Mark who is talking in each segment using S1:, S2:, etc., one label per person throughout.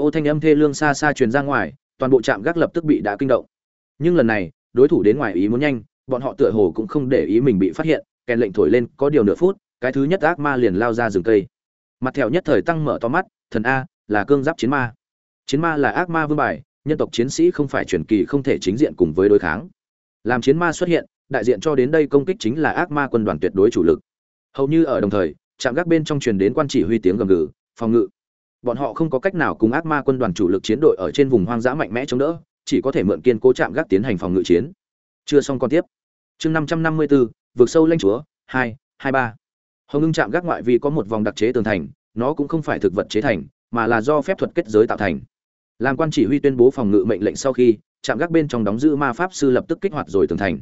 S1: ô, thanh âm thê lương xa xa truyền ra ngoài, toàn bộ trạm gác lập tức bị đã kinh động. Nhưng lần này, đối thủ đến ngoài ý muốn nhanh, bọn họ tựa hồ cũng không để ý mình bị phát hiện, kèn lệnh thổi lên có điều nửa phút, cái thứ nhất ác ma liền lao ra rừng cây. Mặt thẹo nhất thời tăng mở to mắt, thần a, là cương giáp chiến ma. Chiến ma là ác ma vương bài, nhân tộc chiến sĩ không phải truyền kỳ không thể chính diện cùng với đối kháng. Làm chiến ma xuất hiện, đại diện cho đến đây công kích chính là ác ma quân đoàn tuyệt đối chủ lực. Hầu như ở đồng thời, trạm gác bên trong truyền đến quan chỉ huy tiếng gầm gừ, phòng ngự bọn họ không có cách nào cùng ác ma quân đoàn chủ lực chiến đội ở trên vùng hoang dã mạnh mẽ chống đỡ, chỉ có thể mượn kiên cố trạm gác tiến hành phòng ngự chiến. Chưa xong còn tiếp. Chương năm trăm năm mươi bốn vượt sâu lanh chúa, hai hai ba. Hồng ngưng trạm gác ngoại vi có một vòng đặc chế tường thành, nó cũng không phải thực vật chế thành, mà là do phép thuật kết giới tạo thành. Làm quan chỉ huy tuyên bố phòng ngự mệnh lệnh sau khi, trạm gác bên trong đóng giữ ma pháp sư lập tức kích hoạt rồi tường thành.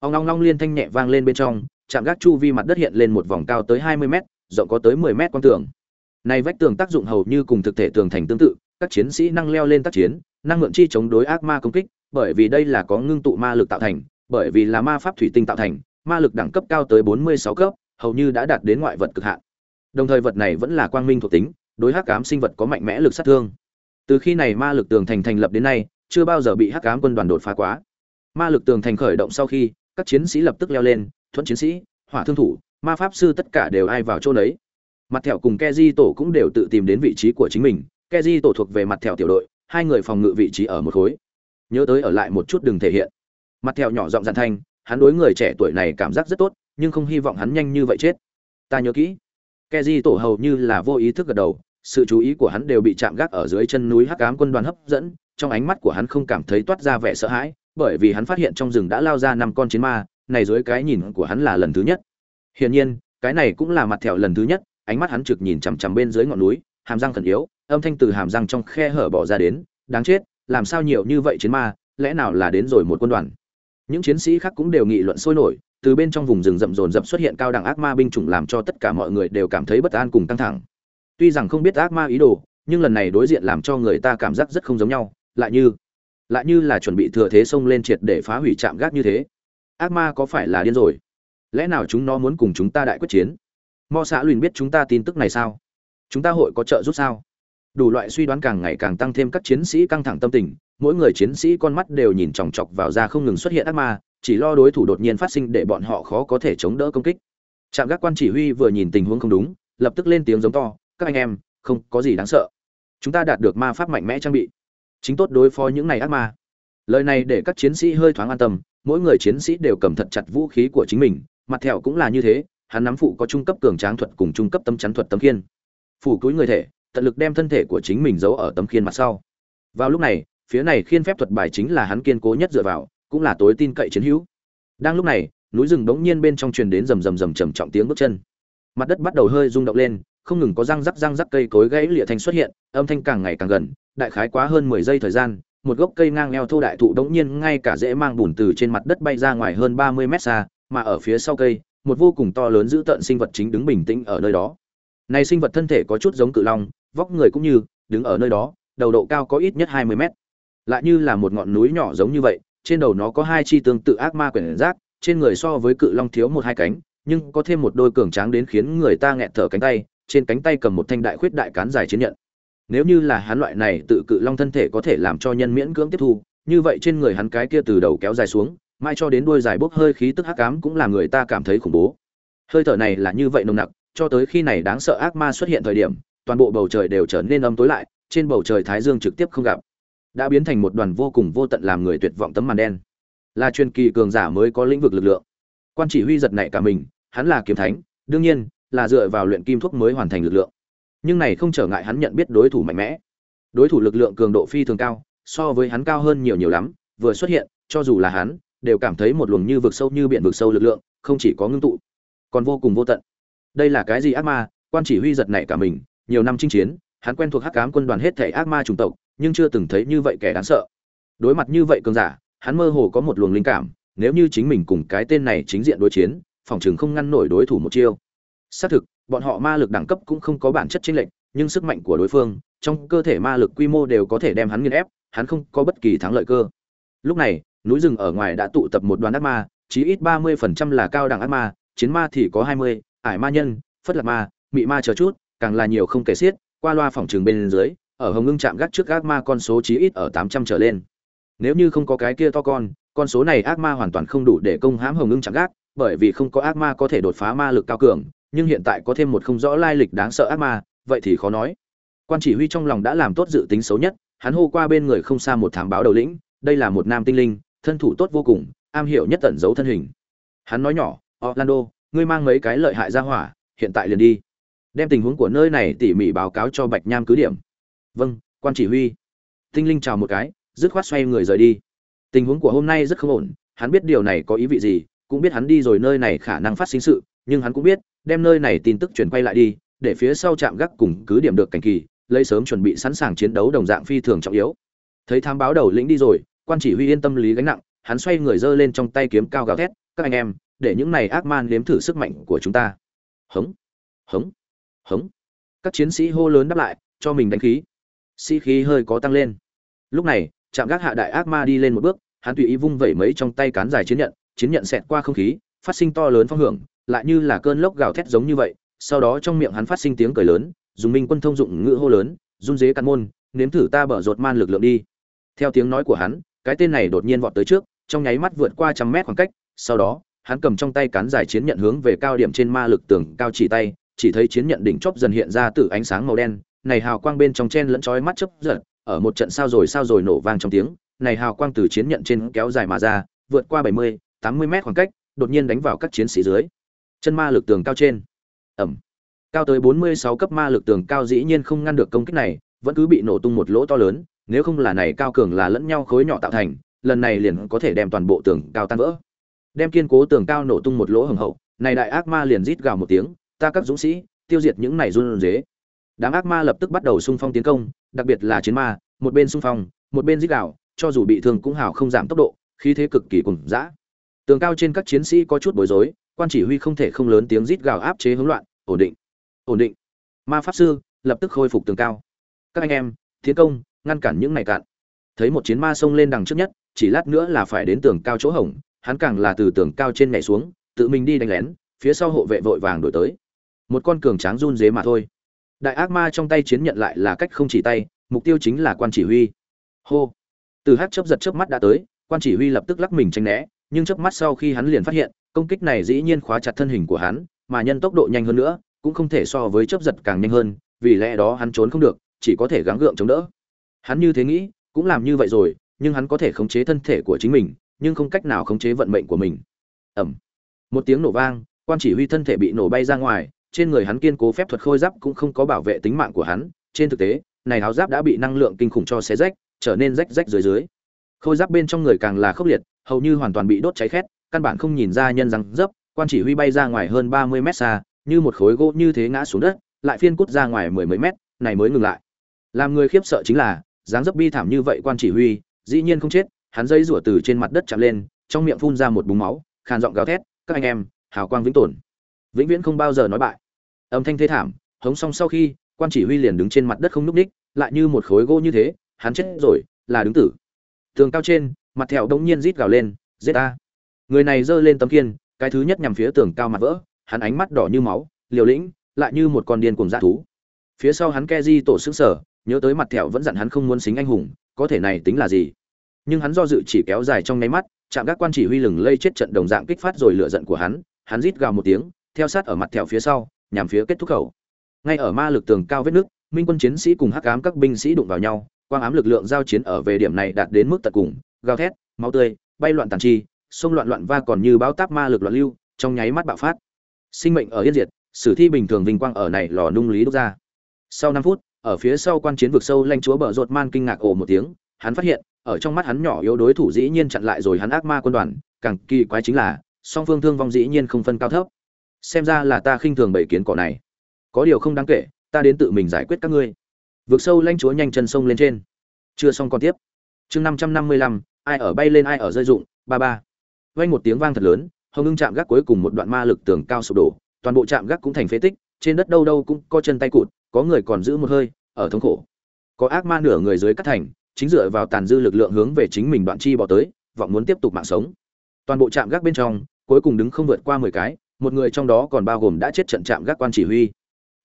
S1: Ông long long liên thanh nhẹ vang lên bên trong, trạm gác chu vi mặt đất hiện lên một vòng cao tới hai mươi m rộng có tới mười m quang tường này vách tường tác dụng hầu như cùng thực thể tường thành tương tự, các chiến sĩ năng leo lên tác chiến, năng mượn chi chống đối ác ma công kích, bởi vì đây là có ngưng tụ ma lực tạo thành, bởi vì là ma pháp thủy tinh tạo thành, ma lực đẳng cấp cao tới bốn mươi sáu cấp, hầu như đã đạt đến ngoại vật cực hạn. Đồng thời vật này vẫn là quang minh thuộc tính, đối hắc ám sinh vật có mạnh mẽ lực sát thương. Từ khi này ma lực tường thành thành lập đến nay, chưa bao giờ bị hắc ám quân đoàn đột phá quá. Ma lực tường thành khởi động sau khi, các chiến sĩ lập tức leo lên, thuẫn chiến sĩ, hỏa thương thủ, ma pháp sư tất cả đều ai vào chỗ đấy mặt thẹo cùng keji tổ cũng đều tự tìm đến vị trí của chính mình. Keji tổ thuộc về mặt thẹo tiểu đội, hai người phòng ngự vị trí ở một khối. Nhớ tới ở lại một chút đừng thể hiện. Mặt thẹo nhỏ giọng dàn thanh, hắn đối người trẻ tuổi này cảm giác rất tốt, nhưng không hy vọng hắn nhanh như vậy chết. Ta nhớ kỹ. Keji tổ hầu như là vô ý thức gật đầu, sự chú ý của hắn đều bị chạm gác ở dưới chân núi hắc ám quân đoàn hấp dẫn, trong ánh mắt của hắn không cảm thấy toát ra vẻ sợ hãi, bởi vì hắn phát hiện trong rừng đã lao ra năm con chiến ma, này dưới cái nhìn của hắn là lần thứ nhất. Hiển nhiên, cái này cũng là mặt thẹo lần thứ nhất ánh mắt hắn trực nhìn chằm chằm bên dưới ngọn núi, hàm răng khẩn yếu, âm thanh từ hàm răng trong khe hở bỏ ra đến, đáng chết, làm sao nhiều như vậy chiến ma, lẽ nào là đến rồi một quân đoàn? Những chiến sĩ khác cũng đều nghị luận sôi nổi, từ bên trong vùng rừng rậm rồn rập xuất hiện cao đẳng ác ma binh chủng làm cho tất cả mọi người đều cảm thấy bất an cùng căng thẳng. Tuy rằng không biết ác ma ý đồ, nhưng lần này đối diện làm cho người ta cảm giác rất không giống nhau, lại như lại như là chuẩn bị thừa thế xông lên triệt để phá hủy trạm gác như thế. Ác ma có phải là điên rồi? Lẽ nào chúng nó muốn cùng chúng ta đại quyết chiến? Mò xã luyện biết chúng ta tin tức này sao? Chúng ta hội có trợ giúp sao? Đủ loại suy đoán càng ngày càng tăng thêm các chiến sĩ căng thẳng tâm tình, mỗi người chiến sĩ con mắt đều nhìn chòng chọc vào ra không ngừng xuất hiện ác ma, chỉ lo đối thủ đột nhiên phát sinh để bọn họ khó có thể chống đỡ công kích. Trạm gác quan chỉ huy vừa nhìn tình huống không đúng, lập tức lên tiếng giống to, các anh em, không có gì đáng sợ. Chúng ta đạt được ma pháp mạnh mẽ trang bị. Chính tốt đối phó những này ác ma. Lời này để các chiến sĩ hơi thoáng an tâm, mỗi người chiến sĩ đều cầm thật chặt vũ khí của chính mình, mặt thẹo cũng là như thế hắn nắm phụ có trung cấp cường tráng thuật cùng trung cấp tâm chắn thuật tấm khiên. Phủ túi người thể, tận lực đem thân thể của chính mình giấu ở tấm khiên mặt sau. Vào lúc này, phía này khiên phép thuật bài chính là hắn kiên cố nhất dựa vào, cũng là tối tin cậy chiến hữu. Đang lúc này, núi rừng bỗng nhiên bên trong truyền đến rầm rầm rầm trầm trọng tiếng bước chân. Mặt đất bắt đầu hơi rung động lên, không ngừng có răng rắc răng rắc cây cối gãy lịa thanh xuất hiện, âm thanh càng ngày càng gần, đại khái quá hơn mười giây thời gian, một gốc cây ngang eo thô đại thụ đống nhiên ngay cả dễ mang bùn từ trên mặt đất bay ra ngoài hơn ba mươi mét xa, mà ở phía sau cây một vô cùng to lớn giữ tận sinh vật chính đứng bình tĩnh ở nơi đó. Này sinh vật thân thể có chút giống cự long, vóc người cũng như, đứng ở nơi đó, đầu độ cao có ít nhất hai mươi mét. Lại như là một ngọn núi nhỏ giống như vậy, trên đầu nó có hai chi tương tự ác ma quyển rác, trên người so với cự long thiếu một hai cánh, nhưng có thêm một đôi cường tráng đến khiến người ta nghẹt thở cánh tay, trên cánh tay cầm một thanh đại khuyết đại cán dài chiến nhận. Nếu như là hắn loại này tự cự long thân thể có thể làm cho nhân miễn cưỡng tiếp thu, như vậy trên người hắn cái kia từ đầu kéo dài xuống mai cho đến đuôi dài bốc hơi khí tức hắc ám cũng làm người ta cảm thấy khủng bố. Hơi thở này là như vậy nồng nặc, cho tới khi này đáng sợ ác ma xuất hiện thời điểm, toàn bộ bầu trời đều trở nên âm tối lại, trên bầu trời thái dương trực tiếp không gặp. Đã biến thành một đoàn vô cùng vô tận làm người tuyệt vọng tấm màn đen. Là truyền kỳ cường giả mới có lĩnh vực lực lượng. Quan chỉ huy giật nảy cả mình, hắn là kiếm thánh, đương nhiên, là dựa vào luyện kim thuốc mới hoàn thành lực lượng. Nhưng này không trở ngại hắn nhận biết đối thủ mạnh mẽ. Đối thủ lực lượng cường độ phi thường cao, so với hắn cao hơn nhiều nhiều lắm, vừa xuất hiện, cho dù là hắn đều cảm thấy một luồng như vực sâu như biển vực sâu lực lượng không chỉ có ngưng tụ còn vô cùng vô tận. Đây là cái gì ác ma? Quan chỉ huy giật nảy cả mình nhiều năm chinh chiến hắn quen thuộc hắc cám quân đoàn hết thể ác ma chủng tộc nhưng chưa từng thấy như vậy kẻ đáng sợ. Đối mặt như vậy cường giả hắn mơ hồ có một luồng linh cảm nếu như chính mình cùng cái tên này chính diện đối chiến phòng chừng không ngăn nổi đối thủ một chiêu. Xác thực bọn họ ma lực đẳng cấp cũng không có bản chất chiến lệnh, nhưng sức mạnh của đối phương trong cơ thể ma lực quy mô đều có thể đem hắn nghiền ép hắn không có bất kỳ thắng lợi cơ. Lúc này núi rừng ở ngoài đã tụ tập một đoàn ác ma, chí ít ba mươi phần trăm là cao đẳng ác ma, chiến ma thì có hai mươi, ải ma nhân, phất lạc ma, mị ma chờ chút, càng là nhiều không kể xiết, qua loa phòng trường bên dưới, ở hồng ngưng chạm gác trước ác ma con số chí ít ở tám trăm trở lên. Nếu như không có cái kia to con con số này ác ma hoàn toàn không đủ để công hãm hồng ngưng chạm gác, bởi vì không có ác ma có thể đột phá ma lực cao cường, nhưng hiện tại có thêm một không rõ lai lịch đáng sợ ác ma, vậy thì khó nói. Quan chỉ huy trong lòng đã làm tốt dự tính xấu nhất, hắn hô qua bên người không xa một thám báo đầu lĩnh, đây là một nam tinh linh thân thủ tốt vô cùng, am hiểu nhất tẩn giấu thân hình. Hắn nói nhỏ, orlando, ngươi mang mấy cái lợi hại ra hỏa, hiện tại liền đi. Đem tình huống của nơi này tỉ mỉ báo cáo cho bạch nham cứ điểm. Vâng quan chỉ huy. Tinh linh chào một cái, dứt khoát xoay người rời đi. Tình huống của hôm nay rất không ổn, hắn biết điều này có ý vị gì, cũng biết hắn đi rồi nơi này khả năng phát sinh sự, nhưng hắn cũng biết, đem nơi này tin tức chuyển quay lại đi, để phía sau trạm gác cùng cứ điểm được cảnh kỳ, lấy sớm chuẩn bị sẵn sàng chiến đấu đồng dạng phi thường trọng yếu. Thấy thám báo đầu lĩnh đi rồi quan chỉ huy yên tâm lý gánh nặng, hắn xoay người giơ lên trong tay kiếm cao gào thét, các anh em, để những này ác man nếm thử sức mạnh của chúng ta. Hống hống hống. Các chiến sĩ hô lớn đáp lại, cho mình đánh khí. Sĩ khí hơi có tăng lên. Lúc này, trạm gác hạ đại ác ma đi lên một bước, hắn tùy ý vung vẩy mấy trong tay cán dài chiến nhận chiến nhận xẹt qua không khí, phát sinh to lớn phong hưởng, lại như là cơn lốc gào thét giống như vậy, sau đó trong miệng hắn phát sinh tiếng cười lớn, dùng minh quân thông dụng ngữ hô lớn, run dế cắn môn, nếm thử ta bở rột man lực lượng đi. Theo tiếng nói của hắn cái tên này đột nhiên vọt tới trước trong nháy mắt vượt qua trăm mét khoảng cách sau đó hắn cầm trong tay cán dài chiến nhận hướng về cao điểm trên ma lực tường cao chỉ tay chỉ thấy chiến nhận đỉnh chóp dần hiện ra từ ánh sáng màu đen này hào quang bên trong chen lẫn chói mắt chớp giật ở một trận sao rồi sao rồi nổ vang trong tiếng này hào quang từ chiến nhận trên kéo dài mà ra vượt qua bảy mươi, tám mươi mét khoảng cách đột nhiên đánh vào các chiến sĩ dưới. Chân ma lực tường cao trên. Ẩm. Cao tới 46 cấp ma lực tường cao dĩ nhiên không ngăn được công kích này vẫn cứ bị nổ tung một lỗ to lớn nếu không là này cao cường là lẫn nhau khối nhỏ tạo thành, lần này liền có thể đem toàn bộ tường cao tan vỡ. Đem kiên cố tường cao nổ tung một lỗ hồng hậu, này đại ác ma liền rít gào một tiếng, ta các dũng sĩ, tiêu diệt những này run rế. Đám ác ma lập tức bắt đầu xung phong tiến công, đặc biệt là chiến ma, một bên xung phong, một bên rít gào, cho dù bị thương cũng hào không giảm tốc độ, khí thế cực kỳ cùng dã. Tường cao trên các chiến sĩ có chút bối rối, quan chỉ huy không thể không lớn tiếng rít gào áp chế hỗn loạn, ổn định ổn định. Ma pháp sư lập tức khôi phục tường cao. Các anh em, tiến công ngăn cản những này cạn. Thấy một chiến ma xông lên đằng trước nhất, chỉ lát nữa là phải đến tường cao chỗ hổng, hắn càng là từ tường cao trên nhảy xuống, tự mình đi đánh lén, phía sau hộ vệ vội vàng đổi tới. Một con cường tráng run dế mà thôi. Đại ác ma trong tay chiến nhận lại là cách không chỉ tay, mục tiêu chính là quan chỉ huy. Hô. Từ hát chớp giật chớp mắt đã tới, quan chỉ huy lập tức lắc mình tranh né, nhưng chớp mắt sau khi hắn liền phát hiện, công kích này dĩ nhiên khóa chặt thân hình của hắn, mà nhân tốc độ nhanh hơn nữa, cũng không thể so với chớp giật càng nhanh hơn, vì lẽ đó hắn trốn không được, chỉ có thể gắng gượng chống đỡ hắn như thế nghĩ, cũng làm như vậy rồi, nhưng hắn có thể khống chế thân thể của chính mình, nhưng không cách nào khống chế vận mệnh của mình. Ẩm một tiếng nổ vang, quan chỉ huy thân thể bị nổ bay ra ngoài, trên người hắn kiên cố phép thuật khôi giáp cũng không có bảo vệ tính mạng của hắn. Trên thực tế, này áo giáp đã bị năng lượng kinh khủng cho xé rách, trở nên rách rách dưới dưới. Khôi giáp bên trong người càng là khốc liệt, hầu như hoàn toàn bị đốt cháy khét, căn bản không nhìn ra nhân răng dấp, quan chỉ huy bay ra ngoài hơn ba mươi mét xa, như một khối gỗ như thế ngã xuống đất, lại phiên cút ra ngoài mười mấy mét, này mới ngừng lại. Làm người khiếp sợ chính là dáng dấp bi thảm như vậy quan chỉ huy dĩ nhiên không chết hắn dây rủa từ trên mặt đất chạm lên trong miệng phun ra một búng máu khàn giọng gào thét các anh em hào quang vĩnh tồn. Vĩnh viễn không bao giờ nói bại. Âm thanh thế thảm hống xong sau khi quan chỉ huy liền đứng trên mặt đất không lúc đích, lại như một khối gỗ như thế hắn chết rồi là đứng tử. Tường cao trên mặt thẹo đống nhiên rít gào lên giết ta. Người này giơ lên tấm kiên cái thứ nhất nhằm phía tường cao mặt vỡ hắn ánh mắt đỏ như máu liều lĩnh lại như một con điên cuồng dã thú. Phía sau hắn keji tổ sững sở nhớ tới mặt thẹo vẫn dặn hắn không muốn xính anh hùng, có thể này tính là gì? Nhưng hắn do dự chỉ kéo dài trong nháy mắt, chạm các quan chỉ huy lừng lây chết trận đồng dạng kích phát rồi lựa giận của hắn hắn rít gào một tiếng, theo sát ở mặt thẹo phía sau, nhằm phía kết thúc khẩu. Ngay ở ma lực tường cao vết nước, minh quân chiến sĩ cùng hắc ám các binh sĩ đụng vào nhau, quang ám lực lượng giao chiến ở về điểm này đạt đến mức tận cùng, gào thét, máu tươi, bay loạn tàn chi sông loạn loạn va còn như báo táp ma lực loạn lưu, trong nháy mắt bạo phát. Sinh mệnh ở yên diệt, sử thi bình thường vinh quang ở này lò nung lý đúc ra. Sau năm phút ở phía sau quan chiến vực sâu lanh chúa bờ rột man kinh ngạc ồ một tiếng, hắn phát hiện, ở trong mắt hắn nhỏ yếu đối thủ dĩ nhiên chặn lại rồi hắn ác ma quân đoàn, càng kỳ quái chính là, song phương thương vong dĩ nhiên không phân cao thấp. Xem ra là ta khinh thường bảy kiến cỏ này. Có điều không đáng kể, ta đến tự mình giải quyết các ngươi. Vượt sâu lanh chúa nhanh chân sông lên trên. Chưa xong còn tiếp. Chương năm trăm năm mươi lăm, ai ở bay lên ai ở rơi dụng, ba ba. Vang một tiếng vang thật lớn, hồng ngưng chạm gác cuối cùng một đoạn ma lực tường cao sụp đổ, toàn bộ trạm gác cũng thành phế tích trên đất đâu đâu cũng có chân tay cụt, có người còn giữ một hơi, ở thống khổ. Có ác ma nửa người dưới cắt thành, chính dựa vào tàn dư lực lượng hướng về chính mình đoạn chi bỏ tới, vọng muốn tiếp tục mạng sống. Toàn bộ trạm gác bên trong, cuối cùng đứng không vượt qua mười cái, một người trong đó còn bao gồm đã chết trận trạm gác quan chỉ huy.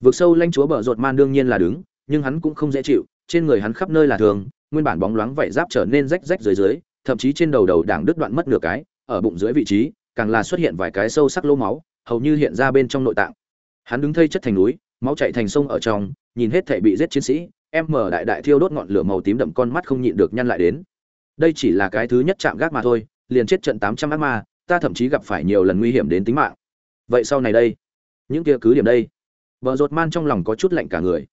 S1: Vực sâu lanh chúa bờ rột man đương nhiên là đứng, nhưng hắn cũng không dễ chịu, trên người hắn khắp nơi là thương nguyên bản bóng loáng vảy giáp trở nên rách rách dưới dưới, thậm chí trên đầu đầu đảng đứt đoạn mất nửa cái, ở bụng dưới vị trí, càng là xuất hiện vài cái sâu sắc lỗ máu, hầu như hiện ra bên trong nội tạng hắn đứng thây chất thành núi, máu chảy thành sông ở trong, nhìn hết thể bị giết chiến sĩ, em mở đại đại thiêu đốt ngọn lửa màu tím đậm con mắt không nhịn được nhăn lại đến. Đây chỉ là cái thứ nhất chạm gác mà thôi, liền chết trận tám trăm ác ma, ta thậm chí gặp phải nhiều lần nguy hiểm đến tính mạng. Vậy sau này đây? Những kia cứ điểm đây? Vợ rột man trong lòng có chút lạnh cả người.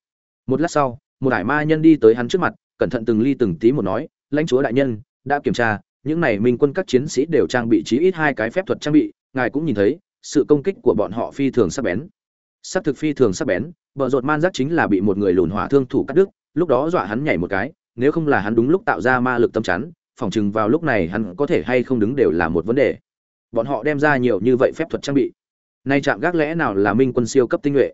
S1: Một lát sau, một hải ma nhân đi tới hắn trước mặt, cẩn thận từng ly từng tí một nói, lãnh chúa đại nhân, đã kiểm tra, những này minh quân các chiến sĩ đều trang bị chí ít hai cái phép thuật trang bị, ngài cũng nhìn thấy, sự công kích của bọn họ phi thường sắc bén sắc thực phi thường sắc bén, bờ rột man giác chính là bị một người lùn hỏa thương thủ cắt đứt, lúc đó dọa hắn nhảy một cái, nếu không là hắn đúng lúc tạo ra ma lực tâm chắn phòng chừng vào lúc này hắn có thể hay không đứng đều là một vấn đề. Bọn họ đem ra nhiều như vậy phép thuật trang bị. Nay chạm gác lẽ nào là minh quân siêu cấp tinh nhuệ?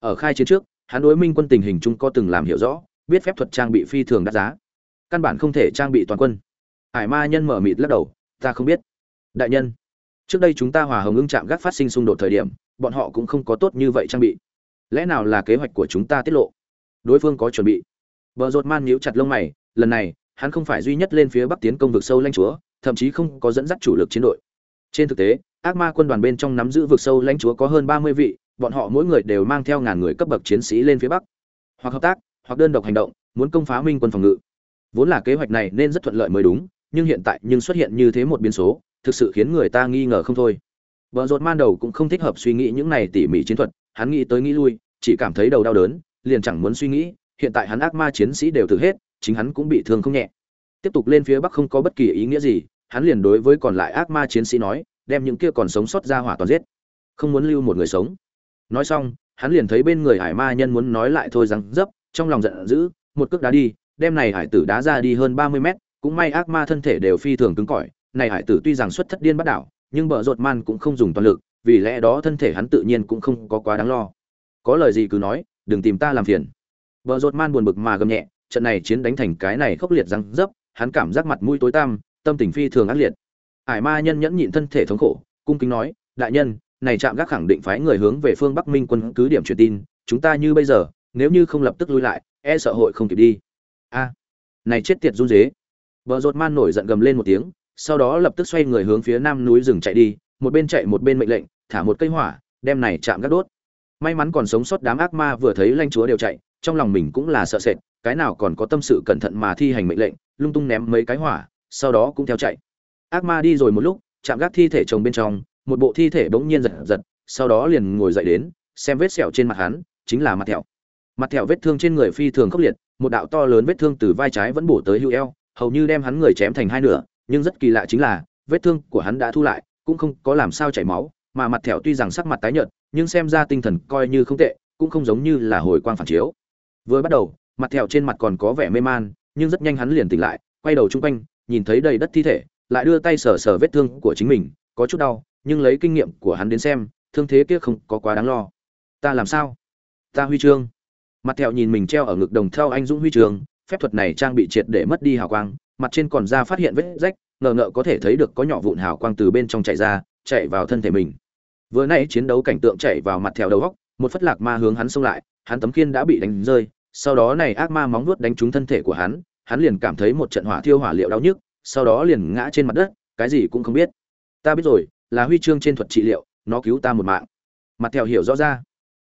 S1: Ở khai chiến trước, hắn đối minh quân tình hình chung có từng làm hiểu rõ, biết phép thuật trang bị phi thường đắt giá. Căn bản không thể trang bị toàn quân. Hải ma nhân mở mịt lắc đầu, ta không biết. Đại nhân, trước đây chúng ta hòa hồng ưng chạm gác phát sinh xung đột thời điểm bọn họ cũng không có tốt như vậy trang bị lẽ nào là kế hoạch của chúng ta tiết lộ đối phương có chuẩn bị Bờ rột man nhíu chặt lông mày, lần này, hắn không phải duy nhất lên phía bắc tiến công vực sâu lãnh chúa, thậm chí không có dẫn dắt chủ lực chiến đội. Trên thực tế, ác ma quân đoàn bên trong nắm giữ vực sâu lãnh chúa có hơn 30 vị, bọn họ mỗi người đều mang theo ngàn người cấp bậc chiến sĩ lên phía bắc, hoặc hợp tác, hoặc đơn độc hành động, muốn công phá minh quân phòng ngự. Vốn là kế hoạch này nên rất thuận lợi mới đúng, nhưng hiện tại nhưng xuất hiện như thế một biến số, thực sự khiến người ta nghi ngờ không thôi. Bờ rột man đầu cũng không thích hợp suy nghĩ những này tỉ mỉ chiến thuật, hắn nghĩ tới nghĩ lui, chỉ cảm thấy đầu đau đớn, liền chẳng muốn suy nghĩ, hiện tại hắn ác ma chiến sĩ đều tử hết, chính hắn cũng bị thương không nhẹ. Tiếp tục lên phía bắc không có bất kỳ ý nghĩa gì, hắn liền đối với còn lại ác ma chiến sĩ nói, đem những kia còn sống sót ra hỏa toàn giết, không muốn lưu một người sống. Nói xong, hắn liền thấy bên người hải ma nhân muốn nói lại thôi rằng dấp, trong lòng giận dữ, một cước đá đi, đem này hải tử đá ra đi hơn 30 mét, cũng may ác ma thân thể đều phi thường cứng cỏi, này hải tử tuy rằng xuất thất điên bắt đảo, nhưng bợ rột man cũng không dùng toàn lực, vì lẽ đó thân thể hắn tự nhiên cũng không có quá đáng lo. Có lời gì cứ nói, đừng tìm ta làm phiền. Bờ rột man buồn bực mà gầm nhẹ, trận này chiến đánh thành cái này khốc liệt răng dấp, hắn cảm giác mặt mũi tối tăm, tâm tình phi thường ác liệt. ải Ma nhân nhẫn nhịn thân thể thống khổ, cung kính nói, đại nhân, này chạm gác khẳng định phái người hướng về phương Bắc Minh quân cứ điểm truyền tin, chúng ta như bây giờ, nếu như không lập tức lui lại, e sợ hội không kịp đi. A, này chết tiệt run dế Bờ rột man nổi giận gầm lên một tiếng, sau đó lập tức xoay người hướng phía nam núi rừng chạy đi, một bên chạy một bên mệnh lệnh, thả một cây hỏa, đem này chạm gác đốt. May mắn còn sống sót đám ác ma vừa thấy lãnh chúa đều chạy, trong lòng mình cũng là sợ sệt cái nào còn có tâm sự cẩn thận mà thi hành mệnh lệnh lung tung ném mấy cái hỏa sau đó cũng theo chạy ác ma đi rồi một lúc chạm gác thi thể chồng bên trong một bộ thi thể bỗng nhiên giật giật sau đó liền ngồi dậy đến xem vết sẹo trên mặt hắn chính là mặt thẹo mặt thẹo vết thương trên người phi thường khốc liệt một đạo to lớn vết thương từ vai trái vẫn bổ tới hữu eo hầu như đem hắn người chém thành hai nửa nhưng rất kỳ lạ chính là, vết thương của hắn đã thu lại, cũng không có làm sao chảy máu, mà mặt thẹo tuy rằng sắc mặt tái nhợt, nhưng xem ra tinh thần coi như không tệ, cũng không giống như là hồi quang phản chiếu. Vừa bắt đầu, mặt thẹo trên mặt còn có vẻ mê man, nhưng rất nhanh hắn liền tỉnh lại, quay đầu chung quanh, nhìn thấy đầy đất thi thể, lại đưa tay sờ sờ vết thương của chính mình, có chút đau, nhưng lấy kinh nghiệm của hắn đến xem, thương thế kia không có quá đáng lo. Ta làm sao? Ta huy chương. Mặt thẹo nhìn mình treo ở ngực đồng theo anh dũng huy chương, phép thuật này trang bị triệt để mất đi hào quang mặt trên còn ra phát hiện vết rách ngờ ngợ có thể thấy được có nhỏ vụn hào quang từ bên trong chạy ra chạy vào thân thể mình vừa nãy chiến đấu cảnh tượng chạy vào mặt theo đầu góc một phất lạc ma hướng hắn xông lại hắn tấm khiên đã bị đánh rơi sau đó này ác ma móng vuốt đánh trúng thân thể của hắn, hắn liền cảm thấy một trận hỏa thiêu hỏa liệu đau nhức, sau đó liền ngã trên mặt đất, cái gì cũng không biết. Ta biết rồi, là huy chương trên thuật trị liệu, nó cứu ta một mạng. Mặt theo hiểu rõ ra.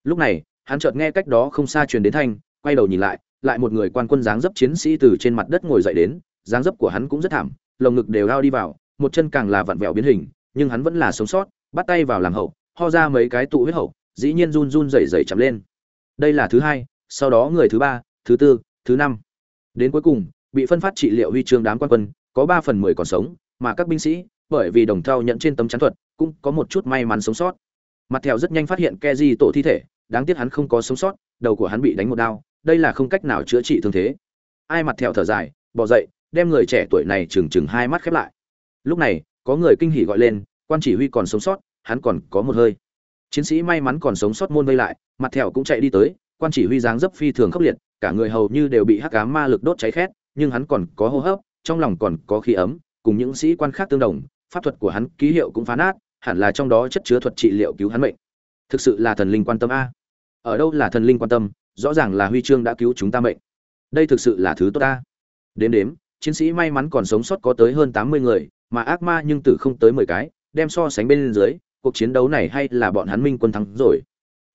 S1: Lúc này, hắn chợt nghe cách đó không xa truyền đến thanh, quay đầu nhìn lại, lại một người quan quân dáng dấp chiến sĩ từ trên mặt đất ngồi dậy đến, dáng dấp của hắn cũng rất thảm, lồng ngực đều lao đi vào, một chân càng là vặn vẹo biến hình, nhưng hắn vẫn là sống sót, bắt tay vào làm hậu, ho ra mấy cái tụ huyết hậu, dĩ nhiên run run rẩy rẩy chậm lên. Đây là thứ hai, sau đó người thứ ba thứ tư thứ năm. Đến cuối cùng bị phân phát trị liệu huy chương đám quan quân có ba phần mười còn sống mà các binh sĩ bởi vì đồng thau nhận trên tấm chắn thuật cũng có một chút may mắn sống sót. Mặt thèo rất nhanh phát hiện ke di tổ thi thể đáng tiếc hắn không có sống sót đầu của hắn bị đánh một đao đây là không cách nào chữa trị thương thế. Ai mặt thèo thở dài bỏ dậy đem người trẻ tuổi này chừng chừng hai mắt khép lại lúc này có người kinh hỉ gọi lên quan chỉ huy còn sống sót hắn còn có một hơi chiến sĩ may mắn còn sống sót môn vây lại mặt thèo cũng chạy đi tới quan chỉ huy dáng dấp phi thường khốc liệt, cả người hầu như đều bị hắc ám ma lực đốt cháy khét, nhưng hắn còn có hô hấp, trong lòng còn có khí ấm, cùng những sĩ quan khác tương đồng, pháp thuật của hắn ký hiệu cũng phá nát, hẳn là trong đó chất chứa thuật trị liệu cứu hắn mệnh. Thực sự là thần linh quan tâm a. Ở đâu là thần linh quan tâm, rõ ràng là huy chương đã cứu chúng ta mệnh. đây thực sự là thứ tốt ta đến đếm chiến sĩ may mắn còn sống sót có tới hơn tám mươi người, mà ác ma nhưng tử không tới mười cái, đem so sánh bên dưới, cuộc chiến đấu này hay là bọn hắn minh quân thắng rồi.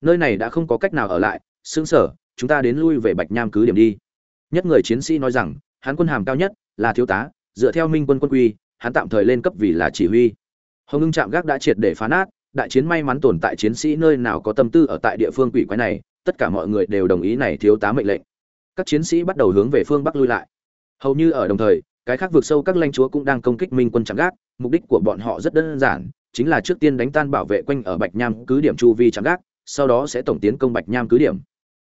S1: Nơi này đã không có cách nào ở lại, sướng sở, chúng ta đến lui về bạch nham cứ điểm đi. Nhất người chiến sĩ nói rằng, hắn quân hàm cao nhất là thiếu tá, dựa theo minh quân quân quy, hắn tạm thời lên cấp vì là chỉ huy. Hồng ngưng trạm gác đã triệt để phá nát, đại chiến may mắn tồn tại chiến sĩ nơi nào có tâm tư ở tại địa phương quỷ quái này, tất cả mọi người đều đồng ý này thiếu tá mệnh lệnh. Các chiến sĩ bắt đầu hướng về phương bắc lui lại hầu như ở đồng thời, cái khác vượt sâu các lãnh chúa cũng đang công kích minh quân trạm gác. Mục đích của bọn họ rất đơn giản, chính là trước tiên đánh tan bảo vệ quanh ở bạch nham cứ điểm chu vi trạm gác, sau đó sẽ tổng tiến công bạch nham cứ điểm.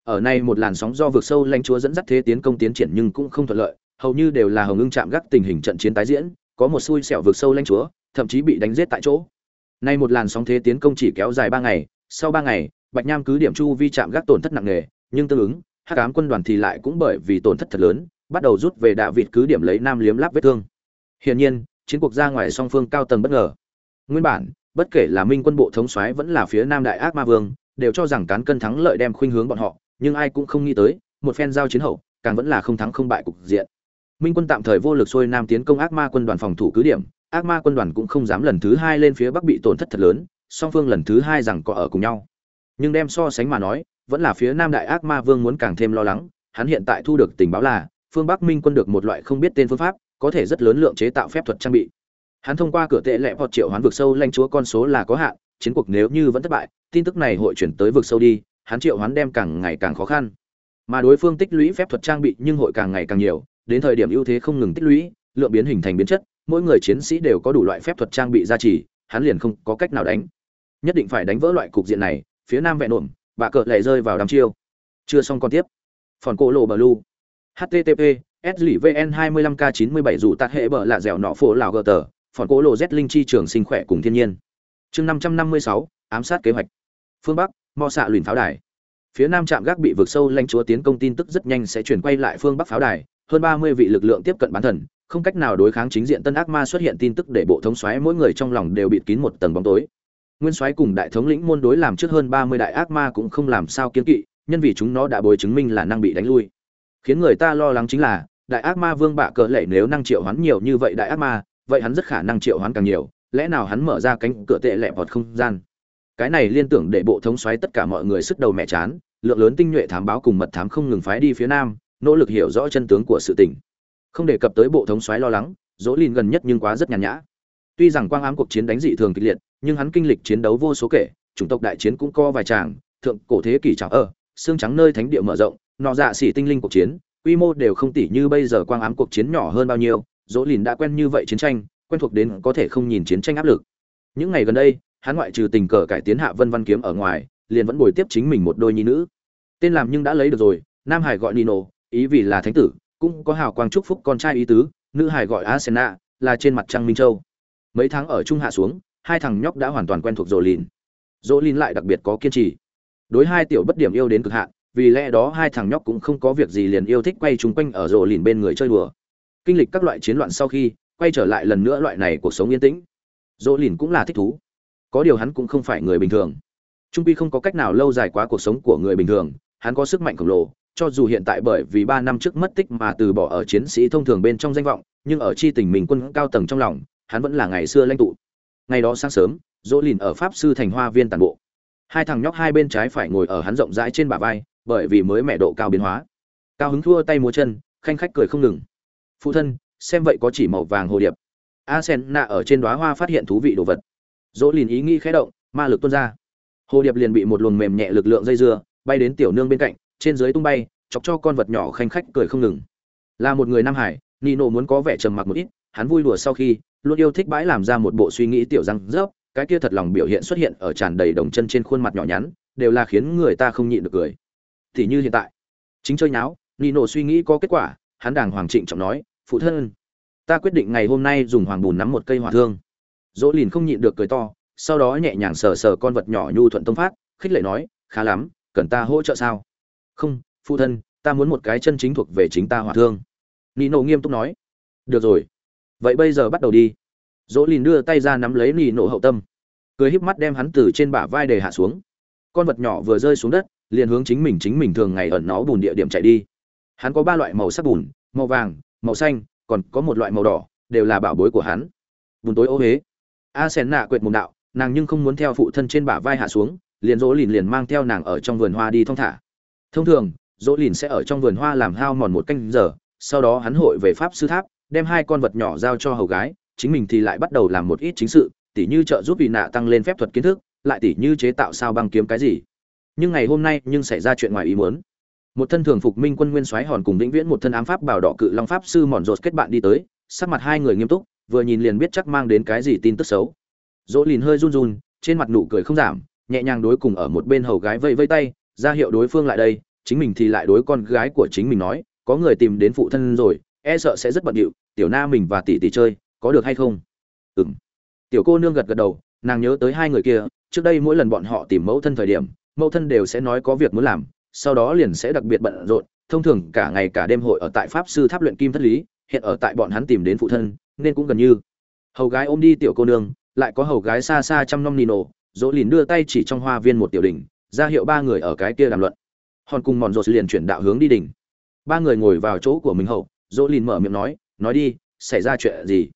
S1: Ở nay một làn sóng do vượt sâu lãnh chúa dẫn dắt thế tiến công tiến triển nhưng cũng không thuận lợi, hầu như đều là hồng ngưng chạm gác tình hình trận chiến tái diễn, có một xui xẻo vượt sâu lãnh chúa, thậm chí bị đánh giết tại chỗ. Nay một làn sóng thế tiến công chỉ kéo dài ba ngày, sau ba ngày, bạch nham cứ điểm chu vi chạm gác tổn thất nặng nề, nhưng tương ứng, hắc ám quân đoàn thì lại cũng bởi vì tổn thất thật lớn bắt đầu rút về đạ vịt cứ điểm lấy nam liếm láp vết thương. Hiển nhiên, chiến cuộc ra ngoài song phương cao tầng bất ngờ. Nguyên bản, bất kể là minh quân bộ thống soái vẫn là phía nam đại ác ma vương, đều cho rằng cán cân thắng lợi đem khuynh hướng bọn họ, nhưng ai cũng không nghĩ tới, một phen giao chiến hậu, càng vẫn là không thắng không bại cục diện. Minh quân tạm thời vô lực xuôi nam tiến công ác ma quân đoàn phòng thủ cứ điểm, ác ma quân đoàn cũng không dám lần thứ hai lên phía bắc bị tổn thất thật lớn, song phương lần thứ hai rằng có ở cùng nhau. Nhưng đem so sánh mà nói, vẫn là phía nam đại ác ma vương muốn càng thêm lo lắng, hắn hiện tại thu được tình báo là phương bắc minh quân được một loại không biết tên phương pháp, có thể rất lớn lượng chế tạo phép thuật trang bị. Hắn thông qua cửa tệ lệ hoặc triệu hoán vực sâu lanh chúa con số là có hạn, chiến cuộc nếu như vẫn thất bại, tin tức này hội chuyển tới vực sâu đi, hắn triệu hoán đem càng ngày càng khó khăn. Mà đối phương tích lũy phép thuật trang bị nhưng hội càng ngày càng nhiều, đến thời điểm ưu thế không ngừng tích lũy, lượng biến hình thành biến chất, mỗi người chiến sĩ đều có đủ loại phép thuật trang bị gia trì, hắn liền không có cách nào đánh. Nhất định phải đánh vỡ loại cục diện này, phía nam vẹn ổn, bà cợt lại rơi vào đám chiêu. Chưa xong còn tiếp. Phòn cổ lộ bờ lu http slvn 25 k 97 dù tạt hệ bờ lạ dẻo nọ phổ lào gờ tờ phòn cố lộ z linh chi trường sinh khỏe cùng thiên nhiên. Chương 556, ám sát kế hoạch. Phương bắc mò xạ lùn pháo đài. Phía nam trạm gác bị vượt sâu lanh chúa tiến công tin tức rất nhanh sẽ chuyển quay lại phương bắc pháo đài. Hơn 30 vị lực lượng tiếp cận bán thần. Không cách nào đối kháng chính diện tân ác ma xuất hiện tin tức để bộ thống xoáy mỗi người trong lòng đều bịt kín một tầng bóng tối. Nguyên soái cùng đại thống lĩnh môn đối làm trước hơn 30 đại ác ma cũng không làm sao kiên kỵ nhân vì chúng nó đã bồi chứng minh là năng bị đánh lui khiến người ta lo lắng chính là, đại ác ma vương bạ cỡ lệ nếu năng triệu hoán nhiều như vậy đại ác ma, vậy hắn rất khả năng triệu hoán càng nhiều, lẽ nào hắn mở ra cánh cửa tệ lẹ vọt không gian? Cái này liên tưởng để bộ thống xoáy tất cả mọi người sức đầu mẹ chán, lượng lớn tinh nhuệ thám báo cùng mật thám không ngừng phái đi phía nam, nỗ lực hiểu rõ chân tướng của sự tình. Không đề cập tới bộ thống xoáy lo lắng, dỗ lìn gần nhất nhưng quá rất nhàn nhã. Tuy rằng quang ám cuộc chiến đánh dị thường kịch liệt, nhưng hắn kinh lịch chiến đấu vô số kể, chủng tộc đại chiến cũng co vài tràng, thượng cổ thế kỷ trào ở, xương trắng nơi thánh địa mở rộng nọ dạ xỉ tinh linh cuộc chiến, quy mô đều không tỷ như bây giờ quang ám cuộc chiến nhỏ hơn bao nhiêu, dỗ lìn đã quen như vậy chiến tranh, quen thuộc đến có thể không nhìn chiến tranh áp lực. Những ngày gần đây, hắn ngoại trừ tình cờ cải tiến hạ vân văn kiếm ở ngoài, liền vẫn bồi tiếp chính mình một đôi nhi nữ. Tên làm nhưng đã lấy được rồi, nam hải gọi nino, ý vì là thánh tử, cũng có hào quang chúc phúc con trai ý tứ, nữ hải gọi asena là trên mặt trăng minh châu. Mấy tháng ở trung hạ xuống, hai thằng nhóc đã hoàn toàn quen thuộc rồ lìn. Dỗ lìn lại đặc biệt có kiên trì. Đối hai tiểu bất điểm yêu đến cực hạn vì lẽ đó hai thằng nhóc cũng không có việc gì liền yêu thích quay chúng quanh ở rổ lìn bên người chơi đùa. Kinh lịch các loại chiến loạn sau khi, quay trở lại lần nữa loại này cuộc sống yên tĩnh. Dỗ lìn cũng là thích thú. Có điều hắn cũng không phải người bình thường. Trung pi không có cách nào lâu dài quá cuộc sống của người bình thường, hắn có sức mạnh khổng lồ, cho dù hiện tại bởi vì ba năm trước mất tích mà từ bỏ ở chiến sĩ thông thường bên trong danh vọng, nhưng ở chi tình mình quân cao tầng trong lòng, hắn vẫn là ngày xưa lãnh tụ. Ngày đó sáng sớm dỗ lìn ở pháp sư thành hoa viên tàn bộ. Hai thằng nhóc hai bên trái phải ngồi ở hắn rộng rãi trên bả vai bởi vì mới mẹ độ cao biến hóa. Cao hứng thua tay múa chân, khanh khách cười không ngừng. Phụ thân, xem vậy có chỉ màu vàng hồ điệp. A sen nạ ở trên đoá hoa phát hiện thú vị đồ vật. Dỗ lìn ý nghĩ khẽ động, ma lực tuôn ra. Hồ điệp liền bị một luồng mềm nhẹ lực lượng dây dưa, bay đến tiểu nương bên cạnh, trên dưới tung bay, chọc cho con vật nhỏ khanh khách cười không ngừng. Là một người nam hải, nino muốn có vẻ trầm mặc một ít, hắn vui đùa sau khi, luôn yêu thích bãi làm ra một bộ suy nghĩ tiểu răng rớp, cái kia thật lòng biểu hiện xuất hiện ở tràn đầy đồng chân trên khuôn mặt nhỏ nhắn, đều là khiến người ta không nhịn được cười thì như hiện tại. Chính chơi nháo, nino suy nghĩ có kết quả, hắn đàng hoàng trịnh trọng nói, phụ thân, ta quyết định ngày hôm nay dùng hoàng bùn nắm một cây hỏa thương. Dỗ lìn không nhịn được cười to, sau đó nhẹ nhàng sờ sờ con vật nhỏ nhu thuận tông phát, khích lệ nói, khá lắm, cần ta hỗ trợ sao? Không, phụ thân, ta muốn một cái chân chính thuộc về chính ta hỏa thương. Nino nghiêm túc nói, được rồi, vậy bây giờ bắt đầu đi. Dỗ lìn đưa tay ra nắm lấy nino hậu tâm, cười híp mắt đem hắn từ trên bả vai để hạ xuống. Con vật nhỏ vừa rơi xuống đất liền hướng chính mình chính mình thường ngày ẩn nó bùn địa điểm chạy đi. Hắn có ba loại màu sắc bùn, màu vàng, màu xanh, còn có một loại màu đỏ, đều là bảo bối của hắn. Bùn tối ô huế a sen nạ quệt mồm đạo, nàng nhưng không muốn theo phụ thân trên bả vai hạ xuống, liền dỗ lìn liền mang theo nàng ở trong vườn hoa đi thong thả. Thông thường dỗ lìn sẽ ở trong vườn hoa làm hao mòn một canh giờ, sau đó hắn hội về pháp sư tháp, đem hai con vật nhỏ giao cho hầu gái, chính mình thì lại bắt đầu làm một ít chính sự, tỉ như trợ giúp vị nạ tăng lên phép thuật kiến thức, lại tỉ như chế tạo sao băng kiếm cái gì nhưng ngày hôm nay nhưng xảy ra chuyện ngoài ý muốn. Một thân thường phục minh quân nguyên soái hòn cùng vĩnh viễn một thân ám pháp bảo đỏ cự long pháp sư mòn rột kết bạn đi tới, sắc mặt hai người nghiêm túc, vừa nhìn liền biết chắc mang đến cái gì tin tức xấu. Dỗ lìn hơi run run, trên mặt nụ cười không giảm, nhẹ nhàng đối cùng ở một bên hầu gái vây vây tay, ra hiệu đối phương lại đây, chính mình thì lại đối con gái của chính mình nói, có người tìm đến phụ thân rồi e sợ sẽ rất bận điệu, tiểu na mình và tỷ tỷ chơi, có được hay không? Ừ m tiểu cô nương gật gật đầu, nàng nhớ tới hai người kia, trước đây mỗi lần bọn họ tìm mẫu thân thời điểm mẫu thân đều sẽ nói có việc muốn làm, sau đó liền sẽ đặc biệt bận rộn, thông thường cả ngày cả đêm hội ở tại pháp sư tháp luyện kim thất lý, hiện ở tại bọn hắn tìm đến phụ thân, nên cũng gần như. Hầu gái ôm đi tiểu cô nương, lại có hầu gái xa xa trăm năm nino, dỗ lìn đưa tay chỉ trong hoa viên một tiểu đỉnh, ra hiệu ba người ở cái kia đàm luận. Hòn cùng mòn rột liền chuyển đạo hướng đi đỉnh. Ba người ngồi vào chỗ của mình hậu, dỗ lìn mở miệng nói nói đi, xảy ra chuyện gì?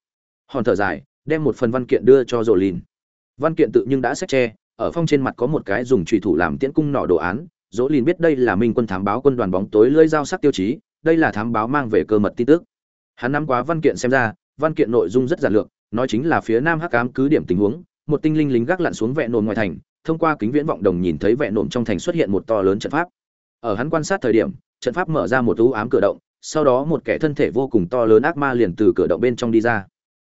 S1: Hòn thở dài, đem một phần văn kiện đưa cho dỗ lìn văn kiện tự nhưng đã xếp che ở phong trên mặt có một cái dùng trùy thủ làm tiễn cung nỏ đồ án, dỗ lìn biết đây là minh quân thám báo quân đoàn bóng tối lưỡi dao sắc tiêu chí, đây là thám báo mang về cơ mật tin tức. Hắn nắm quá văn kiện xem ra, văn kiện nội dung rất giản lược, nói chính là phía nam hắc ám cứ điểm tình huống, một tinh linh lính gác lặn xuống vẹn nồn ngoài thành, thông qua kính viễn vọng đồng nhìn thấy vẹn nồn trong thành xuất hiện một to lớn trận pháp. Ở hắn quan sát thời điểm, trận pháp mở ra một u ám cửa động, sau đó một kẻ thân thể vô cùng to lớn ác ma liền từ cửa động bên trong đi ra.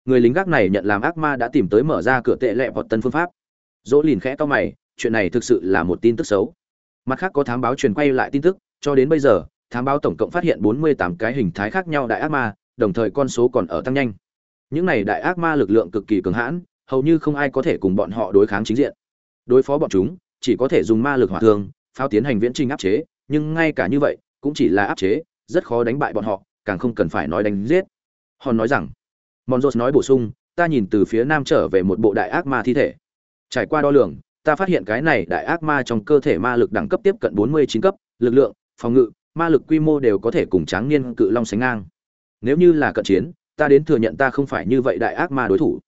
S1: Người lính gác này nhận làm ác ma đã tìm tới mở ra cửa tệ lẹ vọt tân phương pháp dỗ lìn khẽ to mày, chuyện này thực sự là một tin tức xấu. Mặt khác có thám báo truyền quay lại tin tức, cho đến bây giờ, thám báo tổng cộng phát hiện 48 cái hình thái khác nhau đại ác ma, đồng thời con số còn ở tăng nhanh. Những này đại ác ma lực lượng cực kỳ cường hãn, hầu như không ai có thể cùng bọn họ đối kháng chính diện. Đối phó bọn chúng, chỉ có thể dùng ma lực hỏa thương, pháo tiến hành viễn trình áp chế, nhưng ngay cả như vậy, cũng chỉ là áp chế, rất khó đánh bại bọn họ, càng không cần phải nói đánh giết. Hòn nói rằng monjos nói bổ sung, ta nhìn từ phía nam trở về một bộ đại ác ma thi thể trải qua đo lường, ta phát hiện cái này đại ác ma trong cơ thể ma lực đẳng cấp tiếp cận 49 cấp, lực lượng, phòng ngự, ma lực quy mô đều có thể cùng tráng niên cự long sánh ngang. Nếu như là cận chiến, ta đến thừa nhận ta không phải như vậy đại ác ma đối thủ.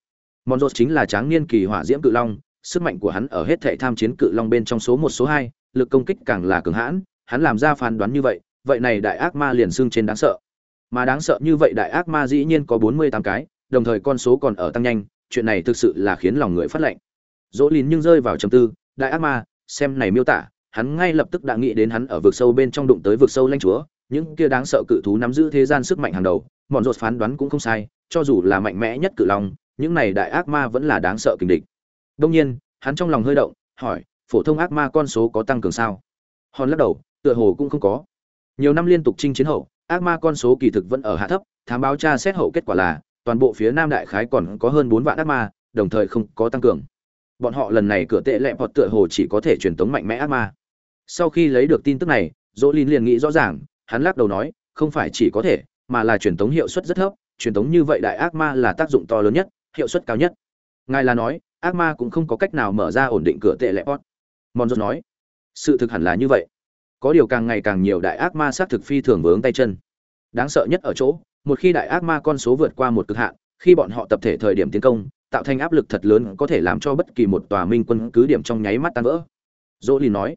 S1: Monjos chính là tráng niên kỳ hỏa diễm cự long, sức mạnh của hắn ở hết thệ tham chiến cự long bên trong số một, số hai, lực công kích càng là cường hãn, hắn làm ra phán đoán như vậy vậy này đại ác ma liền xưng trên đáng sợ. Mà đáng sợ như vậy đại ác ma dĩ nhiên có bốn mươi tám cái, đồng thời con số còn ở tăng nhanh, chuyện này thực sự là khiến lòng người phát lệnh dỗ lìn nhưng rơi vào trầm tư, đại ác ma, xem này miêu tả, hắn ngay lập tức đã nghĩ đến hắn ở vực sâu bên trong đụng tới vực sâu lanh chúa, những kia đáng sợ cự thú nắm giữ thế gian sức mạnh hàng đầu mọn rột phán đoán cũng không sai, cho dù là mạnh mẽ nhất cự long, những này đại ác ma vẫn là đáng sợ kình địch. Đông nhiên, hắn trong lòng hơi động, hỏi, phổ thông ác ma con số có tăng cường sao? Hòn lắc đầu, tựa hồ cũng không có. Nhiều năm liên tục chinh chiến hậu, ác ma con số kỳ thực vẫn ở hạ thấp, thám báo tra xét hậu kết quả là, toàn bộ phía nam đại khái còn có hơn bốn vạn ác ma, đồng thời không có tăng cường bọn họ lần này cửa tệ lẹ hoặc tựa hồ chỉ có thể truyền tống mạnh mẽ ác ma. Sau khi lấy được tin tức này, dỗ lin liền nghĩ rõ ràng, hắn lắc đầu nói, không phải chỉ có thể, mà là truyền tống hiệu suất rất thấp, truyền tống như vậy đại ác ma là tác dụng to lớn nhất, hiệu suất cao nhất. Ngài là nói, ác ma cũng không có cách nào mở ra ổn định cửa tệ lẹ pot mòn dốt nói, sự thực hẳn là như vậy. Có điều càng ngày càng nhiều đại ác ma sát thực phi thường vướng tay chân. Đáng sợ nhất ở chỗ, một khi đại ác ma con số vượt qua một cực hạn, khi bọn họ tập thể thời điểm tiến công tạo thành áp lực thật lớn có thể làm cho bất kỳ một tòa minh quân cứ điểm trong nháy mắt tan vỡ. Dỗ lì nói,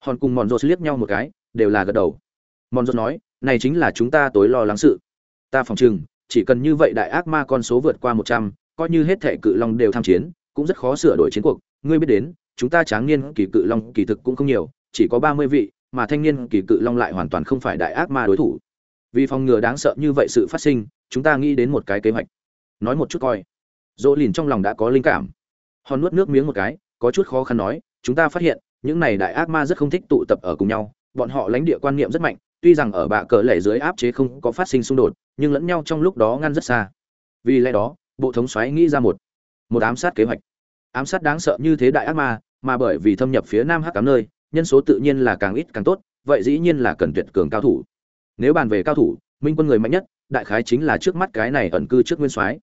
S1: hòn cùng mòn dốt liếc nhau một cái, đều là gật đầu. Mòn dốt nói, này chính là chúng ta tối lo lắng sự. Ta phòng chừng chỉ cần như vậy đại ác ma con số vượt qua một trăm, coi như hết thể cự long đều tham chiến, cũng rất khó sửa đổi chiến cuộc. Ngươi biết đến, chúng ta tráng niên kỳ cự long kỳ thực cũng không nhiều, chỉ có ba mươi vị, mà thanh niên kỳ cự long lại hoàn toàn không phải đại ác ma đối thủ. Vì phòng ngừa đáng sợ như vậy sự phát sinh, chúng ta nghĩ đến một cái kế hoạch. Nói một chút coi dỗ lìn trong lòng đã có linh cảm. Hòn nuốt nước miếng một cái, có chút khó khăn nói, chúng ta phát hiện, những này đại ác ma rất không thích tụ tập ở cùng nhau. Bọn họ lãnh địa quan niệm rất mạnh, tuy rằng ở bạ cờ lẻ dưới áp chế không có phát sinh xung đột, nhưng lẫn nhau trong lúc đó ngăn rất xa. Vì lẽ đó, bộ thống xoáy nghĩ ra một một ám sát kế hoạch. Ám sát đáng sợ như thế đại ác ma, mà bởi vì thâm nhập phía nam hắc cám nơi, nhân số tự nhiên là càng ít càng tốt, vậy dĩ nhiên là cần tuyệt cường cao thủ. Nếu bàn về cao thủ, minh quân người mạnh nhất, đại khái chính là trước mắt cái này ẩn cư trước nguyên soái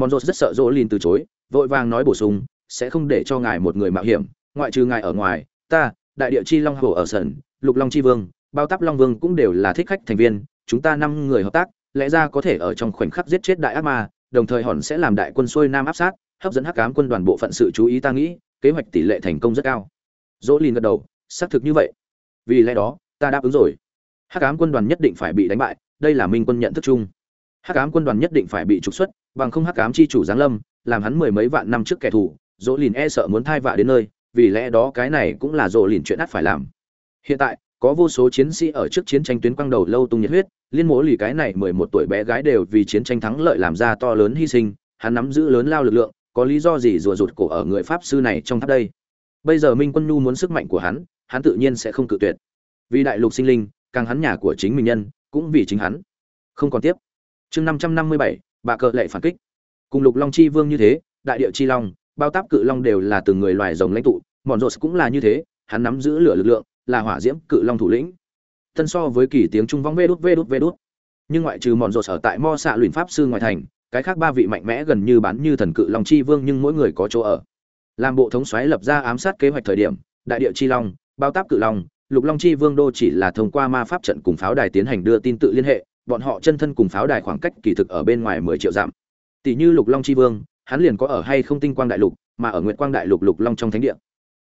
S1: mòn rột rất sợ dỗ lìn từ chối, vội vàng nói bổ sung, sẽ không để cho ngài một người mạo hiểm, ngoại trừ ngài ở ngoài, ta, đại địa chi long hồ ở sân, lục long chi vương, bao táp long vương cũng đều là thích khách thành viên, chúng ta năm người hợp tác, lẽ ra có thể ở trong khoảnh khắc giết chết đại ác ma, đồng thời hòn sẽ làm đại quân xuôi nam áp sát, hấp dẫn hắc ám quân đoàn bộ phận sự chú ý ta nghĩ, kế hoạch tỷ lệ thành công rất cao. Dỗ lìn gật đầu, xác thực như vậy. Vì lẽ đó, ta đáp ứng rồi. Hắc ám quân đoàn nhất định phải bị đánh bại, đây là minh quân nhận thức chung. Hắc ám quân đoàn nhất định phải bị trục xuất bằng không hắc ám chi chủ giáng lâm, làm hắn mười mấy vạn năm trước kẻ thù, dỗ lìn e sợ muốn thai vạ đến nơi, vì lẽ đó cái này cũng là dỗ lìn chuyện ắt phải làm. Hiện tại, có vô số chiến sĩ ở trước chiến tranh tuyến quang đầu lâu tung nhiệt huyết, liên mỗ lì cái này mười một tuổi bé gái đều vì chiến tranh thắng lợi làm ra to lớn hy sinh, hắn nắm giữ lớn lao lực lượng, có lý do gì rùa rụt cổ ở người pháp sư này trong tháp đây? Bây giờ minh quân nhu muốn sức mạnh của hắn hắn tự nhiên sẽ không cự tuyệt. Vì đại lục sinh linh, càng hắn nhà của chính mình nhân, cũng vì chính hắn. Không còn tiếp. Chương năm trăm năm mươi bảy bà cờ lệ phản kích. Cùng lục long chi vương như thế, đại địa chi long, bao táp cự long đều là từng người loài rồng lãnh tụ mòn rột cũng là như thế, hắn nắm giữ lửa lực lượng, là hỏa diễm cự long thủ lĩnh. Thân so với kỳ tiếng trung vong vê đút vê đút vê đút. Nhưng ngoại trừ mòn rột ở tại mo xạ luyện pháp sư ngoài thành, cái khác ba vị mạnh mẽ gần như bán như thần cự long chi vương nhưng mỗi người có chỗ ở. Làm bộ thống xoáy lập ra ám sát kế hoạch thời điểm, đại địa chi long, bao táp cự long, lục long chi vương đô chỉ là thông qua ma pháp trận cùng pháo đài tiến hành đưa tin tự liên hệ bọn họ chân thân cùng pháo đài khoảng cách kỳ thực ở bên ngoài mười triệu dặm. Tỷ như lục long chi vương, hắn liền có ở hay không tinh quang đại lục, mà ở nguyệt quang đại lục lục long trong thánh địa.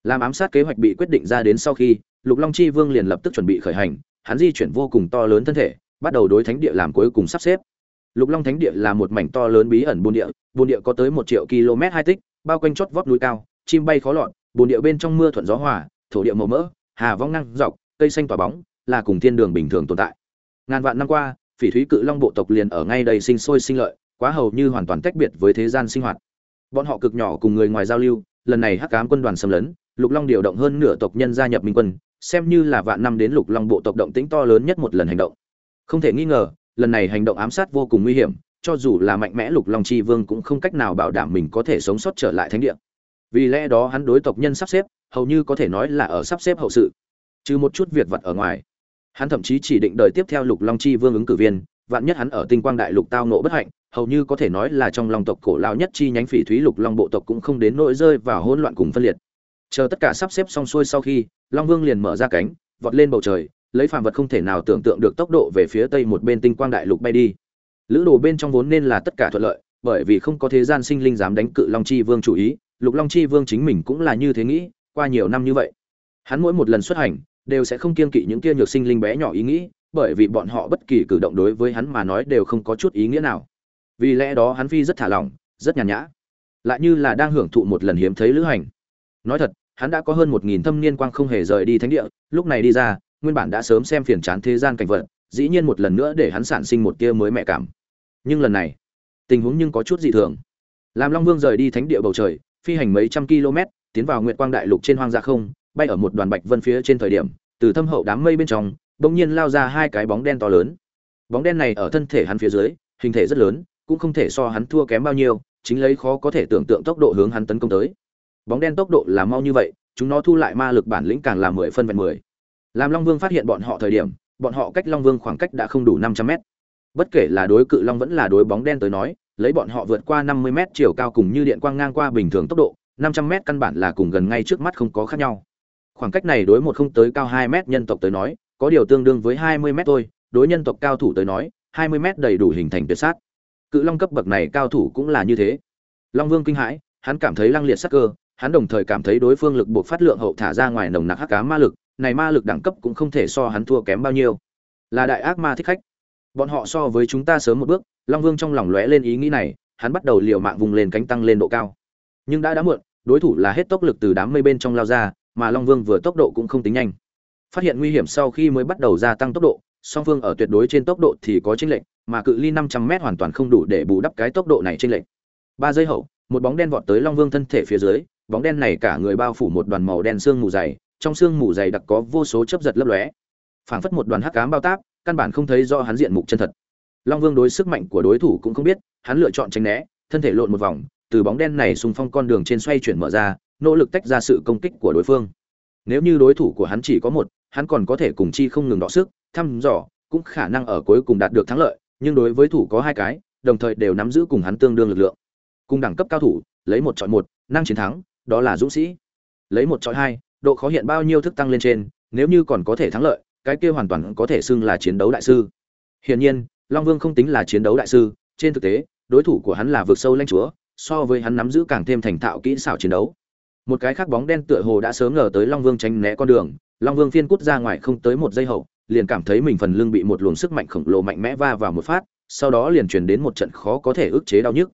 S1: Làm ám sát kế hoạch bị quyết định ra đến sau khi, lục long chi vương liền lập tức chuẩn bị khởi hành, hắn di chuyển vô cùng to lớn thân thể, bắt đầu đối thánh địa làm cuối cùng sắp xếp. Lục long thánh địa là một mảnh to lớn bí ẩn buôn địa buôn địa có tới một triệu km hai tích, bao quanh chót vót núi cao, chim bay khó lọt buôn địa bên trong mưa thuận gió hòa, thổ địa màu mỡ, hà vong năng dọc, cây xanh tỏa bóng, là cùng thiên đường bình thường tồn tại. Ngàn vạn năm qua phỉ thúy cự long bộ tộc liền ở ngay đây sinh sôi sinh lợi, quá hầu như hoàn toàn tách biệt với thế gian sinh hoạt. Bọn họ cực nhỏ cùng người ngoài giao lưu, lần này hắc cám quân đoàn xâm lấn, lục long điều động hơn nửa tộc nhân gia nhập minh quân, xem như là vạn năm đến lục long bộ tộc động tĩnh to lớn nhất một lần hành động. Không thể nghi ngờ, lần này hành động ám sát vô cùng nguy hiểm, cho dù là mạnh mẽ lục long chi vương cũng không cách nào bảo đảm mình có thể sống sót trở lại thánh địa. Vì lẽ đó hắn đối tộc nhân sắp xếp, hầu như có thể nói là ở sắp xếp hậu sự. Trừ một chút việc vặt ở ngoài hắn thậm chí chỉ định đợi tiếp theo lục long chi vương ứng cử viên, vạn nhất hắn ở tinh quang đại lục tao nộ bất hạnh, hầu như có thể nói là trong long tộc cổ lao nhất chi nhánh phỉ thúy lục long bộ tộc cũng không đến nỗi rơi vào hỗn loạn cùng phân liệt. Chờ tất cả sắp xếp xong xuôi sau khi, long vương liền mở ra cánh, vọt lên bầu trời, lấy phàm vật không thể nào tưởng tượng được tốc độ về phía tây một bên tinh quang đại lục bay đi. Lữ đồ bên trong vốn nên là tất cả thuận lợi, bởi vì không có thế gian sinh linh dám đánh cự long chi vương chủ ý, lục long chi vương chính mình cũng là như thế nghĩ, qua nhiều năm như vậy. Hắn mỗi một lần xuất hành đều sẽ không kiên kỵ những kia nhược sinh linh bé nhỏ ý nghĩ, bởi vì bọn họ bất kỳ cử động đối với hắn mà nói đều không có chút ý nghĩa nào. Vì lẽ đó hắn phi rất thả lỏng, rất nhàn nhã, lại như là đang hưởng thụ một lần hiếm thấy lữ hành. Nói thật, hắn đã có hơn một nghìn thâm niên quang không hề rời đi thánh địa, lúc này đi ra, nguyên bản đã sớm xem phiền chán thế gian cảnh vật, dĩ nhiên một lần nữa để hắn sản sinh một tia mới mẹ cảm. Nhưng lần này, tình huống nhưng có chút dị thường. Làm long vương rời đi thánh địa bầu trời, phi hành mấy trăm km, tiến vào nguyệt quang đại lục trên hoang dã không bay ở một đoàn bạch vân phía trên thời điểm, từ thâm hậu đám mây bên trong, bỗng nhiên lao ra hai cái bóng đen to lớn. Bóng đen này ở thân thể hắn phía dưới, hình thể rất lớn, cũng không thể so hắn thua kém bao nhiêu, chính lấy khó có thể tưởng tượng tốc độ hướng hắn tấn công tới. Bóng đen tốc độ là mau như vậy, chúng nó thu lại ma lực bản lĩnh càng là mười phân vẹn mười. Làm long vương phát hiện bọn họ thời điểm, bọn họ cách long vương khoảng cách đã không đủ năm trăm mét. Bất kể là đối cự long vẫn là đối bóng đen tới nói, lấy bọn họ vượt qua năm mươi mét chiều cao cùng như điện quang ngang qua bình thường tốc độ, năm trăm mét căn bản là cùng gần ngay trước mắt không có khác nhau khoảng cách này đối một không tới cao hai mét nhân tộc tới nói, có điều tương đương với hai mươi mét thôi, đối nhân tộc cao thủ tới nói, hai mươi mét đầy đủ hình thành tuyệt sát. Cự long cấp bậc này cao thủ cũng là như thế. Long vương kinh hãi, hắn cảm thấy lăng liệt sắc cơ, hắn đồng thời cảm thấy đối phương lực buộc phát lượng hậu thả ra ngoài nồng nặc hắc cá ma lực, này ma lực đẳng cấp cũng không thể so hắn thua kém bao nhiêu. Là đại ác ma thích khách. Bọn họ so với chúng ta sớm một bước, long vương trong lòng lóe lên ý nghĩ này, hắn bắt đầu liều mạng vùng lên cánh tăng lên độ cao. Nhưng đã đã muộn, đối thủ là hết tốc lực từ đám mây bên trong lao ra mà long vương vừa tốc độ cũng không tính nhanh. Phát hiện nguy hiểm sau khi mới bắt đầu gia tăng tốc độ, song phương ở tuyệt đối trên tốc độ thì có chênh lệch, mà cự ly 500 m hoàn toàn không đủ để bù đắp cái tốc độ này chênh lệch. Ba giây hậu, một bóng đen vọt tới long vương thân thể phía dưới, bóng đen này cả người bao phủ một đoàn màu đen xương mù dày, trong xương mù dày đặc có vô số chớp giật lấp lóe. Phảng phất một đoàn hắc ám bao táp, căn bản không thấy do hắn diện mục chân thật. Long vương đối sức mạnh của đối thủ cũng không biết, hắn lựa chọn tránh né, thân thể lộn một vòng, từ bóng đen này xung phong con đường trên xoay chuyển mở ra nỗ lực tách ra sự công kích của đối phương. Nếu như đối thủ của hắn chỉ có một, hắn còn có thể cùng chi không ngừng đọ sức, thăm dò, cũng khả năng ở cuối cùng đạt được thắng lợi, nhưng đối với thủ có hai cái, đồng thời đều nắm giữ cùng hắn tương đương lực lượng. Cùng đẳng cấp cao thủ, lấy một chọn một, năng chiến thắng, đó là dũng sĩ. Lấy một chọn hai, độ khó hiện bao nhiêu thức tăng lên trên, nếu như còn có thể thắng lợi, cái kia hoàn toàn có thể xưng là chiến đấu đại sư. Hiển nhiên, long vương không tính là chiến đấu đại sư, trên thực tế, đối thủ của hắn là vượt sâu Lanh chúa, so với hắn nắm giữ càng thêm thành thạo kỹ xảo chiến đấu một cái khác bóng đen tựa hồ đã sớm ngờ tới long vương tránh né con đường, long vương phiên cút ra ngoài không tới một giây hậu, liền cảm thấy mình phần lưng bị một luồng sức mạnh khổng lồ mạnh mẽ va vào một phát, sau đó liền truyền đến một trận khó có thể ức chế đau nhức.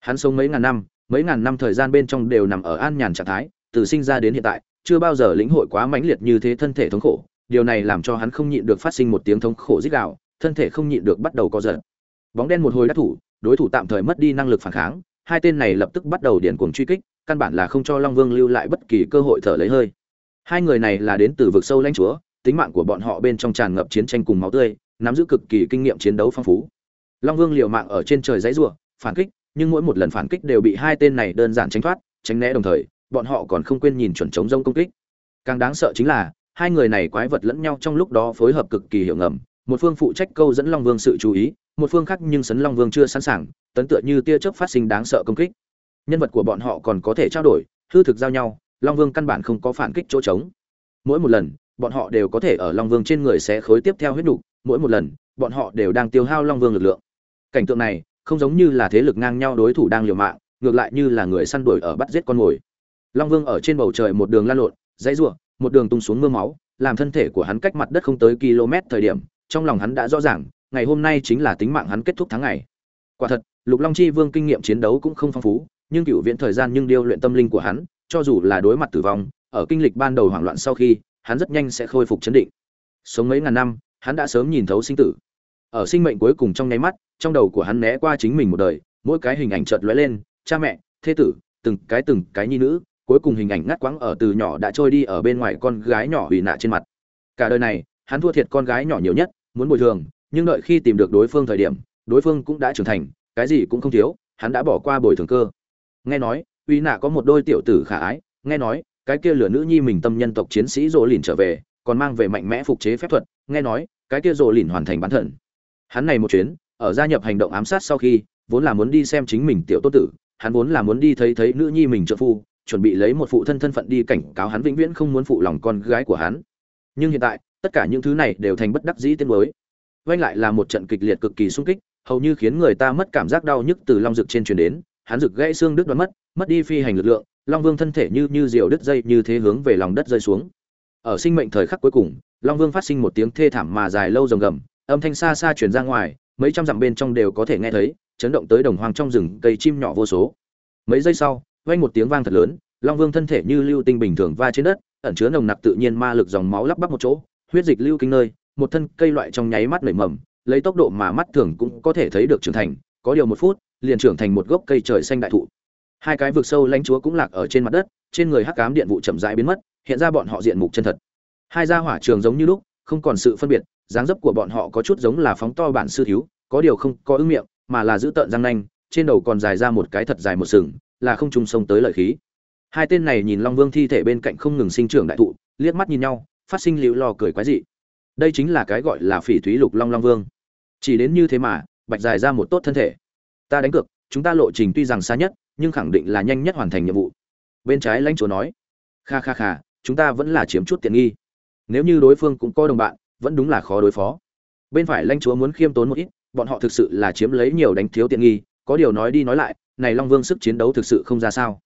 S1: Hắn sống mấy ngàn năm, mấy ngàn năm thời gian bên trong đều nằm ở an nhàn trạng thái, từ sinh ra đến hiện tại, chưa bao giờ lĩnh hội quá mãnh liệt như thế thân thể thống khổ, điều này làm cho hắn không nhịn được phát sinh một tiếng thống khổ rít gào, thân thể không nhịn được bắt đầu co giật. Bóng đen một hồi đắc thủ, đối thủ tạm thời mất đi năng lực phản kháng, hai tên này lập tức bắt đầu điền cuồng truy kích căn bản là không cho long vương lưu lại bất kỳ cơ hội thở lấy hơi. Hai người này là đến từ vực sâu lãnh chúa, tính mạng của bọn họ bên trong tràn ngập chiến tranh cùng máu tươi, nắm giữ cực kỳ kinh nghiệm chiến đấu phong phú. Long vương liều mạng ở trên trời dãy rủa phản kích, nhưng mỗi một lần phản kích đều bị hai tên này đơn giản tránh thoát, tránh né đồng thời, bọn họ còn không quên nhìn chuẩn chống rông công kích. Càng đáng sợ chính là, hai người này quái vật lẫn nhau trong lúc đó phối hợp cực kỳ hiệu ngầm, một phương phụ trách câu dẫn long vương sự chú ý, một phương khác nhưng sấn long vương chưa sẵn sàng, tấn tựa như tia chớp phát sinh đáng sợ công kích nhân vật của bọn họ còn có thể trao đổi, hư thực giao nhau, long vương căn bản không có phản kích chỗ trống. Mỗi một lần, bọn họ đều có thể ở long vương trên người sẽ khối tiếp theo huyết đủ. mỗi một lần, bọn họ đều đang tiêu hao long vương lực lượng. Cảnh tượng này, không giống như là thế lực ngang nhau đối thủ đang liều mạng, ngược lại như là người săn đuổi ở bắt giết con mồi. Long vương ở trên bầu trời một đường lan lộn, dãy ruộng, một đường tung xuống mưa máu, làm thân thể của hắn cách mặt đất không tới km thời điểm, trong lòng hắn đã rõ ràng, ngày hôm nay chính là tính mạng hắn kết thúc tháng ngày. Quả thật, lục long chi vương kinh nghiệm chiến đấu cũng không phong phú nhưng cựu viễn thời gian nhưng điêu luyện tâm linh của hắn, cho dù là đối mặt tử vong, ở kinh lịch ban đầu hoảng loạn sau khi, hắn rất nhanh sẽ khôi phục chấn định. Sống mấy ngàn năm, hắn đã sớm nhìn thấu sinh tử. Ở sinh mệnh cuối cùng trong nháy mắt, trong đầu của hắn né qua chính mình một đời, mỗi cái hình ảnh chợt lóe lên, cha mẹ, thế tử, từng cái từng cái nhi nữ, cuối cùng hình ảnh ngắt quãng ở từ nhỏ đã trôi đi ở bên ngoài con gái nhỏ hủy nạ trên mặt. Cả đời này, hắn thua thiệt con gái nhỏ nhiều nhất, muốn bồi thường, nhưng đợi khi tìm được đối phương thời điểm, đối phương cũng đã trưởng thành, cái gì cũng không thiếu, hắn đã bỏ qua bồi thường cơ nghe nói, uy nạ có một đôi tiểu tử khả ái. Nghe nói, cái kia lửa nữ nhi mình tâm nhân tộc chiến sĩ rồ lìn trở về, còn mang về mạnh mẽ phục chế phép thuật. Nghe nói, cái kia rồ lìn hoàn thành bán thần. Hắn này một chuyến, ở gia nhập hành động ám sát sau khi, vốn là muốn đi xem chính mình tiểu tốt tử, hắn vốn là muốn đi thấy thấy nữ nhi mình trợ phu, chuẩn bị lấy một phụ thân thân phận đi cảnh cáo hắn vĩnh viễn không muốn phụ lòng con gái của hắn. Nhưng hiện tại, tất cả những thứ này đều thành bất đắc dĩ tiên mới. Vanh lại là một trận kịch liệt cực kỳ sung kích, hầu như khiến người ta mất cảm giác đau nhức từ long dực trên truyền đến hắn rực gãy xương đứt đoán mất mất đi phi hành lực lượng, long vương thân thể như như diều đứt dây như thế hướng về lòng đất rơi xuống. Ở sinh mệnh thời khắc cuối cùng, long vương phát sinh một tiếng thê thảm mà dài lâu rồng gầm, âm thanh xa xa truyền ra ngoài, mấy trăm dặm bên trong đều có thể nghe thấy, chấn động tới đồng hoang trong rừng cây chim nhỏ vô số. Mấy giây sau, vang một tiếng vang thật lớn, long vương thân thể như lưu tinh bình thường va trên đất, ẩn chứa nồng nặc tự nhiên ma lực dòng máu lắp bắp một chỗ, huyết dịch lưu kinh nơi, một thân cây loại trong nháy mắt nảy mầm, lấy tốc độ mà mắt thường cũng có thể thấy được trưởng thành, có điều một phút liền trưởng thành một gốc cây trời xanh đại thụ. Hai cái vực sâu lãnh chúa cũng lạc ở trên mặt đất, trên người hắc cám điện vụ chậm rãi biến mất, hiện ra bọn họ diện mục chân thật. Hai gia hỏa trường giống như lúc, không còn sự phân biệt, dáng dấp của bọn họ có chút giống là phóng to bản sư thiếu, có điều không có ứng miệng, mà là giữ tợn răng nanh, trên đầu còn dài ra một cái thật dài một sừng, là không trung sông tới lợi khí. Hai tên này nhìn long vương thi thể bên cạnh không ngừng sinh trưởng đại thụ, liếc mắt nhìn nhau, phát sinh liễu lo cười quái dị. Đây chính là cái gọi là phỉ thúy lục long long vương. Chỉ đến như thế mà, bạch dài ra một tốt thân thể ta đánh cược, chúng ta lộ trình tuy rằng xa nhất, nhưng khẳng định là nhanh nhất hoàn thành nhiệm vụ. Bên trái lãnh chúa nói, kha kha kha, chúng ta vẫn là chiếm chút tiện nghi. Nếu như đối phương cũng có đồng bạn, vẫn đúng là khó đối phó. Bên phải lãnh chúa muốn khiêm tốn một ít, bọn họ thực sự là chiếm lấy nhiều đánh thiếu tiện nghi, có điều nói đi nói lại, này long vương sức chiến đấu thực sự không ra sao.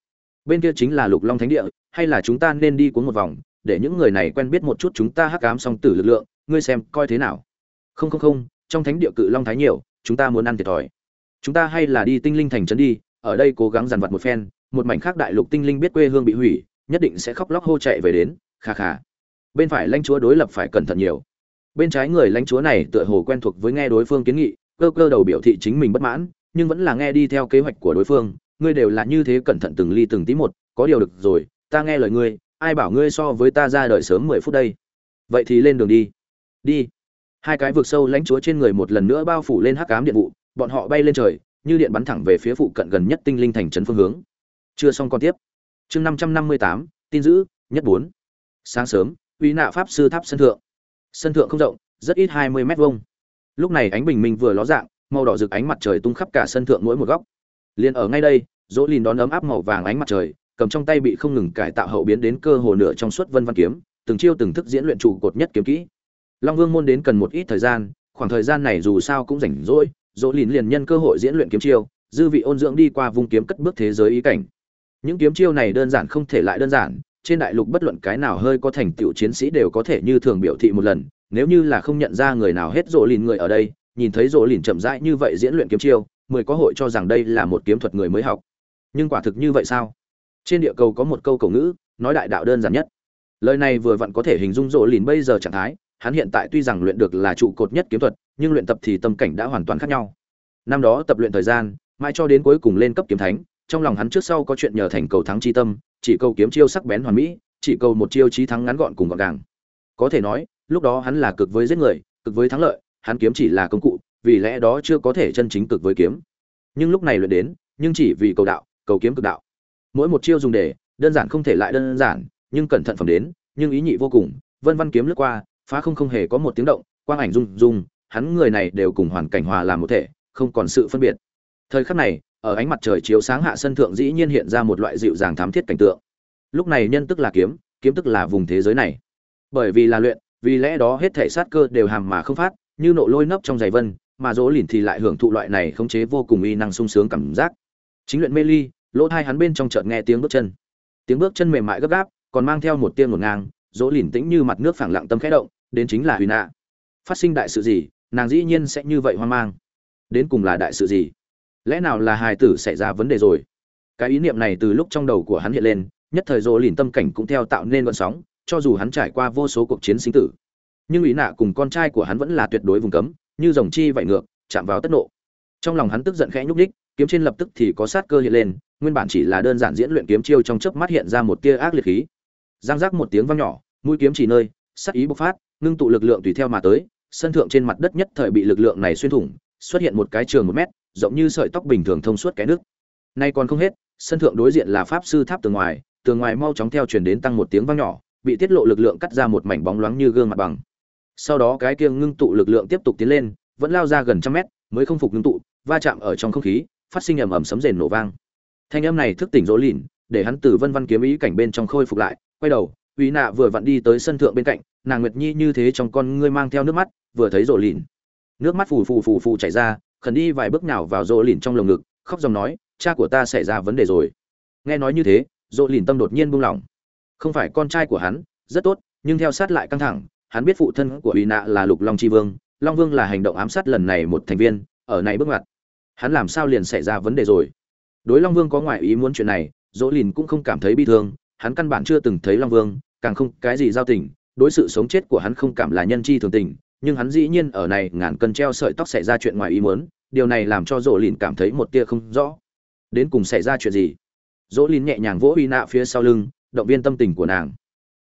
S1: Bên kia chính là lục long thánh địa, hay là chúng ta nên đi cuốn một vòng, để những người này quen biết một chút chúng ta hắc ám song tử lực lượng, ngươi xem coi thế nào. Không không không, trong thánh địa cự long thái nhiều, chúng ta muốn ăn thiệt thòi chúng ta hay là đi tinh linh thành trấn đi, ở đây cố gắng dằn vặt một phen, một mảnh khác đại lục tinh linh biết quê hương bị hủy, nhất định sẽ khóc lóc hô chạy về đến, kha kha. Bên phải lãnh chúa đối lập phải cẩn thận nhiều. Bên trái người lãnh chúa này tựa hồ quen thuộc với nghe đối phương kiến nghị, cơ cơ đầu biểu thị chính mình bất mãn, nhưng vẫn là nghe đi theo kế hoạch của đối phương. Ngươi đều là như thế cẩn thận từng ly từng tí một, có điều được rồi, ta nghe lời ngươi, ai bảo ngươi so với ta ra đời sớm mười phút đây? Vậy thì lên đường đi. Đi. Hai cái vực sâu lãnh chúa trên người một lần nữa bao phủ lên hắc cám điện vụ bọn họ bay lên trời, như điện bắn thẳng về phía phụ cận gần nhất tinh linh thành trấn phương hướng. Chưa xong còn tiếp. Chương năm trăm năm mươi tám, tin giữ nhất bốn. Sáng sớm, uy nạ pháp sư tháp sân thượng. Sân thượng không rộng, rất ít hai mươi mét vuông. Lúc này ánh bình minh vừa ló dạng, màu đỏ rực ánh mặt trời tung khắp cả sân thượng mỗi một góc. Liền ở ngay đây, dỗ lìn đón ấm áp màu vàng ánh mặt trời, cầm trong tay bị không ngừng cải tạo hậu biến đến cơ hồ nửa trong suốt vân văn kiếm, từng chiêu từng thức diễn luyện trụ cột nhất kiếm kỹ. Long vương môn đến cần một ít thời gian, khoảng thời gian này dù sao cũng rảnh rỗi dỗ lìn liền nhân cơ hội diễn luyện kiếm chiêu, dư vị ôn dưỡng đi qua vùng kiếm cất bước thế giới ý cảnh. Những kiếm chiêu này đơn giản không thể lại đơn giản, trên đại lục bất luận cái nào hơi có thành tựu chiến sĩ đều có thể như thường biểu thị một lần, nếu như là không nhận ra người nào hết rộ lìn người ở đây, nhìn thấy rộ lìn chậm rãi như vậy diễn luyện kiếm chiêu, mười có hội cho rằng đây là một kiếm thuật người mới học. Nhưng quả thực như vậy sao? Trên địa cầu có một câu cầu ngữ, nói đại đạo đơn giản nhất. Lời này vừa vặn có thể hình dung rộ lìn bây giờ trạng thái hắn hiện tại tuy rằng luyện được là trụ cột nhất kiếm thuật, nhưng luyện tập thì tâm cảnh đã hoàn toàn khác nhau. Năm đó tập luyện thời gian, mãi cho đến cuối cùng lên cấp kiếm thánh, trong lòng hắn trước sau có chuyện nhờ thành cầu thắng chi tâm, chỉ cầu kiếm chiêu sắc bén hoàn mỹ, chỉ cầu một chiêu chí thắng ngắn gọn cùng gọn gàng. Có thể nói, lúc đó hắn là cực với giết người, cực với thắng lợi, hắn kiếm chỉ là công cụ, vì lẽ đó chưa có thể chân chính cực với kiếm. Nhưng lúc này luyện đến, nhưng chỉ vì cầu đạo, cầu kiếm cực đạo. Mỗi một chiêu dùng để, đơn giản không thể lại đơn giản, nhưng cẩn thận phẩm đến, nhưng ý nhị vô cùng, vân văn kiếm lướt qua phá không không hề có một tiếng động, quang ảnh rung rung, hắn người này đều cùng hoàn cảnh hòa làm một thể, không còn sự phân biệt. Thời khắc này, ở ánh mặt trời chiếu sáng hạ sân thượng dĩ nhiên hiện ra một loại dịu dàng thám thiết cảnh tượng. Lúc này nhân tức là kiếm kiếm tức là vùng thế giới này. Bởi vì là luyện, vì lẽ đó hết thể sát cơ đều hàm mà không phát, như nộ lôi nấp trong giày vân, mà dỗ lìn thì lại hưởng thụ loại này khống chế vô cùng uy năng sung sướng cảm giác. Chính luyện mê ly, lỗ thai hắn bên trong chợt nghe tiếng bước chân. Tiếng bước chân mềm mại gấp gáp, còn mang theo một tiếng ngổn ngang dỗ lìn tĩnh như mặt nước phẳng lặng tâm khẽ động, đến chính là huy nạ phát sinh đại sự gì, nàng dĩ nhiên sẽ như vậy hoang mang. Đến cùng là đại sự gì? Lẽ nào là hài tử xảy ra vấn đề rồi? Cái ý niệm này từ lúc trong đầu của hắn hiện lên, nhất thời dỗ lìn tâm cảnh cũng theo tạo nên vận sóng, cho dù hắn trải qua vô số cuộc chiến sinh tử. Nhưng ý nạ cùng con trai của hắn vẫn là tuyệt đối vùng cấm, như dòng chi vạy ngược, chạm vào tất nộ. Trong lòng hắn tức giận khẽ nhúc đích kiếm trên lập tức thì có sát cơ hiện lên, nguyên bản chỉ là đơn giản diễn luyện kiếm chiêu trong chớp mắt hiện ra một tia ác liệt khí. Giang giác một tiếng vang nhỏ mũi kiếm chỉ nơi, sát ý bộc phát, ngưng tụ lực lượng tùy theo mà tới, sân thượng trên mặt đất nhất thời bị lực lượng này xuyên thủng, xuất hiện một cái trường một mét, rộng như sợi tóc bình thường thông suốt cái nước. Nay còn không hết, sân thượng đối diện là pháp sư tháp tường ngoài tường ngoài mau chóng theo truyền đến tăng một tiếng vang nhỏ, bị tiết lộ lực lượng cắt ra một mảnh bóng loáng như gương mặt bằng. Sau đó cái kia ngưng tụ lực lượng tiếp tục tiến lên, vẫn lao ra gần trăm mét, mới không phục ngưng tụ, va chạm ở trong không khí, phát sinh ầm ầm sấm rền nổ vang. Thanh âm này thức tỉnh rỗ lìn, để hắn từ vân văn kiếm ý cảnh bên trong khôi phục lại, quay đầu uy nạ vừa vặn đi tới sân thượng bên cạnh, nàng nguyệt nhi như thế trong con ngươi mang theo nước mắt, vừa thấy Rộ lìn. Nước mắt phù phù phù phù chảy ra, khẩn đi vài bước nào vào Rộ lìn trong lồng ngực, khóc dòng nói, cha của ta xảy ra vấn đề rồi. Nghe nói như thế, Rộ lìn tâm đột nhiên buông lỏng. Không phải con trai của hắn, rất tốt, nhưng theo sát lại căng thẳng, hắn biết phụ thân của uy nạ là lục long tri vương, long vương là hành động ám sát lần này một thành viên, ở này bước ngoặt. Hắn làm sao liền xảy ra vấn đề rồi? Đối long vương có ngoại ý muốn chuyện này dỗ lìn cũng không cảm thấy bi thương hắn căn bản chưa từng thấy long vương, càng không cái gì giao tình, đối sự sống chết của hắn không cảm là nhân chi thường tình, nhưng hắn dĩ nhiên ở này ngàn cân treo sợi tóc xảy ra chuyện ngoài ý muốn, điều này làm cho dỗ lìn cảm thấy một tia không rõ. Đến cùng xảy ra chuyện gì? Dỗ lìn nhẹ nhàng vỗ uy nạ phía sau lưng, động viên tâm tình của nàng.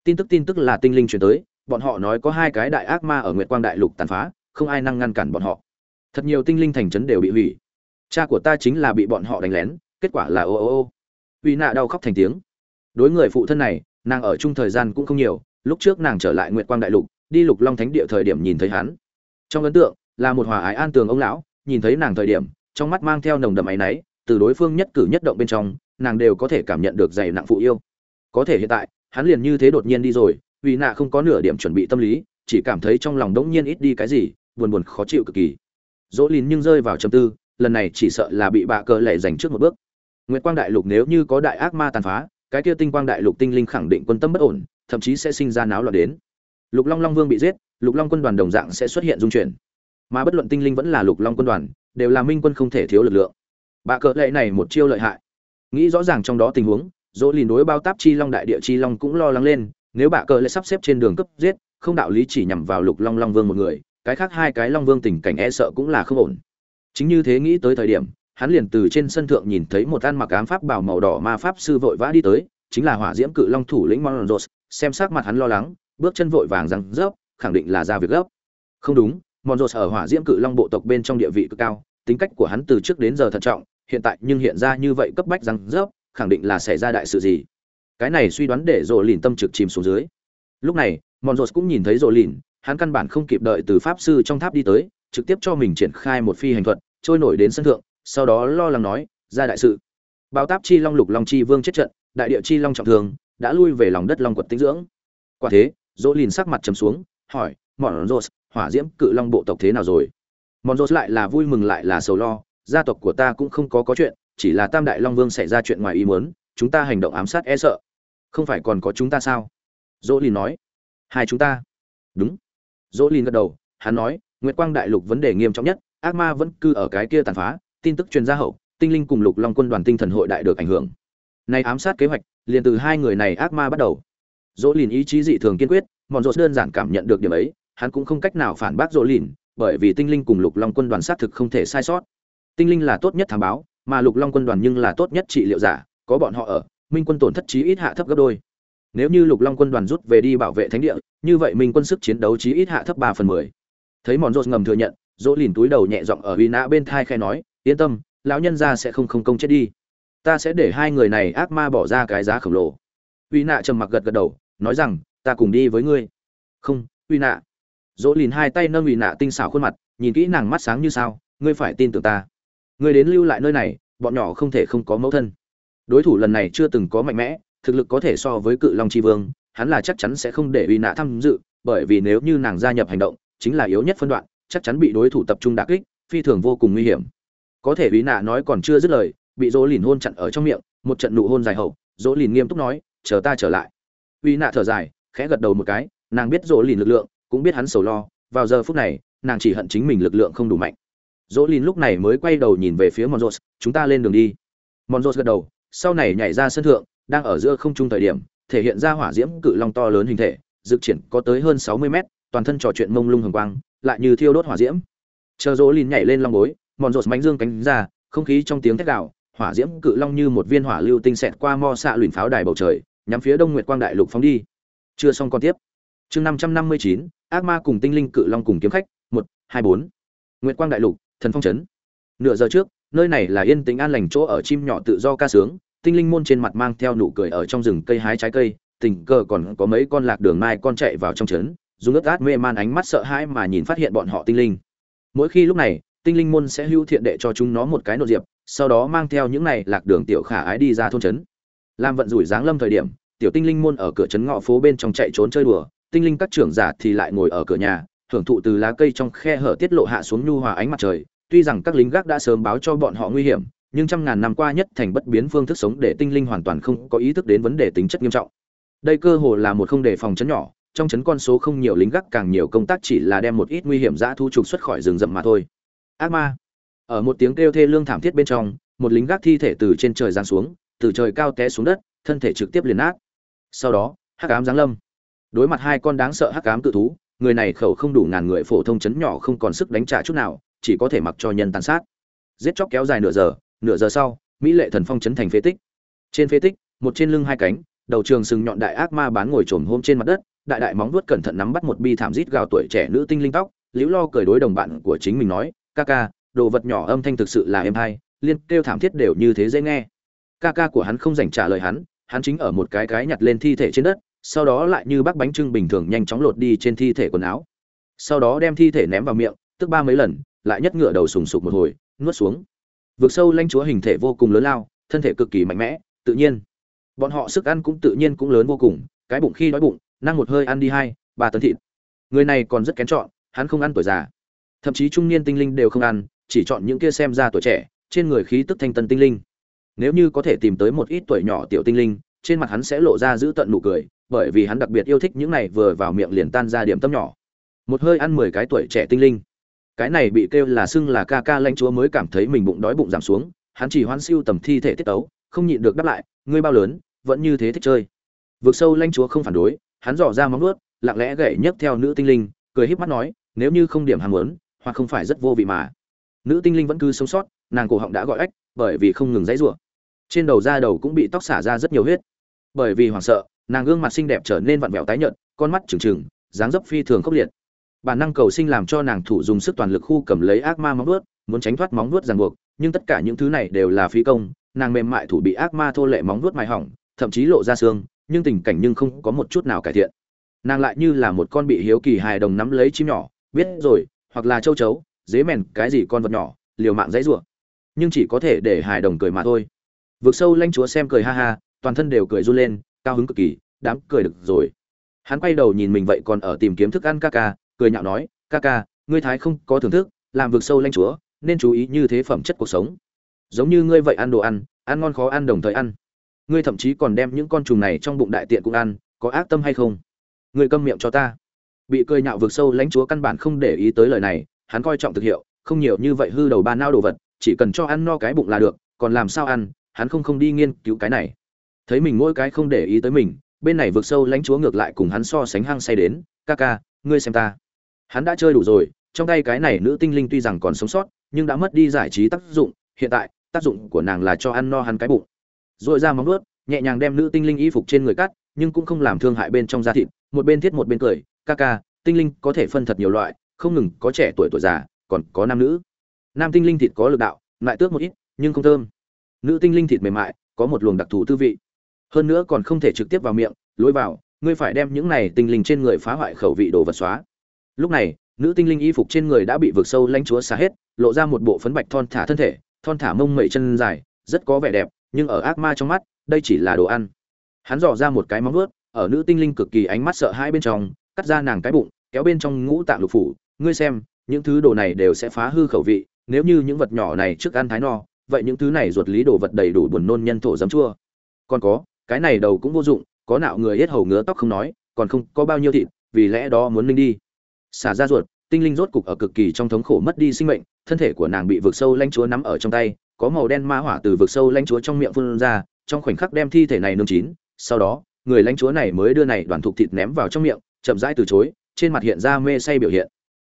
S1: Tin tức tin tức là tinh linh truyền tới, bọn họ nói có hai cái đại ác ma ở nguyệt quang đại lục tàn phá, không ai năng ngăn cản bọn họ. Thật nhiều tinh linh thành trấn đều bị hủy. Cha của ta chính là bị bọn họ đánh lén, kết quả là ô ô ô. Uy nạ đau khóc thành tiếng đối người phụ thân này, nàng ở chung thời gian cũng không nhiều, lúc trước nàng trở lại nguyệt quang đại lục, đi lục long thánh địa thời điểm nhìn thấy hắn. Trong ấn tượng, là một hòa ái an tường ông lão, nhìn thấy nàng thời điểm, trong mắt mang theo nồng đậm áy náy, từ đối phương nhất cử nhất động bên trong, nàng đều có thể cảm nhận được dày nặng phụ yêu. Có thể hiện tại, hắn liền như thế đột nhiên đi rồi, vì nạ không có nửa điểm chuẩn bị tâm lý, chỉ cảm thấy trong lòng đống nhiên ít đi cái gì, buồn buồn khó chịu cực kỳ. Dỗ lìn nhưng rơi vào trầm tư, lần này chỉ sợ là bị bạ cờ lệ giành trước một bước. Nguyệt quang đại lục nếu như có đại ác ma tàn phá cái kia tinh quang đại lục tinh linh khẳng định quân tâm bất ổn, thậm chí sẽ sinh ra náo loạn đến. Lục long long vương bị giết, lục long quân đoàn đồng dạng sẽ xuất hiện dung chuyển. Mà bất luận tinh linh vẫn là lục long quân đoàn, đều là minh quân không thể thiếu lực lượng. Bạ cờ lệ này một chiêu lợi hại. Nghĩ rõ ràng trong đó tình huống, dỗ lìn đối bao táp chi long đại địa chi long cũng lo lắng lên, nếu bạ cờ lệ sắp xếp trên đường cấp giết, không đạo lý chỉ nhằm vào lục long long vương một người, cái khác hai cái long vương tình cảnh e sợ cũng là không ổn. Chính như thế nghĩ tới thời điểm hắn liền từ trên sân thượng nhìn thấy một ăn mặc ám pháp bảo màu đỏ ma pháp sư vội vã đi tới, chính là hỏa diễm cự long thủ lĩnh monros xem sắc mặt hắn lo lắng, bước chân vội vàng răng rớp, khẳng định là ra việc gấp. Không đúng monros ở hỏa diễm cự long bộ tộc bên trong địa vị cực cao, tính cách của hắn từ trước đến giờ thận trọng, hiện tại nhưng hiện ra như vậy cấp bách răng rớp, khẳng định là xảy ra đại sự gì. Cái này suy đoán để rồ lìn tâm trực chìm xuống dưới. Lúc này monros cũng nhìn thấy rồ lìn hắn căn bản không kịp đợi từ pháp sư trong tháp đi tới, trực tiếp cho mình triển khai một phi hành thuật, trôi nổi đến sân thượng sau đó lo lắng nói, ra đại sự. Bao táp chi long lục long chi vương chết trận, đại địa chi long trọng thương, đã lui về lòng đất long quật tinh dưỡng. Quả thế, dỗ lìn sắc mặt trầm xuống, hỏi mòn rột hỏa diễm cự long bộ tộc thế nào rồi? Mòn rột lại là vui mừng lại là sầu lo, gia tộc của ta cũng không có có chuyện, chỉ là tam đại long vương xảy ra chuyện ngoài ý muốn, chúng ta hành động ám sát e sợ. Không phải còn có chúng ta sao? Dỗ lìn nói. Hai chúng ta. Đúng. Dỗ lìn gật đầu, hắn nói, nguyệt quang đại lục vấn đề nghiêm trọng nhất, ác ma vẫn cư ở cái kia tàn phá tin tức truyền ra hậu, tinh linh cùng lục long quân đoàn tinh thần hội đại được ảnh hưởng. Nay ám sát kế hoạch, liền từ hai người này ác ma bắt đầu. Dỗ lìn ý chí dị thường kiên quyết, mòn rột đơn giản cảm nhận được điểm ấy, hắn cũng không cách nào phản bác dỗ lìn bởi vì tinh linh cùng lục long quân đoàn xác thực không thể sai sót. Tinh linh là tốt nhất thám báo, mà lục long quân đoàn nhưng là tốt nhất trị liệu giả, có bọn họ ở, minh quân tổn thất chí ít hạ thấp gấp đôi. Nếu như lục long quân đoàn rút về đi bảo vệ thánh địa, như vậy minh quân sức chiến đấu chí ít hạ thấp ba phần mười. Thấy mòn rột ngầm thừa nhận dỗ lìn túi đầu nhẹ giọng ở uy nã bên thai khẽ nói yên tâm, lão nhân gia sẽ không không công chết đi. Ta sẽ để hai người này ác ma bỏ ra cái giá khổng lồ. Uy nạ trầm mặc gật gật đầu, nói rằng, ta cùng đi với ngươi. Không, uy nạ. Dỗ lìn hai tay nâng uy nạ tinh xảo khuôn mặt, nhìn kỹ nàng mắt sáng như sao, ngươi phải tin tưởng ta. Ngươi đến lưu lại nơi này, bọn nhỏ không thể không có mẫu thân. Đối thủ lần này chưa từng có mạnh mẽ, thực lực có thể so với cự long tri vương, hắn là chắc chắn sẽ không để uy nạ tham dự, bởi vì nếu như nàng gia nhập hành động, chính là yếu nhất phân đoạn, chắc chắn bị đối thủ tập trung đà kích, phi thường vô cùng nguy hiểm có thể uy nạ nói còn chưa dứt lời, bị dỗ lìn hôn chặn ở trong miệng, một trận nụ hôn dài hậu, dỗ lìn nghiêm túc nói, chờ ta trở lại. Uy nạ thở dài, khẽ gật đầu một cái, nàng biết dỗ lìn lực lượng, cũng biết hắn sầu lo, vào giờ phút này, nàng chỉ hận chính mình lực lượng không đủ mạnh. Dỗ lìn lúc này mới quay đầu nhìn về phía monzos chúng ta lên đường đi. Monzos gật đầu, sau này nhảy ra sân thượng, đang ở giữa không trung thời điểm, thể hiện ra hỏa diễm cự long to lớn hình thể dự triển có tới hơn sáu mươi mét, toàn thân trò chuyện mông lung hồng quang, lại như thiêu đốt hỏa diễm. Chờ dỗ lìn nhảy lên long bối monzos mánh dương cánh ra, không khí trong tiếng thét đạo hỏa diễm cự long như một viên hỏa lưu tinh xẹt qua mo xạ luyện pháo đài bầu trời, nhắm phía đông nguyệt quang đại lục phóng đi. Chưa xong còn tiếp. Chương năm trăm năm mươi chín, ác ma cùng tinh linh cự long cùng kiếm khách, một, hai, bốn. Nguyệt quang đại lục, thần phong trấn nửa giờ trước, nơi này là yên tĩnh an lành chỗ ở chim nhỏ tự do ca sướng, tinh linh môn trên mặt mang theo nụ cười ở trong rừng cây hái trái cây, tình cờ còn có mấy con lạc đường mai con chạy vào trong trấn dùng ướt át mê man ánh mắt sợ hãi mà nhìn phát hiện bọn họ tinh linh. Mỗi khi lúc này tinh linh môn sẽ hưu thiện đệ cho chúng nó một cái nội diệp, sau đó mang theo những này lạc đường tiểu khả ái đi ra thôn trấn. Làm vận rủi dáng lâm thời điểm, tiểu tinh linh môn ở cửa trấn ngõ phố bên trong chạy trốn chơi đùa, tinh linh các trưởng giả thì lại ngồi ở cửa nhà hưởng thụ từ lá cây trong khe hở tiết lộ hạ xuống nhu hòa ánh mặt trời. Tuy rằng các lính gác đã sớm báo cho bọn họ nguy hiểm, nhưng trăm ngàn năm qua nhất thành bất biến phương thức sống để tinh linh hoàn toàn không có ý thức đến vấn đề tính chất nghiêm trọng. Đây cơ hồ là một không đề phòng chấn nhỏ, trong chấn con số không nhiều lính gác càng nhiều công tác chỉ là đem một ít nguy hiểm dã thu trục xuất khỏi rừng rậm mà thôi ác ma. Ở một tiếng kêu thê lương thảm thiết bên trong, một lính gác thi thể từ trên trời giáng xuống, từ trời cao té xuống đất, thân thể trực tiếp liền nát. Sau đó, hắc ám giáng lâm. Đối mặt hai con đáng sợ hắc ám tự thú, người này khẩu không đủ ngàn người phổ thông chấn nhỏ không còn sức đánh trả chút nào, chỉ có thể mặc cho nhân tàn sát. Giết chóc kéo dài nửa giờ nửa giờ sau, mỹ lệ thần phong chấn thành phế tích. Trên phế tích, một trên lưng hai cánh, đầu trường sừng nhọn đại ác ma bán ngồi trồm hôm trên mặt đất, đại đại móng vuốt cẩn thận nắm bắt một bi thảm rít gào tuổi trẻ nữ tinh linh tóc, liễu lo cười đối đồng bạn của chính mình nói ca ca, đồ vật nhỏ âm thanh thực sự là êm hay, liên kêu thảm thiết đều như thế dễ nghe. Ca ca của hắn không dành trả lời hắn hắn chính ở một cái cái nhặt lên thi thể trên đất, sau đó lại như bác bánh trưng bình thường nhanh chóng lột đi trên thi thể quần áo. Sau đó đem thi thể ném vào miệng, tức ba mấy lần, lại nhất ngựa đầu sùng sục một hồi, nuốt xuống. Vực sâu lanh chúa hình thể vô cùng lớn lao, thân thể cực kỳ mạnh mẽ, tự nhiên. Bọn họ sức ăn cũng tự nhiên cũng lớn vô cùng, cái bụng khi đói bụng, năng một hơi ăn đi hai, ba tấn thịt. Người này còn rất kén chọn, hắn không ăn tuổi già thậm chí trung niên tinh linh đều không ăn, chỉ chọn những kia xem ra tuổi trẻ, trên người khí tức thanh tân tinh linh. Nếu như có thể tìm tới một ít tuổi nhỏ tiểu tinh linh, trên mặt hắn sẽ lộ ra giữ tận nụ cười, bởi vì hắn đặc biệt yêu thích những này vừa vào miệng liền tan ra điểm tâm nhỏ. Một hơi ăn mười cái tuổi trẻ tinh linh. Cái này bị kêu là xưng là ca ca lãnh chúa mới cảm thấy mình bụng đói bụng giảm xuống, hắn chỉ hoan siêu tầm thi thể tiết tấu, không nhịn được đáp lại, ngươi bao lớn, vẫn như thế thích chơi. Vượt sâu lãnh chúa không phản đối, hắn dò ra móng nuốt lặng lẽ gậy nhấc theo nữ tinh linh, cười híp mắt nói, nếu như không điểm ham muốn hoặc không phải rất vô vị mà. Nữ tinh linh vẫn cứ sống sót, nàng cổ họng đã gọi ách bởi vì không ngừng dãy rủa. Trên đầu da đầu cũng bị tóc xả ra rất nhiều huyết. Bởi vì hoảng sợ, nàng gương mặt xinh đẹp trở nên vặn vẹo tái nhợt, con mắt trừng trừng, dáng dấp phi thường khốc liệt. Bản năng cầu sinh làm cho nàng thủ dùng sức toàn lực khu cầm lấy ác ma móng vuốt, muốn tránh thoát móng vuốt ràng buộc, nhưng tất cả những thứ này đều là phí công, nàng mềm mại thủ bị ác ma thô lệ móng vuốt mài hỏng, thậm chí lộ ra xương, nhưng tình cảnh nhưng không có một chút nào cải thiện. Nàng lại như là một con bị hiếu kỳ hài đồng nắm lấy chim nhỏ, biết rồi hoặc là châu chấu, dế mèn, cái gì con vật nhỏ, liều mạng dãy rủa. Nhưng chỉ có thể để hài đồng cười mà thôi. Vực sâu lanh chúa xem cười ha ha, toàn thân đều cười run lên, cao hứng cực kỳ, đám cười được rồi. Hắn quay đầu nhìn mình vậy còn ở tìm kiếm thức ăn ca ca, cười nhạo nói, ca ca, ngươi thái không có thưởng thức, làm vực sâu lanh chúa, nên chú ý như thế phẩm chất cuộc sống. Giống như ngươi vậy ăn đồ ăn ăn ngon khó ăn đồng thời ăn. Ngươi thậm chí còn đem những con trùng này trong bụng đại tiện cũng ăn, có ác tâm hay không? Ngươi câm miệng cho ta bị cười nhạo vượt sâu lãnh chúa căn bản không để ý tới lời này, hắn coi trọng thực hiệu, không nhiều như vậy hư đầu ba nao đồ vật, chỉ cần cho ăn no cái bụng là được, còn làm sao ăn, hắn không không đi nghiên cứu cái này. Thấy mình mỗi cái không để ý tới mình, bên này vượt sâu lãnh chúa ngược lại cùng hắn so sánh hăng say đến, ca ca, ngươi xem ta. Hắn đã chơi đủ rồi, trong tay cái này nữ tinh linh tuy rằng còn sống sót, nhưng đã mất đi giải trí tác dụng, hiện tại, tác dụng của nàng là cho ăn no hắn cái bụng. Rồi ra móng vuốt, nhẹ nhàng đem nữ tinh linh y phục trên người cắt, nhưng cũng không làm thương hại bên trong da thịt, một bên thiết một bên cười ca ca, tinh linh có thể phân thật nhiều loại, không ngừng có trẻ tuổi tuổi già, còn có nam nữ. Nam tinh linh thịt có lực đạo, lại tước một ít, nhưng không thơm. Nữ tinh linh thịt mềm mại, có một luồng đặc thù tư vị. Hơn nữa còn không thể trực tiếp vào miệng, lối vào, ngươi phải đem những này tinh linh trên người phá hoại khẩu vị đồ vật xóa. Lúc này, nữ tinh linh y phục trên người đã bị vượt sâu lanh chúa xả hết, lộ ra một bộ phấn bạch thon thả thân thể, thon thả mông mẩy chân dài, rất có vẻ đẹp, nhưng ở ác ma trong mắt, đây chỉ là đồ ăn. Hắn dò ra một cái móng vuốt, ở nữ tinh linh cực kỳ ánh mắt sợ hãi bên trong cắt ra nàng cái bụng, kéo bên trong ngũ tạng lục phủ. Ngươi xem, những thứ đồ này đều sẽ phá hư khẩu vị, nếu như những vật nhỏ này trước ăn thái no, vậy những thứ này ruột lý đồ vật đầy đủ buồn nôn nhân thổ giấm chua. Còn có, cái này đầu cũng vô dụng, có nạo người hết hầu ngứa tóc không nói, còn không có bao nhiêu thịt, vì lẽ đó muốn linh đi. Xả ra ruột, tinh linh rốt cục ở cực kỳ trong thống khổ mất đi sinh mệnh, thân thể của nàng bị vực sâu lanh chúa nắm ở trong tay, có màu đen ma hỏa từ vực sâu lanh chúa trong miệng phun ra, trong khoảnh khắc đem thi thể này nương chín, sau đó, người lãnh chúa này mới đưa này đoàn thục thịt ném vào trong miệng chậm rãi từ chối, trên mặt hiện ra mê say biểu hiện.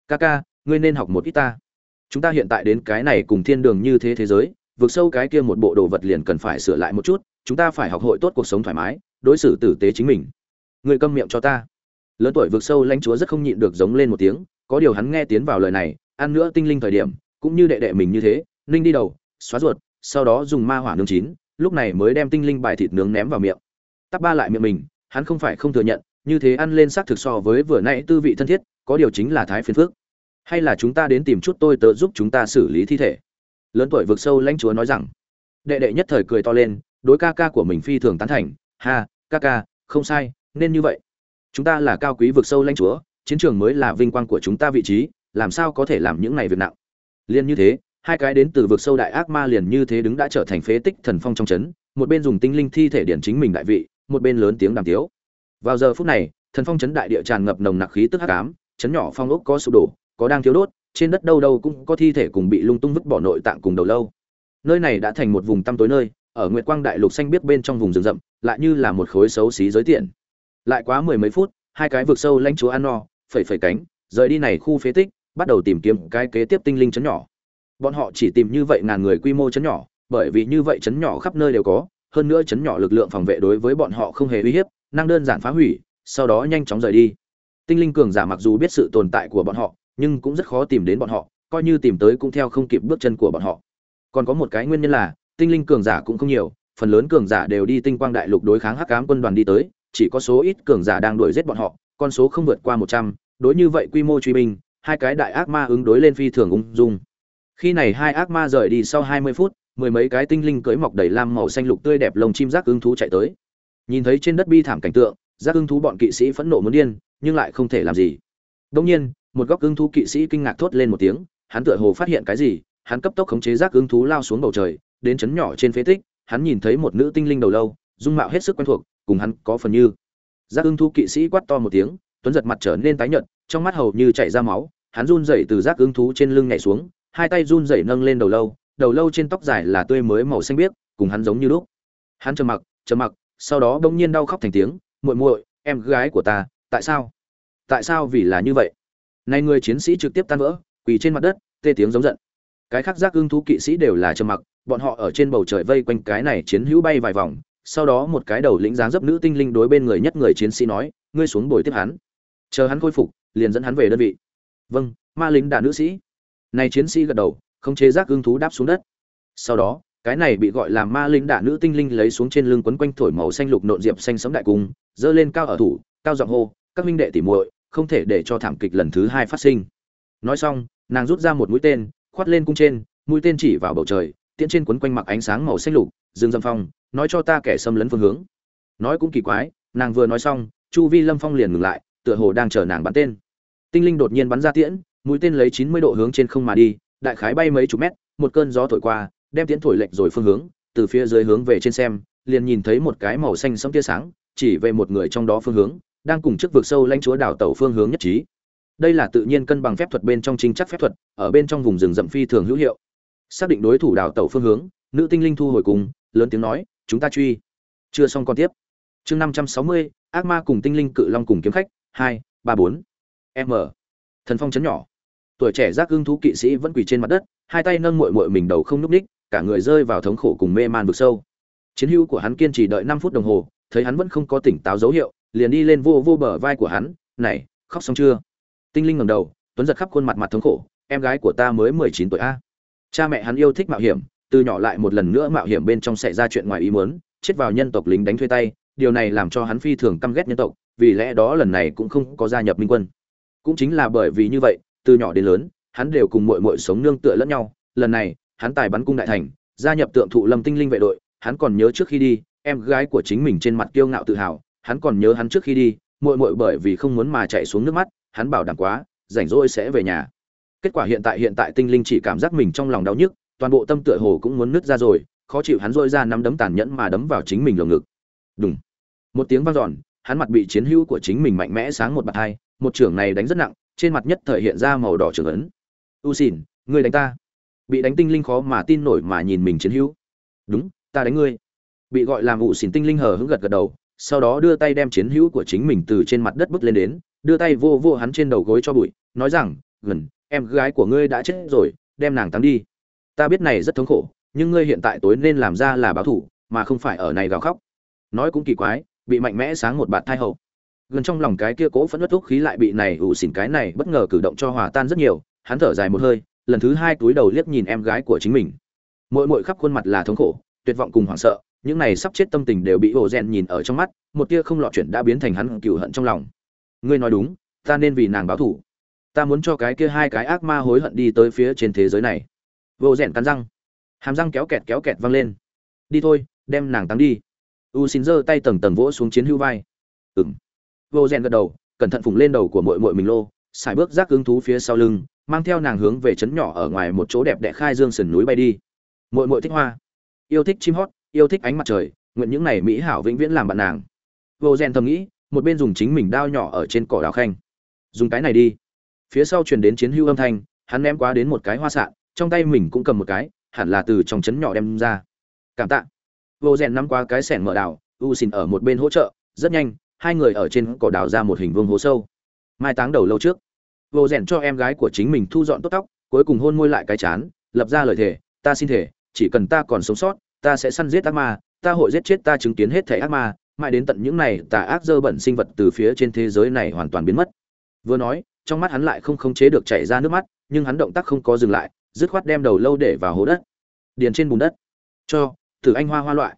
S1: Ca ca, ngươi nên học một ít ta. Chúng ta hiện tại đến cái này cùng thiên đường như thế thế giới, vượt sâu cái kia một bộ đồ vật liền cần phải sửa lại một chút, chúng ta phải học hội tốt cuộc sống thoải mái, đối xử tử tế chính mình. Người câm miệng cho ta. Lớn tuổi vượt sâu lãnh chúa rất không nhịn được giống lên một tiếng, có điều hắn nghe tiến vào lời này, ăn nữa tinh linh thời điểm, cũng như đệ đệ mình như thế, ninh đi đầu, xóa ruột, sau đó dùng ma hỏa nướng chín, lúc này mới đem tinh linh bài thịt nướng ném vào miệng. Tắp ba lại miệng mình, hắn không phải không thừa nhận như thế ăn lên xác thực so với vừa nãy tư vị thân thiết, có điều chính là thái phiền phước. Hay là chúng ta đến tìm chút tôi tớ giúp chúng ta xử lý thi thể? Lớn tuổi vực sâu lãnh chúa nói rằng. Đệ đệ nhất thời cười to lên, đối ca ca của mình phi thường tán thành. Ha, ca ca, không sai, nên như vậy. Chúng ta là cao quý vực sâu lãnh chúa, chiến trường mới là vinh quang của chúng ta vị trí, làm sao có thể làm những này việc nặng? Liên như thế, hai cái đến từ vực sâu đại ác ma liền như thế đứng đã trở thành phế tích thần phong trong chấn, một bên dùng tinh linh thi thể điển chính mình đại vị, một bên lớn tiếng đàm tiếu vào giờ phút này, thần phong chấn đại địa tràn ngập nồng nặc khí tức hắc ám, chấn nhỏ phong ốc có sụp đổ, có đang thiếu đốt, trên đất đâu đâu cũng có thi thể cùng bị lung tung vứt bỏ nội tạng cùng đầu lâu. Nơi này đã thành một vùng tăm tối nơi, ở nguyệt quang đại lục xanh biết bên trong vùng rừng rậm, lại như là một khối xấu xí giới tiện. Lại quá mười mấy phút, hai cái vực sâu lãnh chúa ăn no, phẩy phẩy cánh, rời đi này khu phế tích, bắt đầu tìm kiếm cái kế tiếp tinh linh chấn nhỏ. Bọn họ chỉ tìm như vậy ngàn người quy mô chấn nhỏ, bởi vì như vậy chấn nhỏ khắp nơi đều có, hơn nữa chấn nhỏ lực lượng phòng vệ đối với bọn họ không hề uy hiếp năng đơn giản phá hủy, sau đó nhanh chóng rời đi. Tinh linh cường giả mặc dù biết sự tồn tại của bọn họ, nhưng cũng rất khó tìm đến bọn họ, coi như tìm tới cũng theo không kịp bước chân của bọn họ. Còn có một cái nguyên nhân là, tinh linh cường giả cũng không nhiều, phần lớn cường giả đều đi tinh quang đại lục đối kháng hắc ám quân đoàn đi tới, chỉ có số ít cường giả đang đuổi giết bọn họ, con số không vượt qua một trăm, đối như vậy quy mô truy binh, hai cái đại ác ma ứng đối lên phi thường ung dung. Khi này hai ác ma rời đi sau hai mươi phút, mười mấy cái tinh linh cưỡi mọc đầy lam màu xanh lục tươi đẹp lồng chim rác ưng thú chạy tới nhìn thấy trên đất bi thảm cảnh tượng, giác ưng thú bọn kỵ sĩ phẫn nộ muốn điên, nhưng lại không thể làm gì. Đông nhiên, một góc ưng thú kỵ sĩ kinh ngạc thốt lên một tiếng, hắn tựa hồ phát hiện cái gì, hắn cấp tốc khống chế giác ưng thú lao xuống bầu trời, đến chấn nhỏ trên phế tích, hắn nhìn thấy một nữ tinh linh đầu lâu, dung mạo hết sức quen thuộc, cùng hắn có phần như. Giác ưng thú kỵ sĩ quát to một tiếng, tuấn giật mặt trở nên tái nhợt, trong mắt hầu như chảy ra máu, hắn run rẩy từ giác ưng thú trên lưng nhảy xuống, hai tay run rẩy nâng lên đầu lâu đầu lâu trên tóc dài là tươi mới màu xanh biếc, cùng hắn giống như lúc. Hắn trầm mặc trầm mặc sau đó bỗng nhiên đau khóc thành tiếng, muội muội, em gái của ta, tại sao? Tại sao vì là như vậy? Này người chiến sĩ trực tiếp tan vỡ, quỳ trên mặt đất, tê tiếng giống giận. Cái khác giác ưng thú kỵ sĩ đều là trầm mặc, bọn họ ở trên bầu trời vây quanh cái này chiến hữu bay vài vòng, sau đó một cái đầu lĩnh dáng dấp nữ tinh linh đối bên người nhất người chiến sĩ nói, ngươi xuống bồi tiếp hắn. Chờ hắn khôi phục, liền dẫn hắn về đơn vị. Vâng ma lính đà nữ sĩ. Này chiến sĩ gật đầu không chế giác ưng thú đáp xuống đất. Sau đó cái này bị gọi là ma linh đả nữ tinh linh lấy xuống trên lưng quấn quanh thổi màu xanh lục nộn diệp xanh sấm đại cung dơ lên cao ở thủ, cao giọng hô, các minh đệ tỉ muội, không thể để cho thảm kịch lần thứ hai phát sinh. Nói xong, nàng rút ra một mũi tên, khoát lên cung trên, mũi tên chỉ vào bầu trời, tiễn trên quấn quanh mặc ánh sáng màu xanh lục, dương dâm phong, nói cho ta kẻ xâm lấn phương hướng. Nói cũng kỳ quái, nàng vừa nói xong, chu vi lâm phong liền ngừng lại, tựa hồ đang chờ nàng bắn tên. Tinh linh đột nhiên bắn ra tiễn, mũi tên lấy chín mươi độ hướng trên không mà đi, đại khái bay mấy chục mét, một cơn gió thổi qua đem tiễn thổi lệch rồi phương hướng, từ phía dưới hướng về trên xem, liền nhìn thấy một cái màu xanh sẫm tia sáng, chỉ về một người trong đó phương hướng, đang cùng trước vực sâu lãnh chúa đảo tàu phương hướng nhất trí. Đây là tự nhiên cân bằng phép thuật bên trong chính chắc phép thuật, ở bên trong vùng rừng rậm phi thường hữu hiệu. Xác định đối thủ đảo tàu phương hướng, nữ tinh linh thu hồi cùng, lớn tiếng nói, chúng ta truy. Chưa xong còn tiếp. Chương năm trăm sáu mươi, ác ma cùng tinh linh cự long cùng kiếm khách, hai, ba, bốn. M. Thần phong chấn nhỏ. Tuổi trẻ giác hưng thú kỵ sĩ vẫn quỳ trên mặt đất, hai tay nâng muội muội mình đầu không nhúc ních cả người rơi vào thống khổ cùng mê man vực sâu. Chiến hữu của hắn kiên trì đợi năm phút đồng hồ, thấy hắn vẫn không có tỉnh táo dấu hiệu, liền đi lên vô vô bờ vai của hắn, này, khóc xong chưa? Tinh linh ngẩng đầu, tuấn giật khắp khuôn mặt mặt thống khổ, em gái của ta mới mười chín tuổi a. Cha mẹ hắn yêu thích mạo hiểm, từ nhỏ lại một lần nữa mạo hiểm bên trong xảy ra chuyện ngoài ý muốn, chết vào nhân tộc lính đánh thuê tay, điều này làm cho hắn phi thường căm ghét nhân tộc, vì lẽ đó lần này cũng không có gia nhập minh quân. Cũng chính là bởi vì như vậy, từ nhỏ đến lớn, hắn đều cùng muội muội sống nương tựa lẫn nhau, lần này hắn tài bắn cung đại thành gia nhập tượng thụ lâm tinh linh vệ đội hắn còn nhớ trước khi đi em gái của chính mình trên mặt kiêu ngạo tự hào hắn còn nhớ hắn trước khi đi muội muội bởi vì không muốn mà chạy xuống nước mắt hắn bảo đảm quá rảnh rỗi sẽ về nhà. Kết quả hiện tại hiện tại tinh linh chỉ cảm giác mình trong lòng đau nhức toàn bộ tâm tựa hồ cũng muốn nứt ra rồi khó chịu hắn rỗi ra nắm đấm tàn nhẫn mà đấm vào chính mình lồng ngực. Đùng, một tiếng vang dọn hắn mặt bị chiến hữu của chính mình mạnh mẽ sáng một bạt hai một trưởng này đánh rất nặng trên mặt nhất thời hiện ra màu đỏ trưởng ấn. U xỉn ngươi đánh ta bị đánh tinh linh khó mà tin nổi mà nhìn mình chiến hữu. Đúng, ta đánh ngươi. Bị gọi làm ủ xỉn tinh linh hờ hững gật gật đầu, sau đó đưa tay đem chiến hữu của chính mình từ trên mặt đất bước lên đến, đưa tay vô vô hắn trên đầu gối cho bụi, nói rằng, gần, em gái của ngươi đã chết rồi, đem nàng tắm đi. Ta biết này rất thống khổ, nhưng ngươi hiện tại tối nên làm ra là báo thủ, mà không phải ở này gào khóc. Nói cũng kỳ quái, bị mạnh mẽ sáng một bạt thai hậu. Gần trong lòng cái kia cố phẫn nứt thuốc khí lại bị này ủ xỉn cái này bất ngờ cử động cho hòa tan rất nhiều, hắn thở dài một hơi lần thứ hai túi đầu liếc nhìn em gái của chính mình. Mỗi mỗi khắp khuôn mặt là thống khổ, tuyệt vọng cùng hoảng sợ, những này sắp chết tâm tình đều bị hồ rèn nhìn ở trong mắt, một tia không lọt chuyện đã biến thành hắn cựu hận trong lòng. Ngươi nói đúng, ta nên vì nàng báo thủ ta muốn cho cái kia hai cái ác ma hối hận đi tới phía trên thế giới này. Vô rèn cắn răng. Hàm răng kéo kẹt kéo kẹt văng lên. Đi thôi, đem nàng tắm đi. U xin giơ tay tầng tầng vỗ xuống chiến hưu vai. Ừng vô rèn gật đầu, cẩn thận phùng lên đầu của mội mội mình lô xài bước rác ứng thú phía sau lưng mang theo nàng hướng về trấn nhỏ ở ngoài một chỗ đẹp đẽ khai dương sườn núi bay đi. Muội muội thích hoa. Yêu thích chim hót, yêu thích ánh mặt trời, nguyện những này mỹ hảo vĩnh viễn làm bạn nàng. Vô Gen thầm nghĩ, một bên dùng chính mình đao nhỏ ở trên cỏ đào khanh. Dùng cái này đi. Phía sau truyền đến chiến hưu âm thanh, hắn ném quá đến một cái hoa sạn, trong tay mình cũng cầm một cái, hẳn là từ trong trấn nhỏ đem ra. Cảm tạ. Vô Gen nắm qua cái xẻng mở đào u xin ở một bên hỗ trợ, rất nhanh, hai người ở trên cỏ đào ra một hình vuông hố sâu. Mai táng đầu lâu trước vô rèn cho em gái của chính mình thu dọn tốt tóc, cuối cùng hôn môi lại cái chán, lập ra lời thề, ta xin thể chỉ cần ta còn sống sót, ta sẽ săn giết ác ma, ta hội giết chết ta chứng kiến hết thể ác ma, mãi đến tận những này tà ác dơ bẩn sinh vật từ phía trên thế giới này hoàn toàn biến mất. Vừa nói, trong mắt hắn lại không khống chế được chảy ra nước mắt, nhưng hắn động tác không có dừng lại, dứt khoát đem đầu lâu để vào hố đất. Điền trên bùn đất. Cho, thử anh hoa hoa loại.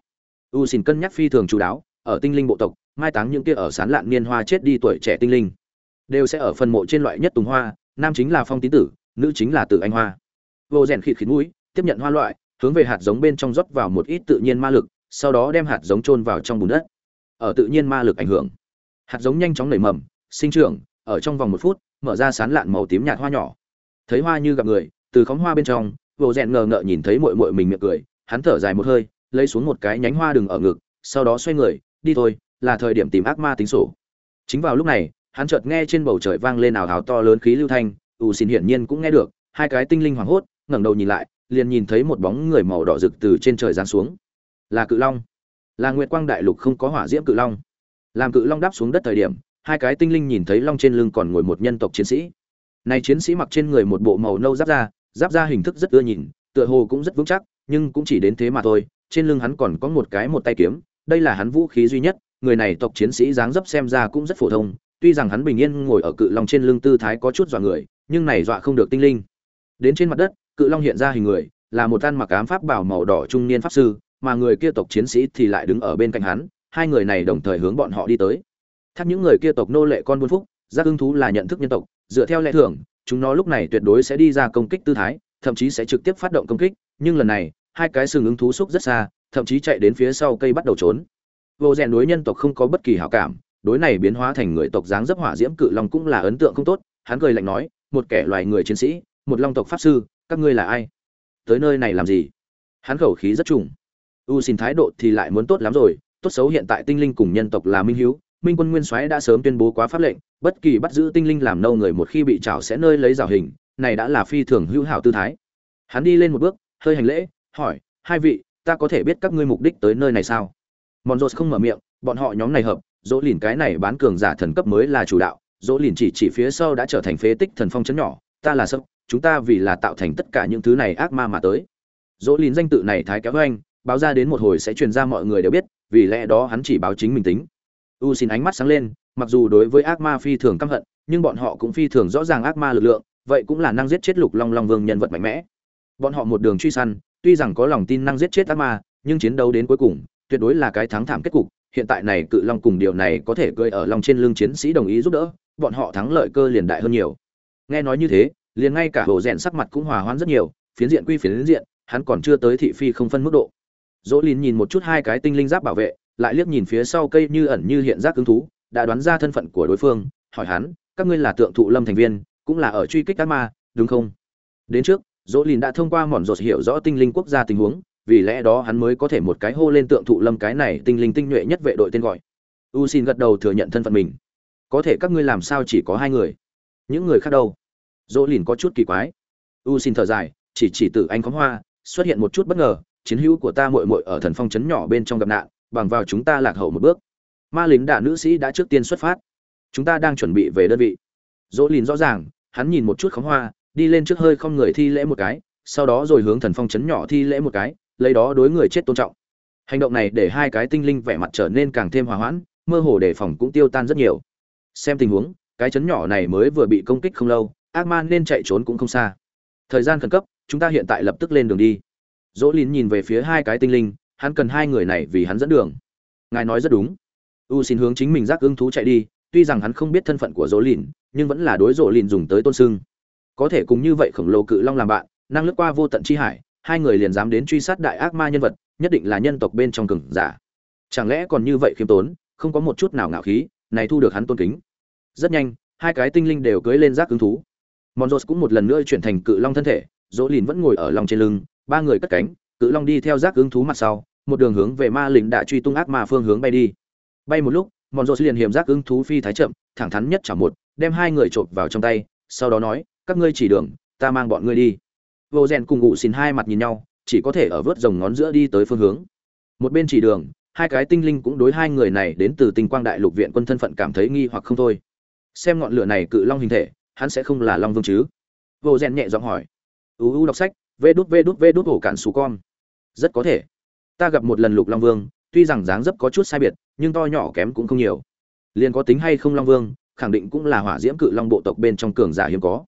S1: U xin cân nhắc phi thường chú đáo, ở tinh linh bộ tộc, mai táng những kia ở sán lạn niên hoa chết đi tuổi trẻ tinh linh đều sẽ ở phần mộ trên loại nhất tùng hoa, nam chính là phong tín tử, nữ chính là tử anh hoa. Vô rèn khịt khịt mũi, tiếp nhận hoa loại, hướng về hạt giống bên trong rót vào một ít tự nhiên ma lực, sau đó đem hạt giống chôn vào trong bùn đất. Ở tự nhiên ma lực ảnh hưởng, hạt giống nhanh chóng nảy mầm, sinh trưởng, ở trong vòng một phút, mở ra sán lạn màu tím nhạt hoa nhỏ. Thấy hoa như gặp người, từ khóm hoa bên trong, vô rèn ngờ ngợ nhìn thấy mội mội mình miệng cười, hắn thở dài một hơi, lấy xuống một cái nhánh hoa đừng ở ngực, sau đó xoay người, đi thôi, là thời điểm tìm ác ma tính sổ. Chính vào lúc này hắn chợt nghe trên bầu trời vang lên ảo hào to lớn khí lưu thanh, U xin hiển nhiên cũng nghe được, hai cái tinh linh hoảng hốt, ngẩng đầu nhìn lại, liền nhìn thấy một bóng người màu đỏ rực từ trên trời giáng xuống. Là cự long. Là nguyệt quang đại lục không có hỏa diễm cự long. Làm cự long đáp xuống đất thời điểm, hai cái tinh linh nhìn thấy long trên lưng còn ngồi một nhân tộc chiến sĩ. Này chiến sĩ mặc trên người một bộ màu nâu giáp da giáp da hình thức rất ưa nhìn, tựa hồ cũng rất vững chắc, nhưng cũng chỉ đến thế mà thôi, trên lưng hắn còn có một cái một tay kiếm, đây là hắn vũ khí duy nhất, người này tộc chiến sĩ dáng dấp xem ra cũng rất phổ thông tuy rằng hắn bình yên ngồi ở cự long trên lưng tư thái có chút dọa người, nhưng này dọa không được tinh linh. Đến trên mặt đất, cự long hiện ra hình người, là một tan mặc ám pháp bảo màu đỏ trung niên pháp sư, mà người kia tộc chiến sĩ thì lại đứng ở bên cạnh hắn, hai người này đồng thời hướng bọn họ đi tới. Thác những người kia tộc nô lệ con buôn phúc, giác hưng thú là nhận thức nhân tộc, dựa theo lẽ thường, chúng nó lúc này tuyệt đối sẽ đi ra công kích tư thái, thậm chí sẽ trực tiếp phát động công kích, nhưng lần này, hai cái sừng ứng thú xúc rất xa, thậm chí chạy đến phía sau cây bắt đầu trốn. Vô rèn đối nhân tộc không có bất kỳ hảo cảm đối này biến hóa thành người tộc dáng dấp hỏa diễm cự long cũng là ấn tượng không tốt, hắn cười lạnh nói, một kẻ loài người chiến sĩ, một long tộc pháp sư, các ngươi là ai? Tới nơi này làm gì? Hắn khẩu khí rất trùng. U xin thái độ thì lại muốn tốt lắm rồi, tốt xấu hiện tại tinh linh cùng nhân tộc là minh hiếu, minh quân nguyên soái đã sớm tuyên bố quá pháp lệnh, bất kỳ bắt giữ tinh linh làm nâu người một khi bị trảo sẽ nơi lấy rào hình, này đã là phi thường hữu hảo tư thái. Hắn đi lên một bước, hơi hành lễ, hỏi, hai vị, ta có thể biết các ngươi mục đích tới nơi này sao? Mòn rột không mở miệng, bọn họ nhóm này hợp dỗ lìn cái này bán cường giả thần cấp mới là chủ đạo dỗ lìn chỉ chỉ phía sau đã trở thành phế tích thần phong chấn nhỏ ta là sâu, chúng ta vì là tạo thành tất cả những thứ này ác ma mà tới. Dỗ lìn danh tự này thái kéo anh báo ra đến một hồi sẽ truyền ra mọi người đều biết vì lẽ đó hắn chỉ báo chính mình tính. U xin ánh mắt sáng lên mặc dù đối với ác ma phi thường căm hận nhưng bọn họ cũng phi thường rõ ràng ác ma lực lượng vậy cũng là năng giết chết lục long long vương nhân vật mạnh mẽ. Bọn họ một đường truy săn tuy rằng có lòng tin năng giết chết ác ma nhưng chiến đấu đến cuối cùng tuyệt đối là cái thắng thảm kết cục, hiện tại này cự long cùng điều này có thể cơi ở long trên lưng chiến sĩ đồng ý giúp đỡ, bọn họ thắng lợi cơ liền đại hơn nhiều. Nghe nói như thế, liền ngay cả hồ rèn sắc mặt cũng hòa hoãn rất nhiều, phiến diện quy phiến diện, hắn còn chưa tới thị phi không phân mức độ. Dỗ lìn nhìn một chút hai cái tinh linh giáp bảo vệ, lại liếc nhìn phía sau cây như ẩn như hiện giác cứng thú, đã đoán ra thân phận của đối phương, hỏi hắn, các ngươi là tượng thụ lâm thành viên, cũng là ở truy kích các ma, đúng không? Đến trước, dỗ lìn đã thông qua mòn rột hiểu rõ tinh linh quốc gia tình huống vì lẽ đó hắn mới có thể một cái hô lên tượng thụ lâm cái này tinh linh tinh nhuệ nhất vệ đội tên gọi. U xin gật đầu thừa nhận thân phận mình. Có thể các ngươi làm sao chỉ có hai người? Những người khác đâu? Dỗ lìn có chút kỳ quái. U xin thở dài, chỉ chỉ tử anh có hoa, xuất hiện một chút bất ngờ, chiến hữu của ta muội muội ở thần phong trấn nhỏ bên trong gặp nạn, bằng vào chúng ta lạc hậu một bước. Ma lính đả nữ sĩ đã trước tiên xuất phát. Chúng ta đang chuẩn bị về đơn vị. Dỗ lìn rõ ràng, hắn nhìn một chút khóm hoa, đi lên trước hơi không người thi lễ một cái, sau đó rồi hướng thần phong trấn nhỏ thi lễ một cái lấy đó đối người chết tôn trọng. Hành động này để hai cái tinh linh vẻ mặt trở nên càng thêm hòa hoãn, mơ hồ đề phòng cũng tiêu tan rất nhiều. Xem tình huống, cái chấn nhỏ này mới vừa bị công kích không lâu, ác man nên chạy trốn cũng không xa. Thời gian khẩn cấp, chúng ta hiện tại lập tức lên đường đi. Dỗ lín nhìn về phía hai cái tinh linh, hắn cần hai người này vì hắn dẫn đường. Ngài nói rất đúng. U xin hướng chính mình giác ưng thú chạy đi, tuy rằng hắn không biết thân phận của dỗ lìn, nhưng vẫn là đối dỗ lìn dùng tới tôn sưng. Có thể cùng như vậy khổng lồ cự long làm bạn, năng lướt qua vô tận chi hải hai người liền dám đến truy sát đại ác ma nhân vật, nhất định là nhân tộc bên trong cường giả. Chẳng lẽ còn như vậy khiêm tốn, không có một chút nào ngạo khí, này thu được hắn tôn kính. Rất nhanh, hai cái tinh linh đều cưỡi lên giác ứng thú. Monros cũng một lần nữa chuyển thành cự long thân thể, dỗ lìn vẫn ngồi ở lòng trên lưng, ba người cất cánh, cự long đi theo giác ứng thú mặt sau, một đường hướng về ma lĩnh đã truy tung ác ma phương hướng bay đi. Bay một lúc monros liền hiểm giác ứng thú phi thái chậm, thẳng thắn nhất chả một, đem hai người chộp vào trong tay, sau đó nói, các ngươi chỉ đường, ta mang bọn ngươi đi vô rèn cùng ngụ xin hai mặt nhìn nhau, chỉ có thể ở vớt rồng ngón giữa đi tới phương hướng. Một bên chỉ đường, hai cái tinh linh cũng đối hai người này đến từ tinh quang đại lục viện quân thân phận cảm thấy nghi hoặc không thôi. Xem ngọn lửa này cự long hình thể, hắn sẽ không là long vương chứ? Vô rèn nhẹ giọng hỏi. Uu đọc sách, vê đút vê đút vê đút ổ cản xù con. Rất có thể. Ta gặp một lần lục long vương, tuy rằng dáng dấp có chút sai biệt, nhưng to nhỏ kém cũng không nhiều. Liền có tính hay không long vương, khẳng định cũng là hỏa diễm cự long bộ tộc bên trong cường giả hiếm có.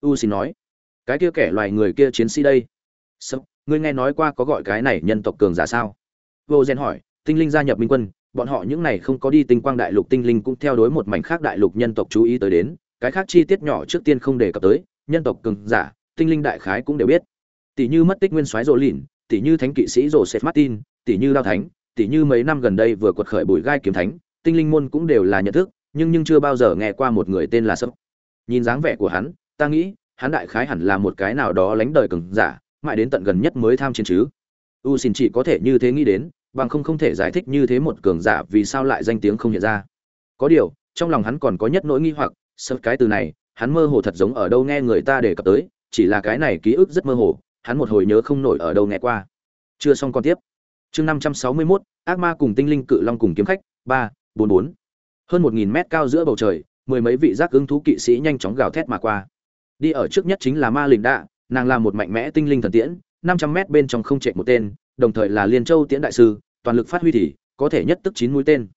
S1: U xin nói cái kia kẻ loài người kia chiến sĩ đây. Sao ngươi nghe nói qua có gọi cái này nhân tộc cường giả sao? Vô gen hỏi, tinh linh gia nhập minh quân, bọn họ những này không có đi tinh quang đại lục, tinh linh cũng theo đối một mảnh khác đại lục nhân tộc chú ý tới đến, cái khác chi tiết nhỏ trước tiên không đề cập tới, nhân tộc cường giả, tinh linh đại khái cũng đều biết. Tỷ như mất tích nguyên soái rộ lìn, tỷ như thánh kỵ sĩ rộ seth martin, tỷ như lao thánh, tỷ như mấy năm gần đây vừa quật khởi bùi gai kiếm thánh, tinh linh môn cũng đều là nhận thức, nhưng nhưng chưa bao giờ nghe qua một người tên là sấp nhìn dáng vẻ của hắn, ta nghĩ hắn đại khái hẳn là một cái nào đó lánh đời cường giả mãi đến tận gần nhất mới tham chiến chứ. U xin chỉ có thể như thế nghĩ đến bằng không không thể giải thích như thế một cường giả vì sao lại danh tiếng không hiện ra. Có điều trong lòng hắn còn có nhất nỗi nghi hoặc sợ cái từ này hắn mơ hồ thật giống ở đâu nghe người ta đề cập tới chỉ là cái này ký ức rất mơ hồ hắn một hồi nhớ không nổi ở đâu nghe qua. Chưa xong còn tiếp. Chương năm trăm sáu mươi 561, ác ma cùng tinh linh cự long cùng kiếm khách ba bốn bốn. Hơn một nghìn mét cao giữa bầu trời mười mấy vị giác ứng thú kỵ sĩ nhanh chóng gào thét mà qua đi ở trước nhất chính là ma linh đạ, nàng là một mạnh mẽ tinh linh thần tiễn, năm trăm mét bên trong không chạy một tên, đồng thời là liên châu tiễn đại sư, toàn lực phát huy thì có thể nhất tức chín mũi tên.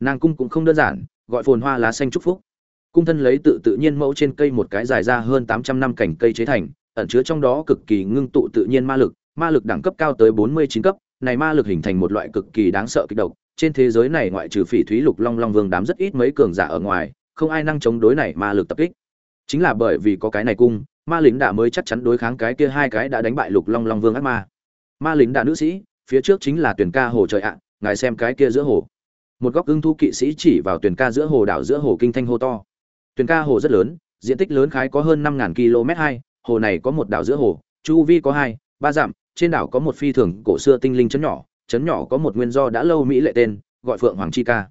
S1: Nàng cung cũng không đơn giản, gọi phồn hoa lá xanh chúc phúc. Cung thân lấy tự tự nhiên mẫu trên cây một cái dài ra hơn tám trăm năm cảnh cây chế thành, ẩn chứa trong đó cực kỳ ngưng tụ tự nhiên ma lực ma lực đẳng cấp cao tới bốn mươi chín cấp, này ma lực hình thành một loại cực kỳ đáng sợ kích độc. Trên thế giới này ngoại trừ phỉ thúy lục long long vương đám rất ít mấy cường giả ở ngoài, không ai năng chống đối này ma lực tập kích chính là bởi vì có cái này cung, ma lính đã mới chắc chắn đối kháng cái kia hai cái đã đánh bại lục long long vương ác ma. Ma lính đã nữ sĩ, phía trước chính là tuyển ca hồ trời ạ, ngài xem cái kia giữa hồ. Một góc ưng thu kỵ sĩ chỉ vào tuyển ca giữa hồ đảo giữa hồ kinh thanh hô to. Tuyển ca hồ rất lớn, diện tích lớn khái có hơn năm km hai, hồ này có một đảo giữa hồ, chu vi có hai, ba dặm, trên đảo có một phi thường cổ xưa tinh linh chấn nhỏ chấn nhỏ có một nguyên do đã lâu mỹ lệ tên, gọi phượng hoàng chi ca.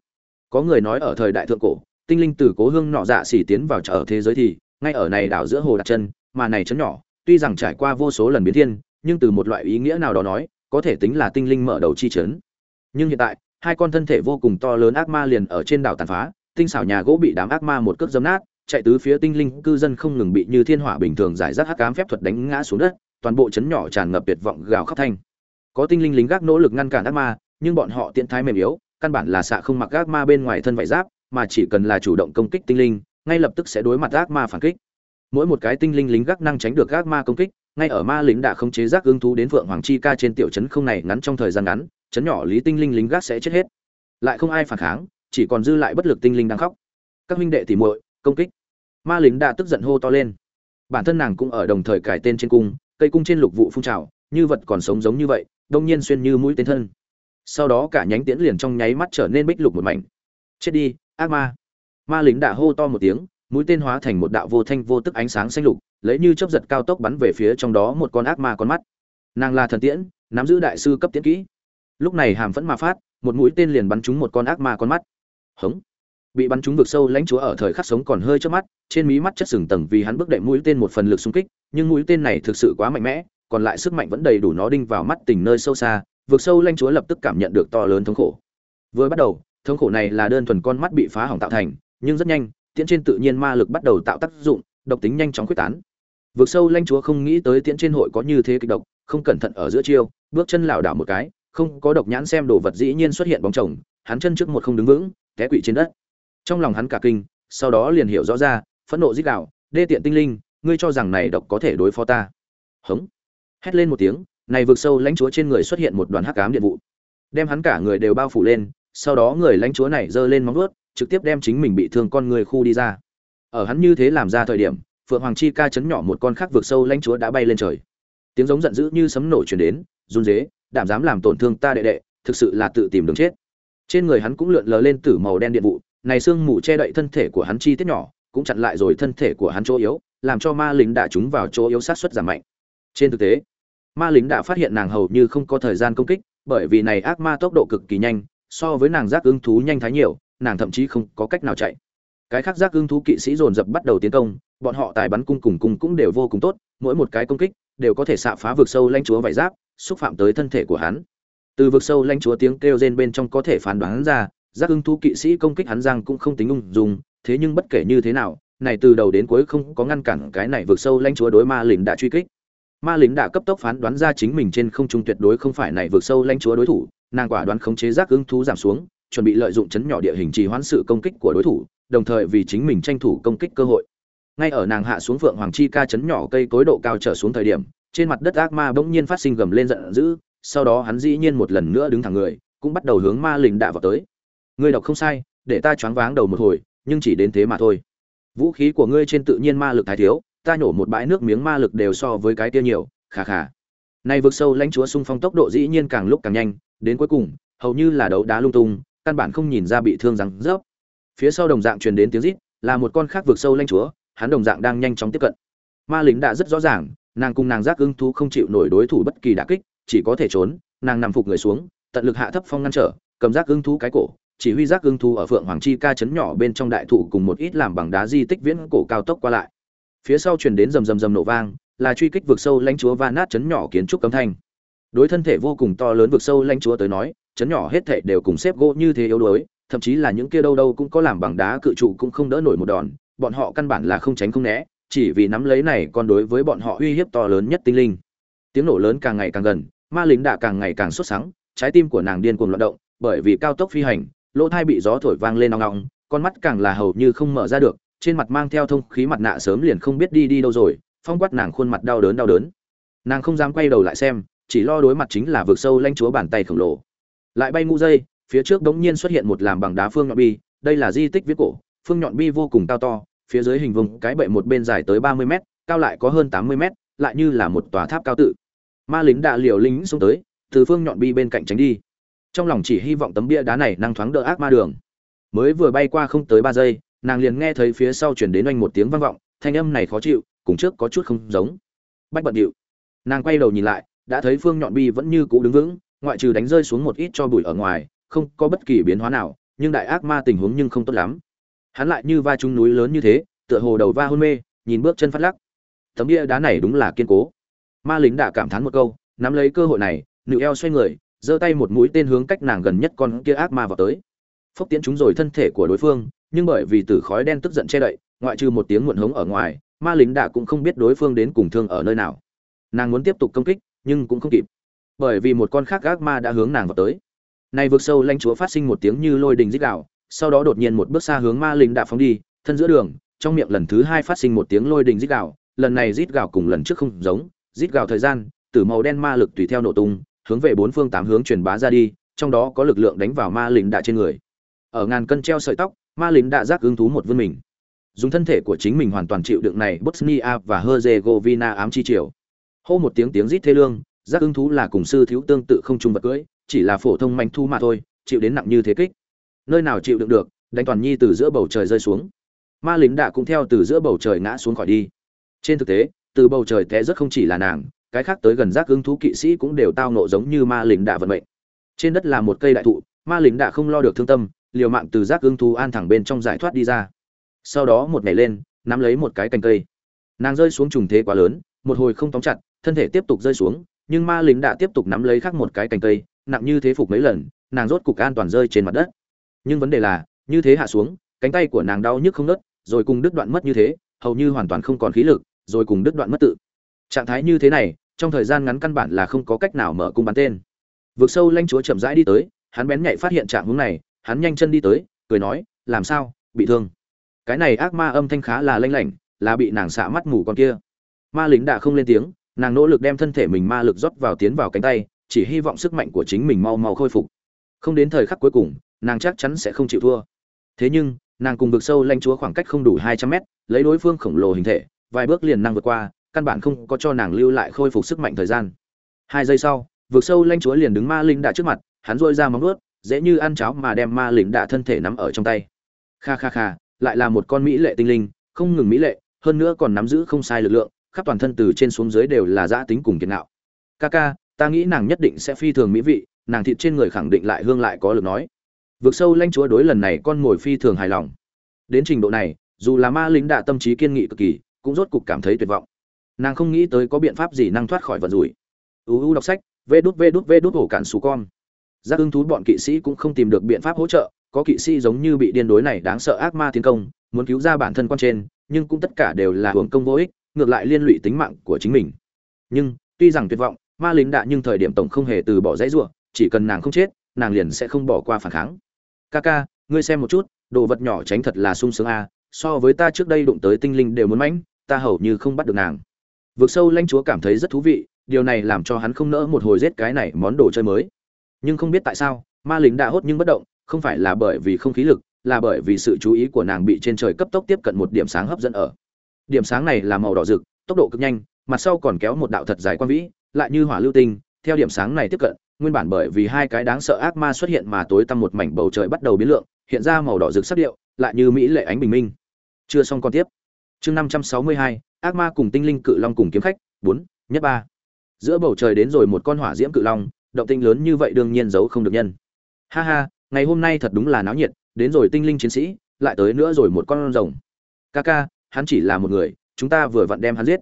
S1: Có người nói ở thời đại thượng cổ, tinh linh từ cố hương nọ dạ xỉ tiến vào trở thế giới thì ngay ở này đảo giữa hồ đặt chân, mà này chấn nhỏ, tuy rằng trải qua vô số lần biến thiên, nhưng từ một loại ý nghĩa nào đó nói, có thể tính là tinh linh mở đầu chi chấn nhưng hiện tại, hai con thân thể vô cùng to lớn ác ma liền ở trên đảo tàn phá, tinh xảo nhà gỗ bị đám ác ma một cước dấm nát, chạy tứ phía tinh linh cư dân không ngừng bị như thiên hỏa bình thường giải rác hắc ám phép thuật đánh ngã xuống đất, toàn bộ chấn nhỏ tràn ngập tuyệt vọng gào khóc thanh. Có tinh linh lính gác nỗ lực ngăn cản ác ma, nhưng bọn họ tiện thái mềm yếu, căn bản là xạ không mặc ác ma bên ngoài thân vải giáp, mà chỉ cần là chủ động công kích tinh linh ngay lập tức sẽ đối mặt ác ma phản kích. Mỗi một cái tinh linh lính gác năng tránh được ác ma công kích, ngay ở ma lính đã khống chế giác ương thú đến phượng hoàng chi ca trên tiểu trấn không này ngắn trong thời gian ngắn, trấn nhỏ lý tinh linh lính gác sẽ chết hết. Lại không ai phản kháng, chỉ còn dư lại bất lực tinh linh đang khóc. Các huynh đệ tỉ muội, công kích. Ma lính đã tức giận hô to lên. Bản thân nàng cũng ở đồng thời cải tên trên cung, cây cung trên lục vụ phun trào, như vật còn sống giống như vậy, đông nhiên xuyên như mũi tên thân. Sau đó cả nhánh tiễn liền trong nháy mắt trở nên bích lục một mảnh. Chết đi, ác ma ma lính đã hô to một tiếng, mũi tên hóa thành một đạo vô thanh vô tức ánh sáng xanh lục, lấy như chớp giật cao tốc bắn về phía trong đó một con ác ma con mắt. Nàng là thần tiễn, nắm giữ đại sư cấp tiễn kỹ. Lúc này hàm phẫn ma phát, một mũi tên liền bắn trúng một con ác ma con mắt. Hống. Bị bắn trúng vực sâu lãnh chúa ở thời khắc sống còn hơi trước mắt, trên mí mắt chất sừng tầng vì hắn bước đệm mũi tên một phần lực xung kích, nhưng mũi tên này thực sự quá mạnh mẽ, còn lại sức mạnh vẫn đầy đủ nó đinh vào mắt tình nơi sâu xa, vực sâu lãnh chúa lập tức cảm nhận được to lớn thống khổ. Vừa bắt đầu, thống khổ này là đơn thuần con mắt bị phá hỏng tạo thành nhưng rất nhanh, tiễn trên tự nhiên ma lực bắt đầu tạo tác dụng, độc tính nhanh chóng quyết tán. Vượt sâu lãnh chúa không nghĩ tới tiễn trên hội có như thế kịch độc, không cẩn thận ở giữa chiêu, bước chân lảo đảo một cái, không có độc nhãn xem đồ vật dĩ nhiên xuất hiện bóng chồng, hắn chân trước một không đứng vững, té quỵ trên đất. Trong lòng hắn cả kinh, sau đó liền hiểu rõ ra, phẫn nộ dích đạo, đê tiện tinh linh, ngươi cho rằng này độc có thể đối phó ta? Hống. Hét lên một tiếng, này vượt sâu lãnh chúa trên người xuất hiện một đoàn hắc ám điện vụ. Đem hắn cả người đều bao phủ lên, sau đó người lãnh chúa này giơ lên móng vuốt trực tiếp đem chính mình bị thương con người khu đi ra. Ở hắn như thế làm ra thời điểm, phượng hoàng chi ca chấn nhỏ một con khác vượt sâu lãnh chúa đã bay lên trời. Tiếng giống giận dữ như sấm nổ truyền đến, run rế, đảm dám làm tổn thương ta đệ đệ, thực sự là tự tìm đường chết. Trên người hắn cũng lượn lờ lên tử màu đen điện vụ, này xương mù che đậy thân thể của hắn chi tiết nhỏ, cũng chặn lại rồi thân thể của hắn chỗ yếu, làm cho ma lính đã trúng vào chỗ yếu sát xuất giảm mạnh. Trên thực tế, ma lính đã phát hiện nàng hầu như không có thời gian công kích, bởi vì này ác ma tốc độ cực kỳ nhanh, so với nàng giác ứng thú nhanh thái nhiều nàng thậm chí không có cách nào chạy. Cái khác giác ưng thú kỵ sĩ dồn dập bắt đầu tiến công, bọn họ tài bắn cung cùng cung cũng đều vô cùng tốt, mỗi một cái công kích đều có thể xạ phá vực sâu lanh chúa vải giáp, xúc phạm tới thân thể của hắn. Từ vực sâu lanh chúa tiếng kêu rên bên trong có thể phán đoán ra, giác ưng thú kỵ sĩ công kích hắn giang cũng không tính ung dung, thế nhưng bất kể như thế nào, này từ đầu đến cuối không có ngăn cản cái này vực sâu lanh chúa đối ma lính đã truy kích. Ma lính đã cấp tốc phán đoán ra chính mình trên không trung tuyệt đối không phải này vực sâu lanh chúa đối thủ, nàng quả đoán khống chế giác ứng thú giảm xuống chuẩn bị lợi dụng chấn nhỏ địa hình trì hoãn sự công kích của đối thủ, đồng thời vì chính mình tranh thủ công kích cơ hội. Ngay ở nàng hạ xuống phượng hoàng chi ca chấn nhỏ cây cối độ cao trở xuống thời điểm, trên mặt đất ác ma bỗng nhiên phát sinh gầm lên giận dữ, sau đó hắn dĩ nhiên một lần nữa đứng thẳng người, cũng bắt đầu hướng ma linh đạ vào tới. Ngươi đọc không sai, để ta choáng váng đầu một hồi, nhưng chỉ đến thế mà thôi. Vũ khí của ngươi trên tự nhiên ma lực thái thiếu, ta nhổ một bãi nước miếng ma lực đều so với cái kia nhiều, khà khà. Nay vượt sâu lãnh chúa xung phong tốc độ dĩ nhiên càng lúc càng nhanh, đến cuối cùng, hầu như là đấu đá lung tung căn bản không nhìn ra bị thương rằng rớp. Phía sau đồng dạng truyền đến tiếng rít, là một con khác vượt sâu lãnh chúa, hắn đồng dạng đang nhanh chóng tiếp cận. Ma lính đã rất rõ ràng, nàng cùng nàng giác ưng thú không chịu nổi đối thủ bất kỳ đả kích, chỉ có thể trốn, nàng nằm phục người xuống, tận lực hạ thấp phong ngăn trở, cầm giác ưng thú cái cổ, chỉ huy giác ưng thú ở phượng hoàng chi ca chấn nhỏ bên trong đại thụ cùng một ít làm bằng đá di tích viễn cổ cao tốc qua lại. Phía sau truyền đến rầm rầm rầm nổ vang, là truy kích vực sâu lãnh chúa và nát chấn nhỏ kiến trúc cấm thanh. Đối thân thể vô cùng to lớn vực sâu lãnh chúa tới nói chấn nhỏ hết thảy đều cùng xếp gỗ như thế yếu đuối thậm chí là những kia đâu đâu cũng có làm bằng đá cự trụ cũng không đỡ nổi một đòn bọn họ căn bản là không tránh không né chỉ vì nắm lấy này còn đối với bọn họ uy hiếp to lớn nhất tinh linh. Tiếng nổ lớn càng ngày càng gần ma lính đã càng ngày càng xuất sáng trái tim của nàng điên cuồng loạn động bởi vì cao tốc phi hành lỗ thai bị gió thổi vang lên ong ong, con mắt càng là hầu như không mở ra được trên mặt mang theo thông khí mặt nạ sớm liền không biết đi đi đâu rồi phong quát nàng khuôn mặt đau đớn đau đớn. Nàng không dám quay đầu lại xem chỉ lo đối mặt chính là vực sâu lanh chúa bàn tay khổng lồ lại bay ngũ dây, phía trước đống nhiên xuất hiện một làm bằng đá phương nhọn bi, đây là di tích viết cổ, phương nhọn bi vô cùng cao to, phía dưới hình vùng cái bệ một bên dài tới ba mươi mét, cao lại có hơn tám mươi mét, lại như là một tòa tháp cao tự. Ma lính đã liều lính xuống tới, từ phương nhọn bi bên cạnh tránh đi. Trong lòng chỉ hy vọng tấm bia đá này năng thoáng đỡ ác ma đường. Mới vừa bay qua không tới ba giây, nàng liền nghe thấy phía sau chuyển đến oanh một tiếng vang vọng, thanh âm này khó chịu, cùng trước có chút không giống. Bách bận điệu. Nàng quay đầu nhìn lại, đã thấy phương nhọn bi vẫn như cũ đứng vững ngoại trừ đánh rơi xuống một ít cho bụi ở ngoài, không có bất kỳ biến hóa nào, nhưng đại ác ma tình huống nhưng không tốt lắm. Hắn lại như va trúng núi lớn như thế, tựa hồ đầu va hôn mê, nhìn bước chân phát lắc. Tấm bia đá này đúng là kiên cố. Ma lính đã cảm thán một câu, nắm lấy cơ hội này, nữ eo xoay người, giơ tay một mũi tên hướng cách nàng gần nhất con kia ác ma vào tới. Phốc tiễn chúng rồi thân thể của đối phương, nhưng bởi vì từ khói đen tức giận che đậy, ngoại trừ một tiếng muộn hống ở ngoài, ma lính đã cũng không biết đối phương đến cùng thương ở nơi nào. Nàng muốn tiếp tục công kích, nhưng cũng không kịp bởi vì một con khác ác ma đã hướng nàng vào tới. Này vượt sâu lanh chúa phát sinh một tiếng như lôi đình rít gào, sau đó đột nhiên một bước xa hướng ma lính đã phóng đi, thân giữa đường, trong miệng lần thứ hai phát sinh một tiếng lôi đình rít gào, lần này rít gào cùng lần trước không giống, rít gào thời gian, từ màu đen ma lực tùy theo nổ tung, hướng về bốn phương tám hướng truyền bá ra đi, trong đó có lực lượng đánh vào ma lính đạ trên người. Ở ngàn cân treo sợi tóc, ma lính đạ giác hứng thú một vươn mình. Dùng thân thể của chính mình hoàn toàn chịu đựng này bosnia và herzegovina ám chi triều. Hô một tiếng tiếng rít thê lương giác ứng thú là cùng sư thiếu tương tự không trung vật cưỡi, chỉ là phổ thông manh thu mà thôi, chịu đến nặng như thế kích. Nơi nào chịu đựng được, đánh toàn nhi từ giữa bầu trời rơi xuống. Ma lính đạ cũng theo từ giữa bầu trời ngã xuống khỏi đi. Trên thực tế, từ bầu trời té rất không chỉ là nàng, cái khác tới gần giác ứng thú kỵ sĩ cũng đều tao nộ giống như ma lính đạ vận mệnh. Trên đất là một cây đại thụ, ma lính đạ không lo được thương tâm, liều mạng từ giác ứng thú an thẳng bên trong giải thoát đi ra. Sau đó một nhảy lên, nắm lấy một cái cành cây. Nàng rơi xuống trùng thế quá lớn, một hồi không tóm chặt, thân thể tiếp tục rơi xuống nhưng ma lính đã tiếp tục nắm lấy khác một cái cành cây, nặng như thế phục mấy lần, nàng rốt cục an toàn rơi trên mặt đất. Nhưng vấn đề là, như thế hạ xuống, cánh tay của nàng đau nhức không nớt, rồi cùng đứt đoạn mất như thế, hầu như hoàn toàn không còn khí lực, rồi cùng đứt đoạn mất tự. Trạng thái như thế này, trong thời gian ngắn căn bản là không có cách nào mở cung bắn tên. Vượt sâu lanh chúa chậm rãi đi tới, hắn bén nhạy phát hiện trạng hướng này, hắn nhanh chân đi tới, cười nói, làm sao, bị thương? Cái này ác ma âm thanh khá là lanh lảnh, là bị nàng xạ mắt ngủ con kia. Ma lính đã không lên tiếng nàng nỗ lực đem thân thể mình ma lực rót vào tiến vào cánh tay, chỉ hy vọng sức mạnh của chính mình mau mau khôi phục. Không đến thời khắc cuối cùng, nàng chắc chắn sẽ không chịu thua. Thế nhưng, nàng cùng vực sâu lanh chúa khoảng cách không đủ hai trăm mét, lấy đối phương khổng lồ hình thể, vài bước liền năng vượt qua, căn bản không có cho nàng lưu lại khôi phục sức mạnh thời gian. Hai giây sau, vực sâu lanh chúa liền đứng ma linh đạ trước mặt, hắn dôi ra móng ướt dễ như ăn cháo mà đem ma linh đạ thân thể nắm ở trong tay. Kha kha kha, lại là một con mỹ lệ tinh linh, không ngừng mỹ lệ, hơn nữa còn nắm giữ không sai lực lượng khắp toàn thân từ trên xuống dưới đều là giã tính cùng kiệt ngạo. Ca ca, ta nghĩ nàng nhất định sẽ phi thường mỹ vị, nàng thịt trên người khẳng định lại hương lại có lực nói. Vượt sâu lanh chúa đối lần này con mồi phi thường hài lòng. Đến trình độ này, dù là ma lính đạ tâm trí kiên nghị cực kỳ, cũng rốt cục cảm thấy tuyệt vọng. Nàng không nghĩ tới có biện pháp gì năng thoát khỏi vận rủi. Uu đọc sách, vê đút vê đút vê đút hổ cản xù con. Giác ưng thú bọn kỵ sĩ cũng không tìm được biện pháp hỗ trợ, có kỵ sĩ giống như bị điên đối này đáng sợ ác ma tiến công, muốn cứu ra bản thân con trên, nhưng cũng tất cả đều là hưởng công vô ích ngược lại liên lụy tính mạng của chính mình. Nhưng, tuy rằng tuyệt vọng, ma lính đạ nhưng thời điểm tổng không hề từ bỏ dãy rủa, chỉ cần nàng không chết, nàng liền sẽ không bỏ qua phản kháng. Ca ca, ngươi xem một chút, đồ vật nhỏ tránh thật là sung sướng a, so với ta trước đây đụng tới tinh linh đều muốn mãnh, ta hầu như không bắt được nàng. Vượt sâu lãnh chúa cảm thấy rất thú vị, điều này làm cho hắn không nỡ một hồi giết cái này món đồ chơi mới. Nhưng không biết tại sao, ma lính đã hốt nhưng bất động, không phải là bởi vì không khí lực, là bởi vì sự chú ý của nàng bị trên trời cấp tốc tiếp cận một điểm sáng hấp dẫn ở điểm sáng này là màu đỏ rực, tốc độ cực nhanh, mặt sau còn kéo một đạo thật dài quan vĩ, lại như hỏa lưu tinh. Theo điểm sáng này tiếp cận, nguyên bản bởi vì hai cái đáng sợ ác ma xuất hiện mà tối tăm một mảnh bầu trời bắt đầu biến lượng, hiện ra màu đỏ rực sắc điệu, lại như mỹ lệ ánh bình minh. Chưa xong còn tiếp. Chương năm trăm sáu mươi hai, ác ma cùng tinh linh cự long cùng kiếm khách, bốn, nhất ba. Giữa bầu trời đến rồi một con hỏa diễm cự long, động tinh lớn như vậy đương nhiên giấu không được nhân. Ha ha, ngày hôm nay thật đúng là náo nhiệt, đến rồi tinh linh chiến sĩ, lại tới nữa rồi một con rồng. Ca ca hắn chỉ là một người, chúng ta vừa vặn đem hắn giết.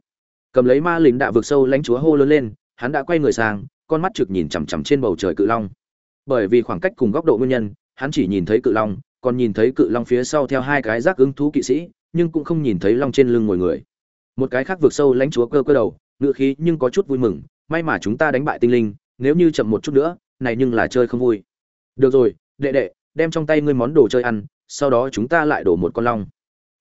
S1: Cầm lấy ma lính đạ vực sâu lãnh chúa hô lớn lên, hắn đã quay người sang, con mắt trực nhìn chằm chằm trên bầu trời cự long. Bởi vì khoảng cách cùng góc độ nguyên nhân, hắn chỉ nhìn thấy cự long, còn nhìn thấy cự long phía sau theo hai cái rác ứng thú kỵ sĩ, nhưng cũng không nhìn thấy long trên lưng ngồi người. Một cái khác vượt sâu lãnh chúa cơ cơ đầu, ngựa khí nhưng có chút vui mừng, may mà chúng ta đánh bại tinh linh, nếu như chậm một chút nữa, này nhưng là chơi không vui. Được rồi, đệ đệ, đem trong tay ngươi món đồ chơi ăn, sau đó chúng ta lại đổ một con long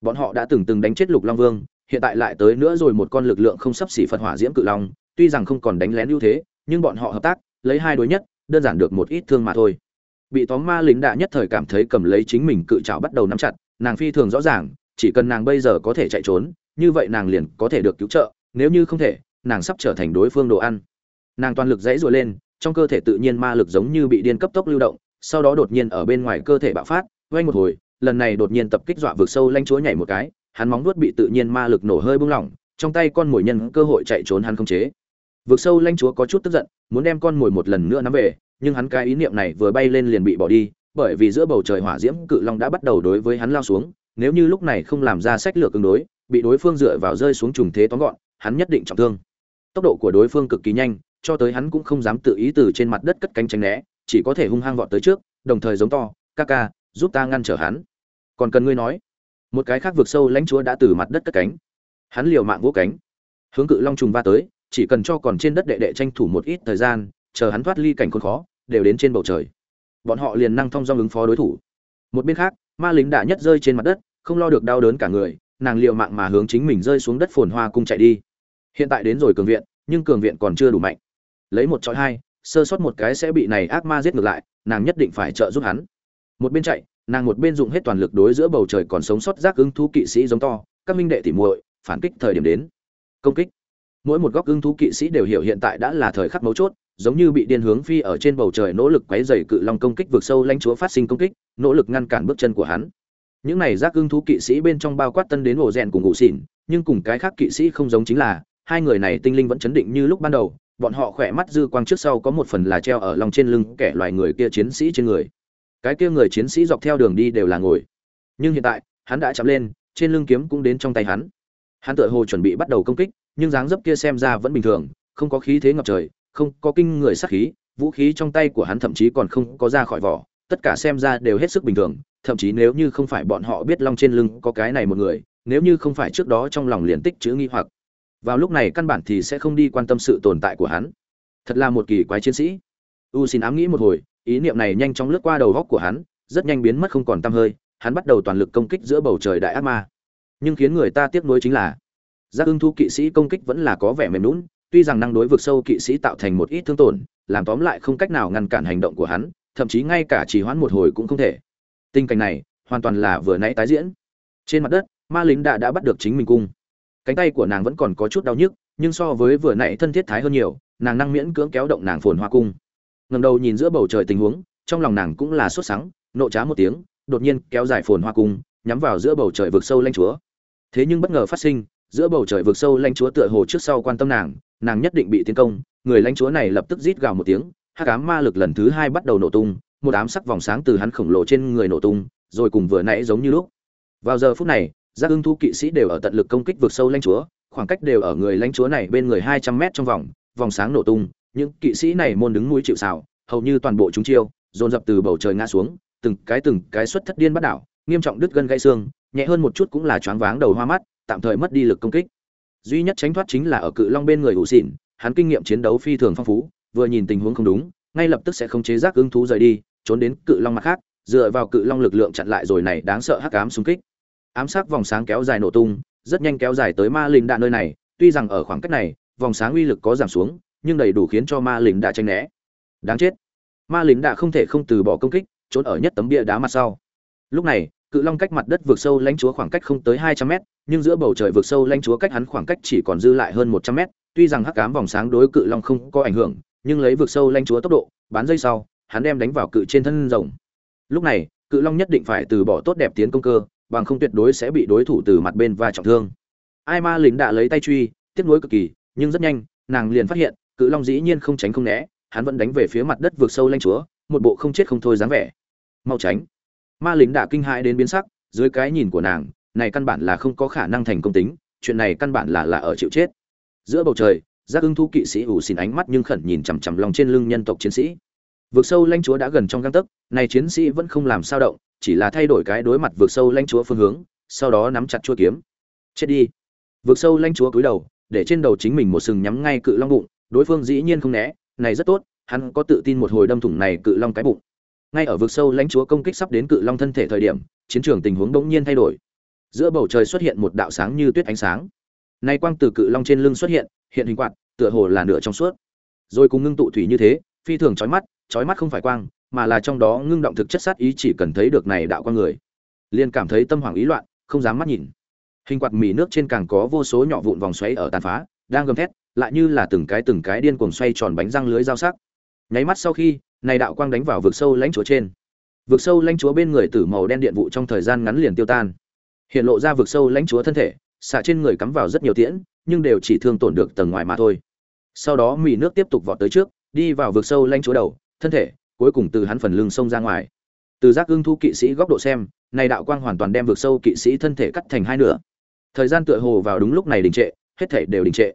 S1: bọn họ đã từng từng đánh chết lục long vương, hiện tại lại tới nữa rồi một con lực lượng không sắp xỉ phật hỏa diễm cự long, tuy rằng không còn đánh lén ưu thế, nhưng bọn họ hợp tác, lấy hai đối nhất, đơn giản được một ít thương mà thôi. Bị tóm ma lính đạ nhất thời cảm thấy cầm lấy chính mình cự trào bắt đầu nắm chặt, nàng phi thường rõ ràng, chỉ cần nàng bây giờ có thể chạy trốn, như vậy nàng liền có thể được cứu trợ, nếu như không thể, nàng sắp trở thành đối phương đồ ăn. Nàng toàn lực dãy rụa lên, trong cơ thể tự nhiên ma lực giống như bị điên cấp tốc lưu động, sau đó đột nhiên ở bên ngoài cơ thể bạo phát vay một hồi lần này đột nhiên tập kích dọa vực sâu lanh chúa nhảy một cái, hắn móng vuốt bị tự nhiên ma lực nổ hơi bung lỏng, trong tay con mồi nhân cơ hội chạy trốn hắn không chế. Vực sâu lanh chúa có chút tức giận, muốn đem con mồi một lần nữa nắm về, nhưng hắn cái ý niệm này vừa bay lên liền bị bỏ đi, bởi vì giữa bầu trời hỏa diễm cự long đã bắt đầu đối với hắn lao xuống, nếu như lúc này không làm ra sách lược ứng đối, bị đối phương dựa vào rơi xuống trùng thế tóm gọn, hắn nhất định trọng thương. Tốc độ của đối phương cực kỳ nhanh, cho tới hắn cũng không dám tự ý từ trên mặt đất cất cánh tránh né, chỉ có thể hung hăng vọt tới trước, đồng thời giống to, ca ca giúp ta ngăn trở hắn. Còn cần ngươi nói, một cái khác vượt sâu lãnh chúa đã từ mặt đất cất cánh. Hắn liều mạng vỗ cánh. Hướng cự long trùng va tới, chỉ cần cho còn trên đất đệ đệ tranh thủ một ít thời gian, chờ hắn thoát ly cảnh khốn khó, đều đến trên bầu trời. Bọn họ liền năng thông do ứng phó đối thủ. Một bên khác, ma lính đã nhất rơi trên mặt đất, không lo được đau đớn cả người, nàng liều mạng mà hướng chính mình rơi xuống đất phồn hoa cung chạy đi. Hiện tại đến rồi cường viện, nhưng cường viện còn chưa đủ mạnh. Lấy một chọi hai, sơ sót một cái sẽ bị này ác ma giết ngược lại, nàng nhất định phải trợ giúp hắn một bên chạy, nàng một bên dùng hết toàn lực đối giữa bầu trời còn sống sót giác ưng thú kỵ sĩ giống to, các minh đệ tỉ muội, phản kích thời điểm đến. Công kích. Mỗi một góc ưng thú kỵ sĩ đều hiểu hiện tại đã là thời khắc mấu chốt, giống như bị điên hướng phi ở trên bầu trời nỗ lực quấy dày cự long công kích vượt sâu lãnh chúa phát sinh công kích, nỗ lực ngăn cản bước chân của hắn. Những này giác ưng thú kỵ sĩ bên trong bao quát tân đến ổ rèn cùng ngụ xỉn, nhưng cùng cái khác kỵ sĩ không giống chính là, hai người này tinh linh vẫn chấn định như lúc ban đầu, bọn họ khỏe mắt dư quang trước sau có một phần là treo ở lòng trên lưng kẻ loài người kia chiến sĩ trên người cái kia người chiến sĩ dọc theo đường đi đều là ngồi. Nhưng hiện tại, hắn đã chạm lên, trên lưng kiếm cũng đến trong tay hắn. Hắn tựa hồ chuẩn bị bắt đầu công kích, nhưng dáng dấp kia xem ra vẫn bình thường, không có khí thế ngập trời, không có kinh người sát khí, vũ khí trong tay của hắn thậm chí còn không có ra khỏi vỏ, tất cả xem ra đều hết sức bình thường, thậm chí nếu như không phải bọn họ biết long trên lưng có cái này một người, nếu như không phải trước đó trong lòng liền tích chữ nghi hoặc, vào lúc này căn bản thì sẽ không đi quan tâm sự tồn tại của hắn. Thật là một kỳ quái chiến sĩ. U xin ám nghĩ một hồi ý niệm này nhanh chóng lướt qua đầu góc của hắn, rất nhanh biến mất không còn tăm hơi, hắn bắt đầu toàn lực công kích giữa bầu trời đại ác ma. Nhưng khiến người ta tiếc nuối chính là, giác ưng thu kỵ sĩ công kích vẫn là có vẻ mềm lún tuy rằng năng đối vực sâu kỵ sĩ tạo thành một ít thương tổn, làm tóm lại không cách nào ngăn cản hành động của hắn, thậm chí ngay cả trì hoãn một hồi cũng không thể. Tình cảnh này, hoàn toàn là vừa nãy tái diễn. Trên mặt đất, ma lính đã đã bắt được chính mình cung. Cánh tay của nàng vẫn còn có chút đau nhức, nhưng so với vừa nãy thân thiết thái hơn nhiều, nàng năng miễn cưỡng kéo động nàng phồn hoa cung ngầm đầu nhìn giữa bầu trời tình huống, trong lòng nàng cũng là sốt sắng, nộ trá một tiếng, đột nhiên kéo dài phồn hoa cung, nhắm vào giữa bầu trời vực sâu lanh chúa. Thế nhưng bất ngờ phát sinh, giữa bầu trời vực sâu lanh chúa tựa hồ trước sau quan tâm nàng nàng nhất định bị tiến công, người lãnh chúa này lập tức rít gào một tiếng, hắc ám ma lực lần thứ hai bắt đầu nổ tung, một ám sắc vòng sáng từ hắn khổng lồ trên người nổ tung, rồi cùng vừa nãy giống như lúc. Vào giờ phút này, giác ưng thu kỵ sĩ đều ở tận lực công kích vượt sâu lãnh chúa, khoảng cách đều ở người lãnh chúa này bên người hai trăm mét trong vòng vòng sáng nổ tung những kỵ sĩ này môn đứng núi chịu xào hầu như toàn bộ chúng chiêu, dồn dập từ bầu trời ngã xuống, từng cái từng cái xuất thất điên bắt đảo, nghiêm trọng đứt gân gãy xương, nhẹ hơn một chút cũng là choáng váng đầu hoa mắt, tạm thời mất đi lực công kích. Duy nhất tránh thoát chính là ở cự long bên người ủ xỉn, hắn kinh nghiệm chiến đấu phi thường phong phú, vừa nhìn tình huống không đúng, ngay lập tức sẽ không chế giác ứng thú rời đi, trốn đến cự long mặt khác, dựa vào cự long lực lượng chặn lại rồi này đáng sợ hắc ám xung kích. Ám sát vòng sáng kéo dài nổ tung, rất nhanh kéo dài tới ma linh đạn nơi này, tuy rằng ở khoảng cách này, vòng sáng uy lực có giảm xuống nhưng đầy đủ khiến cho ma lính đã tranh né. Đáng chết. Ma lính đã không thể không từ bỏ công kích, trốn ở nhất tấm bia đá mặt sau. Lúc này, cự long cách mặt đất vượt sâu lãnh chúa khoảng cách không tới hai trăm mét, nhưng giữa bầu trời vượt sâu lãnh chúa cách hắn khoảng cách chỉ còn dư lại hơn một trăm mét. Tuy rằng hắc ám vòng sáng đối cự long không có ảnh hưởng, nhưng lấy vượt sâu lãnh chúa tốc độ, bán dây sau, hắn đem đánh vào cự trên thân rồng. Lúc này, cự long nhất định phải từ bỏ tốt đẹp tiến công cơ, bằng không tuyệt đối sẽ bị đối thủ từ mặt bên và trọng thương. Ai ma lính đã lấy tay truy, tiếc nuối cực kỳ, nhưng rất nhanh, nàng liền phát hiện cự long dĩ nhiên không tránh không né, hắn vẫn đánh về phía mặt đất vượt sâu lanh chúa, một bộ không chết không thôi dáng vẻ. Mau tránh. Ma lính đã kinh hãi đến biến sắc, dưới cái nhìn của nàng, này căn bản là không có khả năng thành công tính, chuyện này căn bản là là ở chịu chết. Giữa bầu trời, giác ưng thu kỵ sĩ ủ xin ánh mắt nhưng khẩn nhìn chằm chằm lòng trên lưng nhân tộc chiến sĩ. Vượt sâu lanh chúa đã gần trong găng tấc, này chiến sĩ vẫn không làm sao động, chỉ là thay đổi cái đối mặt vượt sâu lanh chúa phương hướng, sau đó nắm chặt chua kiếm. Chết đi. Vượt sâu lanh chúa cúi đầu, để trên đầu chính mình một sừng nhắm ngay cự long bụng đối phương dĩ nhiên không né, này rất tốt, hắn có tự tin một hồi đâm thủng này cự long cái bụng. Ngay ở vực sâu lãnh chúa công kích sắp đến cự long thân thể thời điểm, chiến trường tình huống bỗng nhiên thay đổi. Giữa bầu trời xuất hiện một đạo sáng như tuyết ánh sáng. Nay quang từ cự long trên lưng xuất hiện hiện hình quạt, tựa hồ là nửa trong suốt. Rồi cùng ngưng tụ thủy như thế, phi thường chói mắt chói mắt không phải quang, mà là trong đó ngưng động thực chất sát ý chỉ cần thấy được này đạo quang người, liền cảm thấy tâm hoảng ý loạn, không dám mắt nhìn. Hình quạt mì nước trên càng có vô số nhỏ vụn vòng xoáy ở tàn phá, đang gầm thét lại như là từng cái từng cái điên cuồng xoay tròn bánh răng lưới dao sắc. Nháy mắt sau khi, này đạo quang đánh vào vực sâu lãnh chúa trên. Vực sâu lãnh chúa bên người tử màu đen điện vụ trong thời gian ngắn liền tiêu tan. Hiện lộ ra vực sâu lãnh chúa thân thể, xạ trên người cắm vào rất nhiều tiễn, nhưng đều chỉ thương tổn được tầng ngoài mà thôi. Sau đó mì nước tiếp tục vọt tới trước, đi vào vực sâu lãnh chúa đầu, thân thể, cuối cùng từ hắn phần lưng xông ra ngoài. Từ giác ưng thu kỵ sĩ góc độ xem, này đạo quang hoàn toàn đem vực sâu kỵ sĩ thân thể cắt thành hai nửa. Thời gian tựa hồ vào đúng lúc này đình trệ, hết thể đều đình trệ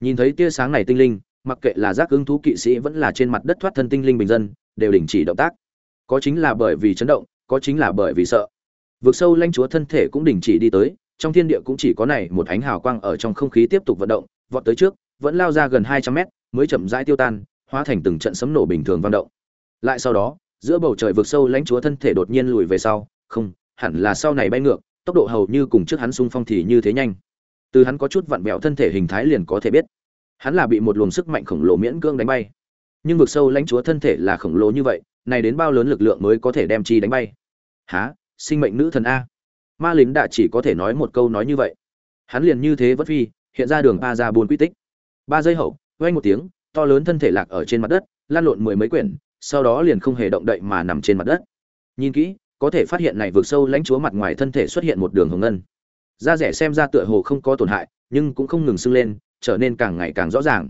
S1: nhìn thấy tia sáng này tinh linh, mặc kệ là giác ứng thú kỵ sĩ vẫn là trên mặt đất thoát thân tinh linh bình dân, đều đình chỉ động tác. Có chính là bởi vì chấn động, có chính là bởi vì sợ. Vực sâu lanh chúa thân thể cũng đình chỉ đi tới, trong thiên địa cũng chỉ có này một ánh hào quang ở trong không khí tiếp tục vận động, vọt tới trước, vẫn lao ra gần hai trăm mét, mới chậm rãi tiêu tan, hóa thành từng trận sấm nổ bình thường vang động. Lại sau đó, giữa bầu trời vực sâu lãnh chúa thân thể đột nhiên lùi về sau, không, hẳn là sau này bay ngược, tốc độ hầu như cùng trước hắn xung phong thì như thế nhanh từ hắn có chút vặn vẹo thân thể hình thái liền có thể biết. Hắn là bị một luồng sức mạnh khổng lồ miễn cưỡng đánh bay. Nhưng vực sâu lãnh chúa thân thể là khổng lồ như vậy, này đến bao lớn lực lượng mới có thể đem chi đánh bay? Há sinh mệnh nữ thần a. Ma lính đã chỉ có thể nói một câu nói như vậy. Hắn liền như thế vất phi, hiện ra đường ba ra buồn quy tích. Ba giây hậu, vang một tiếng, to lớn thân thể lạc ở trên mặt đất, lan lộn mười mấy quyển, sau đó liền không hề động đậy mà nằm trên mặt đất. Nhìn kỹ, có thể phát hiện này vượt sâu lãnh chúa mặt ngoài thân thể xuất hiện một đường hồng ngân da rẻ xem ra tựa hồ không có tổn hại, nhưng cũng không ngừng sưng lên, trở nên càng ngày càng rõ ràng.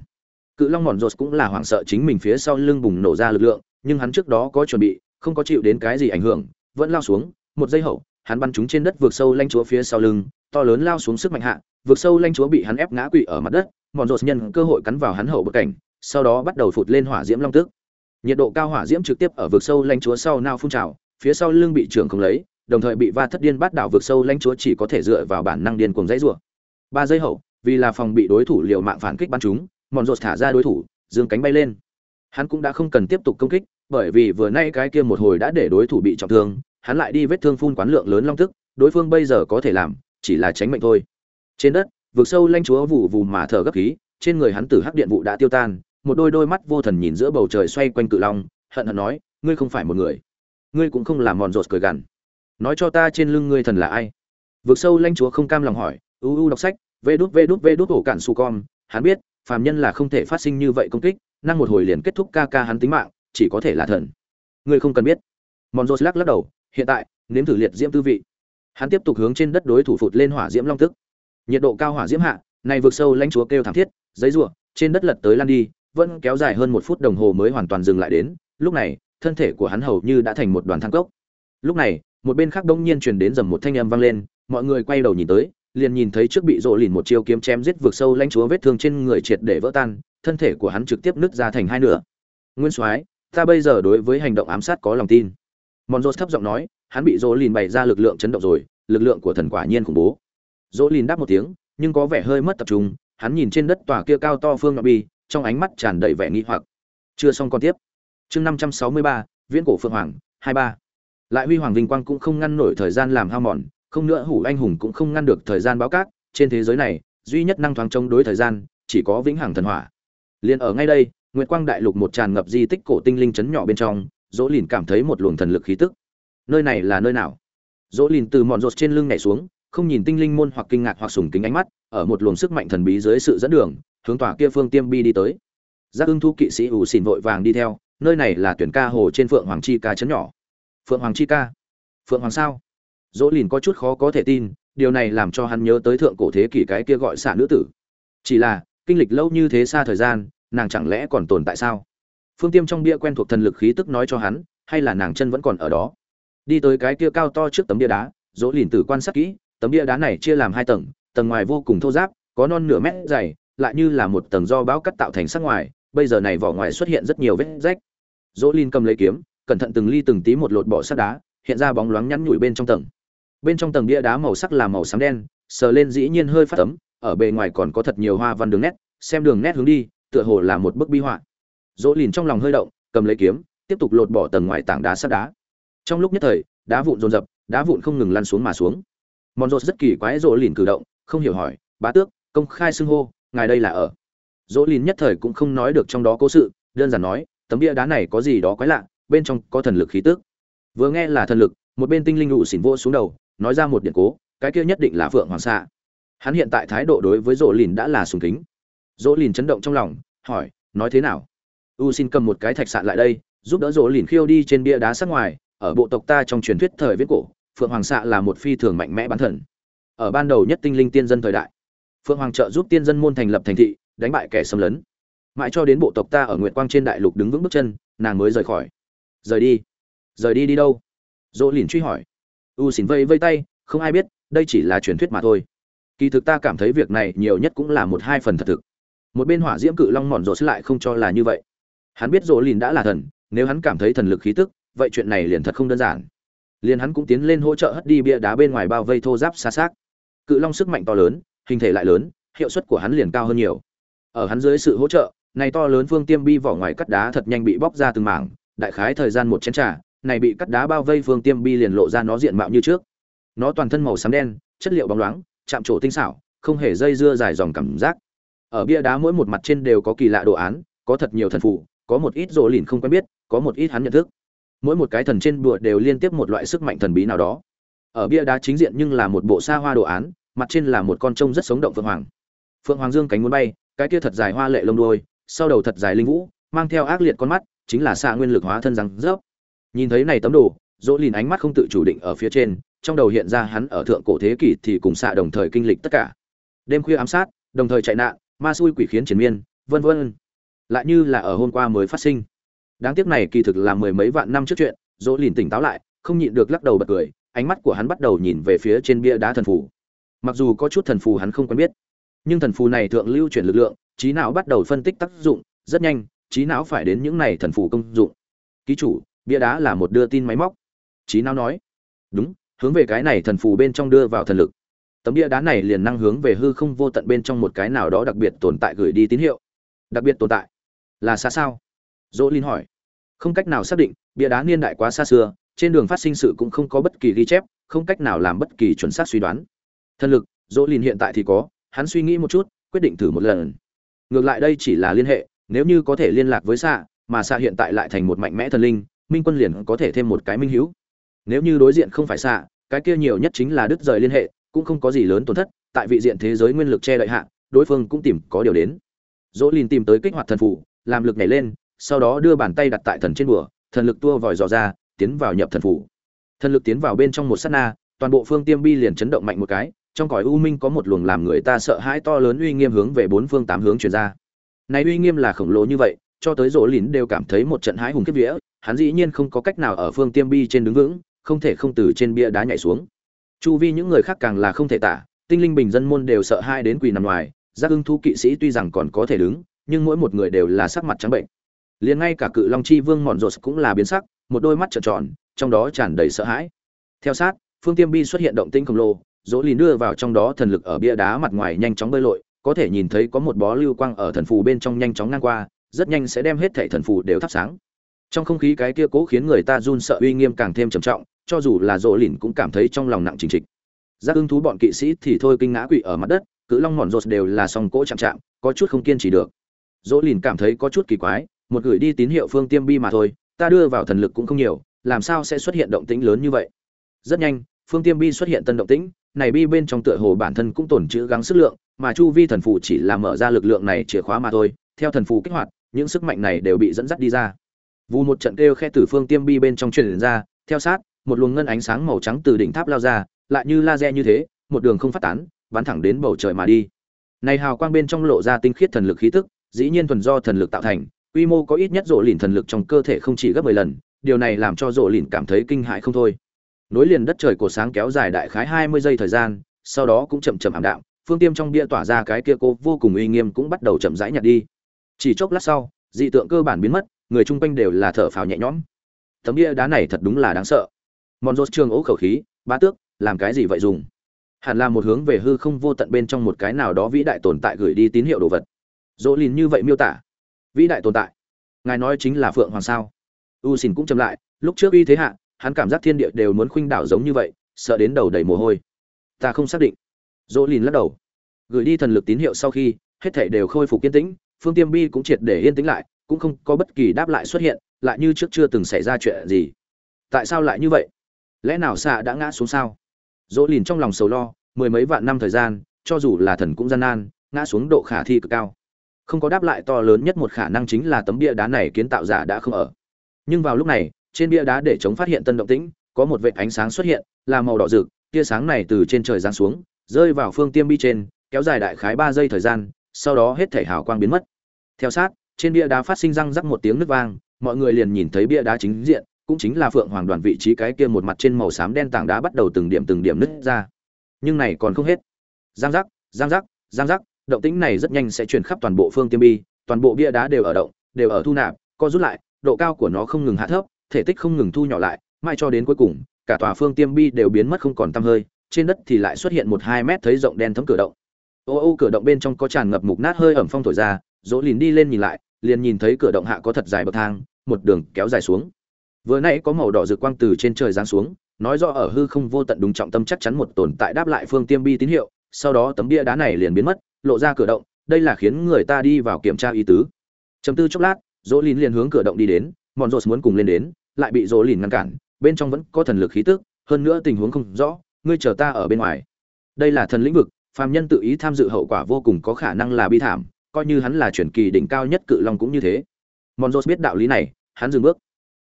S1: Cự long mòn rột cũng là hoảng sợ chính mình phía sau lưng bùng nổ ra lực lượng, nhưng hắn trước đó có chuẩn bị, không có chịu đến cái gì ảnh hưởng, vẫn lao xuống, một giây hậu, hắn bắn chúng trên đất vượt sâu lanh chúa phía sau lưng, to lớn lao xuống sức mạnh hạ, vượt sâu lanh chúa bị hắn ép ngã quỵ ở mặt đất, mòn rột nhân cơ hội cắn vào hắn hậu bực cảnh, sau đó bắt đầu phụt lên hỏa diễm long tức nhiệt độ cao hỏa diễm trực tiếp ở vực sâu lanh chúa sau nao phun trào, phía sau lưng bị trưởng không lấy đồng thời bị va thất điên bắt đảo vực sâu lãnh chúa chỉ có thể dựa vào bản năng điên cuồng dãy rủa. Ba giây hậu, vì là phòng bị đối thủ liều mạng phản kích bắn chúng, mòn rột thả ra đối thủ, dương cánh bay lên. Hắn cũng đã không cần tiếp tục công kích, bởi vì vừa nay cái kia một hồi đã để đối thủ bị trọng thương, hắn lại đi vết thương phun quán lượng lớn long tức, đối phương bây giờ có thể làm, chỉ là tránh mệnh thôi. Trên đất, vực sâu lãnh chúa vụ vụ mà thở gấp khí, trên người hắn tử hắc điện vụ đã tiêu tan, một đôi đôi mắt vô thần nhìn giữa bầu trời xoay quanh cự long, hận hận nói, ngươi không phải một người. Ngươi cũng không làm mòn rột cười gằn nói cho ta trên lưng ngươi thần là ai? Vực sâu lanh chúa không cam lòng hỏi, u u đọc sách, vê đút vê đút vê đút, ổ cản su con hắn biết, phàm nhân là không thể phát sinh như vậy công kích, năng một hồi liền kết thúc ca ca hắn tính mạng, chỉ có thể là thần. Ngươi không cần biết. Mòn rô lắc lắc đầu, hiện tại, nếm thử liệt diễm tư vị. Hắn tiếp tục hướng trên đất đối thủ phụt lên hỏa diễm long tức. Nhiệt độ cao hỏa diễm hạ, này vượt sâu lãnh chúa kêu thảm thiết, giấy rủa, trên đất lật tới lan đi, vẫn kéo dài hơn một phút đồng hồ mới hoàn toàn dừng lại đến. Lúc này, thân thể của hắn hầu như đã thành một đoàn thang cốc. Lúc này một bên khác đông nhiên truyền đến dầm một thanh âm vang lên, mọi người quay đầu nhìn tới, liền nhìn thấy trước bị rộ lìn một chiêu kiếm chém giết vượt sâu lãnh chúa vết thương trên người triệt để vỡ tan, thân thể của hắn trực tiếp nứt ra thành hai nửa. Nguyên soái, ta bây giờ đối với hành động ám sát có lòng tin. Mòn rô thấp giọng nói, hắn bị rộ lìn bày ra lực lượng chấn động rồi, lực lượng của thần quả nhiên khủng bố. Rộ lìn đáp một tiếng, nhưng có vẻ hơi mất tập trung, hắn nhìn trên đất tòa kia cao to phương ngọc bi, trong ánh mắt tràn đầy vẻ nghi hoặc. Chưa xong còn tiếp. Chương năm trăm sáu mươi ba, viễn cổ phượng hoàng, hai ba lại huy hoàng vinh quang cũng không ngăn nổi thời gian làm hao mòn, không nữa hủ anh hùng cũng không ngăn được thời gian báo cát, trên thế giới này, duy nhất năng thoáng chống đối thời gian, chỉ có vĩnh hằng thần hỏa. Liền ở ngay đây, nguyệt quang đại lục một tràn ngập di tích cổ tinh linh chấn nhỏ bên trong, dỗ lìn cảm thấy một luồng thần lực khí tức. Nơi này là nơi nào? Dỗ lìn từ mòn rột trên lưng nhảy xuống, không nhìn tinh linh môn hoặc kinh ngạc hoặc sùng kính ánh mắt, ở một luồng sức mạnh thần bí dưới sự dẫn đường, hướng tòa kia phương tiêm bi đi tới. Giác ưng thu kỵ sĩ ủ xìn vội vàng đi theo, nơi này là tuyển ca hồ trên phượng hoàng chi ca chấn nhỏ phượng hoàng chi ca. Phượng hoàng sao? Dỗ lìn có chút khó có thể tin, điều này làm cho hắn nhớ tới thượng cổ thế kỷ cái kia gọi xạ nữ tử. Chỉ là, kinh lịch lâu như thế xa thời gian, nàng chẳng lẽ còn tồn tại sao? Phương tiêm trong bia quen thuộc thần lực khí tức nói cho hắn, hay là nàng chân vẫn còn ở đó? Đi tới cái kia cao to trước tấm bia đá, dỗ lìn tử quan sát kỹ, tấm bia đá này chia làm hai tầng tầng ngoài vô cùng thô giáp có non nửa mét dày, lại như là một tầng do bão cắt tạo thành sắc ngoài, bây giờ này vỏ ngoài xuất hiện rất nhiều vết rách. Dỗ lìn cầm lấy kiếm cẩn thận từng ly từng tí một lột bỏ sắt đá, hiện ra bóng loáng nhắn nhủi bên trong tầng. Bên trong tầng bia đá màu sắc là màu xám đen, sờ lên dĩ nhiên hơi phát tấm ở bề ngoài còn có thật nhiều hoa văn đường nét, xem đường nét hướng đi, tựa hồ là một bức bi họa. Dỗ lìn trong lòng hơi động, cầm lấy kiếm, tiếp tục lột bỏ tầng ngoài tảng đá sắt đá. Trong lúc nhất thời, đá vụn rồn rập, đá vụn không ngừng lăn xuống mà xuống. Mòn rột rất kỳ quái, dỗ lìn cử động, không hiểu hỏi, bá tước, công khai xưng hô, ngài đây là ở? Dỗ lìn nhất thời cũng không nói được trong đó cố sự, đơn giản nói, tấm bia đá này có gì đó quái lạ bên trong có thần lực khí tức. Vừa nghe là thần lực, một bên tinh linh lụ xỉn vô xuống đầu, nói ra một điện cố, cái kia nhất định là phượng hoàng xạ hắn hiện tại thái độ đối với dỗ lìn đã là sùng kính. Dỗ lìn chấn động trong lòng, hỏi, nói thế nào? U xin cầm một cái thạch sạn lại đây, giúp đỡ dỗ lìn khiêu đi trên bia đá sát ngoài, ở bộ tộc ta trong truyền thuyết thời viết cổ, phượng hoàng xạ là một phi thường mạnh mẽ bán thần. Ở ban đầu nhất tinh linh tiên dân thời đại, phượng hoàng trợ giúp tiên dân môn thành lập thành thị, đánh bại kẻ xâm lấn. Mãi cho đến bộ tộc ta ở nguyệt quang trên đại lục đứng vững bước chân, nàng mới rời khỏi rời đi. Rời đi đi đâu? Dỗ lìn truy hỏi. U xỉn vây vây tay, không ai biết, đây chỉ là truyền thuyết mà thôi. Kỳ thực ta cảm thấy việc này nhiều nhất cũng là một hai phần thật thực. Một bên hỏa diễm cự long mòn rột lại không cho là như vậy. Hắn biết dỗ lìn đã là thần, nếu hắn cảm thấy thần lực khí tức, vậy chuyện này liền thật không đơn giản. Liền hắn cũng tiến lên hỗ trợ hất đi bia đá bên ngoài bao vây thô giáp xa xác. Cự long sức mạnh to lớn, hình thể lại lớn, hiệu suất của hắn liền cao hơn nhiều. Ở hắn dưới sự hỗ trợ, này to lớn phương tiêm bi vỏ ngoài cắt đá thật nhanh bị bóc ra từng mảng đại khái thời gian một chén trà, này bị cắt đá bao vây phương tiêm bi liền lộ ra nó diện mạo như trước. Nó toàn thân màu xám đen, chất liệu bóng loáng, chạm trổ tinh xảo, không hề dây dưa dài dòng cảm giác. Ở bia đá mỗi một mặt trên đều có kỳ lạ đồ án, có thật nhiều thần phụ, có một ít rỗ lìn không quen biết, có một ít hắn nhận thức. Mỗi một cái thần trên bùa đều liên tiếp một loại sức mạnh thần bí nào đó. Ở bia đá chính diện nhưng là một bộ xa hoa đồ án, mặt trên là một con trông rất sống động phượng hoàng. Phượng hoàng dương cánh muốn bay, cái kia thật dài hoa lệ lông đuôi, sau đầu thật dài linh vũ, mang theo ác liệt con mắt chính là xạ nguyên lực hóa thân răng rớp. Nhìn thấy này tấm đồ, dỗ lìn ánh mắt không tự chủ định ở phía trên, trong đầu hiện ra hắn ở thượng cổ thế kỷ thì cùng xạ đồng thời kinh lịch tất cả. Đêm khuya ám sát, đồng thời chạy nạn, ma xui quỷ khiến triển miên, vân vân. Lại như là ở hôm qua mới phát sinh. Đáng tiếc này kỳ thực là mười mấy vạn năm trước chuyện, dỗ lìn tỉnh táo lại, không nhịn được lắc đầu bật cười, ánh mắt của hắn bắt đầu nhìn về phía trên bia đá thần phù. Mặc dù có chút thần phù hắn không quen biết, nhưng thần phù này thượng lưu chuyển lực lượng trí não bắt đầu phân tích tác dụng, rất nhanh trí não phải đến những này thần phù công dụng. Ký chủ, bia đá là một đưa tin máy móc. Trí não nói, đúng, hướng về cái này thần phù bên trong đưa vào thần lực. Tấm bia đá này liền năng hướng về hư không vô tận bên trong một cái nào đó đặc biệt tồn tại gửi đi tín hiệu. Đặc biệt tồn tại? Là xa sao? Dỗ linh hỏi. Không cách nào xác định, bia đá niên đại quá xa xưa, trên đường phát sinh sự cũng không có bất kỳ ghi chép, không cách nào làm bất kỳ chuẩn xác suy đoán. Thần lực dỗ linh hiện tại thì có, hắn suy nghĩ một chút, quyết định thử một lần. Ngược lại đây chỉ là liên hệ nếu như có thể liên lạc với xạ mà xạ hiện tại lại thành một mạnh mẽ thần linh, minh quân liền có thể thêm một cái minh hữu. Nếu như đối diện không phải xạ cái kia nhiều nhất chính là đứt rời liên hệ, cũng không có gì lớn tổn thất, tại vị diện thế giới nguyên lực che đợi hạ, đối phương cũng tìm có điều đến. Dỗ lìn tìm tới kích hoạt thần phủ, làm lực nhảy lên, sau đó đưa bàn tay đặt tại thần trên bùa, thần lực tua vòi dò ra, tiến vào nhập thần phủ. Thần lực tiến vào bên trong một sát na, toàn bộ phương tiêm bi liền chấn động mạnh một cái, trong cõi u minh có một luồng làm người ta sợ hãi to lớn uy nghiêm hướng về bốn phương tám hướng truyền ra này uy nghiêm là khổng lồ như vậy, cho tới rỗ lìn đều cảm thấy một trận hãi hùng kiếp vía, hắn dĩ nhiên không có cách nào ở phương tiêm bi trên đứng vững, không thể không từ trên bia đá nhảy xuống. Chu vi những người khác càng là không thể tả, tinh linh bình dân môn đều sợ hai đến quỳ nằm ngoài, giác ưng thu kỵ sĩ tuy rằng còn có thể đứng, nhưng mỗi một người đều là sắc mặt trắng bệnh. Liền ngay cả cự long chi vương mòn rột cũng là biến sắc, một đôi mắt trợn tròn, trong đó tràn đầy sợ hãi. Theo sát, phương tiêm bi xuất hiện động tinh khổng lồ dỗ lìn đưa vào trong đó thần lực ở bia đá mặt ngoài nhanh chóng bơi lội có thể nhìn thấy có một bó lưu quang ở thần phù bên trong nhanh chóng ngang qua, rất nhanh sẽ đem hết thảy thần phù đều thắp sáng. Trong không khí cái kia cố khiến người ta run sợ uy nghiêm càng thêm trầm trọng, cho dù là dỗ Lĩnh cũng cảm thấy trong lòng nặng trĩu trịch. Giác ứng thú bọn kỵ sĩ thì thôi kinh ngã quỵ ở mặt đất, cự long mọn rột đều là song cỗ chạm chạm, có chút không kiên trì được. Dỗ Lĩnh cảm thấy có chút kỳ quái, một gửi đi tín hiệu phương tiêm bi mà thôi, ta đưa vào thần lực cũng không nhiều, làm sao sẽ xuất hiện động tĩnh lớn như vậy? Rất nhanh, phương tiêm bi xuất hiện tân động tĩnh, này bi bên trong tựa hồ bản thân cũng tổn chữ gắng sức lượng mà chu vi thần phù chỉ là mở ra lực lượng này chìa khóa mà thôi, theo thần phù kích hoạt, những sức mạnh này đều bị dẫn dắt đi ra. Vù một trận kêu khe từ phương tiêm bi bên trong truyền ra, theo sát, một luồng ngân ánh sáng màu trắng từ đỉnh tháp lao ra, lại như laser như thế, một đường không phát tán, bắn thẳng đến bầu trời mà đi. Này hào quang bên trong lộ ra tinh khiết thần lực khí tức, dĩ nhiên thuần do thần lực tạo thành, quy mô có ít nhất rộ lìn thần lực trong cơ thể không chỉ gấp 10 lần, điều này làm cho rộ lìn cảm thấy kinh hãi không thôi. Nối liền đất trời của sáng kéo dài đại khái 20 giây thời gian, sau đó cũng chậm chậm ảm đạm phương tiêm trong bia tỏa ra cái kia cô vô cùng uy nghiêm cũng bắt đầu chậm rãi nhạt đi. Chỉ chốc lát sau, dị tượng cơ bản biến mất, người chung quanh đều là thở phào nhẹ nhõm. Tấm bia đá này thật đúng là đáng sợ. Mòn rốt trường ố khẩu khí ba tước, làm cái gì vậy dùng? Hẳn là một hướng về hư không vô tận bên trong một cái nào đó vĩ đại tồn tại gửi đi tín hiệu đồ vật. Dỗ lìn như vậy miêu tả. Vĩ đại tồn tại. Ngài nói chính là phượng hoàng sao? U xin cũng chậm lại, lúc trước uy thế hạ, hắn cảm giác thiên địa đều muốn khuynh đảo giống như vậy, sợ đến đầu đầy mồ hôi. Ta không xác định dỗ lìn lắc đầu. Gửi đi thần lực tín hiệu sau khi, hết thảy đều khôi phục yên tĩnh, phương tiêm bi cũng triệt để yên tĩnh lại, cũng không có bất kỳ đáp lại xuất hiện, lại như trước chưa từng xảy ra chuyện gì. Tại sao lại như vậy? Lẽ nào xạ đã ngã xuống sao? Dỗ lìn trong lòng sầu lo, mười mấy vạn năm thời gian, cho dù là thần cũng gian nan, ngã xuống độ khả thi cực cao. Không có đáp lại to lớn nhất một khả năng chính là tấm bia đá này kiến tạo giả đã không ở. Nhưng vào lúc này, trên bia đá để chống phát hiện tân động tĩnh, có một vệt ánh sáng xuất hiện, là màu đỏ rực, tia sáng này từ trên trời giáng xuống rơi vào phương tiêm bi trên, kéo dài đại khái ba giây thời gian, sau đó hết thể hào quang biến mất. Theo sát, trên bia đá phát sinh răng rắc một tiếng nước vang, mọi người liền nhìn thấy bia đá chính diện, cũng chính là phượng hoàng đoàn vị trí cái kia một mặt trên màu xám đen tảng đá bắt đầu từng điểm từng điểm nứt ra. Nhưng này còn không hết. Giang rắc giang rắc giang rắc, động tĩnh này rất nhanh sẽ truyền khắp toàn bộ phương tiêm bi, toàn bộ bia đá đều ở động, đều ở thu nạp, co rút lại, độ cao của nó không ngừng hạ thấp, thể tích không ngừng thu nhỏ lại mai cho đến cuối cùng, cả tòa phương tiêm bi đều biến mất không còn tăm hơi trên đất thì lại xuất hiện một hai mét thấy rộng đen thấm cửa động. Ô ô, cửa động bên trong có tràn ngập mục nát hơi ẩm phong thổi ra, dỗ lìn đi lên nhìn lại, liền nhìn thấy cửa động hạ có thật dài bậc thang, một đường kéo dài xuống. Vừa nãy có màu đỏ rực quang từ trên trời giáng xuống, nói rõ ở hư không vô tận đúng trọng tâm chắc chắn một tồn tại đáp lại phương tiêm bi tín hiệu, sau đó tấm bia đá này liền biến mất, lộ ra cửa động, đây là khiến người ta đi vào kiểm tra ý tứ. Chấm tư chốc lát, dỗ lìn liền hướng cửa động đi đến mòn rột muốn cùng lên đến, lại bị dỗ lìn ngăn cản, bên trong vẫn có thần lực khí tức, hơn nữa tình huống không rõ ngươi chờ ta ở bên ngoài. Đây là thần lĩnh vực, phàm nhân tự ý tham dự hậu quả vô cùng có khả năng là bi thảm, coi như hắn là chuyển kỳ đỉnh cao nhất cự long cũng như thế. Mòn biết đạo lý này, hắn dừng bước.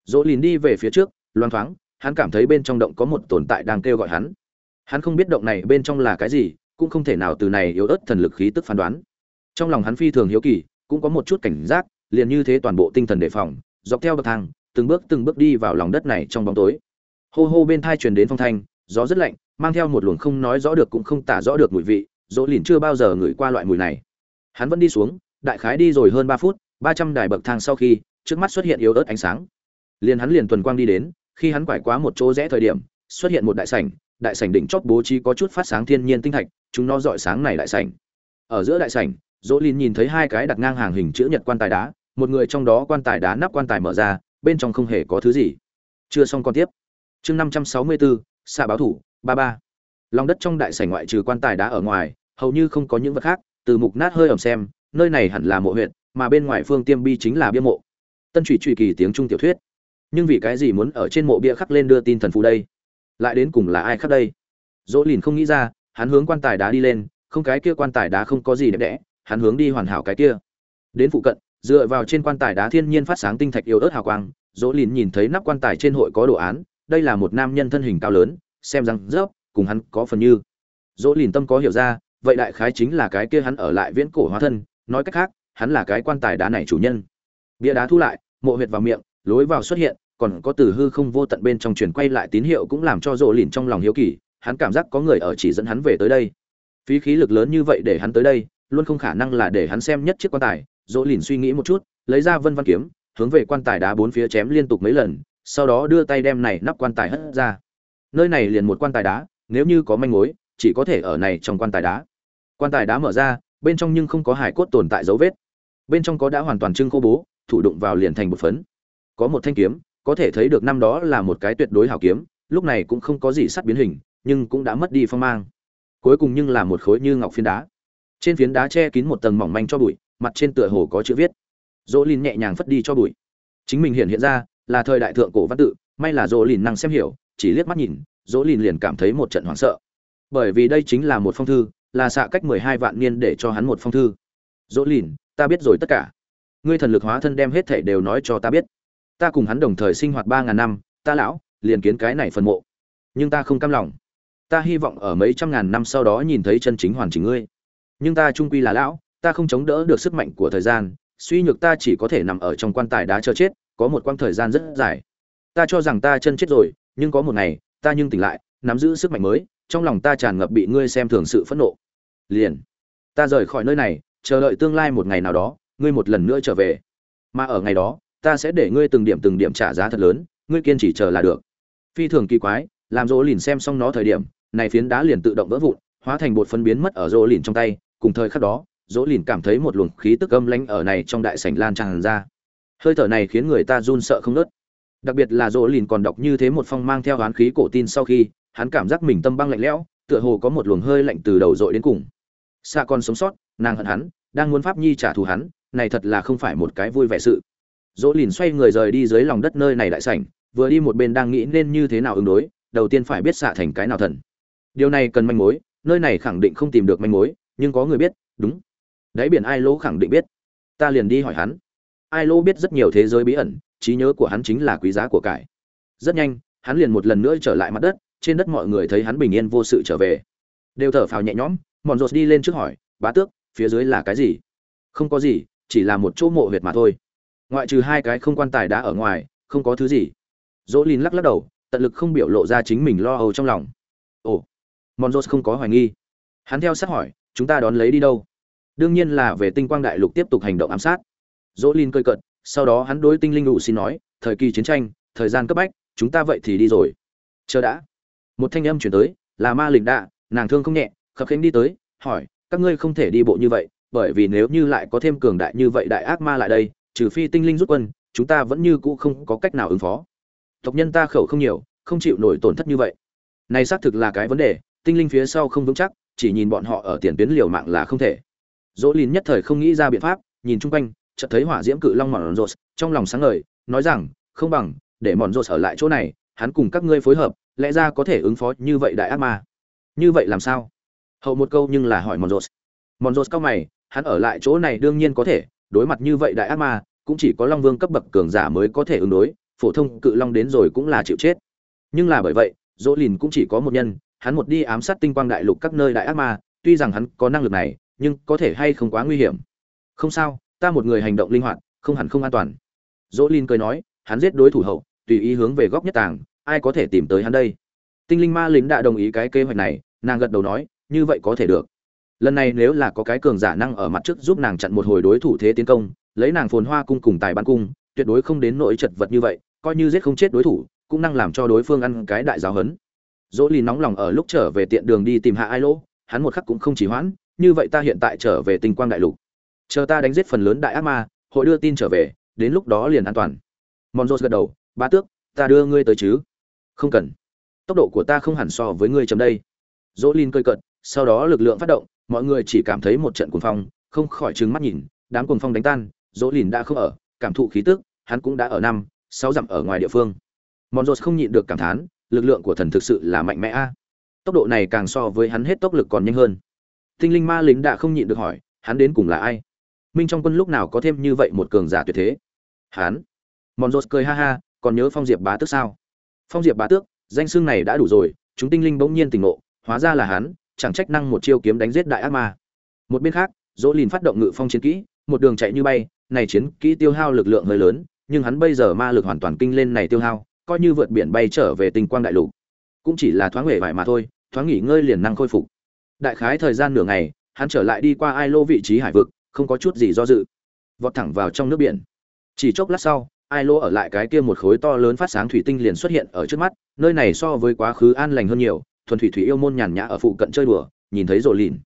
S1: Dỗ lìn đi về phía trước, loang thoáng, hắn cảm thấy bên trong động có một tồn tại đang kêu gọi hắn. Hắn không biết động này bên trong là cái gì, cũng không thể nào từ này yếu ớt thần lực khí tức phán đoán. Trong lòng hắn phi thường hiếu kỳ, cũng có một chút cảnh giác, liền như thế toàn bộ tinh thần đề phòng, dọc theo bậc thang, từng bước từng bước đi vào lòng đất này trong bóng tối. Hô hô bên thai truyền đến phong thanh, gió rất lạnh mang theo một luồng không nói rõ được cũng không tả rõ được mùi vị, dỗ lìn chưa bao giờ ngửi qua loại mùi này. Hắn vẫn đi xuống, đại khái đi rồi hơn ba phút, ba trăm đài bậc thang sau khi, trước mắt xuất hiện yếu ớt ánh sáng. Liền hắn liền tuần quang đi đến, khi hắn quải quá một chỗ rẽ thời điểm, xuất hiện một đại sảnh đại sảnh đỉnh chóp bố trí có chút phát sáng thiên nhiên tinh thạch, chúng nó dọi sáng này đại sảnh. Ở giữa đại sảnh, dỗ lìn nhìn thấy hai cái đặt ngang hàng hình chữ nhật quan tài đá, một người trong đó quan tài đá nắp quan tài mở ra, bên trong không hề có thứ gì. Chưa xong con tiếp. Chương năm trăm sáu mươi bốn xạ báo thủ ba ba. Lòng đất trong đại sảnh ngoại trừ quan tài đá ở ngoài, hầu như không có những vật khác, từ mục nát hơi ẩm xem, nơi này hẳn là mộ huyện mà bên ngoài phương tiêm bi chính là bia mộ. Tân trụy trụy kỳ tiếng trung tiểu thuyết. Nhưng vì cái gì muốn ở trên mộ bia khắc lên đưa tin thần phù đây? Lại đến cùng là ai khắc đây? Dỗ lìn không nghĩ ra, hắn hướng quan tài đá đi lên, không cái kia quan tài đá không có gì đẹp đẽ, hắn hướng đi hoàn hảo cái kia. Đến phụ cận, dựa vào trên quan tài đá thiên nhiên phát sáng tinh thạch yếu ớt hào quang, dỗ lìn nhìn thấy nắp quan tài trên hội có đồ án, đây là một nam nhân thân hình cao lớn xem rằng rớp, cùng hắn có phần như. Dỗ lìn tâm có hiểu ra, vậy đại khái chính là cái kia hắn ở lại viễn cổ hóa thân, nói cách khác, hắn là cái quan tài đá này chủ nhân. Bia đá thu lại, mộ huyệt vào miệng, lối vào xuất hiện, còn có từ hư không vô tận bên trong truyền quay lại tín hiệu cũng làm cho rộ lìn trong lòng hiếu kỳ, hắn cảm giác có người ở chỉ dẫn hắn về tới đây. Phí khí lực lớn như vậy để hắn tới đây, luôn không khả năng là để hắn xem nhất chiếc quan tài. Rộ lìn suy nghĩ một chút, lấy ra vân văn kiếm, hướng về quan tài đá bốn phía chém liên tục mấy lần, sau đó đưa tay đem này nắp quan tài hất ra nơi này liền một quan tài đá, nếu như có manh mối, chỉ có thể ở này trong quan tài đá. Quan tài đá mở ra, bên trong nhưng không có hải cốt tồn tại dấu vết. Bên trong có đã hoàn toàn trưng khô bố, thủ đụng vào liền thành một phấn. Có một thanh kiếm, có thể thấy được năm đó là một cái tuyệt đối hảo kiếm, lúc này cũng không có gì sắt biến hình, nhưng cũng đã mất đi phong mang. Cuối cùng nhưng là một khối như ngọc phiến đá. Trên phiến đá che kín một tầng mỏng manh cho bụi, mặt trên tựa hồ có chữ viết. Dỗ lìn nhẹ nhàng phất đi cho bụi. Chính mình hiện hiện ra, là thời đại thượng cổ văn tự, may là dỗ lìn năng xem hiểu chỉ liếc mắt nhìn, dỗ lìn liền cảm thấy một trận hoảng sợ. Bởi vì đây chính là một phong thư, là xạ cách mười hai vạn niên để cho hắn một phong thư. Dỗ lìn, ta biết rồi tất cả. Ngươi thần lực hóa thân đem hết thể đều nói cho ta biết. Ta cùng hắn đồng thời sinh hoạt ba ngàn năm, ta lão, liền kiến cái này phần mộ. Nhưng ta không cam lòng. Ta hy vọng ở mấy trăm ngàn năm sau đó nhìn thấy chân chính hoàn chỉnh ngươi. Nhưng ta trung quy là lão, ta không chống đỡ được sức mạnh của thời gian, suy nhược ta chỉ có thể nằm ở trong quan tài đá chờ chết, có một quãng thời gian rất dài. Ta cho rằng ta chân chết rồi nhưng có một ngày, ta nhưng tỉnh lại, nắm giữ sức mạnh mới, trong lòng ta tràn ngập bị ngươi xem thường sự phẫn nộ. Liền, ta rời khỏi nơi này, chờ đợi tương lai một ngày nào đó, ngươi một lần nữa trở về. Mà ở ngày đó, ta sẽ để ngươi từng điểm từng điểm trả giá thật lớn, ngươi kiên trì chờ là được. Phi thường kỳ quái, làm rỗ lìn xem xong nó thời điểm, này phiến đá liền tự động vỡ vụn, hóa thành bột phân biến mất ở rỗ lìn trong tay. Cùng thời khắc đó, rỗ lìn cảm thấy một luồng khí tức âm lãnh ở này trong đại sảnh lan tràn ra. Hơi thở này khiến người ta run sợ không nớt đặc biệt là dỗ lìn còn đọc như thế một phong mang theo oán khí cổ tin sau khi, hắn cảm giác mình tâm băng lạnh lẽo, tựa hồ có một luồng hơi lạnh từ đầu dội đến cùng. Xa còn sống sót, nàng hận hắn, đang muốn pháp nhi trả thù hắn, này thật là không phải một cái vui vẻ sự. Dỗ lìn xoay người rời đi dưới lòng đất nơi này đại sảnh, vừa đi một bên đang nghĩ nên như thế nào ứng đối, đầu tiên phải biết xạ thành cái nào thần. Điều này cần manh mối, nơi này khẳng định không tìm được manh mối, nhưng có người biết, đúng. Đáy biển ai lỗ khẳng định biết. Ta liền đi hỏi hắn. Ai lỗ biết rất nhiều thế giới bí ẩn trí nhớ của hắn chính là quý giá của cải. Rất nhanh, hắn liền một lần nữa trở lại mặt đất, trên đất mọi người thấy hắn bình yên vô sự trở về. Đều thở phào nhẹ nhõm mòn rột đi lên trước hỏi, bá tước, phía dưới là cái gì? Không có gì, chỉ là một chỗ mộ huyệt mà thôi. Ngoại trừ hai cái không quan tài đá ở ngoài, không có thứ gì. Dỗ lìn lắc lắc đầu, tận lực không biểu lộ ra chính mình lo âu trong lòng. Ồ. Mòn rột không có hoài nghi. Hắn theo sát hỏi, chúng ta đón lấy đi đâu? Đương nhiên là về tinh quang đại lục tiếp tục hành động ám sát. Dỗ lìn cơi cận sau đó hắn đối tinh linh ủ xin nói, thời kỳ chiến tranh, thời gian cấp bách, chúng ta vậy thì đi rồi. Chờ đã. Một thanh âm chuyển tới, là ma lĩnh đạ, nàng thương không nhẹ. Khập khánh đi tới, hỏi, các ngươi không thể đi bộ như vậy, bởi vì nếu như lại có thêm cường đại như vậy đại ác ma lại đây, trừ phi tinh linh rút quân, chúng ta vẫn như cũ không có cách nào ứng phó. Tộc nhân ta khẩu không nhiều, không chịu nổi tổn thất như vậy. Này xác thực là cái vấn đề, tinh linh phía sau không vững chắc, chỉ nhìn bọn họ ở tiền tuyến liều mạng là không thể. Dỗ lìn nhất thời không nghĩ ra biện pháp, nhìn chung quanh chợt thấy hỏa diễm cự long mòn rột trong lòng sáng ngời, nói rằng, không bằng, để mòn rột ở lại chỗ này, hắn cùng các ngươi phối hợp, lẽ ra có thể ứng phó như vậy đại ác ma. Như vậy làm sao? Hậu một câu nhưng là hỏi mòn rột mòn rột cao mày, hắn ở lại chỗ này đương nhiên có thể, đối mặt như vậy đại ác ma, cũng chỉ có long vương cấp bậc cường giả mới có thể ứng đối, phổ thông cự long đến rồi cũng là chịu chết. Nhưng là bởi vậy dỗ lìn cũng chỉ có một nhân, hắn một đi ám sát tinh quang đại lục các nơi đại ác ma, tuy rằng hắn có năng lực này, nhưng có thể hay không quá nguy hiểm. Không sao ta một người hành động linh hoạt, không hẳn không an toàn. Dỗ lin cười nói, hắn giết đối thủ hậu, tùy ý hướng về góc nhất tàng, ai có thể tìm tới hắn đây? Tinh linh ma lính đã đồng ý cái kế hoạch này, nàng gật đầu nói, như vậy có thể được. Lần này nếu là có cái cường giả năng ở mặt trước giúp nàng chặn một hồi đối thủ thế tiến công, lấy nàng phồn hoa cung cùng tài bắn cung, tuyệt đối không đến nỗi chật vật như vậy, coi như giết không chết đối thủ, cũng năng làm cho đối phương ăn cái đại giáo hấn. Dỗ lì nóng lòng ở lúc trở về tiện đường đi tìm hạ ai lỗ, hắn một khắc cũng không chỉ hoãn, như vậy ta hiện tại trở về tinh quang đại lục chờ ta đánh giết phần lớn đại ác ma, hội đưa tin trở về, đến lúc đó liền an toàn. Mòn rột gật đầu ba tước, ta đưa ngươi tới chứ? Không cần. Tốc độ của ta không hẳn so với ngươi chấm đây. Dỗ lin cơi cận sau đó lực lượng phát động, mọi người chỉ cảm thấy một trận cuồng phong, không khỏi trừng mắt nhìn, đám cuồng phong đánh tan dỗ lìn đã không ở, cảm thụ khí tức, hắn cũng đã ở năm, sáu dặm ở ngoài địa phương. Mòn rột không nhịn được cảm thán, lực lượng của thần thực sự là mạnh mẽ a. Tốc độ này càng so với hắn hết tốc lực còn nhanh hơn. Tinh linh ma lính đã không nhịn được hỏi, hắn đến cùng là ai? Minh trong quân lúc nào có thêm như vậy một cường giả tuyệt thế? Hán, mòn rột cười ha ha còn nhớ phong diệp bá tước sao? Phong diệp bá tước danh xương này đã đủ rồi chúng tinh linh bỗng nhiên tỉnh ngộ hóa ra là hắn chẳng trách năng một chiêu kiếm đánh giết đại ác ma. Một bên khác dỗ lìn phát động ngự phong chiến kỹ một đường chạy như bay này chiến kỹ tiêu hao lực lượng hơi lớn nhưng hắn bây giờ ma lực hoàn toàn kinh lên này tiêu hao coi như vượt biển bay trở về tinh quang đại lục. Cũng chỉ là thoáng huệ vải mà thôi thoáng nghỉ ngơi liền năng khôi phục. Đại khái thời gian nửa ngày hắn trở lại đi qua ai lô vị trí hải vực không có chút gì do dự. Vọt thẳng vào trong nước biển. Chỉ chốc lát sau, ai lô ở lại cái kia một khối to lớn phát sáng thủy tinh liền xuất hiện ở trước mắt, nơi này so với quá khứ an lành hơn nhiều, thuần thủy thủy yêu môn nhàn nhã ở phụ cận chơi đùa, nhìn thấy rồ lìn.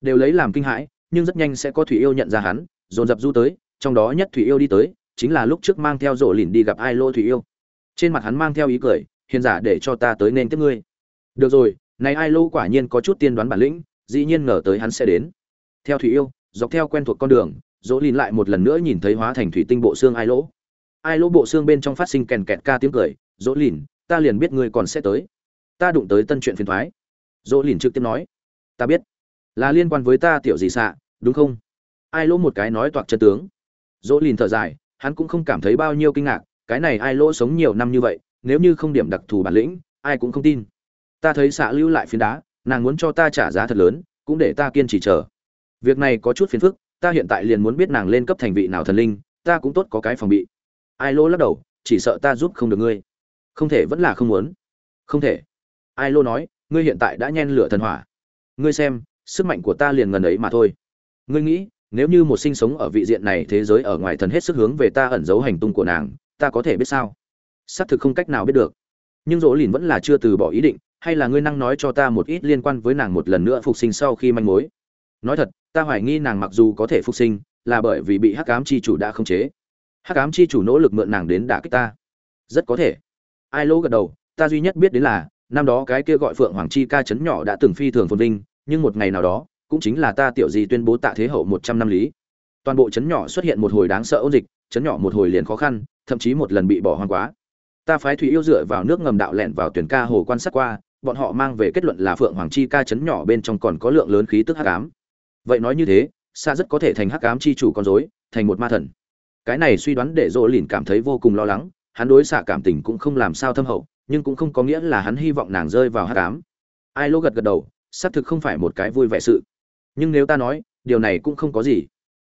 S1: Đều lấy làm kinh hãi, nhưng rất nhanh sẽ có thủy yêu nhận ra hắn, dồn dập du tới, trong đó nhất thủy yêu đi tới, chính là lúc trước mang theo rồ lìn đi gặp ai lô thủy yêu. Trên mặt hắn mang theo ý cười, hiền giả để cho ta tới nên tiếp ngươi. Được rồi, này ai lô quả nhiên có chút tiên đoán bản lĩnh, dĩ nhiên ngờ tới hắn sẽ đến. Theo thủy yêu dọc theo quen thuộc con đường, dỗ lìn lại một lần nữa nhìn thấy hóa thành thủy tinh bộ xương ai lỗ. Ai lỗ bộ xương bên trong phát sinh kèn kẹt ca tiếng cười, dỗ lìn, ta liền biết ngươi còn sẽ tới. Ta đụng tới tân chuyện phiền thoái. Dỗ lìn trực tiếp nói, ta biết. Là liên quan với ta tiểu gì xạ, đúng không? Ai lỗ một cái nói toạc chân tướng. Dỗ lìn thở dài, hắn cũng không cảm thấy bao nhiêu kinh ngạc, cái này ai lỗ sống nhiều năm như vậy, nếu như không điểm đặc thù bản lĩnh, ai cũng không tin. Ta thấy xạ lưu lại phiến đá, nàng muốn cho ta trả giá thật lớn, cũng để ta kiên trì chờ việc này có chút phiền phức, ta hiện tại liền muốn biết nàng lên cấp thành vị nào thần linh, ta cũng tốt có cái phòng bị. Ai lô lắc đầu, chỉ sợ ta giúp không được ngươi. Không thể vẫn là không muốn. Không thể. Ai lô nói, ngươi hiện tại đã nhen lửa thần hỏa. Ngươi xem, sức mạnh của ta liền ngần ấy mà thôi. Ngươi nghĩ, nếu như một sinh sống ở vị diện này, thế giới ở ngoài thần hết sức hướng về ta ẩn giấu hành tung của nàng, ta có thể biết sao? Xác thực không cách nào biết được. Nhưng dỗ lìn vẫn là chưa từ bỏ ý định, hay là ngươi năng nói cho ta một ít liên quan với nàng một lần nữa phục sinh sau khi manh mối? Nói thật, ta hoài nghi nàng mặc dù có thể phục sinh, là bởi vì bị hắc ám chi chủ đã khống chế. Hắc ám chi chủ nỗ lực mượn nàng đến đả kích ta. Rất có thể. Ai lỗ gật đầu, ta duy nhất biết đến là, năm đó cái kia gọi phượng hoàng chi ca chấn nhỏ đã từng phi thường phồn vinh, nhưng một ngày nào đó, cũng chính là ta tiểu gì tuyên bố tạ thế hậu một trăm năm lý. Toàn bộ chấn nhỏ xuất hiện một hồi đáng sợ ôn dịch, chấn nhỏ một hồi liền khó khăn, thậm chí một lần bị bỏ hoang quá. Ta phái thủy yêu dựa vào nước ngầm đạo lẹn vào tuyển ca hồ quan sát qua, bọn họ mang về kết luận là phượng hoàng chi ca chấn nhỏ bên trong còn có lượng lớn khí tức hắc ám vậy nói như thế xa rất có thể thành hắc ám chi chủ con dối thành một ma thần. Cái này suy đoán để dỗ lìn cảm thấy vô cùng lo lắng, hắn đối xạ cảm tình cũng không làm sao thâm hậu, nhưng cũng không có nghĩa là hắn hy vọng nàng rơi vào hắc ám. Ai lô gật gật đầu, xác thực không phải một cái vui vẻ sự. Nhưng nếu ta nói, điều này cũng không có gì.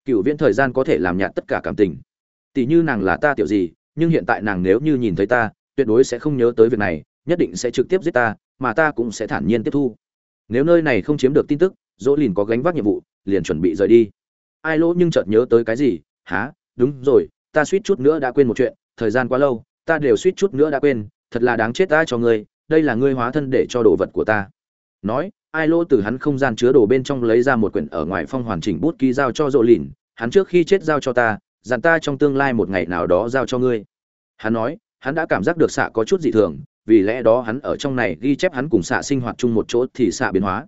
S1: Cựu viễn thời gian có thể làm nhạt tất cả cảm tình. Tỷ như nàng là ta tiểu gì, nhưng hiện tại nàng nếu như nhìn thấy ta, tuyệt đối sẽ không nhớ tới việc này, nhất định sẽ trực tiếp giết ta, mà ta cũng sẽ thản nhiên tiếp thu nếu nơi này không chiếm được tin tức, dỗ lìn có gánh vác nhiệm vụ, liền chuẩn bị rời đi. Ai lỗ nhưng chợt nhớ tới cái gì? Há đúng rồi, ta suýt chút nữa đã quên một chuyện, thời gian quá lâu, ta đều suýt chút nữa đã quên, thật là đáng chết ta cho ngươi, đây là ngươi hóa thân để cho đồ vật của ta. Nói, ai lỗ từ hắn không gian chứa đồ bên trong lấy ra một quyển ở ngoài phong hoàn chỉnh bút ký giao cho dỗ lìn, hắn trước khi chết giao cho ta, dặn ta trong tương lai một ngày nào đó giao cho ngươi. Hắn nói, hắn đã cảm giác được xạ có chút dị thường vì lẽ đó hắn ở trong này ghi chép hắn cùng xạ sinh hoạt chung một chỗ thì xạ biến hóa.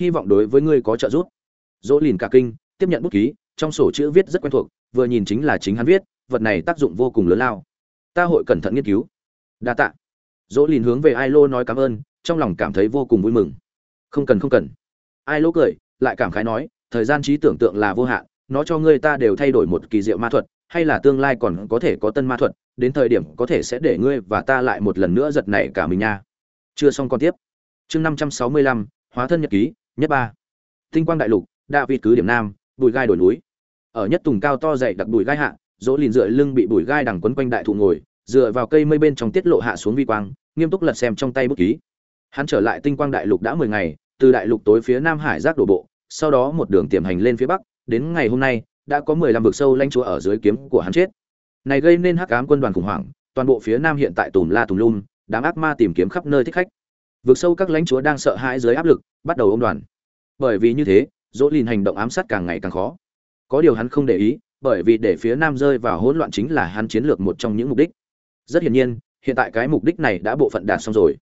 S1: Hy vọng đối với ngươi có trợ giúp. Dỗ lìn cả kinh, tiếp nhận bút ký, trong sổ chữ viết rất quen thuộc, vừa nhìn chính là chính hắn viết, vật này tác dụng vô cùng lớn lao. Ta hội cẩn thận nghiên cứu. Đa tạ. Dỗ lìn hướng về ai lô nói cảm ơn, trong lòng cảm thấy vô cùng vui mừng. Không cần không cần. Ai lô cười, lại cảm khái nói, thời gian trí tưởng tượng là vô hạn, nó cho ngươi ta đều thay đổi một kỳ diệu ma thuật hay là tương lai còn có thể có tân ma thuật, đến thời điểm có thể sẽ để ngươi và ta lại một lần nữa giật nảy cả mình nha. Chưa xong còn tiếp. Chương năm trăm sáu mươi lăm, hóa thân nhật ký, nhất ba. Tinh quang đại lục đạ vịt cứ điểm nam, bụi gai đồi núi. Ở nhất tùng cao to dày đặc bụi gai hạ, dỗ lìn dựa lưng bị bụi gai đằng quấn quanh đại thụ ngồi, dựa vào cây mây bên trong tiết lộ hạ xuống vi quang, nghiêm túc lật xem trong tay bút ký. Hắn trở lại tinh quang đại lục đã mười ngày, từ đại lục tối phía nam hải giác đổ bộ, sau đó một đường tiềm hành lên phía bắc, đến ngày hôm nay đã có mười lăm vực sâu lãnh chúa ở dưới kiếm của hắn chết. Này gây nên hắc ám quân đoàn khủng hoảng, toàn bộ phía nam hiện tại tùm la tùm lum, đám ác ma tìm kiếm khắp nơi thích khách. Vực sâu các lãnh chúa đang sợ hãi dưới áp lực, bắt đầu ôm đoàn. Bởi vì như thế, dỗ lìn hành động ám sát càng ngày càng khó. Có điều hắn không để ý, bởi vì để phía nam rơi vào hỗn loạn chính là hắn chiến lược một trong những mục đích. Rất hiển nhiên, hiện tại cái mục đích này đã bộ phận đạt xong rồi.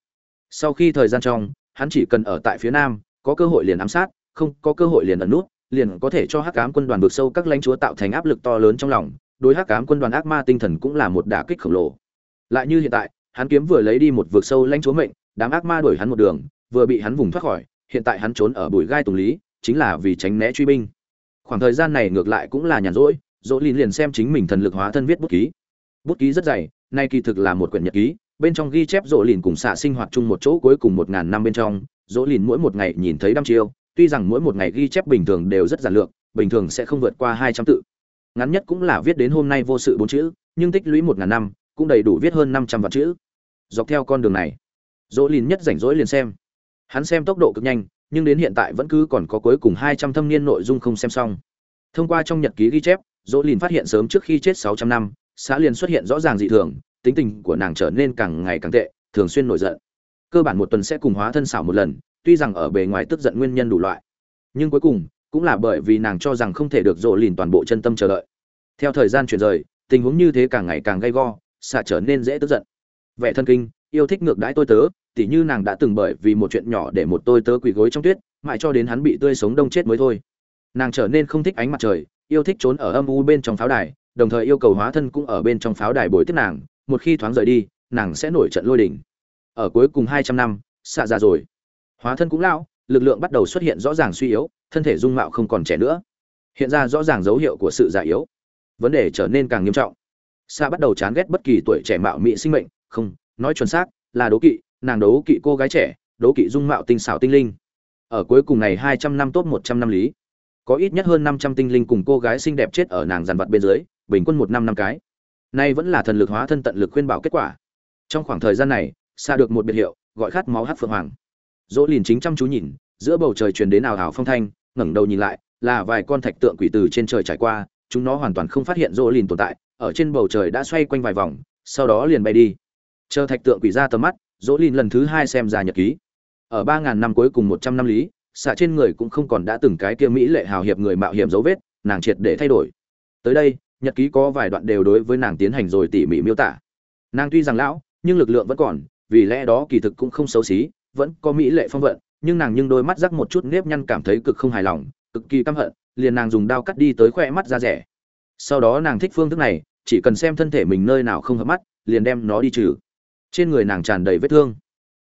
S1: Sau khi thời gian trong, hắn chỉ cần ở tại phía nam, có cơ hội liền ám sát, không có cơ hội liền ẩn nút liền có thể cho hắc ám quân đoàn vượt sâu các lãnh chúa tạo thành áp lực to lớn trong lòng, đối hắc ám quân đoàn ác ma tinh thần cũng là một đả kích khổng lồ. Lại như hiện tại, hắn kiếm vừa lấy đi một vượt sâu lãnh chúa mệnh, đám ác ma đuổi hắn một đường, vừa bị hắn vùng thoát khỏi, hiện tại hắn trốn ở bụi gai tùng lý, chính là vì tránh né truy binh. Khoảng thời gian này ngược lại cũng là nhàn rỗi, dỗ lìn liền xem chính mình thần lực hóa thân viết bút ký. Bút ký rất dày, nay kỳ thực là một quyển nhật ký, bên trong ghi chép dỗ lìn cùng xạ sinh hoạt chung một chỗ cuối cùng một ngàn năm bên trong. Dỗ lìn mỗi một ngày nhìn thấy đăm chiêu tuy rằng mỗi một ngày ghi chép bình thường đều rất giản lược, bình thường sẽ không vượt qua hai trăm tự. Ngắn nhất cũng là viết đến hôm nay vô sự bốn chữ, nhưng tích lũy một ngàn năm, cũng đầy đủ viết hơn năm trăm vạn chữ. Dọc theo con đường này, dỗ lìn nhất rảnh rỗi liền xem. Hắn xem tốc độ cực nhanh, nhưng đến hiện tại vẫn cứ còn có cuối cùng hai trăm thâm niên nội dung không xem xong. Thông qua trong nhật ký ghi chép, dỗ lìn phát hiện sớm trước khi chết sáu trăm năm, xã liền xuất hiện rõ ràng dị thường, tính tình của nàng trở nên càng ngày càng tệ, thường xuyên nổi giận. Cơ bản một tuần sẽ cùng hóa thân xảo một lần tuy rằng ở bề ngoài tức giận nguyên nhân đủ loại, nhưng cuối cùng cũng là bởi vì nàng cho rằng không thể được rộ lìn toàn bộ chân tâm chờ đợi. Theo thời gian chuyển rời, tình huống như thế càng ngày càng gay go xạ trở nên dễ tức giận. Vẻ thân kinh, yêu thích ngược đãi tôi tớ, tỉ như nàng đã từng bởi vì một chuyện nhỏ để một tôi tớ quỳ gối trong tuyết, mãi cho đến hắn bị tươi sống đông chết mới thôi. Nàng trở nên không thích ánh mặt trời, yêu thích trốn ở âm u bên trong pháo đài, đồng thời yêu cầu hóa thân cũng ở bên trong pháo đài bồi tiếp nàng, một khi thoáng rời đi, nàng sẽ nổi trận lôi đỉnh ở cuối cùng hai trăm năm, xạ ra rồi hóa thân cũng lão, lực lượng bắt đầu xuất hiện rõ ràng suy yếu, thân thể dung mạo không còn trẻ nữa. Hiện ra rõ ràng dấu hiệu của sự già yếu. Vấn đề trở nên càng nghiêm trọng. Xa bắt đầu chán ghét bất kỳ tuổi trẻ mạo mỹ sinh mệnh. Không, nói chuẩn xác, là đố kỵ, nàng đấu kỵ cô gái trẻ, đố kỵ dung mạo tinh xảo tinh linh. Ở cuối cùng này hai trăm năm tốt một trăm năm lý, có ít nhất hơn năm trăm tinh linh cùng cô gái xinh đẹp chết ở nàng dàn vật bên dưới, bình quân một năm năm cái. Nay vẫn là thần lực hóa thân tận lực khuyên bảo kết quả. Trong khoảng thời gian này xa được một biệt hiệu, gọi khát máu hát phượng hoàng dỗ lìn chính chăm chú nhìn, giữa bầu trời truyền đến ảo ảo phong thanh, ngẩng đầu nhìn lại, là vài con thạch tượng quỷ từ trên trời trải qua, chúng nó hoàn toàn không phát hiện dỗ lìn tồn tại, ở trên bầu trời đã xoay quanh vài vòng, sau đó liền bay đi. Chờ thạch tượng quỷ ra tầm mắt, dỗ lìn lần thứ hai xem ra nhật ký. Ở ba ngàn năm cuối cùng một trăm năm lý, xạ trên người cũng không còn đã từng cái kia mỹ lệ hào hiệp người mạo hiểm dấu vết, nàng triệt để thay đổi. Tới đây, nhật ký có vài đoạn đều đối với nàng tiến hành rồi tỉ mỉ miêu tả. Nàng tuy rằng lão, nhưng lực lượng vẫn còn, vì lẽ đó kỳ thực cũng không xấu xí vẫn có mỹ lệ phong vận, nhưng nàng nhưng đôi mắt rắc một chút nếp nhăn cảm thấy cực không hài lòng, cực kỳ căm hận, liền nàng dùng đao cắt đi tới khoe mắt ra rẻ. Sau đó nàng thích phương thức này, chỉ cần xem thân thể mình nơi nào không hợp mắt, liền đem nó đi trừ. Trên người nàng tràn đầy vết thương.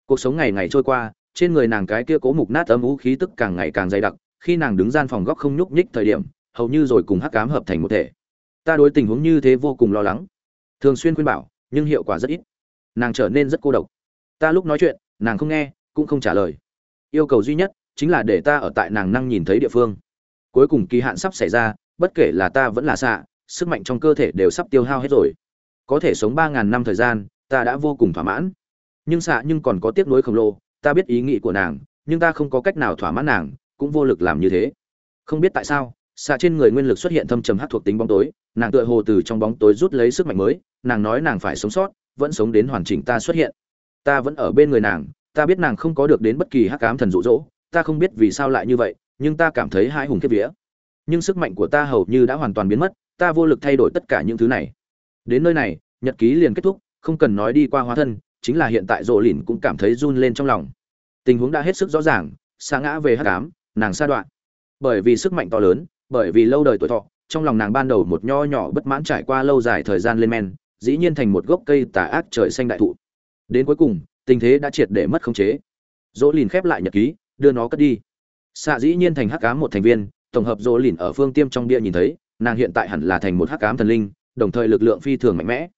S1: Cuộc sống ngày ngày trôi qua, trên người nàng cái kia cố mục nát ấm ú khí tức càng ngày càng dày đặc, khi nàng đứng gian phòng góc không nhúc nhích thời điểm, hầu như rồi cùng hắc cám hợp thành một thể. Ta đối tình huống như thế vô cùng lo lắng. Thường xuyên khuyên bảo, nhưng hiệu quả rất ít. Nàng trở nên rất cô độc. Ta lúc nói chuyện, nàng không nghe cũng không trả lời. Yêu cầu duy nhất chính là để ta ở tại nàng năng nhìn thấy địa phương. Cuối cùng kỳ hạn sắp xảy ra, bất kể là ta vẫn là xạ, sức mạnh trong cơ thể đều sắp tiêu hao hết rồi. Có thể sống ba ngàn năm thời gian, ta đã vô cùng thỏa mãn. Nhưng xạ nhưng còn có tiếc nuối khổng lồ, ta biết ý nghĩ của nàng, nhưng ta không có cách nào thỏa mãn nàng, cũng vô lực làm như thế. Không biết tại sao, xạ trên người nguyên lực xuất hiện thâm trầm hát thuộc tính bóng tối, nàng tựa hồ từ trong bóng tối rút lấy sức mạnh mới, nàng nói nàng phải sống sót, vẫn sống đến hoàn chỉnh ta xuất hiện. Ta vẫn ở bên người nàng ta biết nàng không có được đến bất kỳ hắc ám thần rụ rỗ ta không biết vì sao lại như vậy, nhưng ta cảm thấy hai hùng kiếp vía. Nhưng sức mạnh của ta hầu như đã hoàn toàn biến mất, ta vô lực thay đổi tất cả những thứ này. Đến nơi này, nhật ký liền kết thúc, không cần nói đi qua hóa thân, chính là hiện tại rộ lìn cũng cảm thấy run lên trong lòng. Tình huống đã hết sức rõ ràng xa ngã về hắc ám, nàng sa đoạn. Bởi vì sức mạnh to lớn, bởi vì lâu đời tuổi thọ, trong lòng nàng ban đầu một nho nhỏ bất mãn trải qua lâu dài thời gian lên men, dĩ nhiên thành một gốc cây tà ác trời xanh đại thụ. Đến cuối cùng tình thế đã triệt để mất khống chế. Dỗ lìn khép lại nhật ký, đưa nó cất đi. Xạ dĩ nhiên thành hắc ám một thành viên, tổng hợp dỗ lìn ở phương tiêm trong bia nhìn thấy, nàng hiện tại hẳn là thành một hắc ám thần linh, đồng thời lực lượng phi thường mạnh mẽ.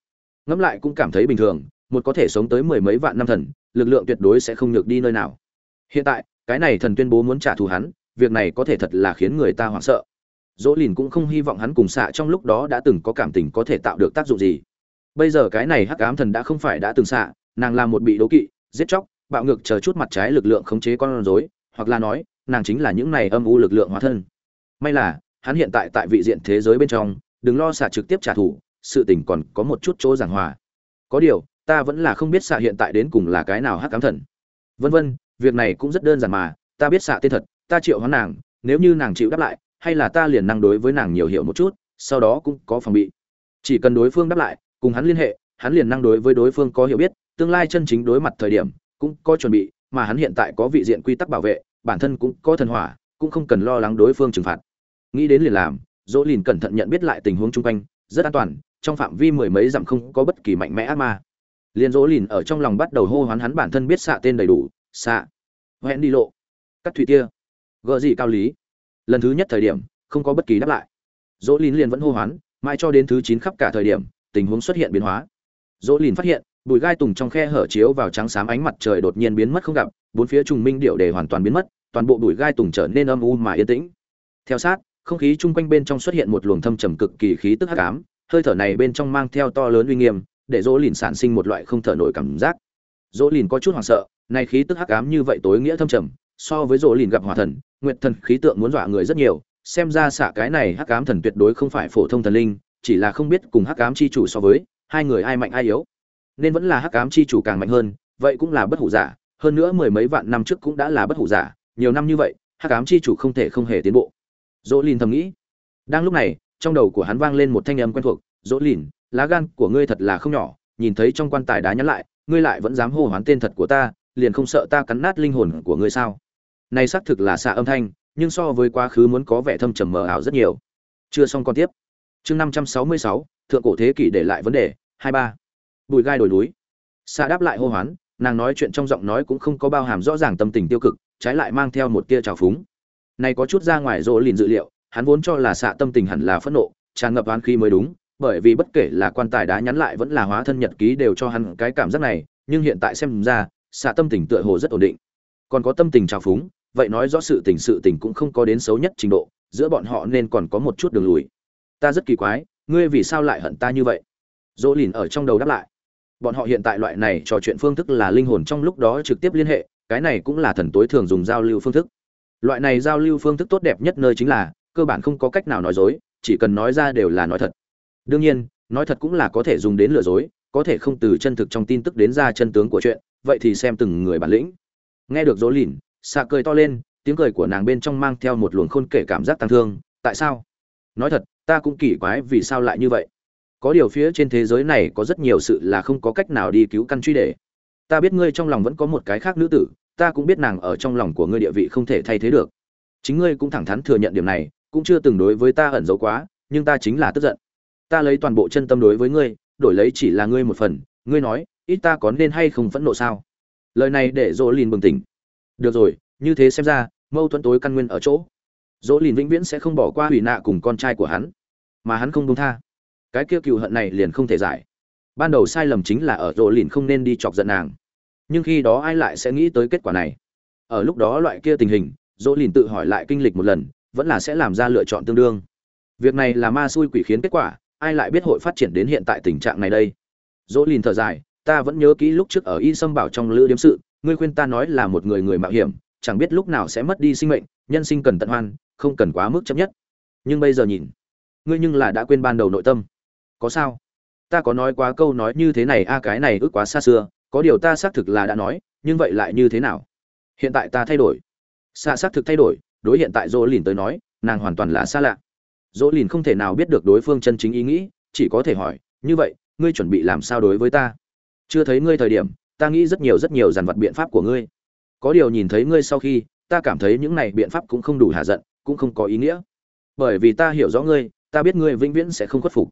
S1: Ngẫm lại cũng cảm thấy bình thường, một có thể sống tới mười mấy vạn năm thần, lực lượng tuyệt đối sẽ không nhược đi nơi nào. Hiện tại, cái này thần tuyên bố muốn trả thù hắn, việc này có thể thật là khiến người ta hoảng sợ. Dỗ lìn cũng không hy vọng hắn cùng xạ trong lúc đó đã từng có cảm tình có thể tạo được tác dụng gì. Bây giờ cái này hắc ám thần đã không phải đã từng xạ nàng là một bị đố kỵ, giết chóc, bạo ngược chờ chút mặt trái lực lượng khống chế con rối, hoặc là nói, nàng chính là những này âm u lực lượng hóa thân. May là, hắn hiện tại tại vị diện thế giới bên trong, đừng lo xạ trực tiếp trả thù, sự tình còn có một chút chỗ giảng hòa. Có điều, ta vẫn là không biết xạ hiện tại đến cùng là cái nào hắc ám thần. Vân vân, việc này cũng rất đơn giản mà, ta biết xạ tên thật, ta triệu hoán nàng, nếu như nàng chịu đáp lại, hay là ta liền năng đối với nàng nhiều hiểu một chút, sau đó cũng có phòng bị. Chỉ cần đối phương đáp lại, cùng hắn liên hệ, hắn liền năng đối với đối phương có hiểu biết tương lai chân chính đối mặt thời điểm, cũng có chuẩn bị, mà hắn hiện tại có vị diện quy tắc bảo vệ, bản thân cũng có thần hỏa, cũng không cần lo lắng đối phương trừng phạt. Nghĩ đến liền làm, dỗ lìn cẩn thận nhận biết lại tình huống chung quanh, rất an toàn, trong phạm vi mười mấy dặm không có bất kỳ mạnh mẽ ác ma. Liền dỗ lìn ở trong lòng bắt đầu hô hoán hắn bản thân biết xạ tên đầy đủ, xạ. Hẹn đi lộ. Cắt thủy tia. Gợ gì cao lý. Lần thứ nhất thời điểm, không có bất kỳ đáp lại. Dỗ lìn liền vẫn hô hoán, mãi cho đến thứ chín khắp cả thời điểm, tình huống xuất hiện biến hóa. Dỗ lìn phát hiện bụi gai tùng trong khe hở chiếu vào trắng xám ánh mặt trời đột nhiên biến mất không gặp, bốn phía trùng minh điệu để hoàn toàn biến mất, toàn bộ bụi gai tùng trở nên âm u mà yên tĩnh. Theo sát, không khí chung quanh bên trong xuất hiện một luồng thâm trầm cực kỳ khí tức hắc ám, hơi thở này bên trong mang theo to lớn uy nghiêm, để dỗ lìn sản sinh một loại không thở nổi cảm giác. Dỗ lìn có chút hoảng sợ, này khí tức hắc ám như vậy tối nghĩa thâm trầm, so với dỗ lìn gặp hỏa thần, nguyệt thần khí tượng muốn dọa người rất nhiều, xem ra xạ cái này hắc ám thần tuyệt đối không phải phổ thông thần linh, chỉ là không biết cùng hắc ám chi chủ so với, hai người ai mạnh ai yếu nên vẫn là hắc ám chi chủ càng mạnh hơn, vậy cũng là bất hủ giả, hơn nữa mười mấy vạn năm trước cũng đã là bất hủ giả, nhiều năm như vậy, hắc ám chi chủ không thể không hề tiến bộ. Dỗ lìn thầm nghĩ. Đang lúc này, trong đầu của hắn vang lên một thanh âm quen thuộc, dỗ lìn, lá gan của ngươi thật là không nhỏ, nhìn thấy trong quan tài đá nhắn lại, ngươi lại vẫn dám hô hoán tên thật của ta, liền không sợ ta cắn nát linh hồn của ngươi sao? Này xác thực là xạ âm thanh, nhưng so với quá khứ muốn có vẻ thâm trầm mờ ảo rất nhiều. Chưa xong con tiếp. Chương năm trăm sáu mươi sáu, thượng cổ thế kỷ để lại vấn đề, hai ba bụi gai đổi núi. Xa đáp lại hô hoán, nàng nói chuyện trong giọng nói cũng không có bao hàm rõ ràng tâm tình tiêu cực, trái lại mang theo một tia trào phúng. Này có chút ra ngoài rỗ lìn dự liệu, hắn vốn cho là xạ tâm tình hẳn là phẫn nộ, tràn ngập oán khí mới đúng, bởi vì bất kể là quan tài đá nhắn lại vẫn là hóa thân nhật ký đều cho hắn cái cảm giác này, nhưng hiện tại xem ra, xạ tâm tình tựa hồ rất ổn định. Còn có tâm tình trào phúng, vậy nói rõ sự tình sự tình cũng không có đến xấu nhất trình độ, giữa bọn họ nên còn có một chút đường lùi. Ta rất kỳ quái, ngươi vì sao lại hận ta như vậy? Dỗ lìn ở trong đầu đáp lại bọn họ hiện tại loại này trò chuyện phương thức là linh hồn trong lúc đó trực tiếp liên hệ, cái này cũng là thần tối thường dùng giao lưu phương thức. Loại này giao lưu phương thức tốt đẹp nhất nơi chính là, cơ bản không có cách nào nói dối, chỉ cần nói ra đều là nói thật. Đương nhiên, nói thật cũng là có thể dùng đến lừa dối, có thể không từ chân thực trong tin tức đến ra chân tướng của chuyện, vậy thì xem từng người bản lĩnh. Nghe được dỗ lìn xạ cười to lên, tiếng cười của nàng bên trong mang theo một luồng khôn kể cảm giác tăng thương, tại sao? Nói thật, ta cũng kỳ quái vì sao lại như vậy có điều phía trên thế giới này có rất nhiều sự là không có cách nào đi cứu căn truy để. Ta biết ngươi trong lòng vẫn có một cái khác nữ tử, ta cũng biết nàng ở trong lòng của ngươi địa vị không thể thay thế được. Chính ngươi cũng thẳng thắn thừa nhận điểm này, cũng chưa từng đối với ta ẩn giấu quá, nhưng ta chính là tức giận. Ta lấy toàn bộ chân tâm đối với ngươi, đổi lấy chỉ là ngươi một phần, ngươi nói, ít ta có nên hay không phẫn nộ sao? Lời này để dỗ lìn bừng tỉnh. Được rồi, như thế xem ra, mâu thuẫn tối căn nguyên ở chỗ. Dỗ lìn vĩnh viễn sẽ không bỏ qua hủy nạ cùng con trai của hắn, mà hắn không đúng tha cái kia cựu hận này liền không thể giải. Ban đầu sai lầm chính là ở dỗ lìn không nên đi chọc giận nàng. Nhưng khi đó ai lại sẽ nghĩ tới kết quả này? Ở lúc đó loại kia tình hình dỗ lìn tự hỏi lại kinh lịch một lần, vẫn là sẽ làm ra lựa chọn tương đương. Việc này là ma xui quỷ khiến kết quả, ai lại biết hội phát triển đến hiện tại tình trạng này đây? Dỗ lìn thở dài, ta vẫn nhớ kỹ lúc trước ở y sâm bảo trong lữ điếm sự, ngươi khuyên ta nói là một người người mạo hiểm, chẳng biết lúc nào sẽ mất đi sinh mệnh, nhân sinh cần tận hoan, không cần quá mức chấp nhất. Nhưng bây giờ nhìn, ngươi nhưng là đã quên ban đầu nội tâm có sao? Ta có nói quá câu nói như thế này, a, cái này ước quá xa xưa, có điều ta xác thực là đã nói, nhưng vậy lại như thế nào? Hiện tại ta thay đổi. Xa xác thực thay đổi, đối hiện tại dỗ lìn tới nói, nàng hoàn toàn là xa lạ. Dỗ lìn không thể nào biết được đối phương chân chính ý nghĩ, chỉ có thể hỏi, như vậy, ngươi chuẩn bị làm sao đối với ta? Chưa thấy ngươi thời điểm, ta nghĩ rất nhiều rất nhiều dàn vật biện pháp của ngươi. Có điều nhìn thấy ngươi sau khi, ta cảm thấy những này biện pháp cũng không đủ hạ giận, cũng không có ý nghĩa. Bởi vì ta hiểu rõ ngươi, ta biết ngươi vĩnh viễn sẽ không khuất phục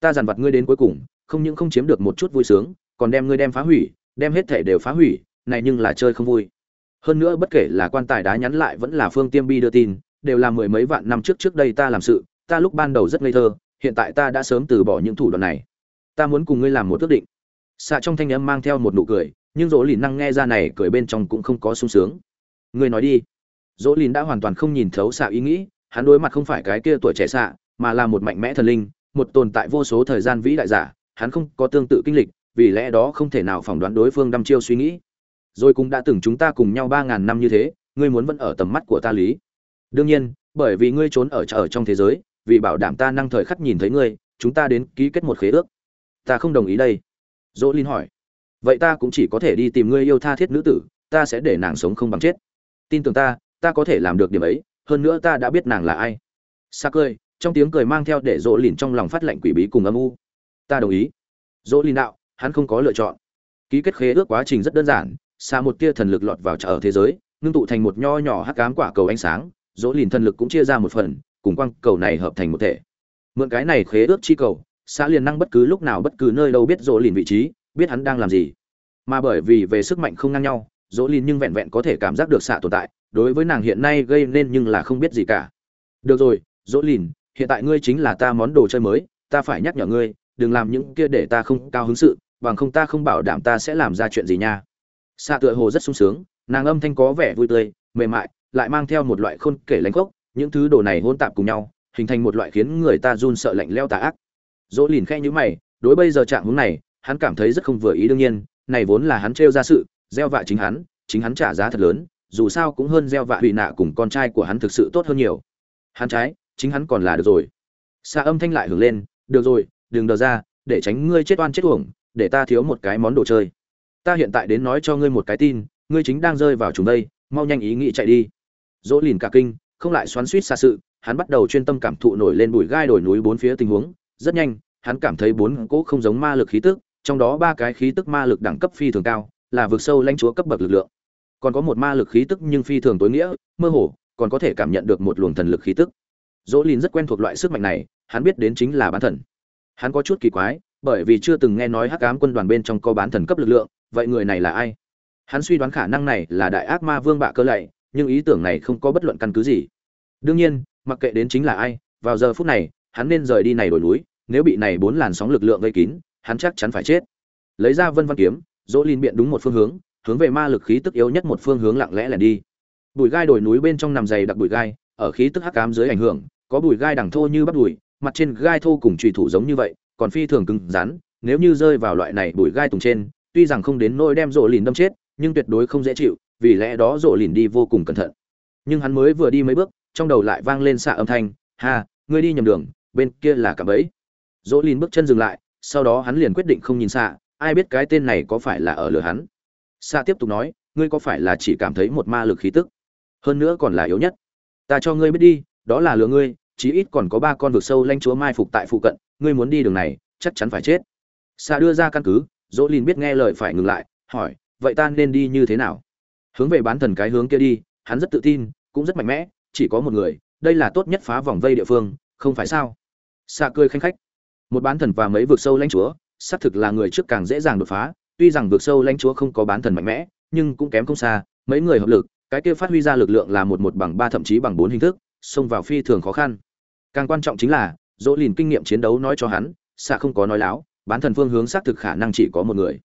S1: ta dằn vặt ngươi đến cuối cùng, không những không chiếm được một chút vui sướng, còn đem ngươi đem phá hủy, đem hết thể đều phá hủy, này nhưng là chơi không vui. Hơn nữa bất kể là quan tài đá nhắn lại vẫn là phương tiêm bi đưa tin, đều là mười mấy vạn năm trước trước đây ta làm sự, ta lúc ban đầu rất ngây thơ, hiện tại ta đã sớm từ bỏ những thủ đoạn này. Ta muốn cùng ngươi làm một ước định. Xạ trong thanh âm mang theo một nụ cười, nhưng dỗ lìn năng nghe ra này cười bên trong cũng không có sung sướng. Ngươi nói đi. Dỗ lìn đã hoàn toàn không nhìn thấu xạ ý nghĩ, hắn đối mặt không phải cái kia tuổi trẻ xạ, mà là một mạnh mẽ thần linh một tồn tại vô số thời gian vĩ đại giả, hắn không có tương tự kinh lịch, vì lẽ đó không thể nào phỏng đoán đối phương đăm chiêu suy nghĩ. Rồi cũng đã từng chúng ta cùng nhau ba ngàn năm như thế, ngươi muốn vẫn ở tầm mắt của ta lý. Đương nhiên, bởi vì ngươi trốn ở ở trong thế giới, vì bảo đảm ta năng thời khắc nhìn thấy ngươi, chúng ta đến ký kết một khế ước. Ta không đồng ý đây. Dỗ linh hỏi. Vậy ta cũng chỉ có thể đi tìm ngươi yêu tha thiết nữ tử, ta sẽ để nàng sống không bằng chết. Tin tưởng ta ta có thể làm được điểm ấy, hơn nữa ta đã biết nàng là ai. Sa cười trong tiếng cười mang theo để dỗ lìn trong lòng phát lệnh quỷ bí cùng âm u. Ta đồng ý. Dỗ lìn đạo, hắn không có lựa chọn. Ký kết khế ước quá trình rất đơn giản xa một tia thần lực lọt vào trở thế giới, ngưng tụ thành một nho nhỏ hắc ám quả cầu ánh sáng, dỗ lìn thần lực cũng chia ra một phần, cùng quang cầu này hợp thành một thể. Mượn cái này khế ước chi cầu xã liền năng bất cứ lúc nào bất cứ nơi đâu biết dỗ lìn vị trí, biết hắn đang làm gì. Mà bởi vì về sức mạnh không ngang nhau, dỗ lìn nhưng vẹn vẹn có thể cảm giác được xạ tồn tại, đối với nàng hiện nay gây nên nhưng là không biết gì cả. Được rồi, dỗ lìn hiện tại ngươi chính là ta món đồ chơi mới, ta phải nhắc nhở ngươi, đừng làm những kia để ta không cao hứng sự, bằng không ta không bảo đảm ta sẽ làm ra chuyện gì nha. Xạ tựa hồ rất sung sướng, nàng âm thanh có vẻ vui tươi, mềm mại, lại mang theo một loại khôn kể lánh khốc những thứ đồ này hôn tạp cùng nhau, hình thành một loại khiến người ta run sợ lạnh leo tà ác. Dỗ lìn khe nhữ mày, đối bây giờ trạng hướng này, hắn cảm thấy rất không vừa ý đương nhiên, này vốn là hắn trêu ra sự, gieo vạ chính hắn chính hắn trả giá thật lớn, dù sao cũng hơn gieo vạ hủy nạ cùng con trai của hắn thực sự tốt hơn nhiều. Hắn trái chính hắn còn là được rồi. Xa âm thanh lại hưởng lên, được rồi, đừng đờ ra, để tránh ngươi chết oan chết uổng, để ta thiếu một cái món đồ chơi. Ta hiện tại đến nói cho ngươi một cái tin, ngươi chính đang rơi vào chúng đây, mau nhanh ý nghĩ chạy đi. Dỗ lìn cả kinh, không lại xoắn suýt xa sự, hắn bắt đầu chuyên tâm cảm thụ nổi lên bụi gai đổi núi bốn phía tình huống. Rất nhanh, hắn cảm thấy bốn cỗ không giống ma lực khí tức, trong đó ba cái khí tức ma lực đẳng cấp phi thường cao, là vực sâu lãnh chúa cấp bậc lực lượng. Còn có một ma lực khí tức nhưng phi thường tối nghĩa, mơ hồ, còn có thể cảm nhận được một luồng thần lực khí tức dỗ lìn rất quen thuộc loại sức mạnh này, hắn biết đến chính là bán thần. Hắn có chút kỳ quái, bởi vì chưa từng nghe nói hắc ám quân đoàn bên trong có bán thần cấp lực lượng, vậy người này là ai? Hắn suy đoán khả năng này là đại ác ma vương bạ cơ lạy, nhưng ý tưởng này không có bất luận căn cứ gì. Đương nhiên, mặc kệ đến chính là ai, vào giờ phút này, hắn nên rời đi này đổi núi, nếu bị này bốn làn sóng lực lượng gây kín, hắn chắc chắn phải chết. Lấy ra vân văn kiếm, dỗ lìn biện đúng một phương hướng hướng về ma lực khí tức yếu nhất một phương hướng lặng lẽ lẻn đi. Bụi gai đồi núi bên trong nằm dày đặc bụi gai, ở khí tức hắc ám dưới ảnh hưởng có bùi gai đằng thô như bắp đùi, mặt trên gai thô cùng trùy thủ giống như vậy, còn phi thường cứng rắn, nếu như rơi vào loại này bùi gai tùng trên, tuy rằng không đến nỗi đem rộ lìn đâm chết, nhưng tuyệt đối không dễ chịu, vì lẽ đó rộ lìn đi vô cùng cẩn thận. Nhưng hắn mới vừa đi mấy bước, trong đầu lại vang lên xạ âm thanh, ha, ngươi đi nhầm đường, bên kia là cả bẫy. Rộ lìn bước chân dừng lại, sau đó hắn liền quyết định không nhìn xạ, ai biết cái tên này có phải là ở lửa hắn. Xạ tiếp tục nói, ngươi có phải là chỉ cảm thấy một ma lực khí tức? Hơn nữa còn là yếu nhất. Ta cho ngươi biết đi đó là lừa ngươi, chí ít còn có ba con vực sâu lanh chúa mai phục tại phụ cận, ngươi muốn đi đường này, chắc chắn phải chết. Xa đưa ra căn cứ, dỗ lìn biết nghe lời phải ngừng lại, hỏi, vậy ta nên đi như thế nào? Hướng về bán thần cái hướng kia đi, hắn rất tự tin, cũng rất mạnh mẽ, chỉ có một người, đây là tốt nhất phá vòng vây địa phương, không phải sao? Xa cười khanh khách. Một bán thần và mấy vực sâu lãnh chúa, xác thực là người trước càng dễ dàng đột phá, tuy rằng vực sâu lãnh chúa không có bán thần mạnh mẽ, nhưng cũng kém không xa, mấy người hợp lực, cái kia phát huy ra lực lượng là một một bằng ba thậm chí bằng bốn hình thức xông vào phi thường khó khăn. Càng quan trọng chính là, dỗ lìn kinh nghiệm chiến đấu nói cho hắn, xạ không có nói láo, bán thần phương hướng xác thực khả năng chỉ có một người.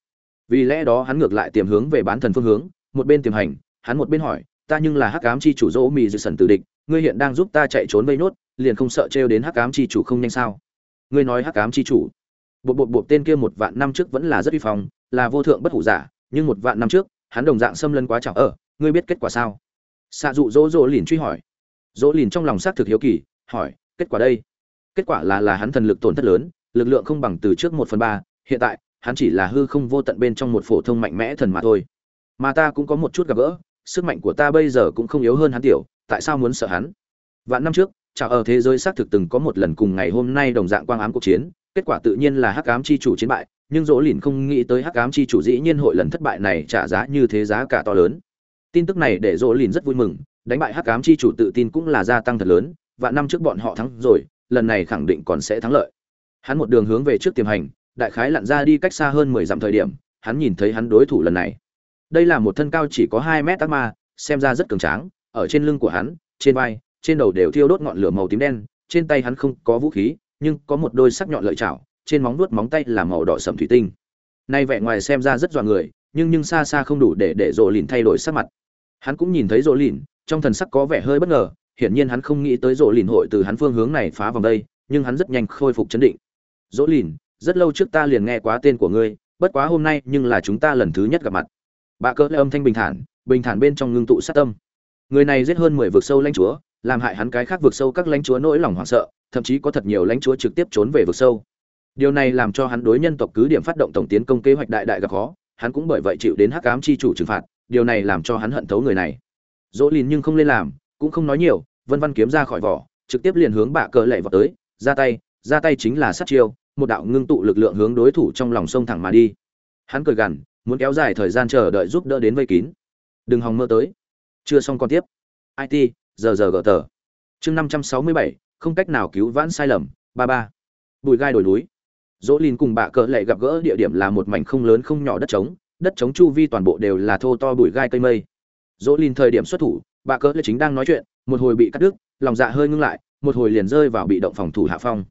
S1: Vì lẽ đó hắn ngược lại tiềm hướng về bán thần phương hướng, một bên tiềm hành, hắn một bên hỏi, ta nhưng là hắc ám chi chủ dỗ mì dư sần tử địch, ngươi hiện đang giúp ta chạy trốn vây nốt, liền không sợ trêu đến hắc ám chi chủ không nhanh sao? Ngươi nói hắc ám chi chủ. Bộ bộ bộ tên kia một vạn năm trước vẫn là rất uy phong, là vô thượng bất hủ giả, nhưng một vạn năm trước, hắn đồng dạng xâm lấn quá trọng ở ờ, ngươi biết kết quả sao? Xạ dụ dỗ dỗ liền truy hỏi dỗ lìn trong lòng xác thực hiếu kỳ, hỏi, kết quả đây? Kết quả là là hắn thần lực tổn thất lớn, lực lượng không bằng từ trước một phần ba, hiện tại, hắn chỉ là hư không vô tận bên trong một phổ thông mạnh mẽ thần mà thôi. Mà ta cũng có một chút gặp gỡ, sức mạnh của ta bây giờ cũng không yếu hơn hắn tiểu, tại sao muốn sợ hắn? Vạn năm trước, chào ở thế giới xác thực từng có một lần cùng ngày hôm nay đồng dạng quang ám cuộc chiến, kết quả tự nhiên là hắc ám chi chủ chiến bại, nhưng dỗ lìn không nghĩ tới hắc ám chi chủ dĩ nhiên hội lần thất bại này trả giá như thế giá cả to lớn. Tin tức này để dỗ lìn rất vui mừng đánh bại hắc ám chi chủ tự tin cũng là gia tăng thật lớn, và năm trước bọn họ thắng rồi, lần này khẳng định còn sẽ thắng lợi. Hắn một đường hướng về trước tiềm hành, đại khái lặn ra đi cách xa hơn mười dặm thời điểm, hắn nhìn thấy hắn đối thủ lần này. Đây là một thân cao chỉ có hai mét ác ma, xem ra rất cường tráng, ở trên lưng của hắn, trên vai, trên đầu đều thiêu đốt ngọn lửa màu tím đen, trên tay hắn không có vũ khí, nhưng có một đôi sắc nhọn lợi chảo, trên móng vuốt móng tay là màu đỏ sẫm thủy tinh. Nay vẻ ngoài xem ra rất dọa người, nhưng nhưng xa xa không đủ để để rộ lìn thay đổi sắc mặt. Hắn cũng nhìn thấy rộ lìn trong thần sắc có vẻ hơi bất ngờ, hiển nhiên hắn không nghĩ tới rỗ lìn hội từ hắn phương hướng này phá vòng đây, nhưng hắn rất nhanh khôi phục chấn định. Rỗ lìn, rất lâu trước ta liền nghe quá tên của ngươi, bất quá hôm nay nhưng là chúng ta lần thứ nhất gặp mặt. Bà cỡ âm thanh bình thản bình thản bên trong ngưng tụ sát tâm. Người này giết hơn mười vực sâu lãnh chúa, làm hại hắn cái khác vực sâu các lãnh chúa nỗi lòng hoảng sợ, thậm chí có thật nhiều lãnh chúa trực tiếp trốn về vực sâu. Điều này làm cho hắn đối nhân tộc cứ điểm phát động tổng tiến công kế hoạch đại đại gặp khó, hắn cũng bởi vậy chịu đến hắc ám chi chủ trừng phạt, điều này làm cho hắn hận thấu người này dỗ lìn nhưng không lên làm, cũng không nói nhiều, vân văn kiếm ra khỏi vỏ, trực tiếp liền hướng bạ cờ lệ vào tới, ra tay ra tay chính là sát chiêu, một đạo ngưng tụ lực lượng hướng đối thủ trong lòng sông thẳng mà đi. Hắn cười gằn, muốn kéo dài thời gian chờ đợi giúp đỡ đến vây kín. Đừng hòng mơ tới. Chưa xong còn tiếp. It giờ giờ gờ tờ chương năm trăm sáu mươi bảy, không cách nào cứu vãn sai lầm, ba ba. Bùi gai đồi núi. Dỗ lìn cùng bạ cờ lệ gặp gỡ địa điểm là một mảnh không lớn không nhỏ đất trống đất trống chu vi toàn bộ đều là thô to bụi gai cây mây dỗ lìn thời điểm xuất thủ bạ cỡ lê chính đang nói chuyện, một hồi bị cắt đứt, lòng dạ hơi ngưng lại, một hồi liền rơi vào bị động phòng thủ hạ phong.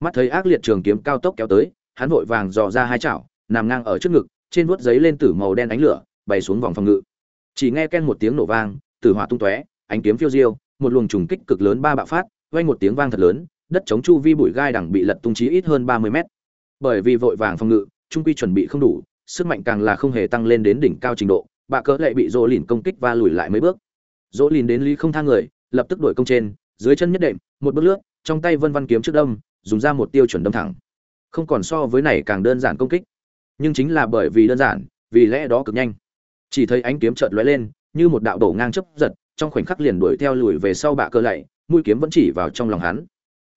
S1: Mắt thấy ác liệt trường kiếm cao tốc kéo tới, hắn vội vàng dò ra hai chảo, nằm ngang ở trước ngực, trên vuốt giấy lên tử màu đen ánh lửa, bay xuống vòng phòng ngự. Chỉ nghe ken một tiếng nổ vang, tử hỏa tung tóe, ánh kiếm phiêu diêu, một luồng trùng kích cực lớn ba bạo phát, vang một tiếng vang thật lớn, đất chống chu vi bụi gai đằng bị lật tung chí ít hơn ba mươi mét. Bởi vì vội vàng phòng ngự trung quy chuẩn bị không đủ, sức mạnh càng là không hề tăng lên đến đỉnh cao trình độ bà cỡ lệ bị dỗ lìn công kích và lùi lại mấy bước. Dỗ lìn đến lý không thang người, lập tức đuổi công trên, dưới chân nhất đệm, một bước lướt, trong tay vân văn kiếm trước đâm, dùng ra một tiêu chuẩn đâm thẳng. Không còn so với này càng đơn giản công kích. Nhưng chính là bởi vì đơn giản, vì lẽ đó cực nhanh. Chỉ thấy ánh kiếm chợt lóe lên, như một đạo đổ ngang chấp giật, trong khoảnh khắc liền đuổi theo lùi về sau bạ cơ lệ, mũi kiếm vẫn chỉ vào trong lòng hắn.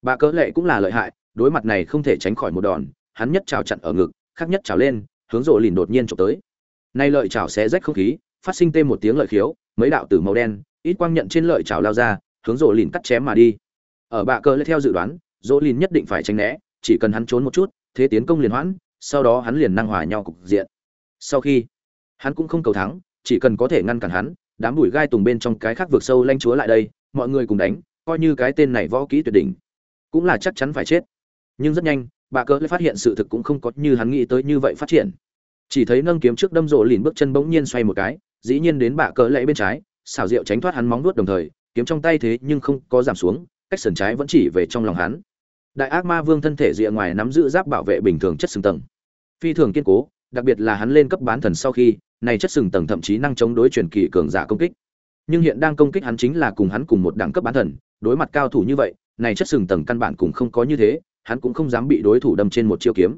S1: Bạ cơ lệ cũng là lợi hại, đối mặt này không thể tránh khỏi một đòn, hắn nhất trào chặn ở ngực khác nhất trào lên, hướng rộ lìn đột nhiên trộm tới nay lợi chảo xé rách không khí, phát sinh thêm một tiếng lợi khiếu, mấy đạo tử màu đen, ít quang nhận trên lợi chảo lao ra, hướng rộ lìn cắt chém mà đi. Ở bạ cơ lệ theo dự đoán rộ lìn nhất định phải tránh né, chỉ cần hắn trốn một chút, thế tiến công liền hoãn, sau đó hắn liền năng hòa nhau cục diện. Sau khi hắn cũng không cầu thắng, chỉ cần có thể ngăn cản hắn, đám bụi gai tùng bên trong cái khác vượt sâu lanh chúa lại đây, mọi người cùng đánh, coi như cái tên này võ kỹ tuyệt đỉnh, cũng là chắc chắn phải chết. Nhưng rất nhanh bà cỡ lại phát hiện sự thực cũng không có như hắn nghĩ tới như vậy phát triển chỉ thấy nâng kiếm trước đâm rộ lìn bước chân bỗng nhiên xoay một cái, dĩ nhiên đến bạ cỡ lệ bên trái, xảo diệu tránh thoát hắn móng nuốt đồng thời, kiếm trong tay thế nhưng không có giảm xuống, cách sườn trái vẫn chỉ về trong lòng hắn. Đại ác ma vương thân thể rìa ngoài nắm giữ giáp bảo vệ bình thường chất xương tầng. Phi thường kiên cố, đặc biệt là hắn lên cấp bán thần sau khi, này chất sừng tầng thậm chí năng chống đối truyền kỳ cường giả công kích. Nhưng hiện đang công kích hắn chính là cùng hắn cùng một đẳng cấp bán thần, đối mặt cao thủ như vậy, này chất sừng tầng căn bản cũng không có như thế, hắn cũng không dám bị đối thủ đâm trên một chiêu kiếm.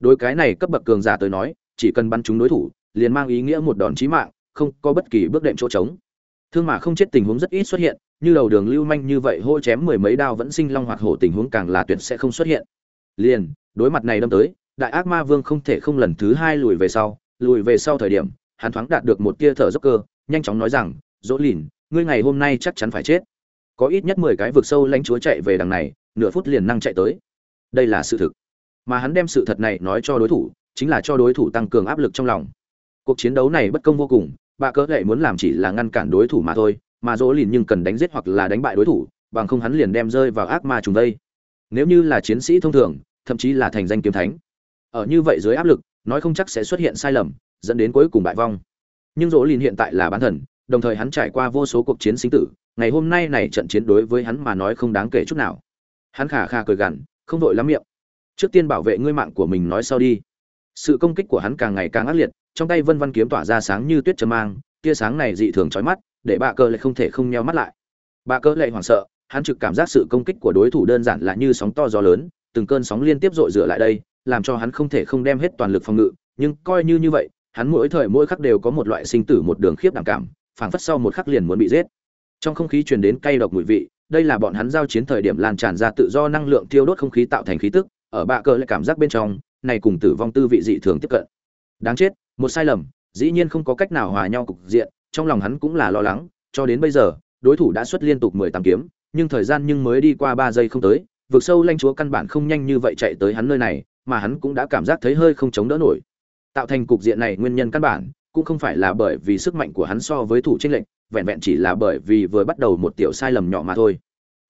S1: Đối cái này cấp bậc cường giả tới nói chỉ cần bắn trúng đối thủ, liền mang ý nghĩa một đòn chí mạng, không có bất kỳ bước đệm chỗ trống. Thương mà không chết tình huống rất ít xuất hiện, như đầu đường lưu manh như vậy hô chém mười mấy đao vẫn sinh long hoạt hổ tình huống càng là tuyệt sẽ không xuất hiện. Liền, đối mặt này đâm tới, đại ác ma vương không thể không lần thứ hai lùi về sau, lùi về sau thời điểm, hắn thoáng đạt được một tia thở dốc cơ, nhanh chóng nói rằng, dỗ lìn, ngươi ngày hôm nay chắc chắn phải chết. Có ít nhất mười cái vực sâu lãnh chúa chạy về đằng này, nửa phút liền năng chạy tới. Đây là sự thực. Mà hắn đem sự thật này nói cho đối thủ chính là cho đối thủ tăng cường áp lực trong lòng. Cuộc chiến đấu này bất công vô cùng, bà cỡ lệ muốn làm chỉ là ngăn cản đối thủ mà thôi, mà dỗ lìn nhưng cần đánh giết hoặc là đánh bại đối thủ, bằng không hắn liền đem rơi vào ác ma trùng đây nếu như là chiến sĩ thông thường, thậm chí là thành danh kiếm thánh, ở như vậy dưới áp lực, nói không chắc sẽ xuất hiện sai lầm, dẫn đến cuối cùng bại vong. Nhưng dỗ lìn hiện tại là bán thần, đồng thời hắn trải qua vô số cuộc chiến sinh tử, ngày hôm nay này trận chiến đối với hắn mà nói không đáng kể chút nào. Hắn khà khà cười gằn, không vội lắm miệng. Trước tiên bảo vệ ngươi mạng của mình nói sau đi sự công kích của hắn càng ngày càng ác liệt, trong tay vân văn kiếm tỏa ra sáng như tuyết châm mang, tia sáng này dị thường chói mắt, để bà cơ lại không thể không nheo mắt lại. Bà cơ lại hoảng sợ, hắn trực cảm giác sự công kích của đối thủ đơn giản là như sóng to gió lớn, từng cơn sóng liên tiếp dội rửa lại đây, làm cho hắn không thể không đem hết toàn lực phòng ngự, nhưng coi như như vậy, hắn mỗi thời mỗi khắc đều có một loại sinh tử một đường khiếp đảm cảm, phảng phất sau một khắc liền muốn bị giết. Trong không khí truyền đến cay độc mùi vị, đây là bọn hắn giao chiến thời điểm lan tràn ra tự do năng lượng tiêu đốt không khí tạo thành khí tức, ở bạ cờ lại cảm giác bên trong này cùng tử vong tư vị dị thường tiếp cận. Đáng chết, một sai lầm, dĩ nhiên không có cách nào hòa nhau cục diện, trong lòng hắn cũng là lo lắng, cho đến bây giờ, đối thủ đã xuất liên tục mười tám kiếm, nhưng thời gian nhưng mới đi qua ba giây không tới vượt sâu lanh chúa căn bản không nhanh như vậy chạy tới hắn nơi này, mà hắn cũng đã cảm giác thấy hơi không chống đỡ nổi. Tạo thành cục diện này nguyên nhân căn bản, cũng không phải là bởi vì sức mạnh của hắn so với thủ tranh lệnh vẹn vẹn chỉ là bởi vì vừa bắt đầu một tiểu sai lầm nhỏ mà thôi.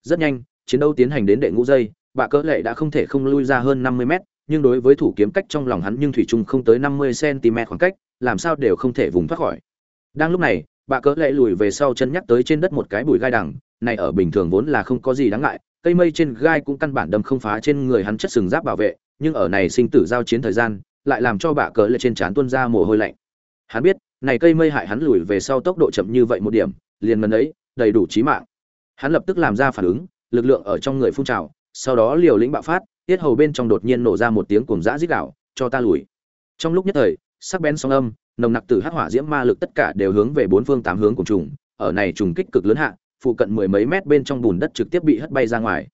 S1: Rất nhanh, chiến đấu tiến hành đến đệ ngũ giây, bạ cỡ lệ đã không thể không lui ra hơn năm mươi mét nhưng đối với thủ kiếm cách trong lòng hắn nhưng thủy chung không tới năm mươi cm khoảng cách, làm sao đều không thể vùng thoát khỏi. Đang lúc này, bà cỡ lệ lùi về sau chân nhắc tới trên đất một cái bụi gai đằng, này ở bình thường vốn là không có gì đáng ngại, cây mây trên gai cũng căn bản đâm không phá trên người hắn chất sừng giáp bảo vệ, nhưng ở này sinh tử giao chiến thời gian, lại làm cho bà cỡ lệ trên trán tuôn ra mồ hôi lạnh. Hắn biết, này cây mây hại hắn lùi về sau tốc độ chậm như vậy một điểm, liền mần ấy, đầy đủ chí mạng. Hắn lập tức làm ra phản ứng, lực lượng ở trong người phun trào, sau đó liều lĩnh bạo phát tiết hầu bên trong đột nhiên nổ ra một tiếng cuồng dã rít gạo cho ta lùi. Trong lúc nhất thời, sắc bén sóng âm, nồng nặc từ hắc hỏa diễm ma lực tất cả đều hướng về bốn phương tám hướng của trùng, ở này trùng kích cực lớn hạ, phụ cận mười mấy mét bên trong bùn đất trực tiếp bị hất bay ra ngoài.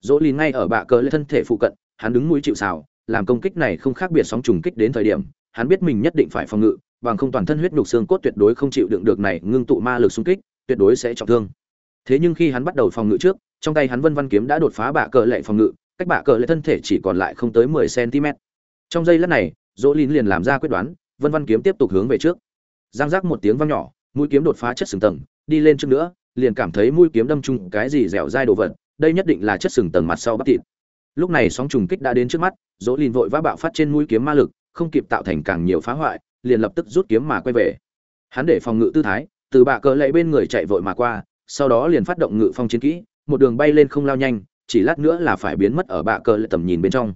S1: Dỗ lìn ngay ở bạ cờ lên thân thể phụ cận, hắn đứng mũi chịu xào làm công kích này không khác biệt sóng trùng kích đến thời điểm, hắn biết mình nhất định phải phòng ngự, bằng không toàn thân huyết nhục xương cốt tuyệt đối không chịu đựng được này ngưng tụ ma lực xung kích, tuyệt đối sẽ trọng thương. Thế nhưng khi hắn bắt đầu phòng ngự trước, trong tay hắn vân văn kiếm đã đột phá bạ cờ lệ phòng ngự cách bạ cờ lệ thân thể chỉ còn lại không tới mười cm. Trong giây lát này, dỗ lín liền làm ra quyết đoán, vân văn kiếm tiếp tục hướng về trước. Giang giác một tiếng vang nhỏ, mũi kiếm đột phá chất sừng tầng, đi lên trước nữa, liền cảm thấy mũi kiếm đâm chung cái gì dẻo dai đồ vật, đây nhất định là chất sừng tầng mặt sau bắp thịt. Lúc này sóng trùng kích đã đến trước mắt, dỗ lín vội vã bạo phát trên mũi kiếm ma lực, không kịp tạo thành càng nhiều phá hoại, liền lập tức rút kiếm mà quay về. Hắn để phòng ngự tư thái, từ bạ cờ lệ bên người chạy vội mà qua, sau đó liền phát động ngự phong chiến kỹ, một đường bay lên không lao nhanh chỉ lát nữa là phải biến mất ở bạ cờ lệ tầm nhìn bên trong.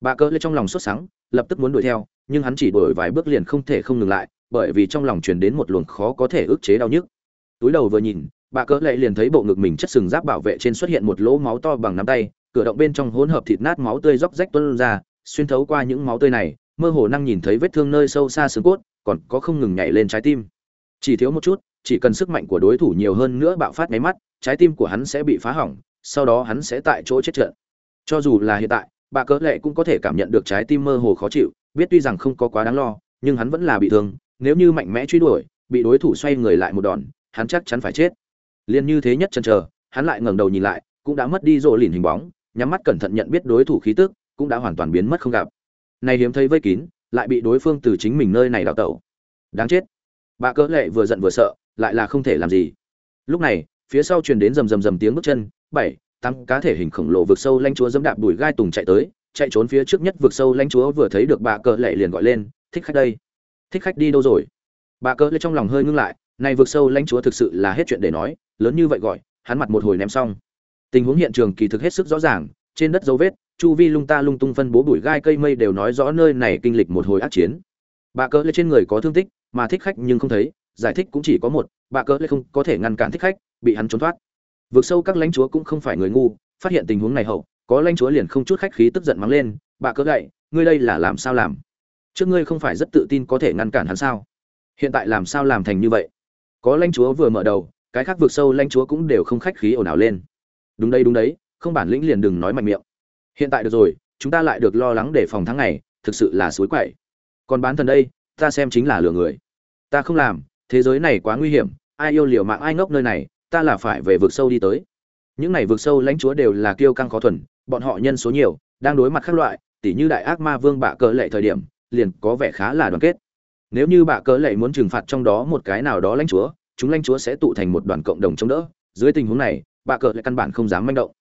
S1: Bạ cờ lệ trong lòng sốt sắng, lập tức muốn đuổi theo, nhưng hắn chỉ đuổi vài bước liền không thể không ngừng lại, bởi vì trong lòng truyền đến một luồng khó có thể ức chế đau nhức. Túi đầu vừa nhìn, bạ cỡ lệ liền thấy bộ ngực mình chất sừng giáp bảo vệ trên xuất hiện một lỗ máu to bằng nắm tay, cửa động bên trong hỗn hợp thịt nát máu tươi róc rách tuôn ra, xuyên thấu qua những máu tươi này, mơ hồ năng nhìn thấy vết thương nơi sâu xa xương cốt, còn có không ngừng nhảy lên trái tim. Chỉ thiếu một chút, chỉ cần sức mạnh của đối thủ nhiều hơn nữa bạo phát máy mắt, trái tim của hắn sẽ bị phá hỏng sau đó hắn sẽ tại chỗ chết trận. Cho dù là hiện tại, bà cỡ lệ cũng có thể cảm nhận được trái tim mơ hồ khó chịu, biết tuy rằng không có quá đáng lo, nhưng hắn vẫn là bị thương, nếu như mạnh mẽ truy đuổi, bị đối thủ xoay người lại một đòn, hắn chắc chắn phải chết. Liên như thế nhất chân chờ, hắn lại ngẩng đầu nhìn lại, cũng đã mất đi rồ lìn hình bóng, nhắm mắt cẩn thận nhận biết đối thủ khí tức, cũng đã hoàn toàn biến mất không gặp. Này hiếm thấy vây kín, lại bị đối phương từ chính mình nơi này đào tẩu. Đáng chết. Bà cỡ lệ vừa giận vừa sợ, lại là không thể làm gì. Lúc này, phía sau truyền đến rầm rầm rầm tiếng bước chân bảy, tám cá thể hình khổng lồ vượt sâu lanh chúa dẫm đạp đùi gai tùng chạy tới, chạy trốn phía trước nhất vượt sâu lanh chúa vừa thấy được bà cờ lệ liền gọi lên, thích khách đây, thích khách đi đâu rồi? Bà cờ lệ trong lòng hơi ngưng lại, này vượt sâu lanh chúa thực sự là hết chuyện để nói, lớn như vậy gọi, hắn mặt một hồi ném xong. Tình huống hiện trường kỳ thực hết sức rõ ràng, trên đất dấu vết, chu vi lung ta lung tung phân bố bụi gai cây mây đều nói rõ nơi này kinh lịch một hồi ác chiến. Bà cỡ lệ trên người có thương tích, mà thích khách nhưng không thấy, giải thích cũng chỉ có một, bà cỡ lệ không có thể ngăn cản thích khách, bị hắn trốn thoát vượt sâu các lãnh chúa cũng không phải người ngu, phát hiện tình huống này hậu, có lãnh chúa liền không chút khách khí tức giận mắng lên, bà cỡ gậy, ngươi đây là làm sao làm? Trước ngươi không phải rất tự tin có thể ngăn cản hắn sao? Hiện tại làm sao làm thành như vậy? Có lãnh chúa vừa mở đầu, cái khác vượt sâu lãnh chúa cũng đều không khách khí ồn ào lên. Đúng đây đúng đấy, không bản lĩnh liền đừng nói mạnh miệng. Hiện tại được rồi, chúng ta lại được lo lắng để phòng tháng ngày, thực sự là suối quậy. Còn bán thần đây, ta xem chính là lừa người. Ta không làm, thế giới này quá nguy hiểm, ai yêu liều mạng ai ngốc nơi này ta là phải về vực sâu đi tới. Những này vực sâu lãnh chúa đều là kiêu căng khó thuần, bọn họ nhân số nhiều, đang đối mặt các loại, tỉ như đại ác ma vương bạ cờ lệ thời điểm, liền có vẻ khá là đoàn kết. Nếu như bạ cờ lệ muốn trừng phạt trong đó một cái nào đó lãnh chúa, chúng lãnh chúa sẽ tụ thành một đoàn cộng đồng chống đỡ. Dưới tình huống này, bạ cờ lệ căn bản không dám manh động.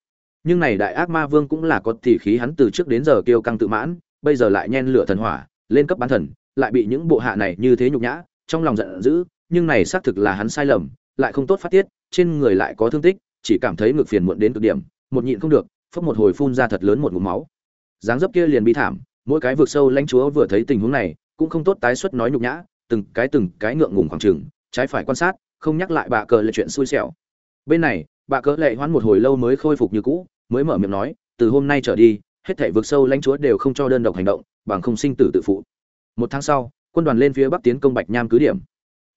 S1: Nhưng này đại ác ma vương cũng là có tỉ khí hắn từ trước đến giờ kiêu căng tự mãn, bây giờ lại nhen lửa thần hỏa, lên cấp bán thần, lại bị những bộ hạ này như thế nhục nhã, trong lòng giận dữ, nhưng này xác thực là hắn sai lầm, lại không tốt phát tiết trên người lại có thương tích, chỉ cảm thấy ngực phiền muộn đến cực điểm, một nhịn không được, phốc một hồi phun ra thật lớn một ngụm máu. Dáng dấp kia liền bi thảm, mỗi cái vực sâu lãnh chúa vừa thấy tình huống này, cũng không tốt tái xuất nói nhục nhã, từng cái từng cái ngượng ngùng khoảng trừng, trái phải quan sát, không nhắc lại bà cờ là chuyện xui xẻo. Bên này, bà cờ lệ hoãn một hồi lâu mới khôi phục như cũ, mới mở miệng nói, từ hôm nay trở đi, hết thảy vực sâu lãnh chúa đều không cho đơn độc hành động, bằng không sinh tử tự phụ. Một tháng sau, quân đoàn lên phía bắc tiến công bạch nham cứ điểm.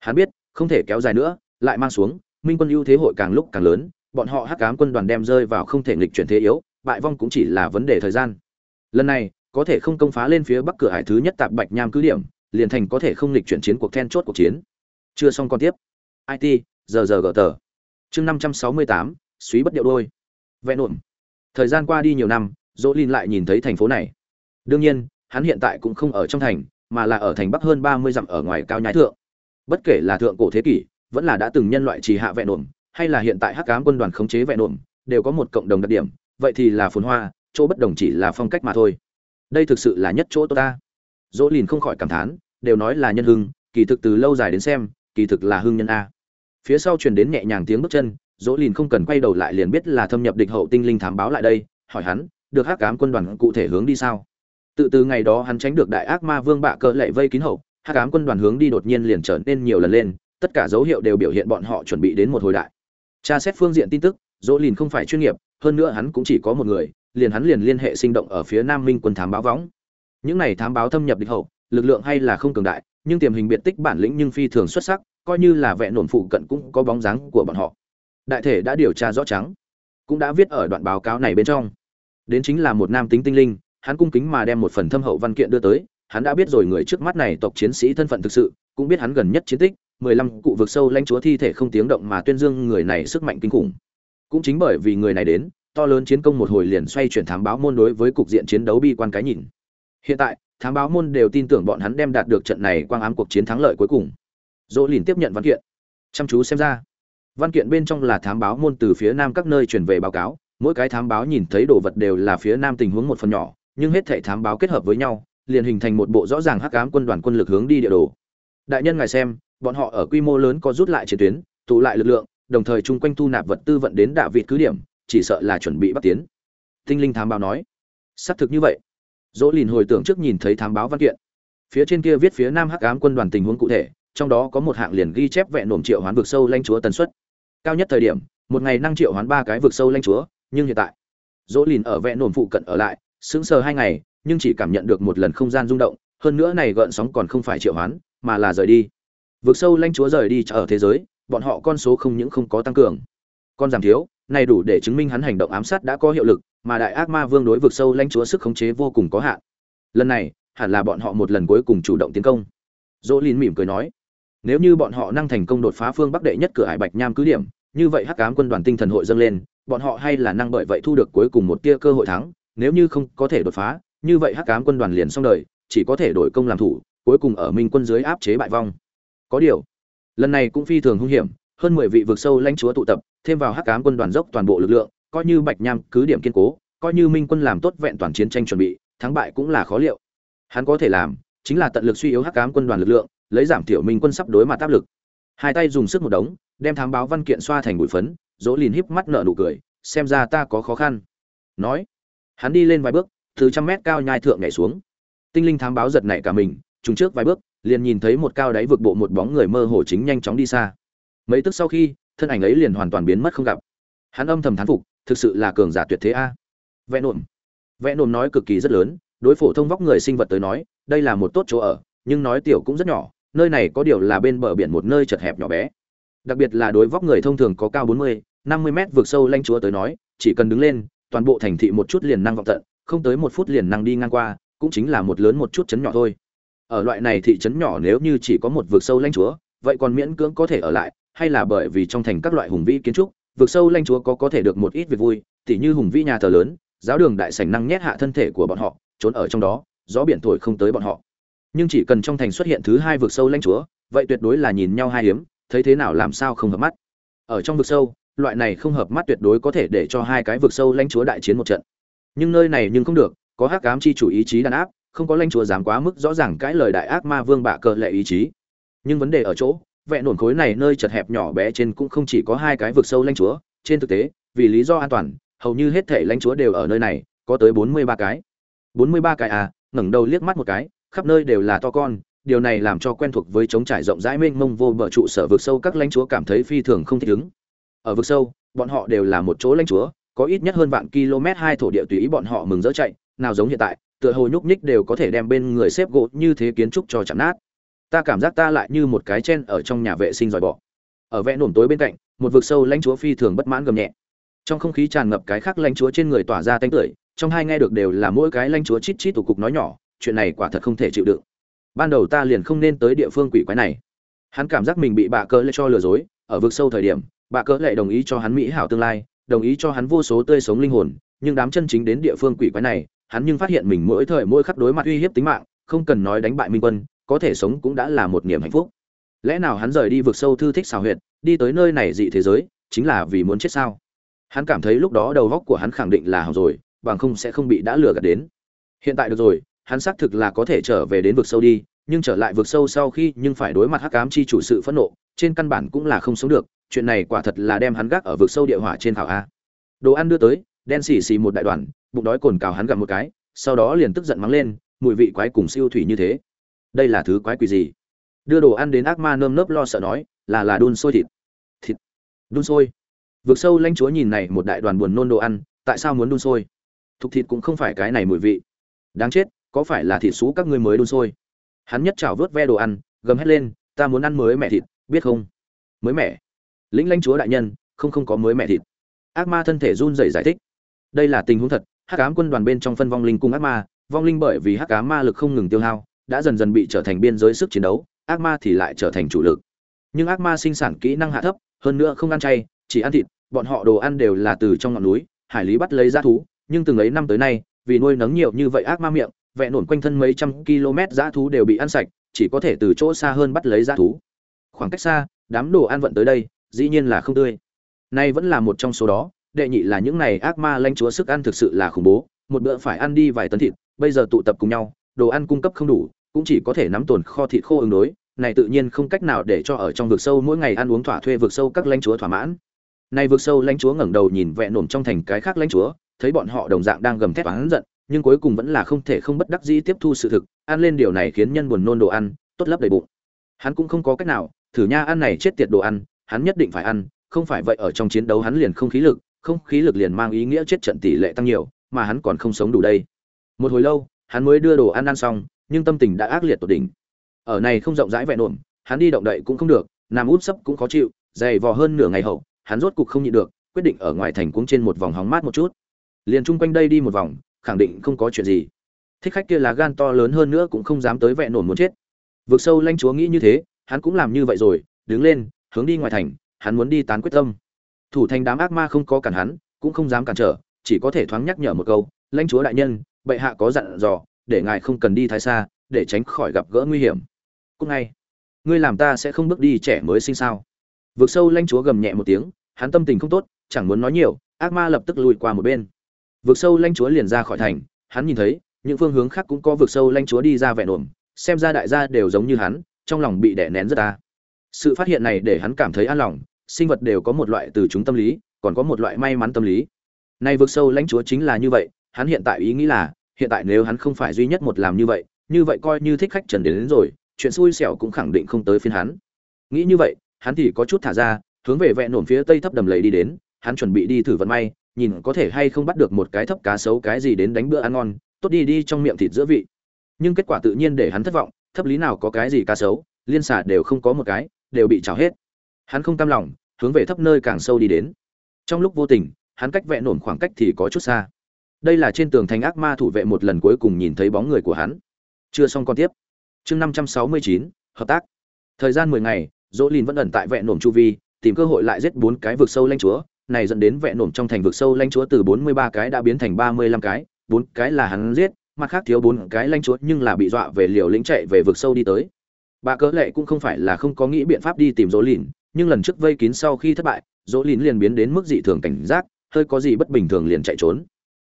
S1: Hắn biết, không thể kéo dài nữa, lại mang xuống minh quân ưu thế hội càng lúc càng lớn, bọn họ hắc cám quân đoàn đem rơi vào không thể nghịch chuyển thế yếu, bại vong cũng chỉ là vấn đề thời gian. Lần này, có thể không công phá lên phía bắc cửa hải thứ nhất tạp bạch nham cứ điểm, liền thành có thể không nghịch chuyển chiến cuộc then chốt cuộc chiến. Chưa xong còn tiếp. It giờ giờ gờ tờ chương năm trăm sáu mươi tám, suý bất điệu đôi. Vẹn ổn. Thời gian qua đi nhiều năm dỗ linh lại nhìn thấy thành phố này. Đương nhiên, hắn hiện tại cũng không ở trong thành, mà là ở thành bắc hơn ba mươi dặm ở ngoài cao nhái thượng. Bất kể là thượng cổ thế kỷ vẫn là đã từng nhân loại trì hạ vẹn ổn, hay là hiện tại hắc cám quân đoàn khống chế vẹn ổn, đều có một cộng đồng đặc điểm, vậy thì là phồn hoa, chỗ bất đồng chỉ là phong cách mà thôi. Đây thực sự là nhất chỗ tốt ta. Dỗ lìn không khỏi cảm thán, đều nói là nhân hưng, kỳ thực từ lâu dài đến xem, kỳ thực là hưng nhân a. Phía sau truyền đến nhẹ nhàng tiếng bước chân, dỗ lìn không cần quay đầu lại liền biết là thâm nhập địch hậu tinh linh thám báo lại đây, hỏi hắn, được hắc cám quân đoàn cụ thể hướng đi sao? Tự từ ngày đó hắn tránh được đại ác ma vương bạ cỡ lệ vây kín hậu, hắc ám quân đoàn hướng đi đột nhiên liền trở nên nhiều lần lên tất cả dấu hiệu đều biểu hiện bọn họ chuẩn bị đến một hồi đại. Tra xét phương diện tin tức, dỗ lìn không phải chuyên nghiệp, hơn nữa hắn cũng chỉ có một người, liền hắn liền liên hệ sinh động ở phía nam minh quân thám báo võng. Những này thám báo thâm nhập địch hậu, lực lượng hay là không cường đại, nhưng tiềm hình biệt tích bản lĩnh nhưng phi thường xuất sắc, coi như là vẹn nổn phụ cận cũng có bóng dáng của bọn họ. Đại thể đã điều tra rõ trắng, cũng đã viết ở đoạn báo cáo này bên trong. Đến chính là một nam tính tinh linh, hắn cung kính mà đem một phần thâm hậu văn kiện đưa tới, hắn đã biết rồi người trước mắt này tộc chiến sĩ thân phận thực sự, cũng biết hắn gần nhất chiến tích mười lăm cụ vực sâu lãnh chúa thi thể không tiếng động mà tuyên dương người này sức mạnh kinh khủng. Cũng chính bởi vì người này đến, to lớn chiến công một hồi liền xoay chuyển thám báo môn đối với cục diện chiến đấu bi quan cái nhìn. Hiện tại, thám báo môn đều tin tưởng bọn hắn đem đạt được trận này quang ám cuộc chiến thắng lợi cuối cùng. Dỗ lìn tiếp nhận văn kiện. Chăm chú xem ra. Văn kiện bên trong là thám báo môn từ phía nam các nơi chuyển về báo cáo. Mỗi cái thám báo nhìn thấy đồ vật đều là phía nam tình huống một phần nhỏ, nhưng hết thảy thám báo kết hợp với nhau, liền hình thành một bộ rõ ràng hắc ám quân đoàn quân lực hướng đi địa đồ. Đại nhân ngài xem bọn họ ở quy mô lớn có rút lại chiến tuyến, tụ lại lực lượng, đồng thời chung quanh thu nạp vật tư vận đến đạ vịt cứ điểm, chỉ sợ là chuẩn bị bắt tiến. Tinh linh thám báo nói. Xác thực như vậy. Dỗ lìn hồi tưởng trước nhìn thấy thám báo văn kiện. Phía trên kia viết phía nam hắc ám quân đoàn tình huống cụ thể, trong đó có một hạng liền ghi chép vẹn nổm triệu hoán vực sâu lanh chúa tần suất. Cao nhất thời điểm, một ngày năng triệu hoán ba cái vực sâu lanh chúa, nhưng hiện tại, dỗ lìn ở vẹn nổm phụ cận ở lại, sững sờ hai ngày, nhưng chỉ cảm nhận được một lần không gian rung động, hơn nữa này gợn sóng còn không phải triệu hoán, mà là rời đi. Vượt sâu lanh chúa rời đi ở thế giới, bọn họ con số không những không có tăng cường. Con giảm thiếu, này đủ để chứng minh hắn hành động ám sát đã có hiệu lực, mà đại ác ma vương đối vượt sâu lanh chúa sức khống chế vô cùng có hạn. Lần này, hẳn là bọn họ một lần cuối cùng chủ động tiến công. Dỗ Linh mỉm cười nói, nếu như bọn họ năng thành công đột phá phương bắc đệ nhất cửa hải bạch nham cứ điểm, như vậy hắc cám quân đoàn tinh thần hội dâng lên, bọn họ hay là năng bởi vậy thu được cuối cùng một tia cơ hội thắng, nếu như không có thể đột phá, như vậy hắc cám quân đoàn liền xong đời, chỉ có thể đổi công làm thủ, cuối cùng ở minh quân dưới áp chế bại vong có điều. Lần này cũng phi thường hung hiểm, hơn mười vị vực sâu lãnh chúa tụ tập, thêm vào hắc cám quân đoàn dốc toàn bộ lực lượng, coi như bạch nham cứ điểm kiên cố, coi như minh quân làm tốt vẹn toàn chiến tranh chuẩn bị, thắng bại cũng là khó liệu. Hắn có thể làm chính là tận lực suy yếu hắc cám quân đoàn lực lượng, lấy giảm thiểu minh quân sắp đối mặt áp lực. Hai tay dùng sức một đống, đem thám báo văn kiện xoa thành bụi phấn, dỗ lìn híp mắt nở nụ cười, xem ra ta có khó khăn. Nói, hắn đi lên vài bước, từ trăm mét cao nhai thượng nhảy xuống. Tinh linh thám báo giật nảy cả mình, trùng trước vài bước liền nhìn thấy một cao đáy vực bộ một bóng người mơ hồ chính nhanh chóng đi xa. Mấy tức sau khi thân ảnh ấy liền hoàn toàn biến mất không gặp. Hắn âm thầm thán phục thực sự là cường giả tuyệt thế a. Vẽ nộm. Vẽ nộm nói cực kỳ rất lớn đối phổ thông vóc người sinh vật tới nói đây là một tốt chỗ ở nhưng nói tiểu cũng rất nhỏ nơi này có điều là bên bờ biển một nơi chật hẹp nhỏ bé. Đặc biệt là đối vóc người thông thường có cao 40, 50 mét vượt sâu lanh chúa tới nói chỉ cần đứng lên toàn bộ thành thị một chút liền năng vọng tận không tới một phút liền năng đi ngang qua cũng chính là một lớn một chút chấn nhỏ thôi ở loại này thị trấn nhỏ nếu như chỉ có một vực sâu lãnh chúa, vậy còn miễn cưỡng có thể ở lại, hay là bởi vì trong thành các loại hùng vĩ kiến trúc, vực sâu lãnh chúa có có thể được một ít việc vui, tỉ như hùng vĩ nhà thờ lớn, giáo đường đại sảnh năng nhét hạ thân thể của bọn họ, trốn ở trong đó, gió biển thổi không tới bọn họ. Nhưng chỉ cần trong thành xuất hiện thứ hai vực sâu lãnh chúa, vậy tuyệt đối là nhìn nhau hai hiếm, thấy thế nào làm sao không hợp mắt. Ở trong vực sâu, loại này không hợp mắt tuyệt đối có thể để cho hai cái vực sâu lãnh chúa đại chiến một trận. Nhưng nơi này nhưng không được, có hắc ám chi chủ ý chí đàn áp không có lãnh chúa dám quá mức rõ ràng cãi lời đại ác ma vương bạ cờ lệ ý chí. Nhưng vấn đề ở chỗ, vẹn nổn khối này nơi chật hẹp nhỏ bé trên cũng không chỉ có hai cái vực sâu lãnh chúa, trên thực tế, vì lý do an toàn, hầu như hết thể lãnh chúa đều ở nơi này, có tới bốn mươi ba cái. bốn mươi ba cái à ngẩng đầu liếc mắt một cái, khắp nơi đều là to con, điều này làm cho quen thuộc với chống trải rộng rãi mênh mông vô bờ trụ sở vực sâu các lãnh chúa cảm thấy phi thường không thích ứng. Ở vực sâu, bọn họ đều là một chỗ lãnh chúa, có ít nhất hơn vạn km hai thổ địa tùy ý bọn họ mừng dỡ chạy, nào giống hiện tại tựa hồ nhúc nhích đều có thể đem bên người xếp gỗ như thế kiến trúc cho chạm nát. Ta cảm giác ta lại như một cái chen ở trong nhà vệ sinh dòi bọ. Ở vẽ nổm tối bên cạnh, một vực sâu lãnh chúa phi thường bất mãn gầm nhẹ. Trong không khí tràn ngập cái khác lãnh chúa trên người tỏa ra tanh tưởi, trong hai nghe được đều là mỗi cái lãnh chúa chít chít tủ cục nói nhỏ, chuyện này quả thật không thể chịu đựng. Ban đầu ta liền không nên tới địa phương quỷ quái này. Hắn cảm giác mình bị bà cỡ lệ cho lừa dối, ở vực sâu thời điểm, bà cỡ lệ đồng ý cho hắn mỹ hảo tương lai, đồng ý cho hắn vô số tươi sống linh hồn, nhưng đám chân chính đến địa phương quỷ quái này hắn nhưng phát hiện mình mỗi thời mỗi khắc đối mặt uy hiếp tính mạng, không cần nói đánh bại minh quân, có thể sống cũng đã là một niềm hạnh phúc. Lẽ nào hắn rời đi vực sâu thư thích xào huyệt, đi tới nơi này dị thế giới, chính là vì muốn chết sao? Hắn cảm thấy lúc đó đầu óc của hắn khẳng định là hỏng rồi, bằng không sẽ không bị đã lừa gạt đến. Hiện tại được rồi, hắn xác thực là có thể trở về đến vực sâu đi, nhưng trở lại vực sâu sau khi nhưng phải đối mặt hắc ám chi chủ sự phẫn nộ, trên căn bản cũng là không sống được, chuyện này quả thật là đem hắn gác ở vực sâu địa hỏa trên thảo a. Đồ ăn đưa tới, đen xì xì một đại đoàn bụng đói cồn cào hắn gặm một cái, sau đó liền tức giận mắng lên, mùi vị quái cùng siêu thủy như thế. Đây là thứ quái quỷ gì? Đưa đồ ăn đến ác ma nơm nớp lo sợ nói, là là đun sôi thịt. Thịt. Đun sôi. Vực sâu lãnh chúa nhìn này một đại đoàn buồn nôn đồ ăn, tại sao muốn đun sôi? Thục thịt cũng không phải cái này mùi vị. Đáng chết, có phải là thịt xú các ngươi mới đun sôi? Hắn nhất chảo vớt ve đồ ăn, gầm hét lên, ta muốn ăn mới mẹ thịt, biết không? Mới mẹ lĩnh lãnh chúa đại nhân, không không có mới mẹ thịt. Ác ma thân thể run rẩy giải thích. Đây là tình huống thật hắc ám quân đoàn bên trong phân vong linh cung ác ma, vong linh bởi vì hắc ám ma lực không ngừng tiêu hao, đã dần dần bị trở thành biên giới sức chiến đấu, ác ma thì lại trở thành chủ lực. Nhưng ác ma sinh sản kỹ năng hạ thấp, hơn nữa không ăn chay, chỉ ăn thịt, bọn họ đồ ăn đều là từ trong ngọn núi, hải lý bắt lấy g thú, nhưng từng ấy năm tới nay, vì nuôi nấng nhiều như vậy ác ma miệng, vẹn nổn quanh thân mấy trăm km dã thú đều bị ăn sạch, chỉ có thể từ chỗ xa hơn bắt lấy dã thú. Khoảng cách xa, đám đồ ăn vận tới đây, dĩ nhiên là không tươi. Nay vẫn là một trong số đó đệ nhị là những này ác ma lãnh chúa sức ăn thực sự là khủng bố, một bữa phải ăn đi vài tấn thịt, bây giờ tụ tập cùng nhau, đồ ăn cung cấp không đủ, cũng chỉ có thể nắm tồn kho thịt khô ứng đối, này tự nhiên không cách nào để cho ở trong vực sâu mỗi ngày ăn uống thỏa thuê vực sâu các lãnh chúa thỏa mãn. Này vực sâu lãnh chúa ngẩng đầu nhìn vẹn nổm trong thành cái khác lãnh chúa, thấy bọn họ đồng dạng đang gầm thét oán giận, nhưng cuối cùng vẫn là không thể không bất đắc dĩ tiếp thu sự thực, ăn lên điều này khiến nhân buồn nôn đồ ăn, tốt lấp đầy bụng. Hắn cũng không có cách nào, thử nha ăn này chết tiệt đồ ăn, hắn nhất định phải ăn, không phải vậy ở trong chiến đấu hắn liền không khí lực không khí lực liền mang ý nghĩa chết trận tỷ lệ tăng nhiều, mà hắn còn không sống đủ đây. Một hồi lâu, hắn mới đưa đồ ăn ăn xong, nhưng tâm tình đã ác liệt tột đỉnh. Ở này không rộng rãi vẹn ổn hắn đi động đậy cũng không được, nằm út sấp cũng khó chịu, dày vò hơn nửa ngày hậu, hắn rốt cục không nhịn được, quyết định ở ngoài thành cuống trên một vòng hóng mát một chút. Liền chung quanh đây đi một vòng, khẳng định không có chuyện gì. Thích khách kia là gan to lớn hơn nữa cũng không dám tới vẹn nổn muốn chết. Vượt sâu lanh chúa nghĩ như thế, hắn cũng làm như vậy rồi, đứng lên, hướng đi ngoài thành, hắn muốn đi tán quyết tâm thủ thành đám ác ma không có cản hắn, cũng không dám cản trở, chỉ có thể thoáng nhắc nhở một câu, lãnh chúa đại nhân, bệ hạ có dặn dò, để ngài không cần đi thái xa, để tránh khỏi gặp gỡ nguy hiểm. Cúc ngay, ngươi làm ta sẽ không bước đi trẻ mới sinh sao? Vượt sâu lãnh chúa gầm nhẹ một tiếng, hắn tâm tình không tốt, chẳng muốn nói nhiều, ác ma lập tức lùi qua một bên. Vượt sâu lãnh chúa liền ra khỏi thành, hắn nhìn thấy, những phương hướng khác cũng có vượt sâu lãnh chúa đi ra vẹn ổn xem ra đại gia đều giống như hắn, trong lòng bị đè nén rất ta. Sự phát hiện này để hắn cảm thấy an lòng sinh vật đều có một loại từ chúng tâm lý còn có một loại may mắn tâm lý. Nay vượt sâu lãnh chúa chính là như vậy hắn hiện tại ý nghĩ là hiện tại nếu hắn không phải duy nhất một làm như vậy như vậy coi như thích khách trần đến, đến rồi chuyện xui xẻo cũng khẳng định không tới phiên hắn. Nghĩ như vậy hắn thì có chút thả ra hướng về vẹn nổm phía tây thấp đầm lầy đi đến hắn chuẩn bị đi thử vận may nhìn có thể hay không bắt được một cái thấp cá sấu cái gì đến đánh bữa ăn ngon tốt đi đi trong miệng thịt giữa vị. Nhưng kết quả tự nhiên để hắn thất vọng thấp lý nào có cái gì cá sấu liên xả đều không có một cái đều bị trào hết. Hắn không cam lòng hướng về thấp nơi càng sâu đi đến. Trong lúc vô tình, hắn cách vẹn nổm khoảng cách thì có chút xa. Đây là trên tường thành ác ma thủ vệ một lần cuối cùng nhìn thấy bóng người của hắn. Chưa xong con tiếp. Chương năm trăm sáu mươi chín, hợp tác. Thời gian mười ngày, dỗ lìn vẫn ẩn tại vẹn nổm chu vi, tìm cơ hội lại giết bốn cái vực sâu lanh chúa, này dẫn đến vẹn nổm trong thành vực sâu lanh chúa từ bốn mươi ba cái đã biến thành ba mươi lăm cái, bốn cái là hắn giết, mặt khác thiếu bốn cái lanh chúa nhưng là bị dọa về liều lĩnh chạy về vực sâu đi tới. Bà cớ lệ cũng không phải là không có nghĩ biện pháp đi tìm dỗ lìn nhưng lần trước vây kín sau khi thất bại, dỗ lín liền biến đến mức dị thường cảnh giác, hơi có gì bất bình thường liền chạy trốn.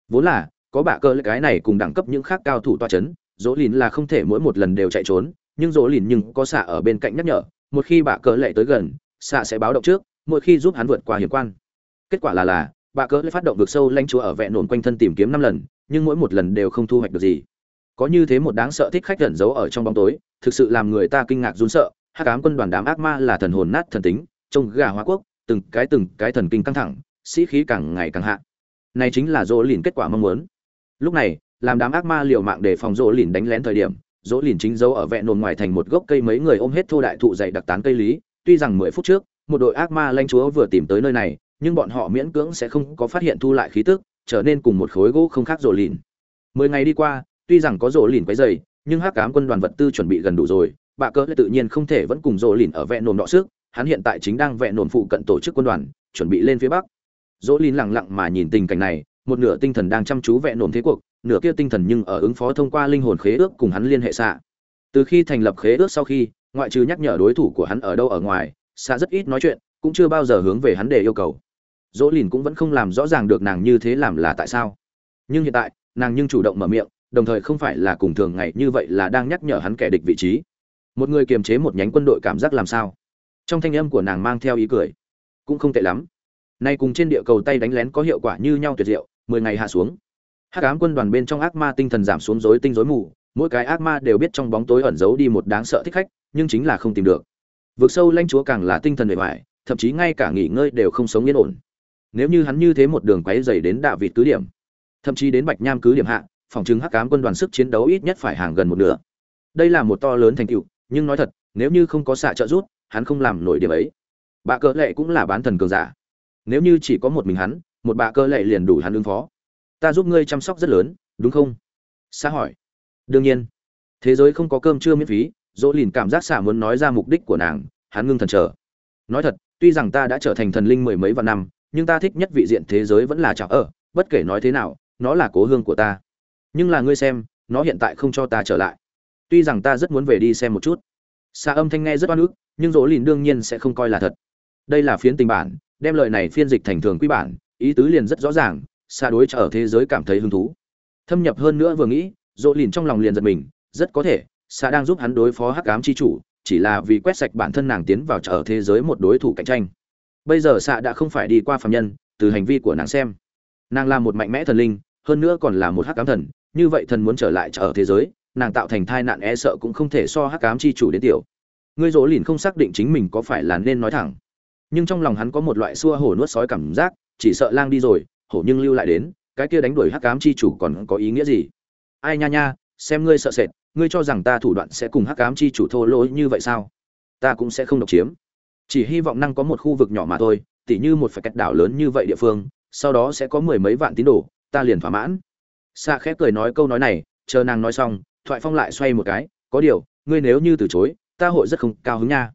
S1: Vốn là, có bà cơ cái này cùng đẳng cấp những khác cao thủ toa chấn, dỗ lín là không thể mỗi một lần đều chạy trốn, nhưng dỗ lín nhưng có xạ ở bên cạnh nhắc nhở, một khi bạ cơ lệ tới gần, xạ sẽ báo động trước, mỗi khi giúp hắn vượt qua hiểm quan. Kết quả là là bạ cơ lại phát động vực sâu lanh chúa ở vẹn nổn quanh thân tìm kiếm năm lần, nhưng mỗi một lần đều không thu hoạch được gì. Có như thế một đáng sợ thích khách gần giấu ở trong bóng tối, thực sự làm người ta kinh ngạc run sợ hắc ám quân đoàn đám ác ma là thần hồn nát thần tính, trông gà hóa quốc, từng cái từng cái thần kinh căng thẳng, sĩ khí càng ngày càng hạ. Này chính là dỗ lìn kết quả mong muốn. Lúc này, làm đám ác ma liều mạng để phòng dỗ lìn đánh lén thời điểm, dỗ lìn chính dấu ở vẹn nồn ngoài thành một gốc cây mấy người ôm hết thô đại thụ dày đặc tán cây lý. Tuy rằng mười phút trước, một đội ác ma lanh chúa vừa tìm tới nơi này, nhưng bọn họ miễn cưỡng sẽ không có phát hiện thu lại khí tức, trở nên cùng một khối gỗ không khác dỗ lìn. Mười ngày đi qua, tuy rằng có dỗ lìn quấy dày nhưng hắc cám quân đoàn vật tư chuẩn bị gần đủ rồi bạ cỡ tự nhiên không thể vẫn cùng dỗ lìn ở vẹn nồm đọ sức hắn hiện tại chính đang vẹn nồm phụ cận tổ chức quân đoàn, chuẩn bị lên phía bắc. Dỗ lìn lặng lặng mà nhìn tình cảnh này, một nửa tinh thần đang chăm chú vẹn nồm thế cuộc, nửa kia tinh thần nhưng ở ứng phó thông qua linh hồn khế ước cùng hắn liên hệ xạ. Từ khi thành lập khế ước sau khi, ngoại trừ nhắc nhở đối thủ của hắn ở đâu ở ngoài, xạ rất ít nói chuyện, cũng chưa bao giờ hướng về hắn để yêu cầu. Dỗ lìn cũng vẫn không làm rõ ràng được nàng như thế làm là tại sao. Nhưng hiện tại, nàng nhưng chủ động mở miệng, đồng thời không phải là cùng thường ngày như vậy là đang nhắc nhở hắn kẻ địch vị trí một người kiềm chế một nhánh quân đội cảm giác làm sao? Trong thanh âm của nàng mang theo ý cười. Cũng không tệ lắm. Nay cùng trên địa cầu tay đánh lén có hiệu quả như nhau tuyệt diệu, mười ngày hạ xuống. Hắc ám quân đoàn bên trong ác ma tinh thần giảm xuống rối tinh rối mù, mỗi cái ác ma đều biết trong bóng tối ẩn giấu đi một đáng sợ thích khách, nhưng chính là không tìm được. Vượt sâu lanh chúa càng là tinh thần bề ngoài thậm chí ngay cả nghỉ ngơi đều không sống yên ổn. Nếu như hắn như thế một đường quấy dày đến đạo vịt cứ điểm, thậm chí đến bạch nham cứ điểm hạ, phòng chứng hắc ám quân đoàn sức chiến đấu ít nhất phải hàng gần một nửa. Đây là một to lớn thành tựu nhưng nói thật, nếu như không có xạ trợ rút hắn không làm nổi điểm ấy. Bà cỡ lệ cũng là bán thần cường giả. Nếu như chỉ có một mình hắn, một bà cỡ lệ liền đủ hắn ứng phó. Ta giúp ngươi chăm sóc rất lớn, đúng không? Xã hỏi. Đương nhiên. Thế giới không có cơm trưa miễn phí, dỗ lìn cảm giác xả muốn nói ra mục đích của nàng, hắn ngưng thần chờ. Nói thật, tuy rằng ta đã trở thành thần linh mười mấy vạn năm, nhưng ta thích nhất vị diện thế giới vẫn là chảo ở, bất kể nói thế nào, nó là cố hương của ta. Nhưng là ngươi xem, nó hiện tại không cho ta trở lại tuy rằng ta rất muốn về đi xem một chút. Xa âm thanh nghe rất oan ức, nhưng dỗ lìn đương nhiên sẽ không coi là thật. Đây là phiến tình bản, đem lời này phiên dịch thành thường quy bản, ý tứ liền rất rõ ràng xa đối trở ở thế giới cảm thấy hứng thú. Thâm nhập hơn nữa vừa nghĩ, dỗ lìn trong lòng liền giật mình, rất có thể xa đang giúp hắn đối phó hắc ám chi chủ, chỉ là vì quét sạch bản thân nàng tiến vào trở thế giới một đối thủ cạnh tranh. Bây giờ xạ đã không phải đi qua phạm nhân, từ hành vi của nàng xem. Nàng là một mạnh mẽ thần linh, hơn nữa còn là một hắc cám thần, như vậy thần muốn trở lại trở thế giới nàng tạo thành thai nạn e sợ cũng không thể so hắc ám chi chủ đến tiểu. Ngươi dỗ lìn không xác định chính mình có phải là nên nói thẳng. Nhưng trong lòng hắn có một loại xua hổ nuốt sói cảm giác, chỉ sợ lang đi rồi, hổ nhưng lưu lại đến, cái kia đánh đuổi hắc ám chi chủ còn có ý nghĩa gì? Ai nha nha, xem ngươi sợ sệt, ngươi cho rằng ta thủ đoạn sẽ cùng hắc ám chi chủ thô lỗ như vậy sao? Ta cũng sẽ không độc chiếm. Chỉ hy vọng năng có một khu vực nhỏ mà thôi, tỉ như một phải cách đảo lớn như vậy địa phương, sau đó sẽ có mười mấy vạn tín đồ, ta liền thỏa mãn. Xa khẽ cười nói câu nói này, chờ nàng nói xong thoại phong lại xoay một cái, có điều, ngươi nếu như từ chối, ta hội rất không cao hứng nha.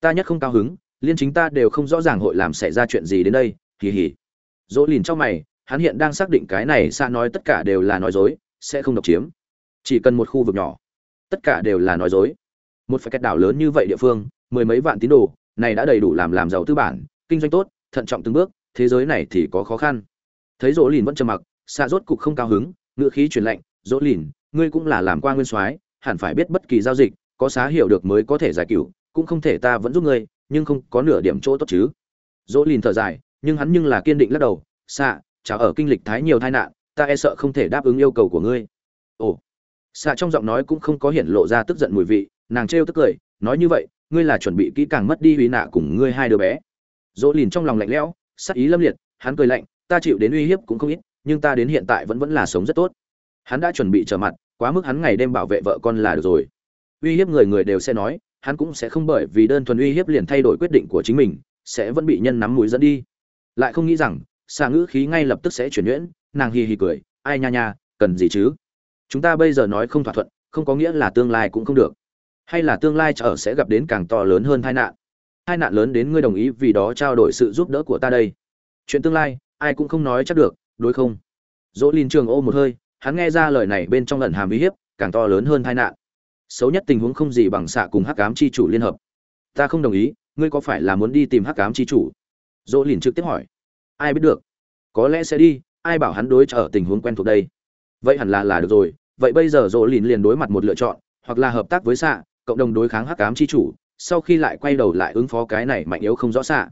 S1: Ta nhất không cao hứng, liên chính ta đều không rõ ràng hội làm xảy ra chuyện gì đến đây, hì hì. Dỗ lìn trong mày, hắn hiện đang xác định cái này xa nói tất cả đều là nói dối, sẽ không độc chiếm. Chỉ cần một khu vực nhỏ, tất cả đều là nói dối. Một phải cách đảo lớn như vậy địa phương, mười mấy vạn tín đồ, này đã đầy đủ làm làm giàu tư bản, kinh doanh tốt, thận trọng từng bước, thế giới này thì có khó khăn. Thấy dỗ lìn vẫn trầm mặc, xa rốt cục không cao hứng ngựa khí truyền lệnh dỗ lìn ngươi cũng là làm qua nguyên soái, hẳn phải biết bất kỳ giao dịch, có xá hiểu được mới có thể giải cứu cũng không thể ta vẫn giúp ngươi, nhưng không có nửa điểm chỗ tốt chứ. Dỗ lìn thở dài, nhưng hắn nhưng là kiên định lắc đầu xạ chào ở kinh lịch thái nhiều tai nạn, ta e sợ không thể đáp ứng yêu cầu của ngươi. Ồ. Xạ trong giọng nói cũng không có hiện lộ ra tức giận mùi vị, nàng trêu tức cười, nói như vậy, ngươi là chuẩn bị kỹ càng mất đi uy nạ cùng ngươi hai đứa bé. Dỗ lìn trong lòng lạnh lẽo, sắc ý lâm liệt, hắn cười lạnh, ta chịu đến uy hiếp cũng không ít, nhưng ta đến hiện tại vẫn vẫn là sống rất tốt hắn đã chuẩn bị trở mặt, quá mức hắn ngày đêm bảo vệ vợ con là được rồi. Uy hiếp người người đều sẽ nói, hắn cũng sẽ không bởi vì đơn thuần uy hiếp liền thay đổi quyết định của chính mình, sẽ vẫn bị nhân nắm mũi dẫn đi. Lại không nghĩ rằng, xà ngữ khí ngay lập tức sẽ chuyển nhuyễn, nàng hì hì cười, ai nha nha, cần gì chứ? Chúng ta bây giờ nói không thỏa thuận, không có nghĩa là tương lai cũng không được. Hay là tương lai trở sẽ gặp đến càng to lớn hơn tai nạn. Tai nạn lớn đến ngươi đồng ý vì đó trao đổi sự giúp đỡ của ta đây. Chuyện tương lai, ai cũng không nói chắc được, đối không? Dỗ linh trường ô một hơi hắn nghe ra lời này bên trong lần hàm uy hiếp, càng to lớn hơn tai nạn. Xấu nhất tình huống không gì bằng xạ cùng hắc ám chi chủ liên hợp. Ta không đồng ý, ngươi có phải là muốn đi tìm hắc ám chi chủ? Dỗ liền trực tiếp hỏi. Ai biết được? Có lẽ sẽ đi, ai bảo hắn đối trở tình huống quen thuộc đây? Vậy hẳn là là được rồi, vậy bây giờ dỗ liền liền đối mặt một lựa chọn, hoặc là hợp tác với xạ, cộng đồng đối kháng hắc ám chi chủ, sau khi lại quay đầu lại ứng phó cái này mạnh yếu không rõ xạ.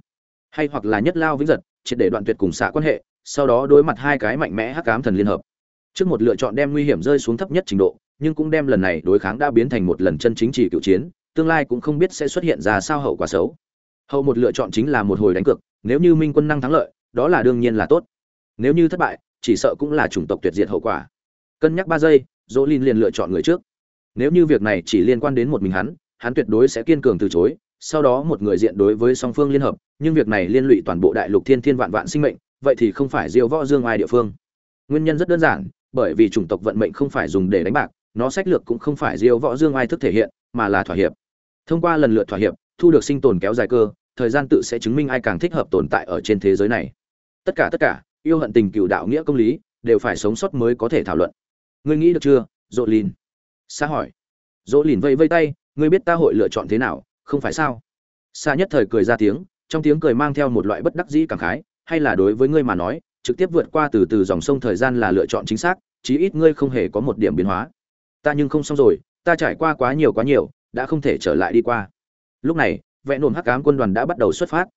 S1: Hay hoặc là nhất lao vĩnh giật, triệt để đoạn tuyệt cùng xạ quan hệ, sau đó đối mặt hai cái mạnh mẽ hắc ám thần liên hợp trước một lựa chọn đem nguy hiểm rơi xuống thấp nhất trình độ, nhưng cũng đem lần này đối kháng đã biến thành một lần chân chính trị cựu chiến, tương lai cũng không biết sẽ xuất hiện ra sao hậu quả xấu. Hậu một lựa chọn chính là một hồi đánh cược, nếu như minh quân năng thắng lợi, đó là đương nhiên là tốt. Nếu như thất bại, chỉ sợ cũng là chủng tộc tuyệt diệt hậu quả. Cân nhắc ba giây dỗ lin liền lựa chọn người trước. Nếu như việc này chỉ liên quan đến một mình hắn hắn tuyệt đối sẽ kiên cường từ chối, sau đó một người diện đối với song phương liên hợp, nhưng việc này liên lụy toàn bộ đại lục thiên thiên vạn vạn sinh mệnh, vậy thì không phải diêu võ dương ai địa phương. Nguyên nhân rất đơn giản bởi vì chủng tộc vận mệnh không phải dùng để đánh bạc, nó sách lược cũng không phải diêu võ dương ai thức thể hiện, mà là thỏa hiệp. Thông qua lần lượt thỏa hiệp, thu được sinh tồn kéo dài cơ, thời gian tự sẽ chứng minh ai càng thích hợp tồn tại ở trên thế giới này. Tất cả tất cả, yêu hận tình cựu đạo nghĩa công lý, đều phải sống sót mới có thể thảo luận. Ngươi nghĩ được chưa dỗ lìn Sa hỏi. Dỗ lìn vây vây tay, ngươi biết ta hội lựa chọn thế nào, không phải sao? Xa nhất thời cười ra tiếng, trong tiếng cười mang theo một loại bất đắc dĩ cảm khái, hay là đối với ngươi mà nói trực tiếp vượt qua từ từ dòng sông thời gian là lựa chọn chính xác, chí ít ngươi không hề có một điểm biến hóa. Ta nhưng không xong rồi, ta trải qua quá nhiều quá nhiều, đã không thể trở lại đi qua. Lúc này, vẽ đồn hắc ám quân đoàn đã bắt đầu xuất phát.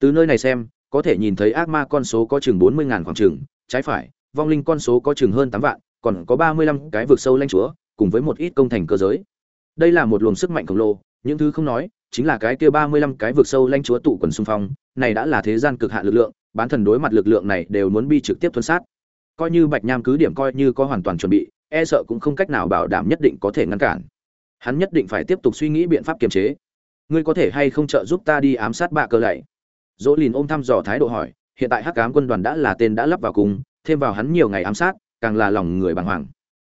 S1: Từ nơi này xem, có thể nhìn thấy ác ma con số có chừng bốn mươi ngàn khoảng chừng, trái phải, vong linh con số có chừng hơn tám vạn, còn có ba mươi lăm cái vực sâu lanh chúa, cùng với một ít công thành cơ giới. Đây là một luồng sức mạnh khổng lồ, những thứ không nói, chính là cái kia ba mươi lăm cái vực sâu lanh chúa tụ quần xung phong, này đã là thế gian cực hạn lực lượng bán thần đối mặt lực lượng này đều muốn bi trực tiếp thuần sát. Coi như bạch nham cứ điểm coi như có hoàn toàn chuẩn bị e sợ cũng không cách nào bảo đảm nhất định có thể ngăn cản. Hắn nhất định phải tiếp tục suy nghĩ biện pháp kiềm chế. Ngươi có thể hay không trợ giúp ta đi ám sát bạ cơ lạy? Dỗ lìn ôm thăm dò thái độ hỏi, hiện tại hắc ám quân đoàn đã là tên đã lắp vào cùng, thêm vào hắn nhiều ngày ám sát, càng là lòng người bàng hoàng.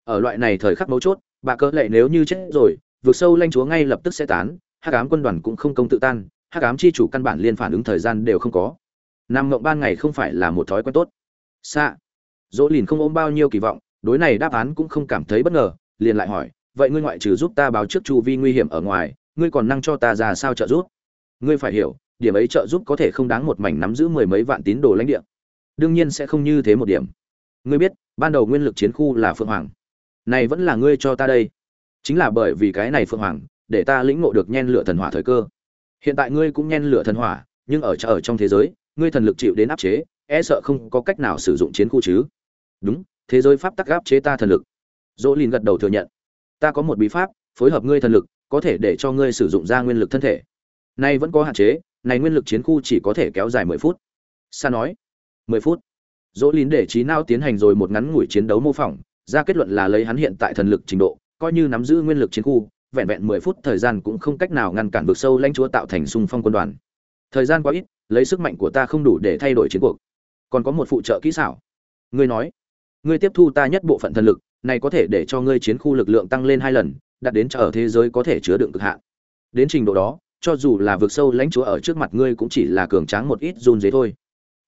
S1: Ở loại này thời khắc mấu chốt, bạ cơ lạy nếu như chết rồi vượt sâu lanh chúa ngay lập tức sẽ tán, hắc ám quân đoàn cũng không công tự tan, hắc ám chi chủ căn bản liên phản ứng thời gian đều không có nằm mộng ban ngày không phải là một thói quen tốt. Xạ dỗ lìn không ôm bao nhiêu kỳ vọng, đối này đáp án cũng không cảm thấy bất ngờ, liền lại hỏi, vậy ngươi ngoại trừ giúp ta báo trước chu vi nguy hiểm ở ngoài, ngươi còn năng cho ta ra sao trợ giúp? Ngươi phải hiểu, điểm ấy trợ giúp có thể không đáng một mảnh nắm giữ mười mấy vạn tín đồ lãnh địa. Đương nhiên sẽ không như thế một điểm. Ngươi biết, ban đầu nguyên lực chiến khu là phượng hoàng. Này vẫn là ngươi cho ta đây. Chính là bởi vì cái này phượng hoàng, để ta lĩnh ngộ được nhen lửa thần hỏa thời cơ. Hiện tại ngươi cũng nhen lửa thần hỏa, nhưng ở ở trong thế giới ngươi thần lực chịu đến áp chế e sợ không có cách nào sử dụng chiến khu chứ? Đúng, thế giới pháp tắc áp chế ta thần lực. Dỗ lìn gật đầu thừa nhận. Ta có một bí pháp, phối hợp ngươi thần lực, có thể để cho ngươi sử dụng ra nguyên lực thân thể. Nay vẫn có hạn chế, này nguyên lực chiến khu chỉ có thể kéo dài mười phút. Sa nói. Mười phút. Dỗ lìn để trí não tiến hành rồi một ngắn ngủi chiến đấu mô phỏng, ra kết luận là lấy hắn hiện tại thần lực trình độ, coi như nắm giữ nguyên lực chiến khu, vẹn vẹn mười phút thời gian cũng không cách nào ngăn cản vực sâu lãnh chúa tạo thành xung phong quân đoàn thời gian quá ít, lấy sức mạnh của ta không đủ để thay đổi chiến cuộc. Còn có một phụ trợ kỹ xảo. Ngươi nói, ngươi tiếp thu ta nhất bộ phận thần lực, này có thể để cho ngươi chiến khu lực lượng tăng lên hai lần, đạt đến cho ở thế giới có thể chứa đựng cực hạn. Đến trình độ đó, cho dù là vực sâu lãnh chúa ở trước mặt ngươi cũng chỉ là cường tráng một ít run dế thôi.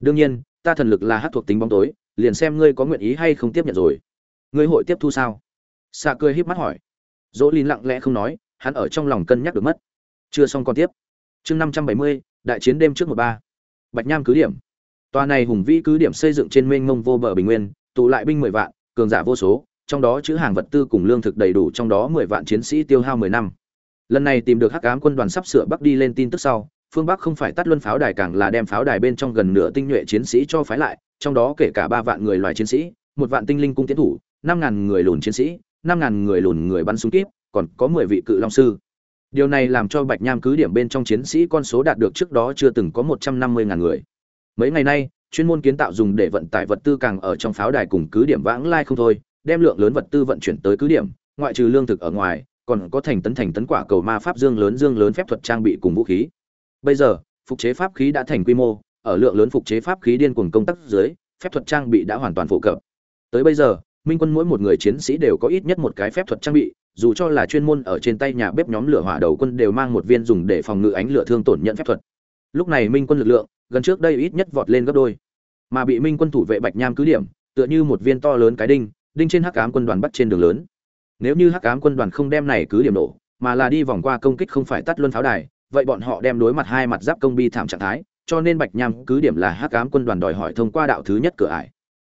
S1: Đương nhiên, ta thần lực là hát thuộc tính bóng tối, liền xem ngươi có nguyện ý hay không tiếp nhận rồi. Ngươi hội tiếp thu sao? Xạ cười híp mắt hỏi. Dỗ lin lặng lẽ không nói, hắn ở trong lòng cân nhắc được mất. Chưa xong còn tiếp chương năm trăm bảy mươi, đại chiến đêm trước một ba. Bạch nham cứ điểm. Tòa này hùng vĩ cứ điểm xây dựng trên mênh mông vô bờ bình nguyên, tụ lại binh mười vạn, cường giả vô số, trong đó chữ hàng vật tư cùng lương thực đầy đủ, trong đó mười vạn chiến sĩ tiêu hao mười năm. Lần này tìm được hắc ám quân đoàn sắp sửa bắc đi lên tin tức sau, phương bắc không phải tắt luân pháo đài càng là đem pháo đài bên trong gần nửa tinh nhuệ chiến sĩ cho phái lại, trong đó kể cả ba vạn người loài chiến sĩ, một vạn tinh linh cung tiến thủ, năm ngàn người lùn chiến sĩ, năm ngàn người lùn người bắn súng kíp, còn có mười vị cự long sư điều này làm cho bạch nham cứ điểm bên trong chiến sĩ con số đạt được trước đó chưa từng có một trăm năm mươi ngàn người. Mấy ngày nay, chuyên môn kiến tạo dùng để vận tải vật tư càng ở trong pháo đài cùng cứ điểm vãng lai không thôi, đem lượng lớn vật tư vận chuyển tới cứ điểm, ngoại trừ lương thực ở ngoài, còn có thành tấn thành tấn quả cầu ma pháp dương lớn dương lớn phép thuật trang bị cùng vũ khí. Bây giờ, phục chế pháp khí đã thành quy mô, ở lượng lớn phục chế pháp khí điên cuồng công tác dưới, phép thuật trang bị đã hoàn toàn phổ cập. Tới bây giờ, minh quân mỗi một người chiến sĩ đều có ít nhất một cái phép thuật trang bị dù cho là chuyên môn ở trên tay nhà bếp nhóm lửa hỏa đầu quân đều mang một viên dùng để phòng ngự ánh lửa thương tổn nhận phép thuật. Lúc này minh quân lực lượng, gần trước đây ít nhất vọt lên gấp đôi. Mà bị minh quân thủ vệ bạch nham cứ điểm, tựa như một viên to lớn cái đinh đinh trên hắc ám quân đoàn bắt trên đường lớn. Nếu như hắc ám quân đoàn không đem này cứ điểm nổ, mà là đi vòng qua công kích không phải tắt luân pháo đài, vậy bọn họ đem đối mặt hai mặt giáp công bi thảm trạng thái, cho nên bạch nham cứ điểm là hắc ám quân đoàn đòi hỏi thông qua đạo thứ nhất cửa ải.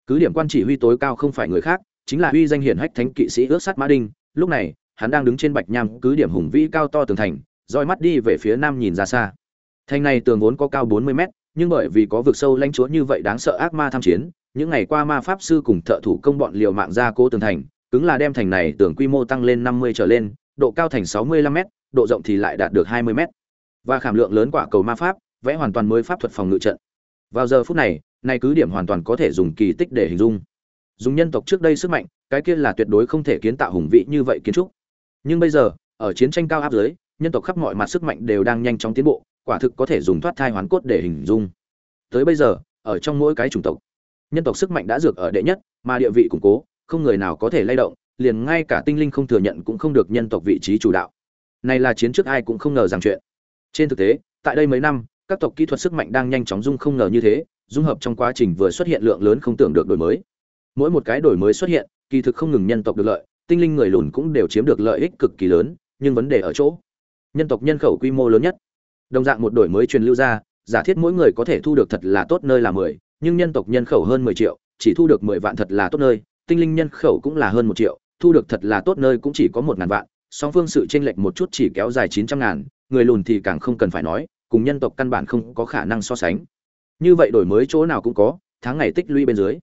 S1: Cứ điểm quan chỉ huy tối cao không phải người khác, chính là uy danh hiển hách thánh kỵ sĩ ước sát mã đinh lúc này, hắn đang đứng trên bạch nham cứ điểm hùng vĩ cao to tường thành, roi mắt đi về phía nam nhìn ra xa. Thành này tường vốn có cao 40 mét, nhưng bởi vì có vực sâu lãnh chúa như vậy đáng sợ ác ma tham chiến, những ngày qua ma pháp sư cùng thợ thủ công bọn liều mạng ra cố tường thành, cứng là đem thành này tường quy mô tăng lên 50 trở lên, độ cao thành 65 mét, độ rộng thì lại đạt được 20 mét. Và khảm lượng lớn quả cầu ma pháp, vẽ hoàn toàn mới pháp thuật phòng ngự trận. Vào giờ phút này này cứ điểm hoàn toàn có thể dùng kỳ tích để hình dung dùng nhân tộc trước đây sức mạnh, cái kia là tuyệt đối không thể kiến tạo hùng vĩ như vậy kiến trúc. Nhưng bây giờ, ở chiến tranh cao áp dưới, nhân tộc khắp mọi mặt sức mạnh đều đang nhanh chóng tiến bộ, quả thực có thể dùng thoát thai hoán cốt để hình dung. Tới bây giờ, ở trong mỗi cái chủng tộc, nhân tộc sức mạnh đã dược ở đệ nhất, mà địa vị củng cố, không người nào có thể lay động, liền ngay cả tinh linh không thừa nhận cũng không được nhân tộc vị trí chủ đạo. Này là chiến trước ai cũng không ngờ rằng chuyện. Trên thực tế, tại đây mấy năm, các tộc kỹ thuật sức mạnh đang nhanh chóng dung không ngờ như thế, dung hợp trong quá trình vừa xuất hiện lượng lớn không tưởng được đổi mới mỗi một cái đổi mới xuất hiện, kỳ thực không ngừng nhân tộc được lợi, tinh linh người lùn cũng đều chiếm được lợi ích cực kỳ lớn, nhưng vấn đề ở chỗ, nhân tộc nhân khẩu quy mô lớn nhất. Đồng dạng một đổi mới truyền lưu ra, giả thiết mỗi người có thể thu được thật là tốt nơi là mười, nhưng nhân tộc nhân khẩu hơn mười triệu, chỉ thu được mười vạn thật là tốt nơi, tinh linh nhân khẩu cũng là hơn một triệu, thu được thật là tốt nơi cũng chỉ có một ngàn vạn, song phương sự chênh lệch một chút chỉ kéo dài chín trăm ngàn, người lùn thì càng không cần phải nói, cùng nhân tộc căn bản không có khả năng so sánh. Như vậy đổi mới chỗ nào cũng có, tháng ngày tích lũy bên dưới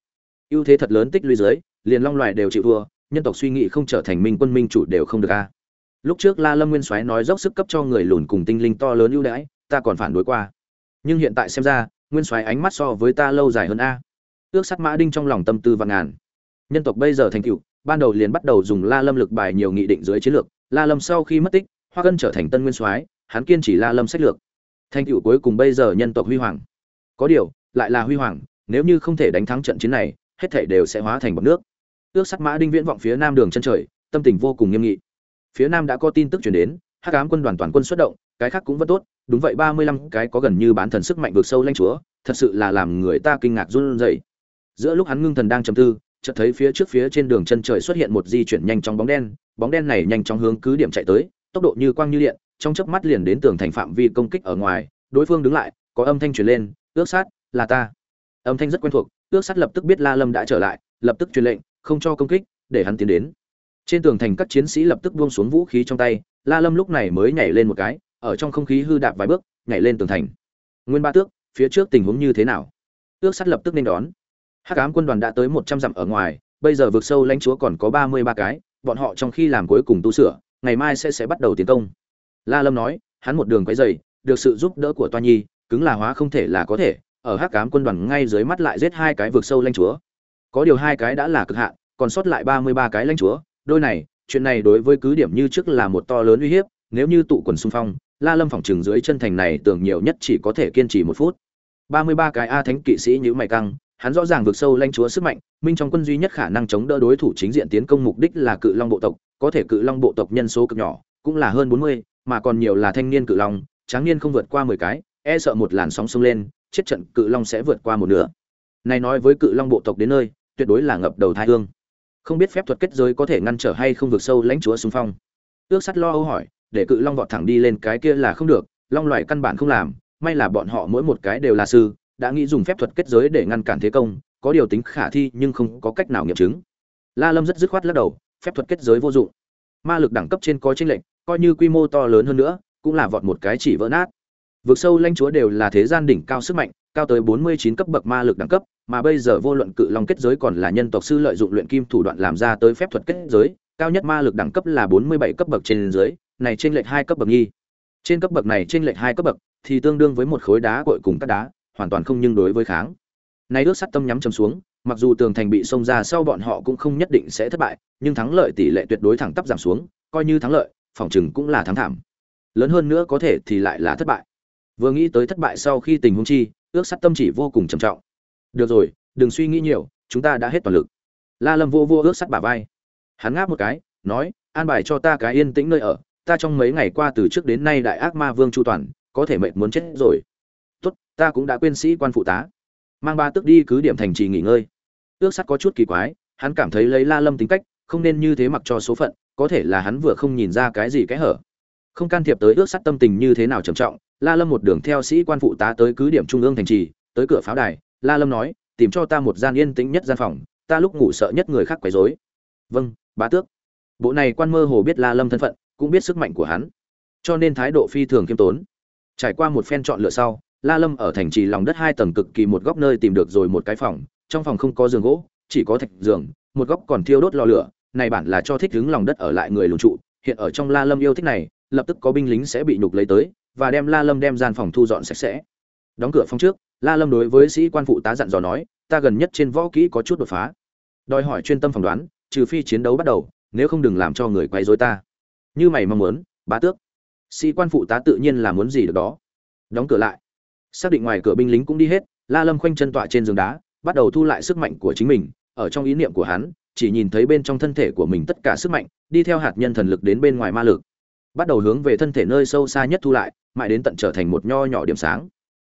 S1: ưu thế thật lớn tích lũy dưới, liền long loài đều chịu thua, nhân tộc suy nghĩ không trở thành minh quân minh chủ đều không được a. Lúc trước la lâm nguyên soái nói dốc sức cấp cho người lùn cùng tinh linh to lớn ưu đãi, ta còn phản đối qua. Nhưng hiện tại xem ra, nguyên soái ánh mắt so với ta lâu dài hơn a. Ước sắt mã đinh trong lòng tâm tư và ngàn. Nhân tộc bây giờ thành cựu ban đầu liền bắt đầu dùng la lâm lực bài nhiều nghị định dưới chiến lược, la lâm sau khi mất tích, hoa cân trở thành tân nguyên soái, hắn kiên chỉ la lâm sách lược. Thành cựu cuối cùng bây giờ nhân tộc huy hoàng. Có điều, lại là huy hoàng, nếu như không thể đánh thắng trận chiến này hết thảy đều sẽ hóa thành bọt nước. Ước sắt mã đinh viễn vọng phía nam đường chân trời, tâm tình vô cùng nghiêm nghị. Phía nam đã có tin tức truyền đến, hắc ám quân đoàn toàn quân xuất động, cái khác cũng vẫn tốt, đúng vậy, ba mươi lăm cái có gần như bán thần sức mạnh vượt sâu lãnh chúa, thật sự là làm người ta kinh ngạc run rẩy. Giữa lúc hắn ngưng thần đang trầm tư, chợt thấy phía trước phía trên đường chân trời xuất hiện một di chuyển nhanh trong bóng đen bóng đen này nhanh chóng hướng cứ điểm chạy tới, tốc độ như quang như điện, trong chớp mắt liền đến tường thành phạm vi công kích ở ngoài, đối phương đứng lại, có âm thanh truyền lên ước sát, là ta. Âm thanh rất quen thuộc ước sắt lập tức biết la lâm đã trở lại, lập tức truyền lệnh, không cho công kích, để hắn tiến đến. Trên tường thành các chiến sĩ lập tức buông xuống vũ khí trong tay, la lâm lúc này mới nhảy lên một cái, ở trong không khí hư đạp vài bước, nhảy lên tường thành. Nguyên ba tước, phía trước tình huống như thế nào? Ước sắt lập tức nên đón. Hắc ám quân đoàn đã tới một trăm dặm ở ngoài, bây giờ vượt sâu lãnh chúa còn có ba mươi ba cái, bọn họ trong khi làm cuối cùng tu sửa, ngày mai sẽ sẽ bắt đầu tiến công. La lâm nói, hắn một đường quấy dày được sự giúp đỡ của toa nhi, cứng là hóa không thể là có thể ở hắc ám quân đoàn ngay dưới mắt lại giết hai cái vượt sâu lãnh chúa. Có điều hai cái đã là cực hạn, còn sót lại ba mươi ba cái lãnh chúa. Đôi này, chuyện này đối với cứ điểm như trước là một to lớn uy hiếp, nếu như tụ quần xung phong, la lâm phòng trường dưới chân thành này tưởng nhiều nhất chỉ có thể kiên trì một phút. ba mươi ba cái a thánh kỵ sĩ như mày căng, hắn rõ ràng vượt sâu lanh chúa sức mạnh, minh trong quân duy nhất khả năng chống đỡ đối thủ chính diện tiến công mục đích là cự long bộ tộc, có thể cự long bộ tộc nhân số cực nhỏ, cũng là hơn bốn mươi, mà còn nhiều là thanh niên cự long, tráng niên không vượt qua mười cái e sợ một làn sóng xông lên chết trận cự long sẽ vượt qua một nửa. Này nói với cự long bộ tộc đến nơi, tuyệt đối là ngập đầu thai hương. Không biết phép thuật kết giới có thể ngăn trở hay không vượt sâu lãnh chúa xung phong. Ước sắt lo âu hỏi, để cự long vọt thẳng đi lên cái kia là không được, long loại căn bản không làm, may là bọn họ mỗi một cái đều là sư, đã nghĩ dùng phép thuật kết giới để ngăn cản thế công, có điều tính khả thi nhưng không có cách nào nghiệm chứng. La lâm rất dứt khoát lắc đầu, phép thuật kết giới vô dụng. Ma lực đẳng cấp trên có chênh lệnh coi như quy mô to lớn hơn nữa, cũng là vọt một cái chỉ vỡ nát vượt sâu lãnh chúa đều là thế gian đỉnh cao sức mạnh, cao tới 49 cấp bậc ma lực đẳng cấp, mà bây giờ vô luận cự long kết giới còn là nhân tộc sư lợi dụng luyện kim thủ đoạn làm ra tới phép thuật kết giới, cao nhất ma lực đẳng cấp là 47 cấp bậc trên dưới, này trên lệch hai cấp bậc nghi. Trên cấp bậc này trên lệch hai cấp bậc thì tương đương với một khối đá cội cùng các đá, hoàn toàn không nhưng đối với kháng. Này ước sắt tâm nhắm chầm xuống, mặc dù tường thành bị xông ra sau bọn họ cũng không nhất định sẽ thất bại, nhưng thắng lợi tỷ lệ tuyệt đối thẳng tắp giảm xuống, coi như thắng lợi, phòng chừng cũng là thắng thảm. Lớn hơn nữa có thể thì lại là thất bại vừa nghĩ tới thất bại sau khi tình huống chi, ước sắt tâm chỉ vô cùng trầm trọng. Được rồi, đừng suy nghĩ nhiều, chúng ta đã hết toàn lực. La lâm vô vô ước sắt bả vai. Hắn ngáp một cái, nói, an bài cho ta cái yên tĩnh nơi ở, ta trong mấy ngày qua từ trước đến nay đại ác ma vương chu toàn, có thể mệnh muốn chết rồi. Tốt, ta cũng đã quên sĩ quan phụ tá. Mang ba tức đi cứ điểm thành trì nghỉ ngơi. Ước sắt có chút kỳ quái, hắn cảm thấy lấy la lâm tính cách, không nên như thế mặc cho số phận, có thể là hắn vừa không nhìn ra cái gì cái hở. Không can thiệp tới ước sắt tâm tình như thế nào trầm trọng la lâm một đường theo sĩ quan phụ tá tới cứ điểm trung ương thành trì, tới cửa pháo đài, la lâm nói, tìm cho ta một gian yên tĩnh nhất gian phòng, ta lúc ngủ sợ nhất người khác quấy rối. Vâng bá tước. Bộ này quan mơ hồ biết la lâm thân phận, cũng biết sức mạnh của hắn, cho nên thái độ phi thường kiêm tốn. Trải qua một phen chọn lựa sau, la lâm ở thành trì lòng đất hai tầng cực kỳ một góc nơi tìm được rồi một cái phòng, trong phòng không có giường gỗ, chỉ có thạch giường, một góc còn thiêu đốt lò lửa, này bản là cho thích hứng lòng đất ở lại người lùn trụ, hiện ở trong la lâm yêu thích này, lập tức có binh lính sẽ bị nhục lấy tới và đem la lâm đem gian phòng thu dọn sạch sẽ. Đóng cửa phòng trước, la lâm đối với sĩ quan phụ tá dặn dò nói, ta gần nhất trên võ kỹ có chút đột phá. Đòi hỏi chuyên tâm phỏng đoán, trừ phi chiến đấu bắt đầu, nếu không đừng làm cho người quay rối ta. Như mày mong muốn, bá tước. Sĩ quan phụ tá tự nhiên là muốn gì được đó. Đóng cửa lại. Xác định ngoài cửa binh lính cũng đi hết, la lâm khoanh chân tọa trên giường đá, bắt đầu thu lại sức mạnh của chính mình, ở trong ý niệm của hắn, chỉ nhìn thấy bên trong thân thể của mình tất cả sức mạnh, đi theo hạt nhân thần lực đến bên ngoài ma lực bắt đầu hướng về thân thể nơi sâu xa nhất thu lại, mãi đến tận trở thành một nho nhỏ điểm sáng.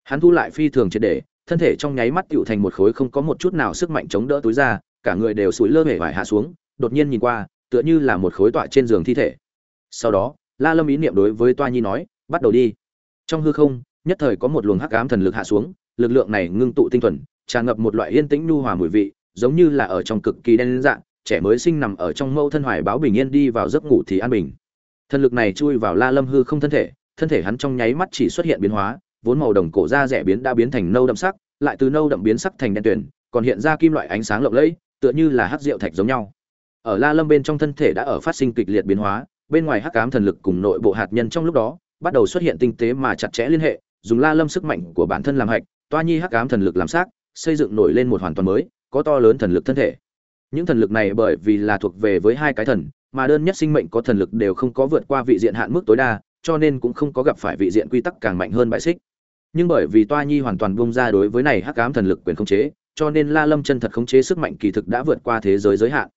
S1: Hắn thu lại phi thường triệt để, thân thể trong nháy mắt tựu thành một khối không có một chút nào sức mạnh chống đỡ túi ra, cả người đều sủi lơ hể vải hạ xuống, đột nhiên nhìn qua, tựa như là một khối tọa trên giường thi thể. Sau đó, la lâm ý niệm đối với toa nhi nói, bắt đầu đi. Trong hư không, nhất thời có một luồng hắc ám thần lực hạ xuống, lực lượng này ngưng tụ tinh thuần, tràn ngập một loại yên tĩnh nhu hòa mùi vị, giống như là ở trong cực kỳ đen dạng, trẻ mới sinh nằm ở trong mâu thân hoài báo bình yên đi vào giấc ngủ thì an bình thần lực này chui vào la lâm hư không thân thể thân thể hắn trong nháy mắt chỉ xuất hiện biến hóa, vốn màu đồng cổ da rẻ biến đã biến thành nâu đậm sắc, lại từ nâu đậm biến sắc thành đen tuyển còn hiện ra kim loại ánh sáng lộng lẫy, tựa như là hắc rượu thạch giống nhau. Ở la lâm bên trong thân thể đã ở phát sinh kịch liệt biến hóa, bên ngoài hắc ám thần lực cùng nội bộ hạt nhân trong lúc đó, bắt đầu xuất hiện tinh tế mà chặt chẽ liên hệ, dùng la lâm sức mạnh của bản thân làm hạch, toa nhi hắc ám thần lực làm xác, xây dựng nổi lên một hoàn toàn mới, có to lớn thần lực thân thể. Những thần lực này bởi vì là thuộc về với hai cái thần mà đơn nhất sinh mệnh có thần lực đều không có vượt qua vị diện hạn mức tối đa, cho nên cũng không có gặp phải vị diện quy tắc càng mạnh hơn bại xích. Nhưng bởi vì toa nhi hoàn toàn buông ra đối với này hắc ám thần lực quyền khống chế, cho nên la lâm chân thật khống chế sức mạnh kỳ thực đã vượt qua thế giới giới hạn.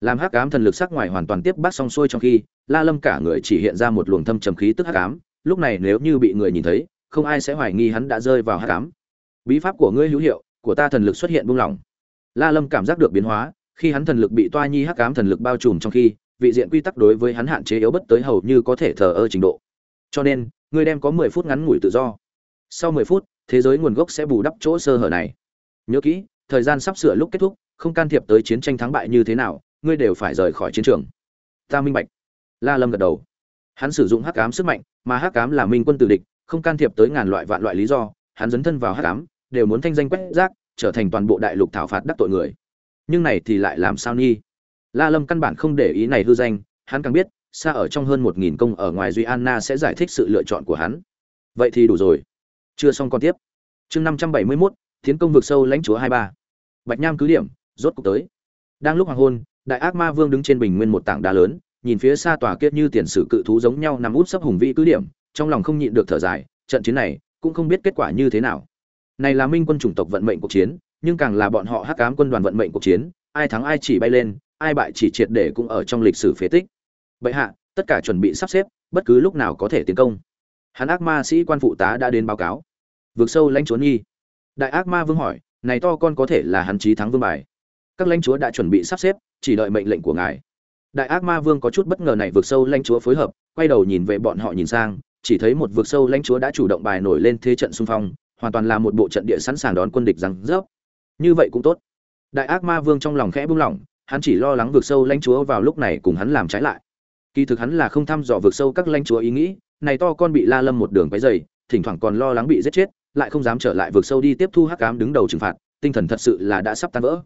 S1: Làm hắc ám thần lực sắc ngoài hoàn toàn tiếp bắt xong xuôi trong khi, la lâm cả người chỉ hiện ra một luồng thâm trầm khí tức hắc ám, lúc này nếu như bị người nhìn thấy, không ai sẽ hoài nghi hắn đã rơi vào hắc ám. Bí pháp của ngươi hữu hiệu, của ta thần lực xuất hiện buông lỏng. La lâm cảm giác được biến hóa, khi hắn thần lực bị toa nhi hắc ám thần lực bao trùm trong khi vị diện quy tắc đối với hắn hạn chế yếu bất tới hầu như có thể thờ ơ trình độ. Cho nên, ngươi đem có mười phút ngắn ngủi tự do. Sau mười phút, thế giới nguồn gốc sẽ bù đắp chỗ sơ hở này. Nhớ kỹ, thời gian sắp sửa lúc kết thúc, không can thiệp tới chiến tranh thắng bại như thế nào, ngươi đều phải rời khỏi chiến trường. Ta minh bạch. La lâm gật đầu. Hắn sử dụng hắc ám sức mạnh, mà hắc ám là minh quân tử địch, không can thiệp tới ngàn loại vạn loại lý do, hắn dấn thân vào hắc ám, đều muốn thanh danh quét rác, trở thành toàn bộ đại lục thảo phạt đắc tội người. Nhưng này thì lại làm sao nghi? La lâm căn bản không để ý này hư danh hắn càng biết xa ở trong hơn một nghìn công ở ngoài duy anna sẽ giải thích sự lựa chọn của hắn. Vậy thì đủ rồi. Chưa xong còn tiếp. Chương năm trăm bảy mươi 571, tiến công vực sâu lãnh chúa hai ba. Bạch nham cứ điểm rốt cục tới. Đang lúc hoàng hôn đại ác ma vương đứng trên bình nguyên một tảng đá lớn nhìn phía xa tòa kiết như tiền sử cự thú giống nhau nằm út sấp hùng vĩ cứ điểm trong lòng không nhịn được thở dài trận chiến này cũng không biết kết quả như thế nào. Này là minh quân chủng tộc vận mệnh cuộc chiến nhưng càng là bọn họ hắc ám quân đoàn vận mệnh cuộc chiến ai thắng ai chỉ bay lên ai bại chỉ triệt để cũng ở trong lịch sử phế tích. Bệ hạ, tất cả chuẩn bị sắp xếp, bất cứ lúc nào có thể tiến công. Hắn ác ma sĩ quan phụ tá đã đến báo cáo. Vượt sâu lãnh chúa nghi đại ác ma vương hỏi, này to con có thể là hắn chí thắng vương bài. Các lãnh chúa đã chuẩn bị sắp xếp, chỉ đợi mệnh lệnh của ngài. Đại ác ma vương có chút bất ngờ này vượt sâu lãnh chúa phối hợp, quay đầu nhìn về bọn họ nhìn sang, chỉ thấy một vượt sâu lãnh chúa đã chủ động bài nổi lên thế trận xung phong, hoàn toàn là một bộ trận địa sẵn sàng đón quân địch răng rớp. Như vậy cũng tốt. Đại ác ma vương trong lòng khẽ buông lỏng hắn chỉ lo lắng vượt sâu lãnh chúa vào lúc này cùng hắn làm trái lại. Kỳ thực hắn là không thăm dò vượt sâu các lãnh chúa ý nghĩ, này to con bị la lâm một đường váy dày thỉnh thoảng còn lo lắng bị giết chết, lại không dám trở lại vượt sâu đi tiếp thu hắc ám đứng đầu trừng phạt, tinh thần thật sự là đã sắp tan vỡ.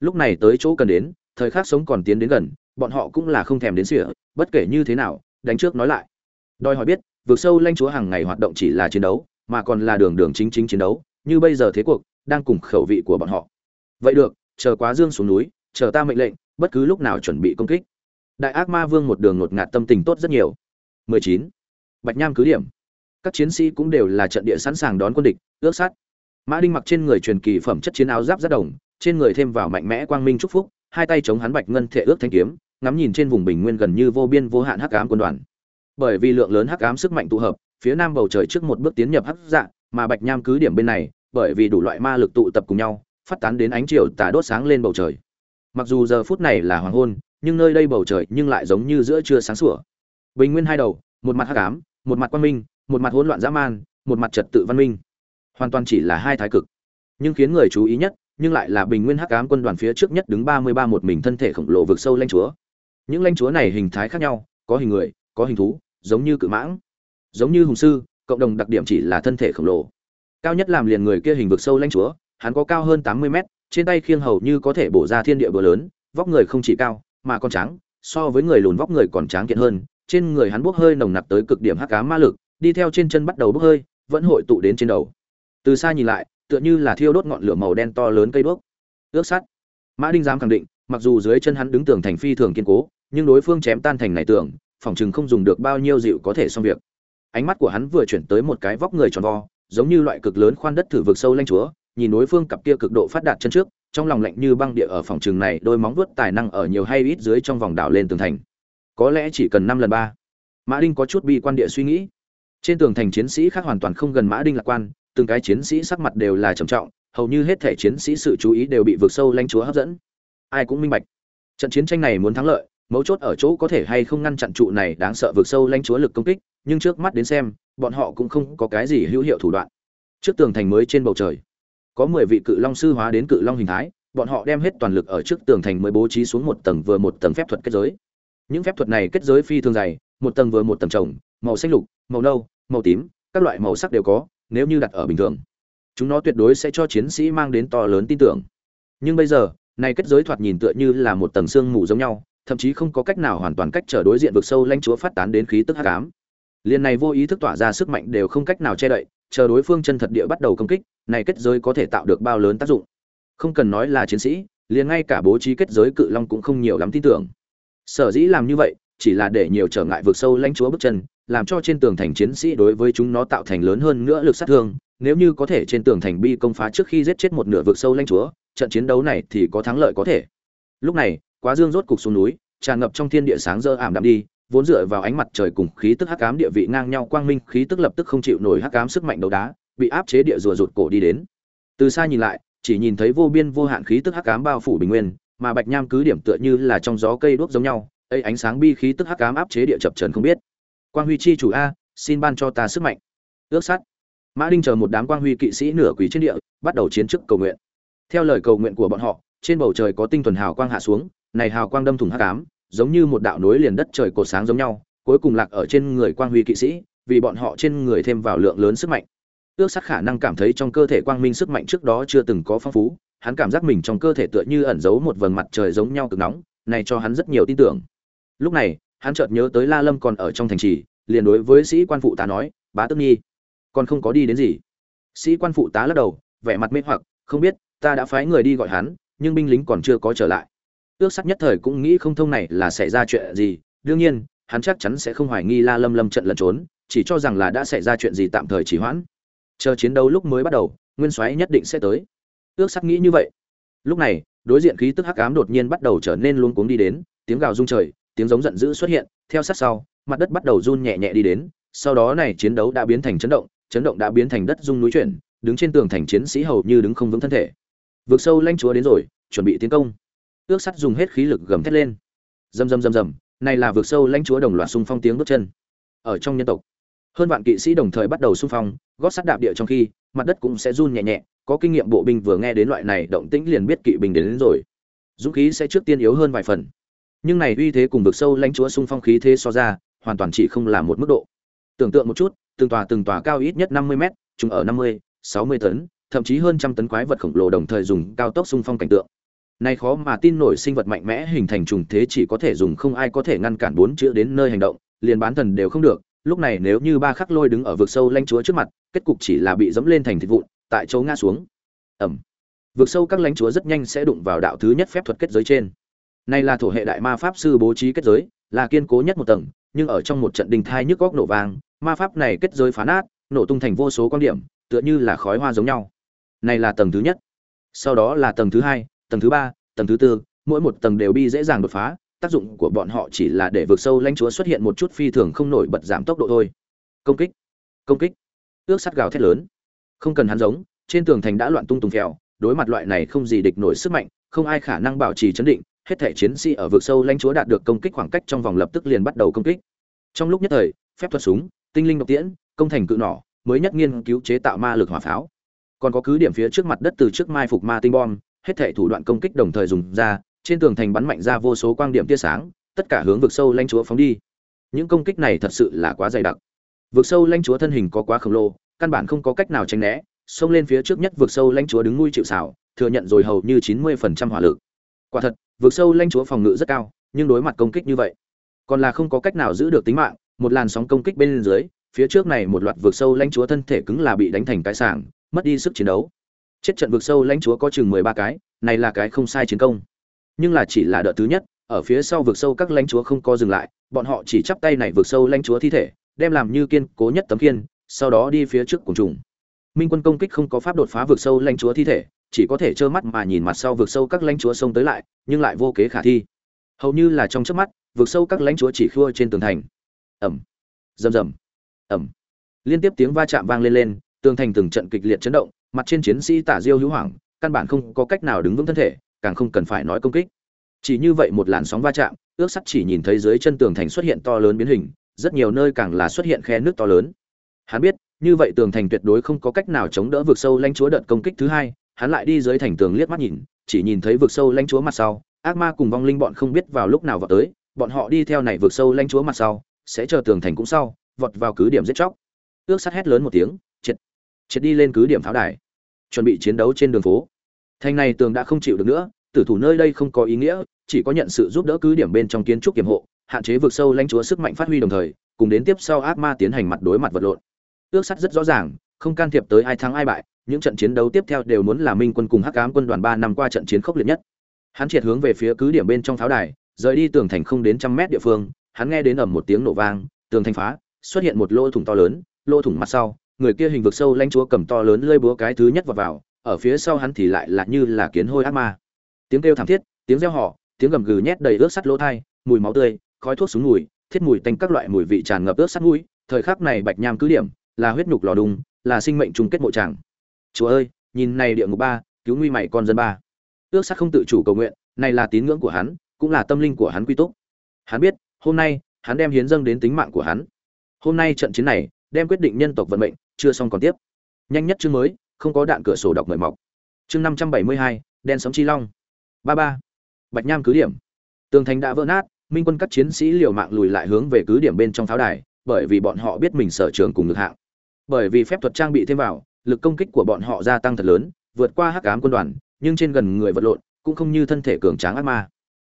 S1: Lúc này tới chỗ cần đến, thời khắc sống còn tiến đến gần, bọn họ cũng là không thèm đến sỉa bất kể như thế nào, đánh trước nói lại. Đòi hỏi biết vượt sâu lãnh chúa hàng ngày hoạt động chỉ là chiến đấu, mà còn là đường đường chính chính chiến đấu, như bây giờ thế cuộc, đang cùng khẩu vị của bọn họ. Vậy được, chờ quá dương xuống núi chờ ta mệnh lệnh, bất cứ lúc nào chuẩn bị công kích. Đại ác ma vương một đường ngột ngạt tâm tình tốt rất nhiều. 19. bạch nham cứ điểm. Các chiến sĩ cũng đều là trận địa sẵn sàng đón quân địch, ước sát. Mã đinh mặc trên người truyền kỳ phẩm chất chiến áo giáp rất đồng, trên người thêm vào mạnh mẽ quang minh chúc phúc, hai tay chống hắn bạch ngân thể ước thanh kiếm, ngắm nhìn trên vùng bình nguyên gần như vô biên vô hạn hắc ám quân đoàn. Bởi vì lượng lớn hắc ám sức mạnh tụ hợp, phía nam bầu trời trước một bước tiến nhập hắc dạ mà bạch nham cứ điểm bên này, bởi vì đủ loại ma lực tụ tập cùng nhau, phát tán đến ánh chiều tà đốt sáng lên bầu trời mặc dù giờ phút này là hoàng hôn, nhưng nơi đây bầu trời nhưng lại giống như giữa trưa sáng sủa. Bình nguyên hai đầu, một mặt hắc ám, một mặt quang minh, một mặt hỗn loạn dã man, một mặt trật tự văn minh. Hoàn toàn chỉ là hai thái cực. Nhưng khiến người chú ý nhất, nhưng lại là bình nguyên hắc ám quân đoàn phía trước nhất đứng ba mươi ba một mình thân thể khổng lồ vực sâu lãnh chúa. Những lãnh chúa này hình thái khác nhau, có hình người, có hình thú, giống như cự mãng. Giống như hùng sư, cộng đồng đặc điểm chỉ là thân thể khổng lồ. Cao nhất làm liền người kia hình vực sâu lãnh chúa, hắn có cao hơn tám mươi mét trên tay khiêng hầu như có thể bổ ra thiên địa bừa lớn, vóc người không chỉ cao, mà còn trắng, so với người lùn vóc người còn tráng kiện hơn, trên người hắn bốc hơi nồng nặc tới cực điểm hắc cá ma lực, đi theo trên chân bắt đầu bốc hơi, vẫn hội tụ đến trên đầu. Từ xa nhìn lại, tựa như là thiêu đốt ngọn lửa màu đen to lớn cây đuốc. Ước sắt mã đinh dám khẳng định, mặc dù dưới chân hắn đứng tường thành phi thường kiên cố, nhưng đối phương chém tan thành này tường, phòng chừng không dùng được bao nhiêu dịu có thể xong việc. Ánh mắt của hắn vừa chuyển tới một cái vóc người tròn vo, giống như loại cực lớn khoan đất thử vực sâu lanh chúa nhìn đối phương cặp kia cực độ phát đạt chân trước, trong lòng lạnh như băng địa ở phòng trường này, đôi móng vuốt tài năng ở nhiều hay ít dưới trong vòng đảo lên tường thành. Có lẽ chỉ cần năm lần ba. Mã đinh có chút bi quan địa suy nghĩ. Trên tường thành chiến sĩ khác hoàn toàn không gần mã đinh lạc quan, từng cái chiến sĩ sắc mặt đều là trầm trọng, hầu như hết thể chiến sĩ sự chú ý đều bị vượt sâu lãnh chúa hấp dẫn. Ai cũng minh bạch, trận chiến tranh này muốn thắng lợi, mấu chốt ở chỗ có thể hay không ngăn chặn trụ này đáng sợ vượt sâu lãnh chúa lực công kích, nhưng trước mắt đến xem, bọn họ cũng không có cái gì hữu hiệu thủ đoạn. Trước tường thành mới trên bầu trời có mười vị cự long sư hóa đến cự long hình thái, bọn họ đem hết toàn lực ở trước tường thành mới bố trí xuống một tầng vừa một tầng phép thuật kết giới. Những phép thuật này kết giới phi thường dày, một tầng vừa một tầng trồng, màu xanh lục, màu nâu, màu tím, các loại màu sắc đều có, nếu như đặt ở bình thường. Chúng nó tuyệt đối sẽ cho chiến sĩ mang đến to lớn tin tưởng. Nhưng bây giờ, này kết giới thoạt nhìn tựa như là một tầng xương mù giống nhau, thậm chí không có cách nào hoàn toàn cách trở đối diện vực sâu lãnh chúa phát tán đến khí tức hắc ám. Liên này vô ý thức tỏa ra sức mạnh đều không cách nào che đậy, chờ đối phương chân thật địa bắt đầu công kích này kết giới có thể tạo được bao lớn tác dụng. Không cần nói là chiến sĩ, liền ngay cả bố trí kết giới cự long cũng không nhiều lắm tin tưởng. Sở dĩ làm như vậy, chỉ là để nhiều trở ngại vượt sâu lãnh chúa bước chân, làm cho trên tường thành chiến sĩ đối với chúng nó tạo thành lớn hơn nữa lực sát thương. Nếu như có thể trên tường thành bi công phá trước khi giết chết một nửa vượt sâu lãnh chúa, trận chiến đấu này thì có thắng lợi có thể. Lúc này, quá dương rốt cục xuống núi, tràn ngập trong thiên địa sáng dơ ảm đạm đi, vốn dựa vào ánh mặt trời cùng khí tức hắc ám địa vị ngang nhau, quang minh khí tức lập tức không chịu nổi hắc ám sức mạnh đấu đá bị áp chế địa rùa rụt cổ đi đến. Từ xa nhìn lại, chỉ nhìn thấy vô biên vô hạn khí tức hắc ám bao phủ bình nguyên, mà bạch nham cứ điểm tựa như là trong gió cây đuốc giống nhau, ấy ánh sáng bi khí tức hắc ám áp chế địa chập trần không biết. Quang huy chi chủ a, xin ban cho ta sức mạnh. Ước sắt mã đinh chờ một đám quang huy kỵ sĩ nửa quý trên địa, bắt đầu chiến chức cầu nguyện. Theo lời cầu nguyện của bọn họ, trên bầu trời có tinh thuần hào quang hạ xuống, này hào quang đâm thủng hắc ám, giống như một đạo nối liền đất trời cột sáng giống nhau, cuối cùng lạc ở trên người quang huy kỵ sĩ, vì bọn họ trên người thêm vào lượng lớn sức mạnh ước sắc khả năng cảm thấy trong cơ thể quang minh sức mạnh trước đó chưa từng có phong phú, hắn cảm giác mình trong cơ thể tựa như ẩn giấu một vầng mặt trời giống nhau cực nóng, này cho hắn rất nhiều tin tưởng. Lúc này, hắn chợt nhớ tới la lâm còn ở trong thành trì, liền đối với sĩ quan phụ tá nói, bá tức nhi, còn không có đi đến gì? Sĩ quan phụ tá lắc đầu, vẻ mặt mê hoặc, không biết, ta đã phái người đi gọi hắn, nhưng binh lính còn chưa có trở lại. Ước sắc nhất thời cũng nghĩ không thông này là xảy ra chuyện gì, đương nhiên, hắn chắc chắn sẽ không hoài nghi la lâm lâm trận lẩn trốn, chỉ cho rằng là đã xảy ra chuyện gì tạm thời chỉ hoãn chờ chiến đấu lúc mới bắt đầu, nguyên soái nhất định sẽ tới. Ước sắc nghĩ như vậy. Lúc này, đối diện khí tức hắc ám đột nhiên bắt đầu trở nên luống cuống đi đến, tiếng gào rung trời, tiếng giống giận dữ xuất hiện, theo sát sau, mặt đất bắt đầu run nhẹ nhẹ đi đến, sau đó này chiến đấu đã biến thành chấn động chấn động đã biến thành đất rung núi chuyển, đứng trên tường thành chiến sĩ hầu như đứng không vững thân thể. Vượt sâu lanh chúa đến rồi, chuẩn bị tiến công. Ước sắt dùng hết khí lực gầm thét lên. Rầm rầm rầm rầm, này là vượt sâu lãnh chúa đồng loạt xung phong tiếng bước chân. Ở trong nhân tộc, hơn vạn kỵ sĩ đồng thời bắt đầu xung phong gót sắt đạp địa trong khi mặt đất cũng sẽ run nhẹ nhẹ có kinh nghiệm bộ binh vừa nghe đến loại này động tĩnh liền biết kỵ binh đến, đến rồi. Dũng khí sẽ trước tiên yếu hơn vài phần. Nhưng này uy thế cùng vực sâu lãnh chúa xung phong khí thế so ra hoàn toàn chỉ không là một mức độ. Tưởng tượng một chút từng tòa từng tòa cao ít nhất năm mươi mét chúng ở năm mươi sáu mươi tấn thậm chí hơn trăm tấn quái vật khổng lồ đồng thời dùng cao tốc xung phong cảnh tượng. Nay khó mà tin nổi sinh vật mạnh mẽ hình thành trùng thế chỉ có thể dùng không ai có thể ngăn cản bốn chữ đến nơi hành động, liền bán thần đều không được. Lúc này nếu như ba khắc lôi đứng ở vực sâu lãnh chúa trước mặt, kết cục chỉ là bị dẫm lên thành thịt vụn, tại chỗ ngã xuống. Ẩm. Vực sâu các lãnh chúa rất nhanh sẽ đụng vào đạo thứ nhất phép thuật kết giới trên. Này là thổ hệ đại ma pháp sư bố trí kết giới, là kiên cố nhất một tầng, nhưng ở trong một trận đình thai nhức góc nổ vang, ma pháp này kết giới phá nát, nổ tung thành vô số quan điểm, tựa như là khói hoa giống nhau. Này là tầng thứ nhất. Sau đó là tầng thứ hai, tầng thứ ba tầng thứ tư mỗi một tầng đều bi dễ dàng đột phá tác dụng của bọn họ chỉ là để vượt sâu lãnh chúa xuất hiện một chút phi thường không nổi bật giảm tốc độ thôi. Công kích công kích. Ước sắt gào thét lớn. Không cần hắn giống trên tường thành đã loạn tung tùng phèo đối mặt loại này không gì địch nổi sức mạnh không ai khả năng bảo trì chấn định hết thể chiến sĩ ở vực sâu lãnh chúa đạt được công kích khoảng cách trong vòng lập tức liền bắt đầu công kích. Trong lúc nhất thời phép thuật súng tinh linh độc tiễn công thành cự nỏ mới nhất nghiên cứu chế tạo ma lực hỏa pháo. Còn có cứ điểm phía trước mặt đất từ trước mai phục ma tinh bom hết thảy thủ đoạn công kích đồng thời dùng ra, trên tường thành bắn mạnh ra vô số quang điểm tia sáng, tất cả hướng vực sâu lãnh chúa phóng đi. Những công kích này thật sự là quá dày đặc. vực sâu lãnh chúa thân hình có quá khổng lồ căn bản không có cách nào tránh né xông lên phía trước nhất vực sâu lãnh chúa đứng nuôi chịu xảo thừa nhận rồi hầu như chín mươi phần trăm hỏa lực quả thật vực sâu lãnh chúa phòng ngự rất cao nhưng đối mặt công kích như vậy còn là không có cách nào giữ được tính mạng một làn sóng công kích bên dưới phía trước này một loạt vực sâu lãnh chúa thân thể cứng là bị đánh thành cái sảng mất đi sức chiến đấu chết trận vực sâu lãnh chúa có chừng mười ba cái này là cái không sai chiến công nhưng là chỉ là đợt thứ nhất, ở phía sau vực sâu các lãnh chúa không có dừng lại, bọn họ chỉ chắp tay này vực sâu lãnh chúa thi thể, đem làm như kiên cố nhất tấm kiên sau đó đi phía trước cùng trùng. Minh quân công kích không có pháp đột phá vực sâu lãnh chúa thi thể, chỉ có thể trơ mắt mà nhìn mặt sau vực sâu các lãnh chúa xông tới lại, nhưng lại vô kế khả thi. Hầu như là trong chớp mắt, vực sâu các lãnh chúa chỉ khua trên tường thành. Ẩm rầm rầm. Ẩm liên tiếp tiếng va chạm vang lên lên, tường thành từng trận kịch liệt chấn động, mặt trên chiến sĩ tả diêu hữu hoảng, căn bản không có cách nào đứng vững thân thể càng không cần phải nói công kích. Chỉ như vậy một làn sóng va chạm, ước sắt chỉ nhìn thấy dưới chân tường thành xuất hiện to lớn biến hình, rất nhiều nơi càng là xuất hiện khe nước to lớn. Hắn biết, như vậy tường thành tuyệt đối không có cách nào chống đỡ vực sâu lãnh chúa đợt công kích thứ hai, hắn lại đi dưới thành tường liếc mắt nhìn, chỉ nhìn thấy vực sâu lãnh chúa mặt sau, ác ma cùng vong linh bọn không biết vào lúc nào vào tới, bọn họ đi theo này vực sâu lãnh chúa mặt sau, sẽ chờ tường thành cũng sau, vọt vào cứ điểm giết chóc. Ước sắt hét lớn một tiếng, triệt triệt đi lên cứ điểm pháo đài, chuẩn bị chiến đấu trên đường phố thành này tường đã không chịu được nữa, tử thủ nơi đây không có ý nghĩa, chỉ có nhận sự giúp đỡ cứ điểm bên trong kiến trúc kiểm hộ, hạn chế vượt sâu lãnh chúa sức mạnh phát huy đồng thời, cùng đến tiếp sau ác ma tiến hành mặt đối mặt vật lộn. Ước sắt rất rõ ràng, không can thiệp tới ai thắng ai bại, những trận chiến đấu tiếp theo đều muốn là minh quân cùng hắc ám quân đoàn ba năm qua trận chiến khốc liệt nhất. Hắn triệt hướng về phía cứ điểm bên trong pháo đài, rời đi tường thành không đến trăm mét địa phương, hắn nghe đến ầm một tiếng nổ vang, tường thành phá, xuất hiện một lỗ thủng to lớn, lỗ thủng mặt sau, người kia hình vực sâu lãnh chúa cầm to lớn lơi búa cái thứ nhất vào vào ở phía sau hắn thì lại là như là kiến hôi ác ma. Tiếng kêu thảm thiết, tiếng reo hò, tiếng gầm gừ nhét đầy ướt sắt lỗ thai, mùi máu tươi, khói thuốc súng mùi, thiết mùi tanh các loại mùi vị tràn ngập ướt sắt mũi, thời khắc này bạch nham cứ điểm, là huyết nhục lò đùng, là sinh mệnh chung kết mộ tràng chúa ơi, nhìn này địa ngục ba, cứu nguy mày con dân ba. Ước sắc không tự chủ cầu nguyện, này là tín ngưỡng của hắn, cũng là tâm linh của hắn quy túc. Hắn biết, hôm nay, hắn đem hiến dâng đến tính mạng của hắn. Hôm nay trận chiến này, đem quyết định nhân tộc vận mệnh, chưa xong còn tiếp. Nhanh nhất chương mới không có đạn cửa sổ đọc mời mọc. Chương năm trăm bảy mươi hai, đen sống chi long. Ba ba. Bạch nham cứ điểm. Tường thành đã vỡ nát, minh quân các chiến sĩ liều mạng lùi lại hướng về cứ điểm bên trong pháo đài, bởi vì bọn họ biết mình sở trường cùng lực hạng. Bởi vì phép thuật trang bị thêm vào, lực công kích của bọn họ gia tăng thật lớn, vượt qua hắc ám quân đoàn, nhưng trên gần người vật lộn, cũng không như thân thể cường tráng ác ma.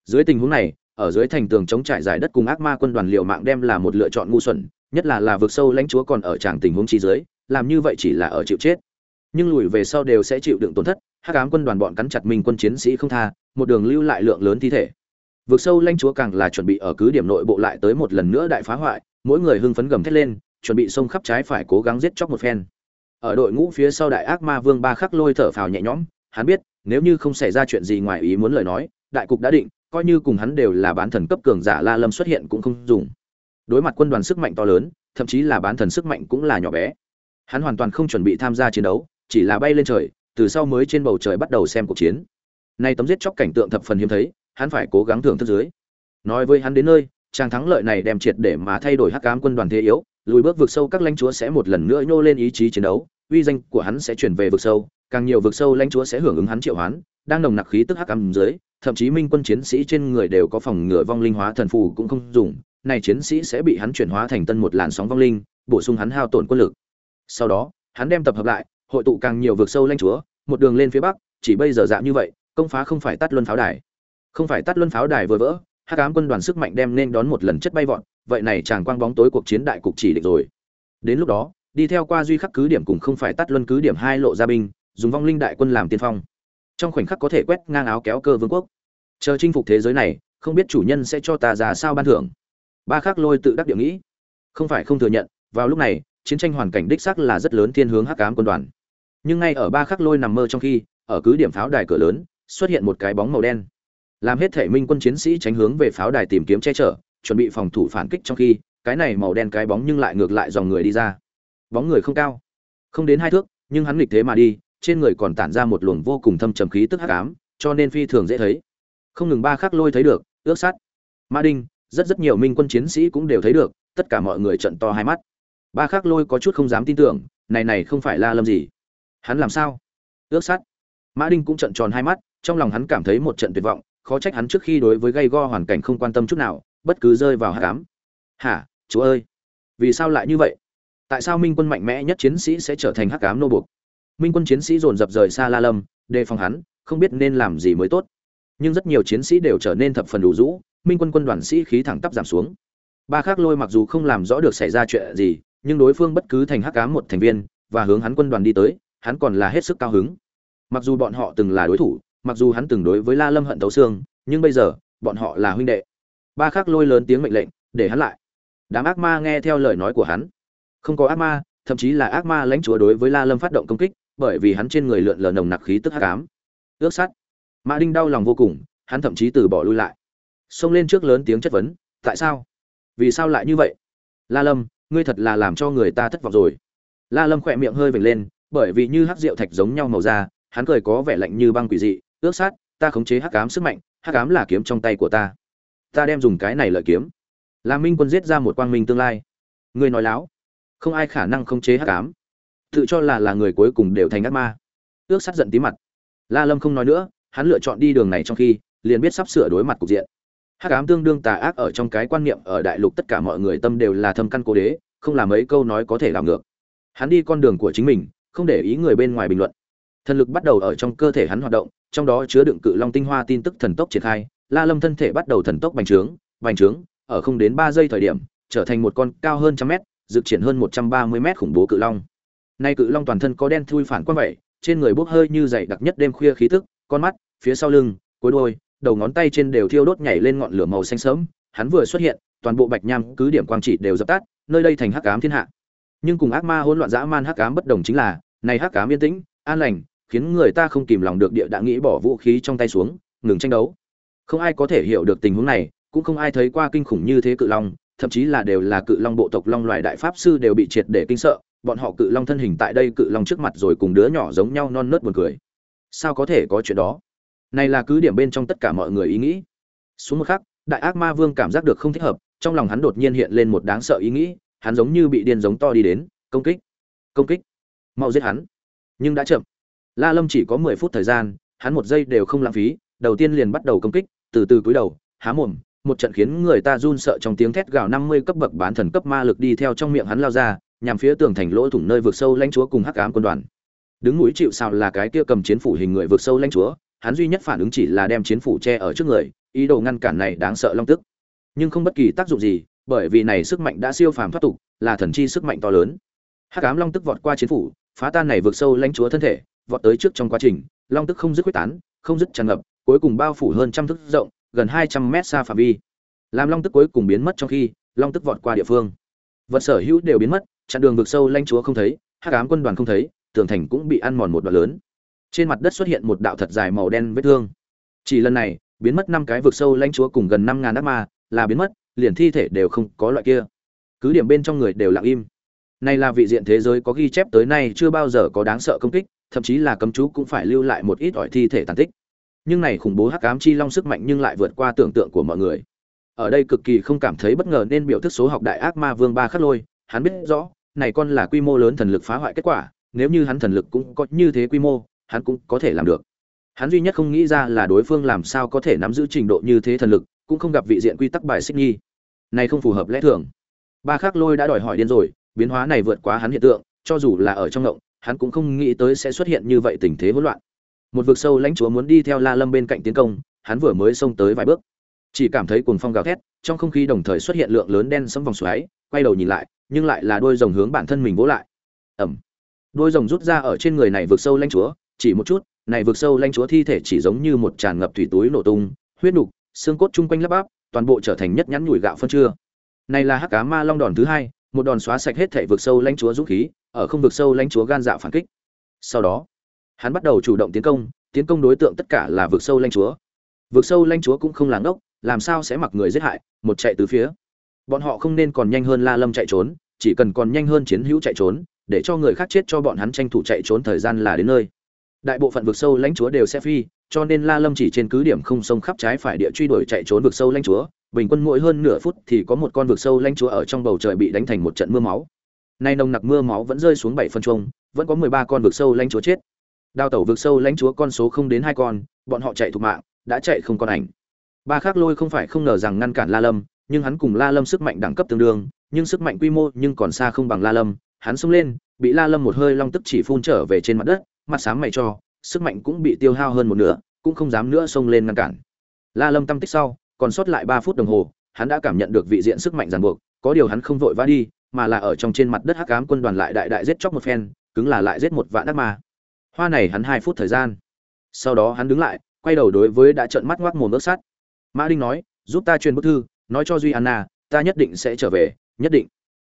S1: Dưới tình huống này, ở dưới thành tường chống trải giải đất cùng ác ma quân đoàn liều mạng đem là một lựa chọn ngu xuẩn, nhất là là vượt sâu lãnh chúa còn ở tràng tình huống chi dưới, làm như vậy chỉ là ở chịu chết nhưng lùi về sau đều sẽ chịu đựng tổn thất, hắc ám quân đoàn bọn cắn chặt mình quân chiến sĩ không tha, một đường lưu lại lượng lớn thi thể. Vượt sâu lãnh chúa càng là chuẩn bị ở cứ điểm nội bộ lại tới một lần nữa đại phá hoại, mỗi người hưng phấn gầm thét lên, chuẩn bị xông khắp trái phải cố gắng giết chóc một phen. Ở đội ngũ phía sau đại ác ma vương ba khắc lôi thở phào nhẹ nhõm, hắn biết, nếu như không xảy ra chuyện gì ngoài ý muốn lời nói, đại cục đã định, coi như cùng hắn đều là bán thần cấp cường giả la lâm xuất hiện cũng không dùng. Đối mặt quân đoàn sức mạnh to lớn, thậm chí là bán thần sức mạnh cũng là nhỏ bé. Hắn hoàn toàn không chuẩn bị tham gia chiến đấu chỉ là bay lên trời, từ sau mới trên bầu trời bắt đầu xem cuộc chiến. Nay tấm giết chóc cảnh tượng thập phần hiếm thấy, hắn phải cố gắng thưởng thức dưới. Nói với hắn đến nơi trang thắng lợi này đem triệt để mà thay đổi hắc ám quân đoàn thế yếu, lùi bước vực sâu các lãnh chúa sẽ một lần nữa nhô lên ý chí chiến đấu, uy danh của hắn sẽ chuyển về vực sâu, càng nhiều vực sâu lãnh chúa sẽ hưởng ứng hắn triệu hoán, đang nồng nặc khí tức hắc ám dưới, thậm chí minh quân chiến sĩ trên người đều có phòng ngừa vong linh hóa thần phù cũng không dùng, này chiến sĩ sẽ bị hắn chuyển hóa thành tân một làn sóng vong linh, bổ sung hắn hao tổn quân lực. Sau đó, hắn đem tập hợp lại hội tụ càng nhiều vực sâu lanh chúa, một đường lên phía bắc, chỉ bây giờ dạng như vậy, công phá không phải tắt luân pháo đài. Không phải tắt luân pháo đài vừa vỡ, hắc ám quân đoàn sức mạnh đem nên đón một lần chất bay vọt, vậy này chàng quang bóng tối cuộc chiến đại cục chỉ định rồi. Đến lúc đó, đi theo qua duy khắc cứ điểm cùng không phải tắt luân cứ điểm hai lộ gia binh, dùng vong linh đại quân làm tiên phong. Trong khoảnh khắc có thể quét ngang áo kéo cơ vương quốc. Chờ chinh phục thế giới này, không biết chủ nhân sẽ cho ta ra sao ban thưởng. Ba khắc lôi tự đắc địa nghĩ. Không phải không thừa nhận, vào lúc này, chiến tranh hoàn cảnh đích xác là rất lớn thiên hướng hắc ám quân đoàn nhưng ngay ở ba khắc lôi nằm mơ trong khi, ở cứ điểm pháo đài cửa lớn, xuất hiện một cái bóng màu đen. Làm hết thể minh quân chiến sĩ tránh hướng về pháo đài tìm kiếm che chở, chuẩn bị phòng thủ phản kích trong khi, cái này màu đen cái bóng nhưng lại ngược lại dòng người đi ra. Bóng người không cao, không đến hai thước, nhưng hắn nghịch thế mà đi, trên người còn tản ra một luồng vô cùng thâm trầm khí tức hắc ám, cho nên phi thường dễ thấy. Không ngừng ba khắc lôi thấy được, ước sát. Ma đinh, rất rất nhiều minh quân chiến sĩ cũng đều thấy được, tất cả mọi người trận to hai mắt. Ba khắc lôi có chút không dám tin tưởng, này này không phải la lâm gì? Hắn làm sao? Ước sắt mã đinh cũng trận tròn hai mắt, trong lòng hắn cảm thấy một trận tuyệt vọng, khó trách hắn trước khi đối với gây go hoàn cảnh không quan tâm chút nào, bất cứ rơi vào hạ cám. Hả, chúa ơi, vì sao lại như vậy? Tại sao minh quân mạnh mẽ nhất chiến sĩ sẽ trở thành hắc ám nô buộc? Minh quân chiến sĩ dồn dập rời xa la lâm, đề phòng hắn, không biết nên làm gì mới tốt. Nhưng rất nhiều chiến sĩ đều trở nên thập phần đủ rũ, minh quân quân đoàn sĩ khí thẳng tắp giảm xuống. Ba khác lôi mặc dù không làm rõ được xảy ra chuyện gì, nhưng đối phương bất cứ thành hắc ám một thành viên, và hướng hắn quân đoàn đi tới hắn còn là hết sức cao hứng. Mặc dù bọn họ từng là đối thủ, mặc dù hắn từng đối với la lâm hận thấu xương, nhưng bây giờ, bọn họ là huynh đệ. Ba khắc lôi lớn tiếng mệnh lệnh, để hắn lại. Đám ác ma nghe theo lời nói của hắn. Không có ác ma, thậm chí là ác ma lãnh chúa đối với la lâm phát động công kích, bởi vì hắn trên người lượn lờ nồng nặc khí tức hắc ám. Ước sắt mã đinh đau lòng vô cùng, hắn thậm chí từ bỏ lui lại. Xông lên trước lớn tiếng chất vấn, tại sao? Vì sao lại như vậy? La lâm, ngươi thật là làm cho người ta thất vọng rồi. La lâm khỏe miệng hơi vểnh lên bởi vì như hắc rượu thạch giống nhau màu da, hắn cười có vẻ lạnh như băng quỷ dị, ước sát, ta khống chế hắc ám sức mạnh, hắc ám là kiếm trong tay của ta. Ta đem dùng cái này lợi kiếm. Lam minh quân giết ra một quang minh tương lai. Người nói láo, không ai khả năng khống chế hắc ám. Tự cho là là người cuối cùng đều thành ác ma. Ước sát giận tí mặt. La lâm không nói nữa, hắn lựa chọn đi đường này trong khi, liền biết sắp sửa đối mặt cục diện. Hắc ám tương đương tà ác ở trong cái quan niệm ở đại lục tất cả mọi người tâm đều là thâm căn cố đế, không làm mấy câu nói có thể làm ngược. Hắn đi con đường của chính mình không để ý người bên ngoài bình luận. Thần lực bắt đầu ở trong cơ thể hắn hoạt động, trong đó chứa đựng cự long tinh hoa tin tức thần tốc triển khai, la lâm thân thể bắt đầu thần tốc bành trướng bành trướng, ở không đến ba giây thời điểm, trở thành một con cao hơn trăm mét dực triển hơn một trăm ba mươi mét khủng bố cự long. Nay cự long toàn thân có đen thui phản quang vậy, trên người bốc hơi như dày đặc nhất đêm khuya khí tức, con mắt, phía sau lưng, cuối đuôi, đầu ngón tay trên đều thiêu đốt nhảy lên ngọn lửa màu xanh sớm hắn vừa xuất hiện, toàn bộ bạch nham cứ điểm quang chỉ đều dập tắt, nơi đây thành hắc ám thiên hạ. Nhưng cùng ác ma hỗn loạn dã man hắc ám bất đồng chính là này hắc cám yên tĩnh, an lành, khiến người ta không kìm lòng được địa đã nghĩ bỏ vũ khí trong tay xuống, ngừng tranh đấu. Không ai có thể hiểu được tình huống này, cũng không ai thấy qua kinh khủng như thế cự long, thậm chí là đều là cự long bộ tộc long loại đại pháp sư đều bị triệt để kinh sợ, bọn họ cự long thân hình tại đây cự long trước mặt rồi cùng đứa nhỏ giống nhau non nớt buồn cười. Sao có thể có chuyện đó? Này là cứ điểm bên trong tất cả mọi người ý nghĩ. Xuống một khắc, đại ác ma vương cảm giác được không thích hợp, trong lòng hắn đột nhiên hiện lên một đáng sợ ý nghĩ, hắn giống như bị điên giống to đi đến, công kích công kích mau giết hắn. Nhưng đã chậm. La lâm chỉ có mười phút thời gian, hắn một giây đều không lãng phí, đầu tiên liền bắt đầu công kích, từ từ cúi đầu, há mồm, một trận khiến người ta run sợ trong tiếng thét gào năm mươi cấp bậc bán thần cấp ma lực đi theo trong miệng hắn lao ra, nhằm phía tường thành lỗ thủng nơi vực sâu lãnh chúa cùng hắc ám quân đoàn. Đứng núi chịu sào là cái kia cầm chiến phủ hình người vượt sâu lãnh chúa, hắn duy nhất phản ứng chỉ là đem chiến phủ che ở trước người, ý đồ ngăn cản này đáng sợ long tức. Nhưng không bất kỳ tác dụng gì, bởi vì này sức mạnh đã siêu phàm thoát tục, là thần chi sức mạnh to lớn. Hắc ám long tức vọt qua chiến phủ phá tan này vượt sâu lãnh chúa thân thể, vọt tới trước trong quá trình, long tức không dứt quyết tán, không dứt tràn ngập, cuối cùng bao phủ hơn trăm thước rộng, gần hai trăm mét xa phạm vi. Làm long tức cuối cùng biến mất trong khi, long tức vọt qua địa phương. Vật sở hữu đều biến mất, chặn đường vượt sâu lãnh chúa không thấy, hắc ám quân đoàn không thấy, tường thành cũng bị ăn mòn một đoạn lớn. Trên mặt đất xuất hiện một đạo thật dài màu đen vết thương. Chỉ lần này, biến mất năm cái vực sâu lãnh chúa cùng gần năm ngàn ác ma là biến mất, liền thi thể đều không có loại kia. Cứ điểm bên trong người đều lặng im này là vị diện thế giới có ghi chép tới nay chưa bao giờ có đáng sợ công kích, thậm chí là cấm chú cũng phải lưu lại một ít ỏi thi thể tàn tích. Nhưng này khủng bố hắc ám chi long sức mạnh nhưng lại vượt qua tưởng tượng của mọi người. Ở đây cực kỳ không cảm thấy bất ngờ nên biểu thức số học đại ác ma vương ba khắc lôi, hắn biết rõ, này con là quy mô lớn thần lực phá hoại kết quả, nếu như hắn thần lực cũng có như thế quy mô, hắn cũng có thể làm được. Hắn duy nhất không nghĩ ra là đối phương làm sao có thể nắm giữ trình độ như thế thần lực, cũng không gặp vị diện quy tắc bài xích nghi. Này không phù hợp lẽ thường. Ba khắc lôi đã đòi hỏi điên rồi biến hóa này vượt quá hắn hiện tượng, cho dù là ở trong ngộng, hắn cũng không nghĩ tới sẽ xuất hiện như vậy tình thế hỗn loạn. Một vực sâu lãnh chúa muốn đi theo la lâm bên cạnh tiến công, hắn vừa mới xông tới vài bước. Chỉ cảm thấy cuồng phong gào thét, trong không khí đồng thời xuất hiện lượng lớn đen sấm vòng xoáy, quay đầu nhìn lại, nhưng lại là đôi rồng hướng bản thân mình vỗ lại. Ẩm đôi rồng rút ra ở trên người này vực sâu lãnh chúa, chỉ một chút, này vực sâu lãnh chúa thi thể chỉ giống như một tràn ngập thủy túi nổ tung, huyết nục, xương cốt chung quanh lấp bắp, toàn bộ trở thành nhất nhắn nhủi gạo phân chưa này là hắc cá ma long đòn thứ hai một đòn xóa sạch hết thể vực sâu lãnh chúa dũng khí, ở không vực sâu lãnh chúa gan dạo phản kích. Sau đó, hắn bắt đầu chủ động tiến công tiến công đối tượng tất cả là vực sâu lãnh chúa. Vực sâu lãnh chúa cũng không làng ốc làm sao sẽ mặc người giết hại, một chạy từ phía. Bọn họ không nên còn nhanh hơn la lâm chạy trốn, chỉ cần còn nhanh hơn chiến hữu chạy trốn, để cho người khác chết cho bọn hắn tranh thủ chạy trốn thời gian là đến nơi. Đại bộ phận vực sâu lãnh chúa đều sẽ phi, cho nên la lâm chỉ trên cứ điểm không sông khắp trái phải địa truy đuổi chạy trốn vực sâu lãnh chúa bình quân mỗi hơn nửa phút thì có một con vực sâu lãnh chúa ở trong bầu trời bị đánh thành một trận mưa máu. Nay nồng nặc mưa máu vẫn rơi xuống bảy phân chuông, vẫn có mười ba con vực sâu lãnh chúa chết. Đào tẩu vực sâu lãnh chúa con số không đến hai con, bọn họ chạy thục mạng, đã chạy không còn ảnh. Ba khác lôi không phải không ngờ rằng ngăn cản la lâm, nhưng hắn cùng la lâm sức mạnh đẳng cấp tương đương, nhưng sức mạnh quy mô nhưng còn xa không bằng la lâm. Hắn xông lên, bị la lâm một hơi long tức chỉ phun trở về trên mặt đất, mặt sáng mày cho, sức mạnh cũng bị tiêu hao hơn một nửa, cũng không dám nữa xông lên ngăn cản. La lâm tâm tích sau còn sót lại ba phút đồng hồ hắn đã cảm nhận được vị diện sức mạnh ràng buộc có điều hắn không vội vã đi mà là ở trong trên mặt đất hắc ám quân đoàn lại đại đại giết chóc một phen cứng là lại giết một vạn ác ma. Hoa này hắn hai phút thời gian. Sau đó hắn đứng lại quay đầu đối với đã trợn mắt ngoác mồm nước sắt. Mã đinh nói giúp ta truyền bức thư nói cho duy anna ta nhất định sẽ trở về nhất định.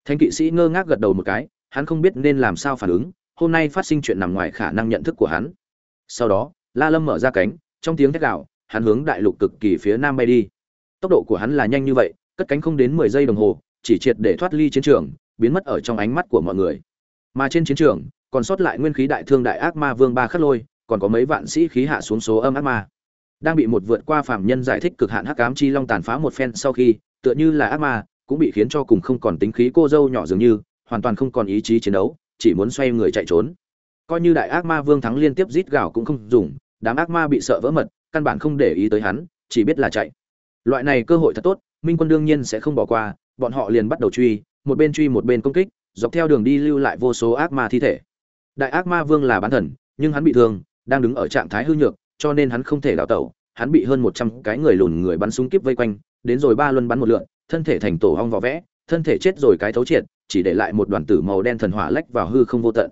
S1: Thanh kỵ sĩ ngơ ngác gật đầu một cái hắn không biết nên làm sao phản ứng hôm nay phát sinh chuyện nằm ngoài khả năng nhận thức của hắn. Sau đó la lâm mở ra cánh trong tiếng thét gào, hắn hướng đại lục cực kỳ phía nam bay đi. Tốc độ của hắn là nhanh như vậy, cất cánh không đến mười giây đồng hồ, chỉ triệt để thoát ly chiến trường, biến mất ở trong ánh mắt của mọi người. Mà trên chiến trường, còn sót lại nguyên khí đại thương đại ác ma vương ba khắc lôi, còn có mấy vạn sĩ khí hạ xuống số âm ác ma. Đang bị một vượt qua phàm nhân giải thích cực hạn hắc ám chi long tàn phá một phen sau khi, tựa như là ác ma, cũng bị khiến cho cùng không còn tính khí cô dâu nhỏ dường như, hoàn toàn không còn ý chí chiến đấu, chỉ muốn xoay người chạy trốn. Coi như đại ác ma vương thắng liên tiếp rít gào cũng không dùng, đám ác ma bị sợ vỡ mật căn bản không để ý tới hắn, chỉ biết là chạy. Loại này cơ hội thật tốt, minh quân đương nhiên sẽ không bỏ qua, bọn họ liền bắt đầu truy, một bên truy một bên công kích, dọc theo đường đi lưu lại vô số ác ma thi thể. Đại ác ma vương là bán thần, nhưng hắn bị thương, đang đứng ở trạng thái hư nhược, cho nên hắn không thể đào tẩu, hắn bị hơn một trăm cái người lùn người bắn súng kíp vây quanh, đến rồi ba luân bắn một lượn, thân thể thành tổ hong vỏ vẽ, thân thể chết rồi cái thấu triệt, chỉ để lại một đoàn tử màu đen thần hỏa lách vào hư không vô tận.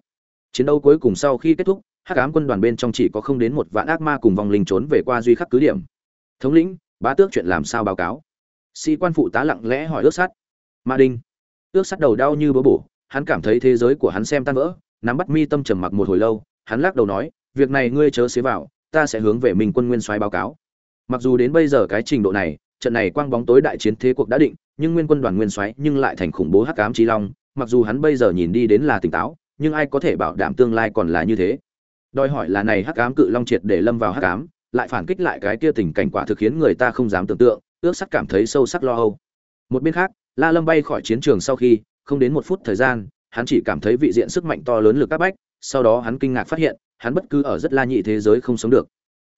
S1: Chiến đấu cuối cùng sau khi kết thúc hắc ám quân đoàn bên trong chỉ có không đến một vạn ác ma cùng vòng linh trốn về qua duy khắc cứ điểm. Thống lĩnh, bá tước chuyện làm sao báo cáo? Sĩ quan phụ tá lặng lẽ hỏi ước sắt ma đinh. Ước sắt đầu đau như bớ bổ, hắn cảm thấy thế giới của hắn xem tan vỡ, nắm bắt mi tâm trầm mặc một hồi lâu, hắn lắc đầu nói, việc này ngươi chớ xế vào, ta sẽ hướng về mình quân nguyên soái báo cáo. Mặc dù đến bây giờ cái trình độ này, trận này quang bóng tối đại chiến thế cuộc đã định, nhưng nguyên quân đoàn nguyên soái nhưng lại thành khủng bố hắc ám trí long, mặc dù hắn bây giờ nhìn đi đến là tỉnh táo, nhưng ai có thể bảo đảm tương lai còn là như thế? Đòi hỏi là này hắc ám cự long triệt để lâm vào hắc ám, lại phản kích lại cái kia tình cảnh quả thực khiến người ta không dám tưởng tượng, ước sắc cảm thấy sâu sắc lo âu. Một bên khác, la lâm bay khỏi chiến trường sau khi, không đến một phút thời gian, hắn chỉ cảm thấy vị diện sức mạnh to lớn lực các bách, sau đó hắn kinh ngạc phát hiện, hắn bất cứ ở rất la nhị thế giới không sống được.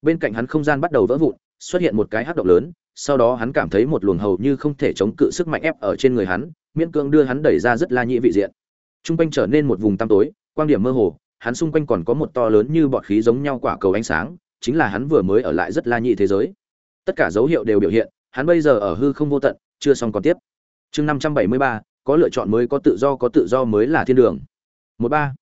S1: Bên cạnh hắn không gian bắt đầu vỡ vụn, xuất hiện một cái hắc động lớn, sau đó hắn cảm thấy một luồng hầu như không thể chống cự sức mạnh ép ở trên người hắn, miễn cưỡng đưa hắn đẩy ra rất la nhị vị diện. Trung quanh trở nên một vùng tăm tối, quang điểm mơ hồ hắn xung quanh còn có một to lớn như bọt khí giống nhau quả cầu ánh sáng, chính là hắn vừa mới ở lại rất la nhị thế giới. Tất cả dấu hiệu đều biểu hiện, hắn bây giờ ở hư không vô tận, chưa xong còn tiếp. Chương năm trăm bảy mươi ba, có lựa chọn mới, có tự do, có tự do mới là thiên đường. Một ba.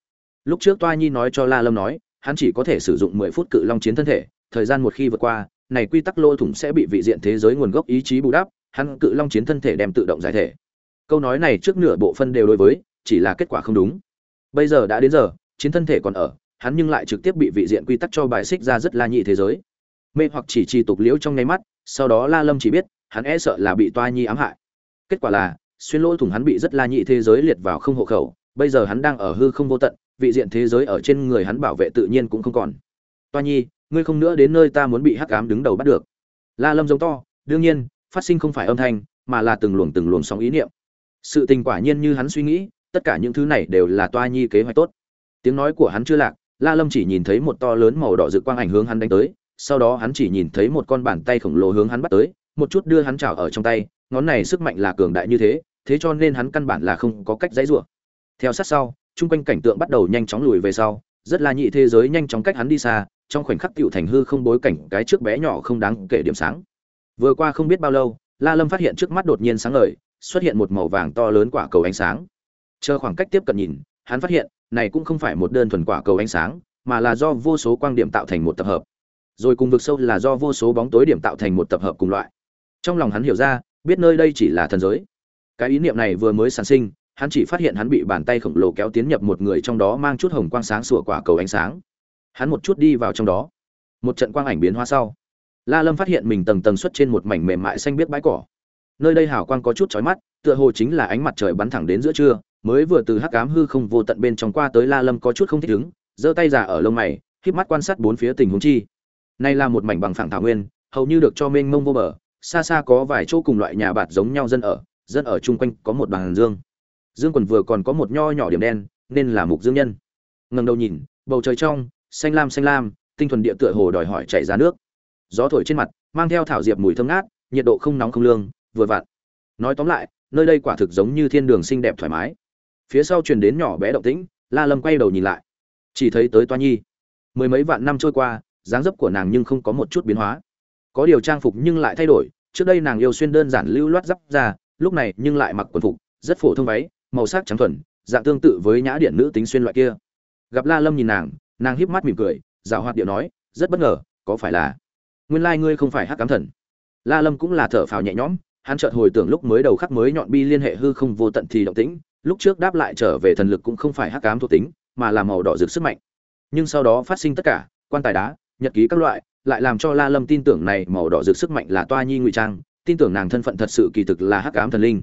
S1: Lúc trước toa nhi nói cho la lâm nói, hắn chỉ có thể sử dụng mười phút cự long chiến thân thể, thời gian một khi vượt qua, này quy tắc lô thủng sẽ bị vị diện thế giới nguồn gốc ý chí bù đắp, hắn cự long chiến thân thể đem tự động giải thể. Câu nói này trước nửa bộ phân đều đối với, chỉ là kết quả không đúng. Bây giờ đã đến giờ chiến thân thể còn ở, hắn nhưng lại trực tiếp bị vị diện quy tắc cho bài xích ra rất la nhị thế giới. Mê hoặc chỉ trì tục liễu trong nháy mắt, sau đó la lâm chỉ biết, hắn e sợ là bị toa nhi ám hại. Kết quả là, xuyên lỗ thủng hắn bị rất la nhị thế giới liệt vào không hộ khẩu, bây giờ hắn đang ở hư không vô tận, vị diện thế giới ở trên người hắn bảo vệ tự nhiên cũng không còn. Toa nhi, ngươi không nữa đến nơi ta muốn bị hắc ám đứng đầu bắt được. La lâm giống to, đương nhiên, phát sinh không phải âm thanh, mà là từng luồng từng luồng sóng ý niệm. Sự tình quả nhiên như hắn suy nghĩ, tất cả những thứ này đều là toa nhi kế hoạch tốt tiếng nói của hắn chưa lạc, la lâm chỉ nhìn thấy một to lớn màu đỏ rực quang ảnh hướng hắn đánh tới, sau đó hắn chỉ nhìn thấy một con bàn tay khổng lồ hướng hắn bắt tới, một chút đưa hắn chảo ở trong tay, ngón này sức mạnh là cường đại như thế thế cho nên hắn căn bản là không có cách dãy rủa. Theo sát sau, chung quanh cảnh tượng bắt đầu nhanh chóng lùi về sau, rất là nhị thế giới nhanh chóng cách hắn đi xa, trong khoảnh khắc tựu thành hư không bối cảnh cái trước bé nhỏ không đáng kể điểm sáng. Vừa qua không biết bao lâu, la lâm phát hiện trước mắt đột nhiên sáng ngời, xuất hiện một màu vàng to lớn quả cầu ánh sáng. Chờ khoảng cách tiếp cận nhìn hắn phát hiện, này cũng không phải một đơn thuần quả cầu ánh sáng, mà là do vô số quang điểm tạo thành một tập hợp. Rồi cùng vực sâu là do vô số bóng tối điểm tạo thành một tập hợp cùng loại. Trong lòng hắn hiểu ra, biết nơi đây chỉ là thần giới. Cái ý niệm này vừa mới sản sinh, hắn chỉ phát hiện hắn bị bàn tay khổng lồ kéo tiến nhập một người trong đó mang chút hồng quang sáng sủa quả cầu ánh sáng. Hắn một chút đi vào trong đó. Một trận quang ảnh biến hóa sau, la lâm phát hiện mình tầng tầng xuất trên một mảnh mềm mại xanh biết bãi cỏ. Nơi đây hào quang có chút chói mắt, tựa hồ chính là ánh mặt trời bắn thẳng đến giữa trưa mới vừa từ hắc ám hư không vô tận bên trong qua tới la lâm có chút không thích ứng, giơ tay giả ở lông mày khép mắt quan sát bốn phía tình huống chi. Này là một mảnh bằng phẳng thảo nguyên, hầu như được cho mênh mông vô bờ, xa xa có vài chỗ cùng loại nhà bạt giống nhau dân ở dân ở chung quanh có một bàn dương. Dương quần vừa còn có một nho nhỏ điểm đen, nên là mục dương nhân. Ngẩng đầu nhìn, bầu trời trong, xanh lam xanh lam, tinh thuần địa tựa hồ đòi hỏi chảy ra nước. Gió thổi trên mặt, mang theo thảo diệp mùi thơm ngát, nhiệt độ không nóng không lương, vừa vặn. Nói tóm lại, nơi đây quả thực giống như thiên đường xinh đẹp thoải mái phía sau truyền đến nhỏ bé động tĩnh, la lâm quay đầu nhìn lại. Chỉ thấy tới toa nhi. Mười mấy vạn năm trôi qua, dáng dấp của nàng nhưng không có một chút biến hóa. Có điều trang phục nhưng lại thay đổi, trước đây nàng yêu xuyên đơn giản lưu loát giáp ra lúc này nhưng lại mặc quần phục, rất phổ thông váy, màu sắc trắng thuần, dạng tương tự với nhã điện nữ tính xuyên loại kia. Gặp la lâm nhìn nàng nàng híp mắt mỉm cười dạo hoạt điệu nói, rất bất ngờ, có phải là nguyên lai ngươi không phải hắc cám thần? La lâm cũng là thở phào nhẹ nhõm, hắn chợt hồi tưởng lúc mới đầu khắc mới nhọn bi liên hệ hư không vô tận thì động tĩnh lúc trước đáp lại trở về thần lực cũng không phải hắc ám thuộc tính, mà là màu đỏ rực sức mạnh. Nhưng sau đó phát sinh tất cả, quan tài đá, nhật ký các loại, lại làm cho la lâm tin tưởng này màu đỏ rực sức mạnh là toa nhi ngụy trang, tin tưởng nàng thân phận thật sự kỳ thực là hắc ám thần linh.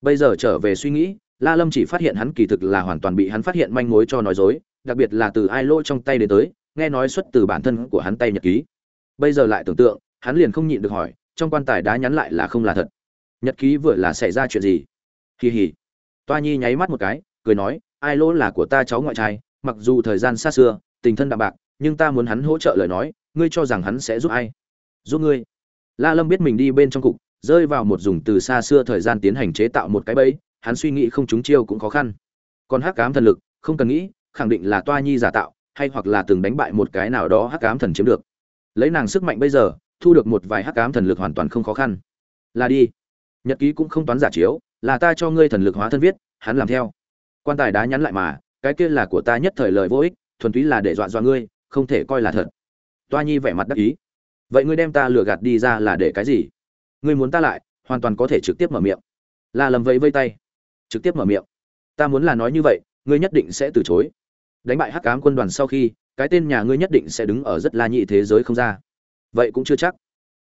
S1: Bây giờ trở về suy nghĩ, la lâm chỉ phát hiện hắn kỳ thực là hoàn toàn bị hắn phát hiện manh mối cho nói dối, đặc biệt là từ ai lỗ trong tay đến tới, nghe nói xuất từ bản thân của hắn tay nhật ký. Bây giờ lại tưởng tượng, hắn liền không nhịn được hỏi, trong quan tài đá nhắn lại là không là thật. Nhật ký vừa là xảy ra chuyện gì? Kỳ hỉ toa nhi nháy mắt một cái, cười nói, ai lỗ là của ta cháu ngoại trai, mặc dù thời gian xa xưa, tình thân đạm bạc, nhưng ta muốn hắn hỗ trợ lời nói, ngươi cho rằng hắn sẽ giúp ai? Giúp ngươi. La lâm biết mình đi bên trong cục, rơi vào một dùng từ xa xưa thời gian tiến hành chế tạo một cái bẫy, hắn suy nghĩ không trúng chiêu cũng khó khăn. Còn hắc cám thần lực, không cần nghĩ, khẳng định là toa nhi giả tạo, hay hoặc là từng đánh bại một cái nào đó hắc cám thần chiếm được. Lấy nàng sức mạnh bây giờ, thu được một vài hắc cám thần lực hoàn toàn không khó khăn. Là đi. Nhật ký cũng không toán giả chiếu là ta cho ngươi thần lực hóa thân viết, hắn làm theo. Quan tài đá nhắn lại mà, cái kia là của ta nhất thời lời vô ích, thuần túy là để dọa dọa ngươi, không thể coi là thật. Toa nhi vẻ mặt đắc ý. Vậy ngươi đem ta lừa gạt đi ra là để cái gì? Ngươi muốn ta lại, hoàn toàn có thể trực tiếp mở miệng. La lầm vẫy vây tay. Trực tiếp mở miệng. Ta muốn là nói như vậy, ngươi nhất định sẽ từ chối. Đánh bại hắc cám quân đoàn sau khi, cái tên nhà ngươi nhất định sẽ đứng ở rất la nhị thế giới không ra. Vậy cũng chưa chắc.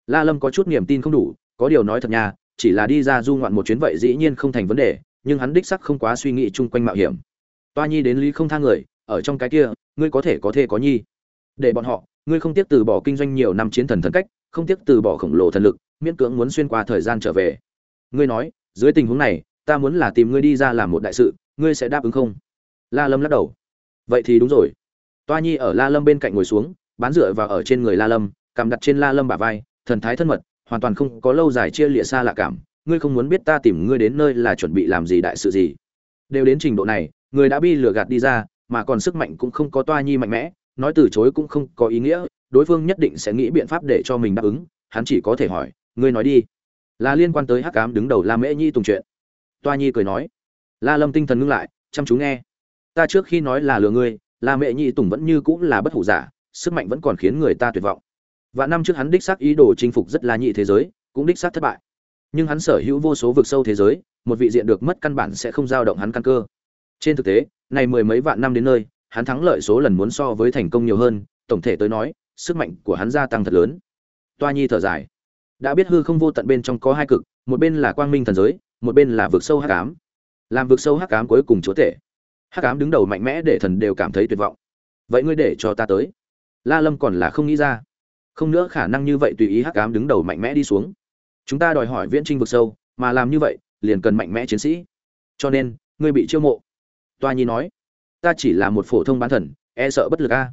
S1: La lâm có chút niềm tin không đủ, có điều nói thật nhà chỉ là đi ra du ngoạn một chuyến vậy dĩ nhiên không thành vấn đề, nhưng hắn đích sắc không quá suy nghĩ chung quanh mạo hiểm. Toa nhi đến lý không tha người, ở trong cái kia, ngươi có thể có thể có nhi. Để bọn họ, ngươi không tiếc từ bỏ kinh doanh nhiều năm chiến thần thần cách, không tiếc từ bỏ khổng lồ thần lực, miễn cưỡng muốn xuyên qua thời gian trở về. Ngươi nói, dưới tình huống này, ta muốn là tìm ngươi đi ra làm một đại sự, ngươi sẽ đáp ứng không? La lâm lắc đầu. Vậy thì đúng rồi. Toa nhi ở la lâm bên cạnh ngồi xuống, bán dựa vào ở trên người la lâm cằm đặt trên la lâm bả vai, thần thái thân mật hoàn toàn không có lâu dài chia lịa xa lạ cảm, ngươi không muốn biết ta tìm ngươi đến nơi là chuẩn bị làm gì đại sự gì. Đều đến trình độ này, người đã bi lừa gạt đi ra, mà còn sức mạnh cũng không có toa nhi mạnh mẽ, nói từ chối cũng không có ý nghĩa, đối phương nhất định sẽ nghĩ biện pháp để cho mình đáp ứng, hắn chỉ có thể hỏi, ngươi nói đi. Là liên quan tới hắc cám đứng đầu la mễ nhi tùng chuyện. Toa nhi cười nói. La lâm tinh thần ngưng lại, chăm chú nghe. Ta trước khi nói là lừa ngươi, la mễ nhi tùng vẫn như cũng là bất hủ giả, sức mạnh vẫn còn khiến người ta tuyệt vọng và năm trước hắn đích xác ý đồ chinh phục rất là nhị thế giới, cũng đích xác thất bại. Nhưng hắn sở hữu vô số vực sâu thế giới, một vị diện được mất căn bản sẽ không dao động hắn căn cơ. Trên thực tế, này mười mấy vạn năm đến nơi, hắn thắng lợi số lần muốn so với thành công nhiều hơn, tổng thể tới nói, sức mạnh của hắn gia tăng thật lớn. Toa nhi thở dài. Đã biết hư không vô tận bên trong có hai cực, một bên là quang minh thần giới, một bên là vực sâu hắc ám. Làm vực sâu hắc ám cuối cùng chúa tể. Hắc ám đứng đầu mạnh mẽ để thần đều cảm thấy tuyệt vọng. Vậy ngươi để cho ta tới. La lâm còn là không nghĩ ra không nữa khả năng như vậy tùy ý hắc ám đứng đầu mạnh mẽ đi xuống. Chúng ta đòi hỏi viễn trinh vực sâu, mà làm như vậy, liền cần mạnh mẽ chiến sĩ. Cho nên, ngươi bị chiêu mộ. Toa nhi nói, ta chỉ là một phổ thông bán thần e sợ bất lực a.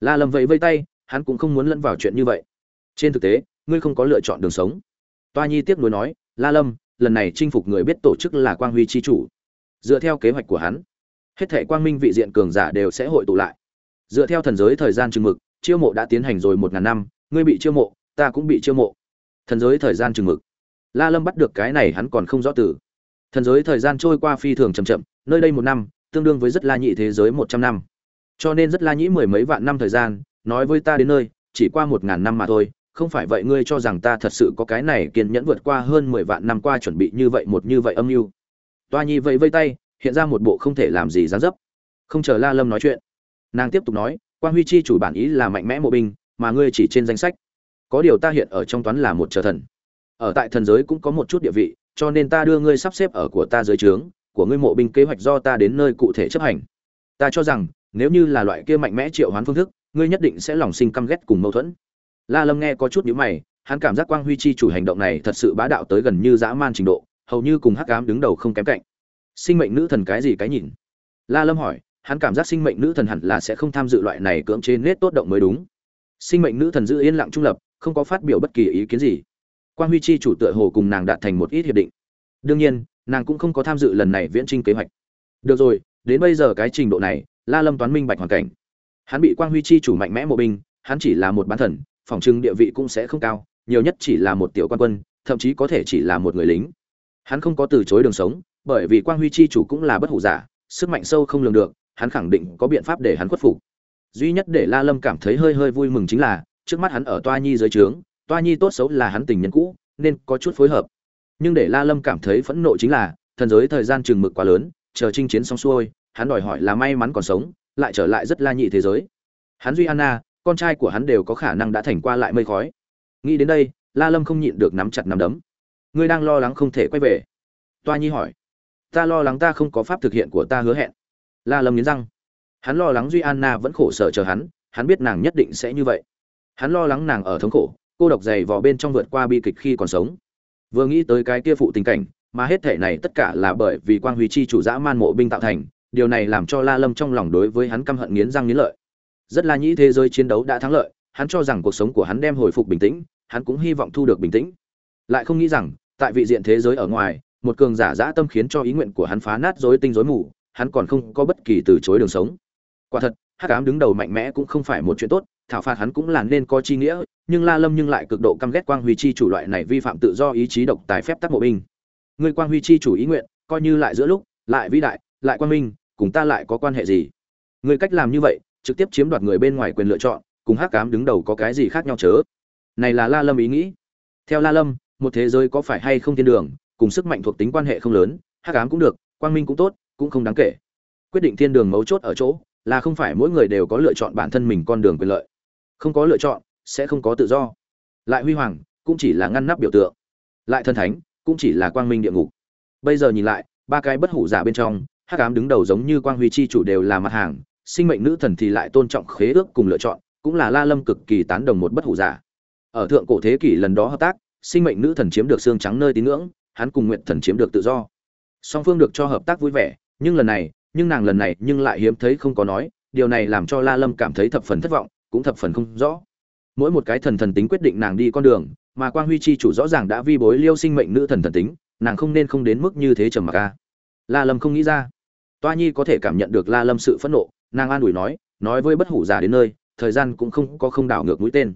S1: La lâm vậy vây tay, hắn cũng không muốn lẫn vào chuyện như vậy. Trên thực tế, ngươi không có lựa chọn đường sống. Toa nhi tiếp nối nói, la lâm, lần này chinh phục người biết tổ chức là quang huy chi chủ. Dựa theo kế hoạch của hắn, hết thể quang minh vị diện cường giả đều sẽ hội tụ lại. Dựa theo thần giới thời gian chừng mực, chiêu mộ đã tiến hành rồi một ngàn năm ngươi bị chiêu mộ, ta cũng bị chiêu mộ. Thần giới thời gian chừng mực. La lâm bắt được cái này hắn còn không rõ từ. Thần giới thời gian trôi qua phi thường chậm chậm, nơi đây một năm, tương đương với rất la nhị thế giới một trăm năm. Cho nên rất la nhĩ mười mấy vạn năm thời gian, nói với ta đến nơi, chỉ qua một ngàn năm mà thôi, không phải vậy ngươi cho rằng ta thật sự có cái này kiên nhẫn vượt qua hơn mười vạn năm qua chuẩn bị như vậy một như vậy âm mưu. Toa nhi vẫy vây tay, hiện ra một bộ không thể làm gì dán dấp. Không chờ la lâm nói chuyện, nàng tiếp tục nói quan huy chi chủ bản ý là mạnh mẽ mộ binh mà ngươi chỉ trên danh sách. Có điều ta hiện ở trong toán là một trở thần. Ở tại thần giới cũng có một chút địa vị, cho nên ta đưa ngươi sắp xếp ở của ta dưới trướng, của ngươi mộ binh kế hoạch do ta đến nơi cụ thể chấp hành. Ta cho rằng, nếu như là loại kia mạnh mẽ triệu hoán phương thức, ngươi nhất định sẽ lòng sinh căm ghét cùng mâu thuẫn. La lâm nghe có chút nhíu mày, hắn cảm giác quang huy chi chủ hành động này thật sự bá đạo tới gần như dã man trình độ, hầu như cùng hắc ám đứng đầu không kém cạnh. Sinh mệnh nữ thần cái gì cái nhìn? La lâm hỏi, hắn cảm giác sinh mệnh nữ thần hẳn là sẽ không tham dự loại này cưỡng chế nết tốt động mới đúng sinh mệnh nữ thần giữ yên lặng trung lập, không có phát biểu bất kỳ ý kiến gì. Quang huy chi chủ tựa hồ cùng nàng đạt thành một ít hiệp định. Đương nhiên, nàng cũng không có tham dự lần này viễn trinh kế hoạch. Được rồi, đến bây giờ cái trình độ này, la lâm toán minh bạch hoàn cảnh. Hắn bị quang huy chi chủ mạnh mẽ mộ binh, hắn chỉ là một bán thần, phòng trưng địa vị cũng sẽ không cao, nhiều nhất chỉ là một tiểu quan quân, thậm chí có thể chỉ là một người lính. Hắn không có từ chối đường sống, bởi vì quang huy chi chủ cũng là bất hủ giả, sức mạnh sâu không lường được, hắn khẳng định có biện pháp để hắn khuất phục duy nhất để la lâm cảm thấy hơi hơi vui mừng chính là, trước mắt hắn ở toa nhi dưới trướng, toa nhi tốt xấu là hắn tình nhân cũ, nên có chút phối hợp. Nhưng để la lâm cảm thấy phẫn nộ chính là, thần giới thời gian chừng mực quá lớn, chờ chinh chiến xong xuôi, hắn đòi hỏi là may mắn còn sống, lại trở lại rất la nhị thế giới. Hắn duy anna, con trai của hắn đều có khả năng đã thành qua lại mây khói. Nghĩ đến đây, la lâm không nhịn được nắm chặt nắm đấm. Ngươi đang lo lắng không thể quay về? Toa nhi hỏi. Ta lo lắng ta không có pháp thực hiện của ta hứa hẹn. La lâm nghiến răng hắn lo lắng duy anna vẫn khổ sở chờ hắn hắn biết nàng nhất định sẽ như vậy. Hắn lo lắng nàng ở thống khổ, cô độc dày vò bên trong vượt qua bi kịch khi còn sống. Vừa nghĩ tới cái kia phụ tình cảnh, mà hết thể này tất cả là bởi vì quang huy chi chủ dã man mộ binh tạo thành, điều này làm cho la lâm trong lòng đối với hắn căm hận nghiến răng nghiến lợi. Rất là nhĩ thế giới chiến đấu đã thắng lợi, hắn cho rằng cuộc sống của hắn đem hồi phục bình tĩnh, hắn cũng hy vọng thu được bình tĩnh. Lại không nghĩ rằng, tại vị diện thế giới ở ngoài, một cường giả dã tâm khiến cho ý nguyện của hắn phá nát rối tinh rối mù, hắn còn không có bất kỳ từ chối đường sống quả thật, hắc ám đứng đầu mạnh mẽ cũng không phải một chuyện tốt, thảo phạt hắn cũng là nên có chi nghĩa, nhưng la lâm nhưng lại cực độ căm ghét quang huy chi chủ loại này vi phạm tự do ý chí độc tài phép tắc mộ binh. Người quang huy chi chủ ý nguyện, coi như lại giữa lúc, lại vĩ đại, lại quang minh, cùng ta lại có quan hệ gì? Người cách làm như vậy, trực tiếp chiếm đoạt người bên ngoài quyền lựa chọn, cùng hắc ám đứng đầu có cái gì khác nhau chớ? Này là la lâm ý nghĩ. Theo la lâm, một thế giới có phải hay không thiên đường, cùng sức mạnh thuộc tính quan hệ không lớn, hắc ám cũng được, quang minh cũng tốt, cũng không đáng kể. Quyết định thiên đường mấu chốt ở chỗ là không phải mỗi người đều có lựa chọn bản thân mình con đường quyền lợi. Không có lựa chọn, sẽ không có tự do. Lại huy hoàng, cũng chỉ là ngăn nắp biểu tượng. Lại thân thánh, cũng chỉ là quang minh địa ngục. Bây giờ nhìn lại, ba cái bất hủ giả bên trong, hắc ám đứng đầu giống như quang huy chi chủ đều là mặt hàng, sinh mệnh nữ thần thì lại tôn trọng khế ước cùng lựa chọn, cũng là la lâm cực kỳ tán đồng một bất hủ giả. Ở thượng cổ thế kỷ lần đó hợp tác, sinh mệnh nữ thần chiếm được xương trắng nơi tín ngưỡng, hắn cùng nguyện thần chiếm được tự do. Song phương được cho hợp tác vui vẻ, nhưng lần này nhưng nàng lần này nhưng lại hiếm thấy không có nói, điều này làm cho la lâm cảm thấy thập phần thất vọng, cũng thập phần không rõ. Mỗi một cái thần thần tính quyết định nàng đi con đường, mà quang huy chi chủ rõ ràng đã vi bối liêu sinh mệnh nữ thần thần tính, nàng không nên không đến mức như thế trầm mặc ca la lâm không nghĩ ra. Toa nhi có thể cảm nhận được la lâm sự phẫn nộ, nàng an ủi nói nói với bất hủ già đến nơi, thời gian cũng không có không đảo ngược mũi tên.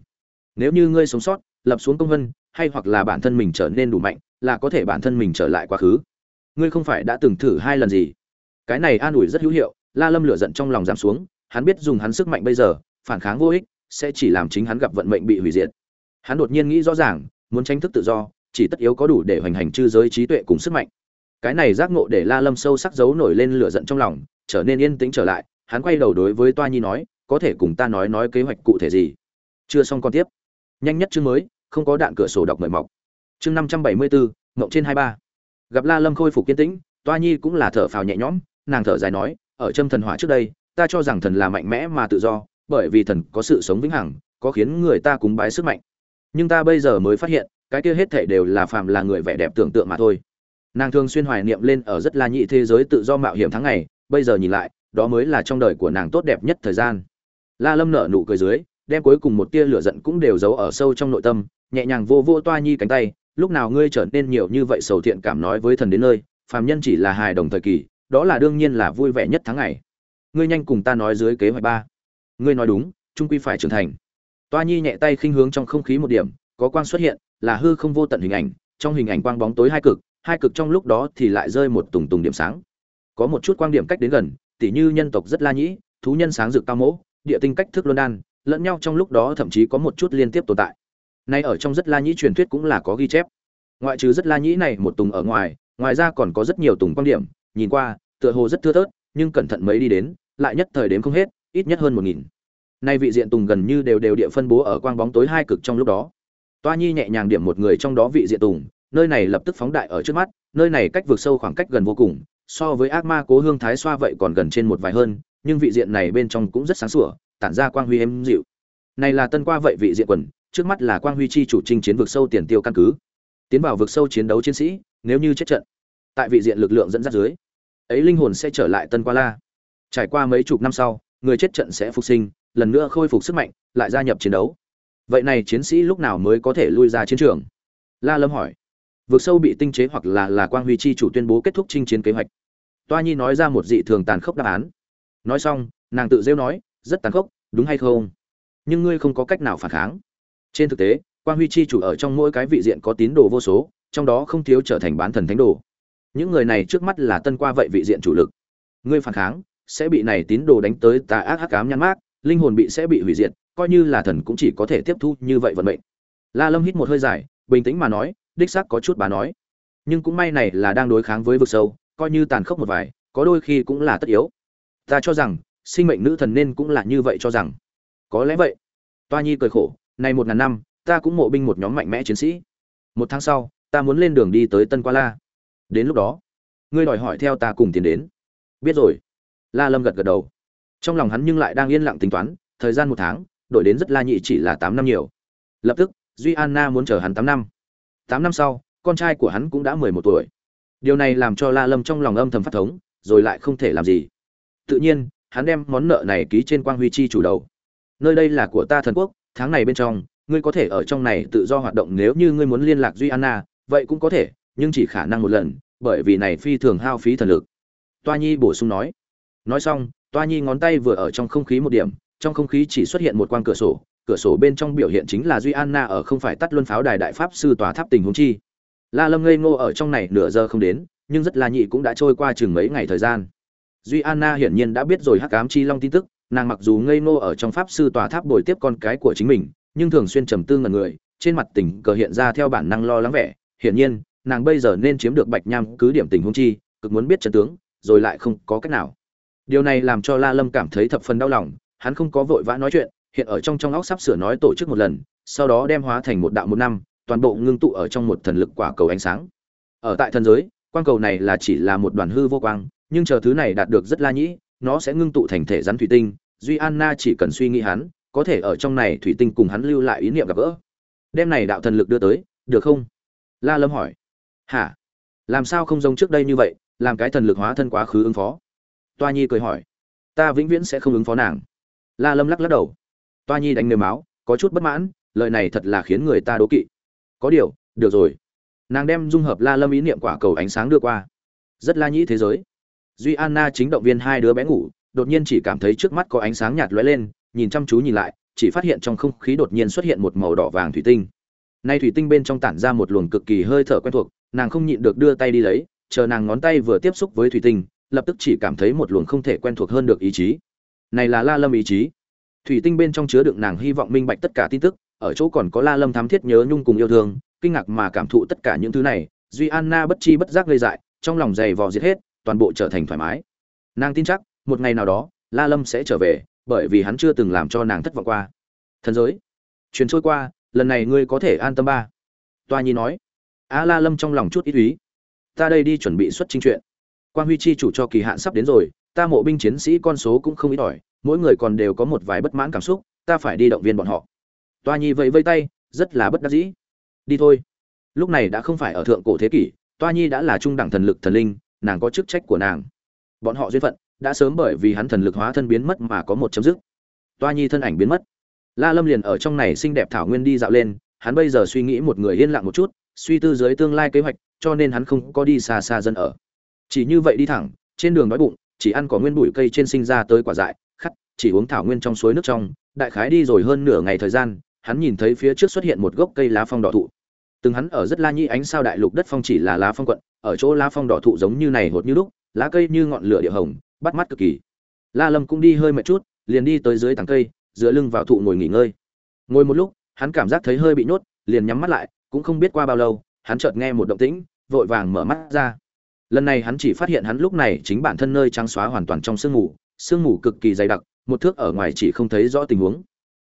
S1: Nếu như ngươi sống sót, lập xuống công vân, hay hoặc là bản thân mình trở nên đủ mạnh, là có thể bản thân mình trở lại quá khứ. Ngươi không phải đã từng thử hai lần gì? Cái này an ủi rất hữu hiệu, la lâm lửa giận trong lòng giảm xuống, hắn biết dùng hắn sức mạnh bây giờ, phản kháng vô ích, sẽ chỉ làm chính hắn gặp vận mệnh bị hủy diệt. Hắn đột nhiên nghĩ rõ ràng, muốn tranh thức tự do, chỉ tất yếu có đủ để hoành hành chư giới trí tuệ cùng sức mạnh. Cái này giác ngộ để la lâm sâu sắc giấu nổi lên lửa giận trong lòng, trở nên yên tĩnh trở lại, hắn quay đầu đối với toa nhi nói, có thể cùng ta nói nói kế hoạch cụ thể gì? Chưa xong còn tiếp. Nhanh nhất chương mới, không có đạn cửa sổ đọc mời mọc. Chương năm trăm bảy mươi bốn mộng trên hai ba. Gặp la lâm khôi phục kiên tĩnh, toa nhi cũng là thở phào nhẹ nhõm nàng thở dài nói, ở châm thần hỏa trước đây, ta cho rằng thần là mạnh mẽ mà tự do, bởi vì thần có sự sống vĩnh hằng, có khiến người ta cúng bái sức mạnh. Nhưng ta bây giờ mới phát hiện, cái kia hết thảy đều là phàm là người vẻ đẹp tưởng tượng mà thôi. Nàng thường xuyên hoài niệm lên ở rất la nhị thế giới tự do mạo hiểm tháng ngày, bây giờ nhìn lại, đó mới là trong đời của nàng tốt đẹp nhất thời gian. La lâm nở nụ cười dưới, đem cuối cùng một tia lửa giận cũng đều giấu ở sâu trong nội tâm, nhẹ nhàng vô vô toa nhi cánh tay, lúc nào ngươi trở nên nhiều như vậy sầu thiện cảm nói với thần đến nơi, phàm nhân chỉ là hài đồng thời kỳ đó là đương nhiên là vui vẻ nhất tháng ngày. Ngươi nhanh cùng ta nói dưới kế hoạch ba. Ngươi nói đúng, trung quy phải trưởng thành. Toa nhi nhẹ tay khinh hướng trong không khí một điểm, có quang xuất hiện, là hư không vô tận hình ảnh, trong hình ảnh quang bóng tối hai cực hai cực trong lúc đó thì lại rơi một tùng tùng điểm sáng. Có một chút quang điểm cách đến gần, tỉ như nhân tộc rất la nhĩ, thú nhân sáng rực cao mỗ, địa tinh cách thức luân đan, lẫn nhau trong lúc đó thậm chí có một chút liên tiếp tồn tại. Nay ở trong rất la nhĩ truyền thuyết cũng là có ghi chép. Ngoại trừ rất la nhĩ này một tùng ở ngoài ngoài ra còn có rất nhiều tùng quan điểm nhìn qua, tựa hồ rất thưa thớt, nhưng cẩn thận mấy đi đến, lại nhất thời đếm không hết, ít nhất hơn một nghìn. Nay vị diện tùng gần như đều đều địa phân bố ở quang bóng tối hai cực trong lúc đó. Toa nhi nhẹ nhàng điểm một người trong đó vị diện tùng, nơi này lập tức phóng đại ở trước mắt, nơi này cách vượt sâu khoảng cách gần vô cùng, so với ác ma cố hương thái xoa vậy còn gần trên một vài hơn, nhưng vị diện này bên trong cũng rất sáng sủa, tản ra quang huy êm dịu. Này là tân qua vậy vị diện quần, trước mắt là quang huy chi chủ trinh chiến vực sâu tiền tiêu căn cứ. Tiến vào vực sâu chiến đấu chiến sĩ, nếu như chết trận tại vị diện lực lượng dẫn dắt dưới, ấy linh hồn sẽ trở lại tân qua la. Trải qua mấy chục năm sau, người chết trận sẽ phục sinh, lần nữa khôi phục sức mạnh, lại gia nhập chiến đấu. Vậy này chiến sĩ lúc nào mới có thể lui ra chiến trường? La lâm hỏi. Vực sâu bị tinh chế hoặc là là quang huy chi chủ tuyên bố kết thúc chinh chiến kế hoạch. Toa nhi nói ra một dị thường tàn khốc đáp án. Nói xong, nàng tự rêu nói, rất tàn khốc, đúng hay không? Nhưng ngươi không có cách nào phản kháng. Trên thực tế, quang huy chi chủ ở trong mỗi cái vị diện có tín đồ vô số, trong đó không thiếu trở thành bán thần thánh đồ những người này trước mắt là tân qua vậy vị diện chủ lực. Ngươi phản kháng, sẽ bị này tín đồ đánh tới tà ác hắc ám nhăn mát linh hồn bị sẽ bị hủy diệt, coi như là thần cũng chỉ có thể tiếp thu như vậy vận mệnh. La lâm hít một hơi dài, bình tĩnh mà nói, đích xác có chút bà nói. Nhưng cũng may này là đang đối kháng với vực sâu, coi như tàn khốc một vài, có đôi khi cũng là tất yếu. Ta cho rằng, sinh mệnh nữ thần nên cũng là như vậy cho rằng. Có lẽ vậy. Toa nhi cười khổ, này một ngàn năm, ta cũng mộ binh một nhóm mạnh mẽ chiến sĩ. Một tháng sau, ta muốn lên đường đi tới tân qua la đến lúc đó, ngươi đòi hỏi theo ta cùng tiến đến. Biết rồi. La lâm gật gật đầu. Trong lòng hắn nhưng lại đang yên lặng tính toán, thời gian một tháng, đổi đến rất la nhị chỉ là tám năm nhiều. Lập tức, duy anna muốn chờ hắn tám năm. Tám năm sau, con trai của hắn cũng đã mười một tuổi. Điều này làm cho la lâm trong lòng âm thầm phát thống, rồi lại không thể làm gì. Tự nhiên, hắn đem món nợ này ký trên quang huy chi chủ đầu. Nơi đây là của ta thần quốc, tháng này bên trong, ngươi có thể ở trong này tự do hoạt động nếu như ngươi muốn liên lạc duy anna, vậy cũng có thể nhưng chỉ khả năng một lần, bởi vì này phi thường hao phí thần lực. Toa nhi bổ sung nói. Nói xong, toa nhi ngón tay vừa ở trong không khí một điểm, trong không khí chỉ xuất hiện một quang cửa sổ cửa sổ bên trong biểu hiện chính là duy anna ở không phải tắt luân pháo đài đại pháp sư tòa tháp tình huống chi. La lâm ngây ngô ở trong này nửa giờ không đến, nhưng rất là nhị cũng đã trôi qua chừng mấy ngày thời gian. Duy anna hiển nhiên đã biết rồi hắc ám chi long tin tức, nàng mặc dù ngây ngô ở trong pháp sư tòa tháp bồi tiếp con cái của chính mình, nhưng thường xuyên trầm tư ngần người, trên mặt tỉnh cờ hiện ra theo bản năng lo lắng vẻ, hiển nhiên nàng bây giờ nên chiếm được bạch nham cứ điểm tình huống chi, cực muốn biết trận tướng, rồi lại không có cách nào. Điều này làm cho la lâm cảm thấy thập phần đau lòng, hắn không có vội vã nói chuyện, hiện ở trong trong óc sắp sửa nói tổ chức một lần, sau đó đem hóa thành một đạo một năm, toàn bộ ngưng tụ ở trong một thần lực quả cầu ánh sáng. Ở tại thần giới, quang cầu này là chỉ là một đoàn hư vô quang, nhưng chờ thứ này đạt được rất la nhĩ, nó sẽ ngưng tụ thành thể rắn thủy tinh, duy anna chỉ cần suy nghĩ hắn, có thể ở trong này thủy tinh cùng hắn lưu lại ý niệm gặp gỡ. Đem này đạo thần lực đưa tới, được không? La lâm hỏi hả? Làm sao không giống trước đây như vậy, làm cái thần lực hóa thân quá khứ ứng phó? Toa nhi cười hỏi. Ta vĩnh viễn sẽ không ứng phó nàng. La lâm lắc lắc đầu. Toa nhi đánh nềm máu có chút bất mãn, lời này thật là khiến người ta đố kỵ. Có điều, được rồi. Nàng đem dung hợp la lâm ý niệm quả cầu ánh sáng đưa qua. Rất la nhĩ thế giới. Duy anna chính động viên hai đứa bé ngủ, đột nhiên chỉ cảm thấy trước mắt có ánh sáng nhạt lóe lên, nhìn chăm chú nhìn lại, chỉ phát hiện trong không khí đột nhiên xuất hiện một màu đỏ vàng thủy tinh. Nay thủy tinh bên trong tản ra một luồng cực kỳ hơi thở quen thuộc nàng không nhịn được đưa tay đi lấy, chờ nàng ngón tay vừa tiếp xúc với thủy tinh, lập tức chỉ cảm thấy một luồng không thể quen thuộc hơn được ý chí. Này là la lâm ý chí. Thủy tinh bên trong chứa đựng nàng hy vọng minh bạch tất cả tin tức, ở chỗ còn có la lâm thám thiết nhớ nhung cùng yêu thương, kinh ngạc mà cảm thụ tất cả những thứ này, duy anna bất chi bất giác gây dại, trong lòng dày vò giết hết, toàn bộ trở thành thoải mái. Nàng tin chắc, một ngày nào đó, la lâm sẽ trở về, bởi vì hắn chưa từng làm cho nàng thất vọng qua. Thần giới. Chuyến trôi qua, lần này ngươi có thể an tâm ba. Toa nhi nói a la lâm trong lòng chút ít ý. Ta đây đi chuẩn bị xuất trình chuyện. Quan huy chi chủ cho kỳ hạn sắp đến rồi, ta mộ binh chiến sĩ con số cũng không ít ỏi, mỗi người còn đều có một vài bất mãn cảm xúc, ta phải đi động viên bọn họ. Toa nhi vẫy vây tay, rất là bất đắc dĩ. Đi thôi. Lúc này đã không phải ở thượng cổ thế kỷ, toa nhi đã là trung đẳng thần lực thần linh, nàng có chức trách của nàng. Bọn họ duyên phận, đã sớm bởi vì hắn thần lực hóa thân biến mất mà có một chấm dứt. Toa nhi thân ảnh biến mất. La lâm liền ở trong này xinh đẹp thảo nguyên đi dạo lên, hắn bây giờ suy nghĩ một người yên lặng một chút suy tư dưới tương lai kế hoạch, cho nên hắn không có đi xa xa dân ở. Chỉ như vậy đi thẳng, trên đường đói bụng, chỉ ăn có nguyên bụi cây trên sinh ra tới quả dại khắt chỉ uống thảo nguyên trong suối nước trong, đại khái đi rồi hơn nửa ngày thời gian, hắn nhìn thấy phía trước xuất hiện một gốc cây lá phong đỏ thụ. Từng hắn ở rất la nhĩ ánh sao đại lục đất phong chỉ là lá phong quận, ở chỗ lá phong đỏ thụ giống như này hột như lúc lá cây như ngọn lửa địa hồng, bắt mắt cực kỳ. La lâm cũng đi hơi mệt chút, liền đi tới dưới tàng cây, dựa lưng vào thụ ngồi nghỉ ngơi. Ngồi một lúc, hắn cảm giác thấy hơi bị nhốt, liền nhắm mắt lại cũng không biết qua bao lâu, hắn chợt nghe một động tĩnh, vội vàng mở mắt ra. Lần này hắn chỉ phát hiện hắn lúc này chính bản thân nơi trắng xóa hoàn toàn trong sương mù sương mù cực kỳ dày đặc, một thước ở ngoài chỉ không thấy rõ tình huống.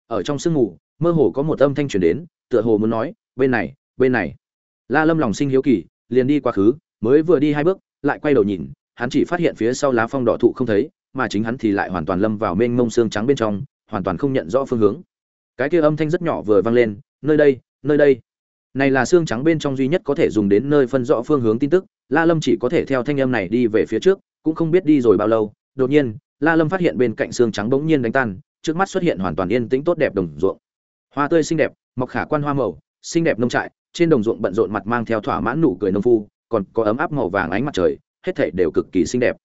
S1: Ở trong sương mù, mơ hồ có một âm thanh truyền đến, tựa hồ muốn nói, bên này bên này. La lâm lòng sinh hiếu kỳ, liền đi quá khứ, mới vừa đi hai bước, lại quay đầu nhìn, hắn chỉ phát hiện phía sau lá phong đỏ thụ không thấy, mà chính hắn thì lại hoàn toàn lâm vào mênh mông xương trắng bên trong, hoàn toàn không nhận rõ phương hướng. Cái kia âm thanh rất nhỏ vừa vang lên, nơi đây nơi đây này là xương trắng bên trong duy nhất có thể dùng đến nơi phân rõ phương hướng tin tức, la lâm chỉ có thể theo thanh âm này đi về phía trước, cũng không biết đi rồi bao lâu, đột nhiên, la lâm phát hiện bên cạnh xương trắng bỗng nhiên đánh tan, trước mắt xuất hiện hoàn toàn yên tĩnh tốt đẹp đồng ruộng. Hoa tươi xinh đẹp, mọc khả quan hoa màu, xinh đẹp nông trại, trên đồng ruộng bận rộn mặt mang theo thỏa mãn nụ cười nông phu, còn có ấm áp màu vàng ánh mặt trời, hết thảy đều cực kỳ xinh đẹp.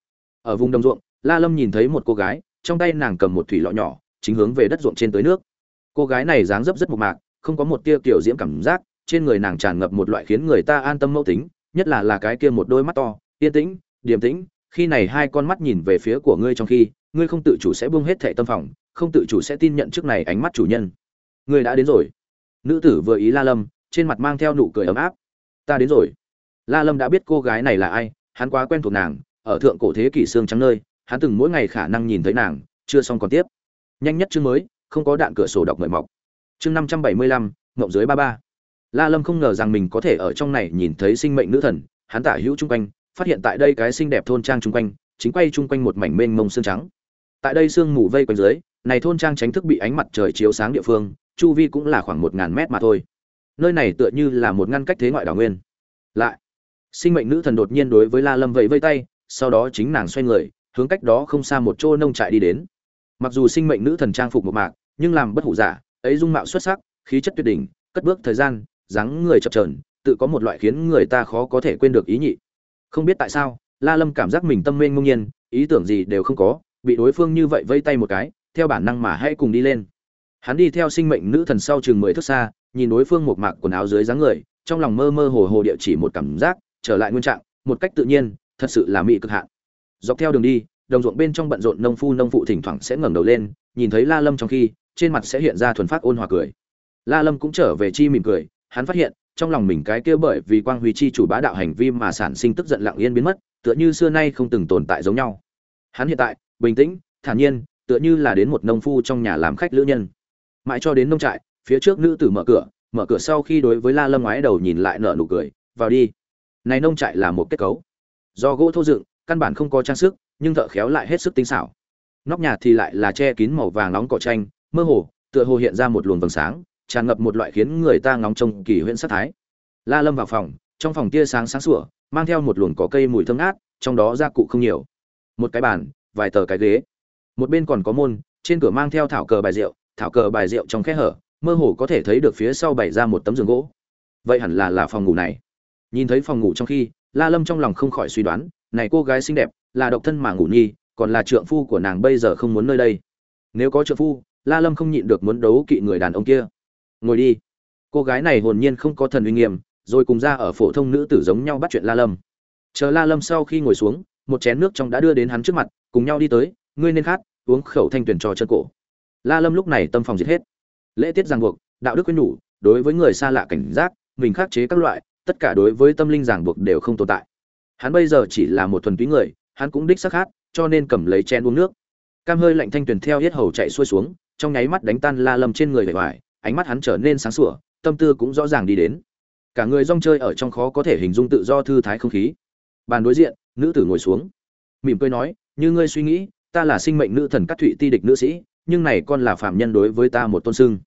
S1: Ở vùng đồng ruộng, la lâm nhìn thấy một cô gái, trong tay nàng cầm một thủy lọ nhỏ, chính hướng về đất ruộng trên tới nước. Cô gái này dáng dấp rất mộc mạc, không có một tia kiểu diễm cảm giác trên người nàng tràn ngập một loại khiến người ta an tâm mẫu tính, nhất là là cái kia một đôi mắt to, yên tĩnh, điềm tĩnh, khi này hai con mắt nhìn về phía của ngươi trong khi, ngươi không tự chủ sẽ buông hết thệ tâm phòng, không tự chủ sẽ tin nhận trước này ánh mắt chủ nhân. Ngươi đã đến rồi. Nữ tử vừa ý la lâm, trên mặt mang theo nụ cười ấm áp. Ta đến rồi. La lâm đã biết cô gái này là ai, hắn quá quen thuộc nàng, ở thượng cổ thế kỷ xương trắng nơi, hắn từng mỗi ngày khả năng nhìn thấy nàng, chưa xong còn tiếp. Nhanh nhất chương mới, không có đạn cửa sổ đọc mời mọc. Chương năm trăm bảy mươi lăm, ngộng dưới ba ba la lâm không ngờ rằng mình có thể ở trong này nhìn thấy sinh mệnh nữ thần, hắn tả hữu chung quanh, phát hiện tại đây cái xinh đẹp thôn trang chung quanh, chính quay chung quanh một mảnh mênh mông sương trắng. Tại đây sương mù vây quanh dưới, này thôn trang tránh thức bị ánh mặt trời chiếu sáng địa phương, chu vi cũng là khoảng một ngàn mét mà thôi. Nơi này tựa như là một ngăn cách thế ngoại đảo nguyên. Lại, sinh mệnh nữ thần đột nhiên đối với la lâm vẫy vây tay, sau đó chính nàng xoay người, hướng cách đó không xa một chỗ nông trại đi đến. Mặc dù sinh mệnh nữ thần trang phục một mạc, nhưng làm bất hủ giả, ấy dung mạo xuất sắc, khí chất tuyệt đỉnh, cất bước thời gian dáng người chập chờn, tự có một loại khiến người ta khó có thể quên được ý nhị. Không biết tại sao, la lâm cảm giác mình tâm mênh ngông nhiên, ý tưởng gì đều không có, bị đối phương như vậy vây tay một cái, theo bản năng mà hãy cùng đi lên. Hắn đi theo sinh mệnh nữ thần sau chừng mười thước xa, nhìn đối phương một mạc quần áo dưới dáng người, trong lòng mơ mơ hồ hồ địa chỉ một cảm giác, trở lại nguyên trạng, một cách tự nhiên, thật sự là mỹ cực hạn. Dọc theo đường đi, đồng ruộng bên trong bận rộn nông phu nông phụ thỉnh thoảng sẽ ngẩng đầu lên, nhìn thấy la lâm trong khi, trên mặt sẽ hiện ra thuần phát ôn hòa cười. La lâm cũng trở về chi mỉm cười hắn phát hiện, trong lòng mình cái kia bởi vì quang huy chi chủ bá đạo hành vi mà sản sinh tức giận lặng yên biến mất, tựa như xưa nay không từng tồn tại giống nhau. Hắn hiện tại, bình tĩnh, thản nhiên, tựa như là đến một nông phu trong nhà làm khách lữ nhân. Mãi cho đến nông trại, phía trước nữ tử mở cửa mở cửa sau khi đối với la lâm ngoái đầu nhìn lại nở nụ cười, vào đi. Này nông trại là một kết cấu. Do gỗ thô dựng, căn bản không có trang sức, nhưng thợ khéo lại hết sức tinh xảo. Nóc nhà thì lại là che kín màu vàng nóng cỏ tranh mơ hồ, tựa hồ hiện ra một luồng vầng sáng tràn ngập một loại khiến người ta ngóng trông kỳ huyễn sát thái. La lâm vào phòng, trong phòng tia sáng sáng sủa, mang theo một luồng cỏ cây mùi thơm ngát, trong đó gia cụ không nhiều. Một cái bàn, vài tờ cái ghế. Một bên còn có môn, trên cửa mang theo thảo cờ bài rượu, thảo cờ bài rượu trong khe hở, mơ hồ có thể thấy được phía sau bày ra một tấm giường gỗ. Vậy hẳn là là phòng ngủ này. Nhìn thấy phòng ngủ trong khi, la lâm trong lòng không khỏi suy đoán, này cô gái xinh đẹp, là độc thân mà ngủ nhi, còn là trượng phu của nàng bây giờ không muốn nơi đây. Nếu có trượng phu, la lâm không nhịn được muốn đấu kỵ người đàn ông kia ngồi đi. Cô gái này hồn nhiên không có thần uy nghiêm, rồi cùng ra ở phổ thông nữ tử giống nhau bắt chuyện la lâm. Chờ la lâm sau khi ngồi xuống, một chén nước trong đã đưa đến hắn trước mặt, cùng nhau đi tới, ngươi nên khát, uống khẩu thanh tuyển trò chân cổ. La lâm lúc này tâm phòng giết hết. Lễ tiết ràng buộc, đạo đức quyến nhủ, đối với người xa lạ cảnh giác, mình khắc chế các loại, tất cả đối với tâm linh ràng buộc đều không tồn tại. Hắn bây giờ chỉ là một thuần túy người, hắn cũng đích sắc khát, cho nên cầm lấy chén uống nước. Cam hơi lạnh thanh tuyển theo hết hầu chạy xuôi xuống, trong nháy mắt đánh tan la lâm trên người vẻ vải ánh mắt hắn trở nên sáng sủa, tâm tư cũng rõ ràng đi đến. Cả người rong chơi ở trong khó có thể hình dung tự do thư thái không khí. Bàn đối diện, nữ tử ngồi xuống. Mỉm cười nói, như ngươi suy nghĩ, ta là sinh mệnh nữ thần cát thụy ti địch nữ sĩ, nhưng này con là phạm nhân đối với ta một tôn sưng.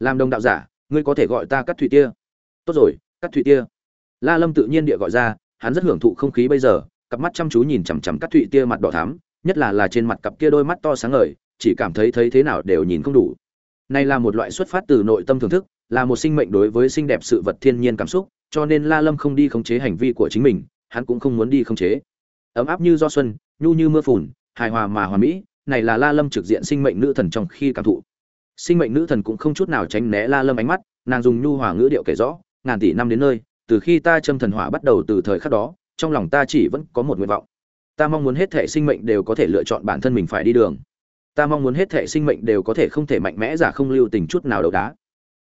S1: Làm đồng đạo giả, ngươi có thể gọi ta cát thụy tia. Tốt rồi cát thụy tia. La lâm tự nhiên địa gọi ra, hắn rất hưởng thụ không khí bây giờ, cặp mắt chăm chú nhìn chằm chằm cát thụy tia mặt đỏ thắm, nhất là là trên mặt cặp kia đôi mắt to sáng ngời, chỉ cảm thấy thấy thế nào đều nhìn không đủ này là một loại xuất phát từ nội tâm thưởng thức, là một sinh mệnh đối với xinh đẹp sự vật thiên nhiên cảm xúc, cho nên la lâm không đi khống chế hành vi của chính mình, hắn cũng không muốn đi khống chế. Ấm áp như do xuân, nhu như mưa phùn, hài hòa mà hòa mỹ, này là la lâm trực diện sinh mệnh nữ thần trong khi cảm thụ. Sinh mệnh nữ thần cũng không chút nào tránh né la lâm ánh mắt, nàng dùng nhu hòa ngữ điệu kể rõ, ngàn tỷ năm đến nơi, từ khi ta châm thần hỏa bắt đầu từ thời khắc đó, trong lòng ta chỉ vẫn có một nguyện vọng. Ta mong muốn hết thể sinh mệnh đều có thể lựa chọn bản thân mình phải đi đường ta mong muốn hết thể sinh mệnh đều có thể không thể mạnh mẽ giả không lưu tình chút nào đầu đá.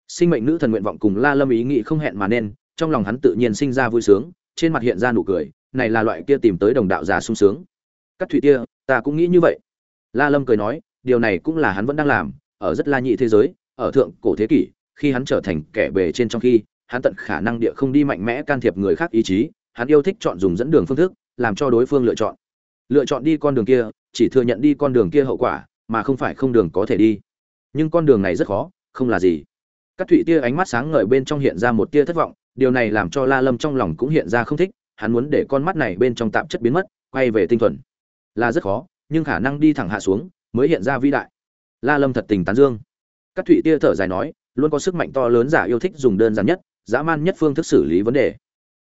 S1: Sinh mệnh nữ thần nguyện vọng cùng la lâm ý nghĩ không hẹn mà nên, trong lòng hắn tự nhiên sinh ra vui sướng, trên mặt hiện ra nụ cười, này là loại kia tìm tới đồng đạo già sung sướng. Cắt thủy tia, ta cũng nghĩ như vậy. La lâm cười nói, điều này cũng là hắn vẫn đang làm, ở rất la nhị thế giới, ở thượng cổ thế kỷ, khi hắn trở thành kẻ bề trên trong khi, hắn tận khả năng địa không đi mạnh mẽ can thiệp người khác ý chí, hắn yêu thích chọn dùng dẫn đường phương thức, làm cho đối phương lựa chọn. Lựa chọn đi con đường kia, chỉ thừa nhận đi con đường kia hậu quả mà không phải không đường có thể đi. Nhưng con đường này rất khó, không là gì. Các thụy tia ánh mắt sáng ngời bên trong hiện ra một tia thất vọng, điều này làm cho la lâm trong lòng cũng hiện ra không thích, hắn muốn để con mắt này bên trong tạm chất biến mất, quay về tinh thuần. Là rất khó, nhưng khả năng đi thẳng hạ xuống mới hiện ra vĩ đại. La lâm thật tình tán dương. Các thụy tia thở dài nói, luôn có sức mạnh to lớn giả yêu thích dùng đơn giản nhất, dã man nhất phương thức xử lý vấn đề.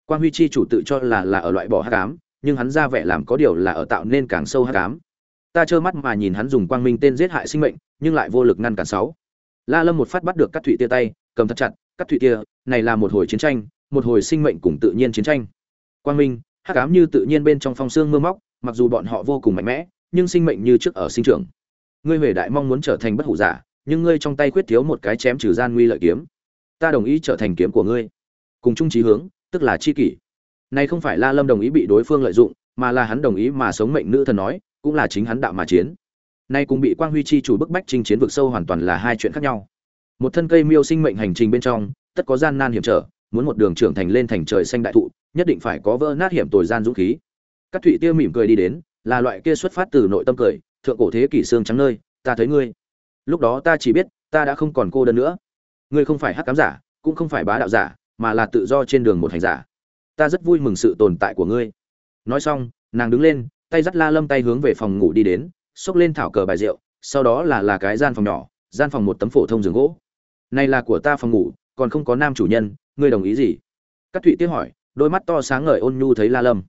S1: Quan huy chi chủ tự cho là là ở loại bỏ hắc ám, nhưng hắn ra vẻ làm có điều là ở tạo nên càng sâu hắc ám ta trơ mắt mà nhìn hắn dùng quang minh tên giết hại sinh mệnh, nhưng lại vô lực ngăn cản sáu. La lâm một phát bắt được các thụy tia tay, cầm thật chặt các thụy tia, này là một hồi chiến tranh, một hồi sinh mệnh cùng tự nhiên chiến tranh. Quang minh, hắc ám như tự nhiên bên trong phong xương mưa móc, mặc dù bọn họ vô cùng mạnh mẽ, nhưng sinh mệnh như trước ở sinh trưởng. Ngươi huệ đại mong muốn trở thành bất hủ giả, nhưng ngươi trong tay quyết thiếu một cái chém trừ gian nguy lợi kiếm. Ta đồng ý trở thành kiếm của ngươi. Cùng chung trí hướng, tức là chi kỷ. Này không phải la lâm đồng ý bị đối phương lợi dụng, mà là hắn đồng ý mà sống mệnh nữ thần nói cũng là chính hắn đạo mà chiến. Nay cũng bị quang huy chi chủ bức bách chinh chiến vực sâu hoàn toàn là hai chuyện khác nhau. Một thân cây miêu sinh mệnh hành trình bên trong, tất có gian nan hiểm trở, muốn một đường trưởng thành lên thành trời xanh đại thụ, nhất định phải có vỡ nát hiểm tồi gian dũng khí. Các thụy tiêu mỉm cười đi đến, là loại kia xuất phát từ nội tâm cười, thượng cổ thế kỷ xương trắng nơi, ta thấy ngươi. Lúc đó ta chỉ biết, ta đã không còn cô đơn nữa. Ngươi không phải hắc cám giả, cũng không phải bá đạo giả, mà là tự do trên đường một hành giả. Ta rất vui mừng sự tồn tại của ngươi. Nói xong, nàng đứng lên tay dắt la lâm tay hướng về phòng ngủ đi đến, xốc lên thảo cờ bài rượu, sau đó là là cái gian phòng nhỏ, gian phòng một tấm phổ thông giường gỗ. Này là của ta phòng ngủ, còn không có nam chủ nhân, ngươi đồng ý gì? Các thụy tiếp hỏi, đôi mắt to sáng ngời ôn nhu thấy la lâm.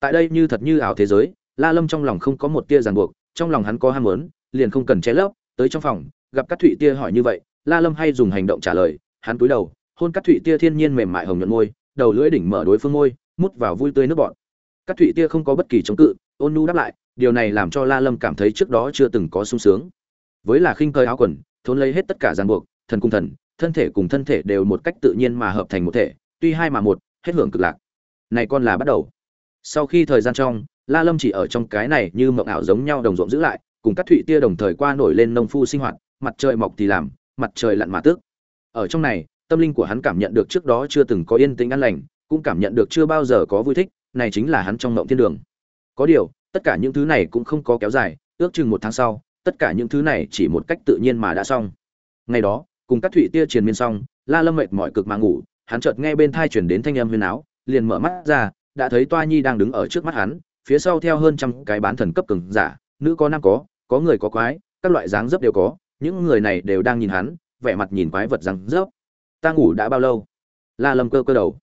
S1: Tại đây như thật như ảo thế giới, la lâm trong lòng không có một tia ràng buộc, trong lòng hắn có ham muốn, liền không cần che lấp, tới trong phòng, gặp các thụy tia hỏi như vậy, la lâm hay dùng hành động trả lời, hắn cúi đầu, hôn các thụy tia thiên nhiên mềm mại hồng nhuận môi, đầu lưỡi đỉnh mở đối phương môi, mút vào vui tươi nước bọn các thụy tia không có bất kỳ chống cự ôn nhu đáp lại, điều này làm cho la lâm cảm thấy trước đó chưa từng có sung sướng. Với là khinh cơi áo quần, thốn lấy hết tất cả ràng buộc, thần cùng thần, thân thể cùng thân thể đều một cách tự nhiên mà hợp thành một thể, tuy hai mà một, hết hưởng cực lạc. Này con là bắt đầu. Sau khi thời gian trong, la lâm chỉ ở trong cái này như mộng ảo giống nhau đồng ruộng giữ lại, cùng các thụy tia đồng thời qua nổi lên nông phu sinh hoạt, mặt trời mọc thì làm, mặt trời lặn mà tước. Ở trong này, tâm linh của hắn cảm nhận được trước đó chưa từng có yên tĩnh an lành, cũng cảm nhận được chưa bao giờ có vui thích, này chính là hắn trong mộng thiên đường có điều, tất cả những thứ này cũng không có kéo dài, ước chừng một tháng sau, tất cả những thứ này chỉ một cách tự nhiên mà đã xong. Ngày đó, cùng các thụy tia triền miên xong, la lâm mệt mỏi cực mà ngủ, hắn chợt nghe bên thai chuyển đến thanh âm huyền áo, liền mở mắt ra, đã thấy toa nhi đang đứng ở trước mắt hắn, phía sau theo hơn trăm cái bán thần cấp cường giả, nữ có nam có có người có quái, các loại dáng dấp đều có, những người này đều đang nhìn hắn, vẻ mặt nhìn quái vật dáng dấp. Ta ngủ đã bao lâu? La lâm cơ cơ đầu.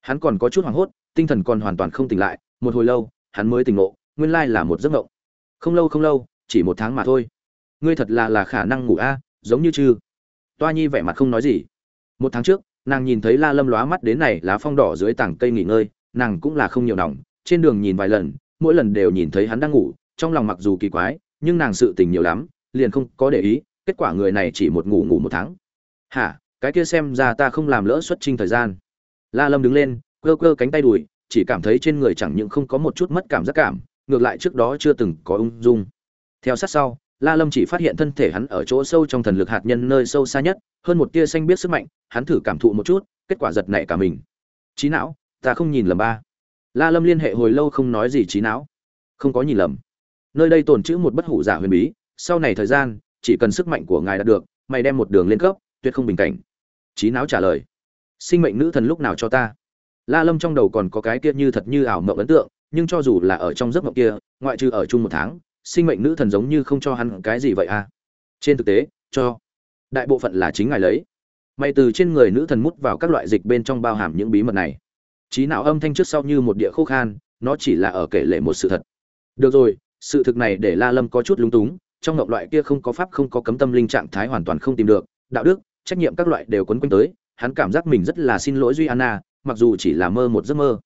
S1: Hắn còn có chút hoảng hốt, tinh thần còn hoàn toàn không tỉnh lại, một hồi lâu hắn mới tỉnh ngộ, nguyên lai là một giấc mộng không lâu không lâu, chỉ một tháng mà thôi. Ngươi thật là là khả năng ngủ a, giống như chứ. toa nhi vẻ mặt không nói gì. Một tháng trước, nàng nhìn thấy la lâm lóa mắt đến này, lá phong đỏ dưới tảng cây nghỉ ngơi, nàng cũng là không nhiều lòng. trên đường nhìn vài lần, mỗi lần đều nhìn thấy hắn đang ngủ, trong lòng mặc dù kỳ quái, nhưng nàng sự tình nhiều lắm, liền không có để ý, kết quả người này chỉ một ngủ ngủ một tháng. Hả, cái kia xem ra ta không làm lỡ xuất trình thời gian. La lâm đứng lên cơ cơ cánh tay đùi chỉ cảm thấy trên người chẳng những không có một chút mất cảm giác cảm, ngược lại trước đó chưa từng có ung dung. Theo sát sau, la lâm chỉ phát hiện thân thể hắn ở chỗ sâu trong thần lực hạt nhân nơi sâu xa nhất, hơn một tia xanh biết sức mạnh, hắn thử cảm thụ một chút, kết quả giật nảy cả mình. Trí não, ta không nhìn lầm ba. La lâm liên hệ hồi lâu không nói gì trí não. Không có nhìn lầm. Nơi đây tồn chữ một bất hủ giả huyền bí, sau này thời gian, chỉ cần sức mạnh của ngài đạt được, mày đem một đường lên cấp, tuyệt không bình cảnh. Trí não trả lời. Sinh mệnh nữ thần lúc nào cho ta? La lâm trong đầu còn có cái kia như thật như ảo mộng ấn tượng, nhưng cho dù là ở trong giấc mộng kia, ngoại trừ ở chung một tháng, sinh mệnh nữ thần giống như không cho hắn cái gì vậy à? Trên thực tế, cho đại bộ phận là chính ngài lấy. May từ trên người nữ thần mút vào các loại dịch bên trong bao hàm những bí mật này. Trí não âm thanh trước sau như một địa khô khan, nó chỉ là ở kể lệ một sự thật. Được rồi, sự thực này để la lâm có chút lúng túng, trong ngộng loại kia không có pháp, không có cấm tâm linh trạng thái hoàn toàn không tìm được. Đạo đức, trách nhiệm các loại đều quấn quanh tới, hắn cảm giác mình rất là xin lỗi duy anna mặc dù chỉ là mơ một giấc mơ.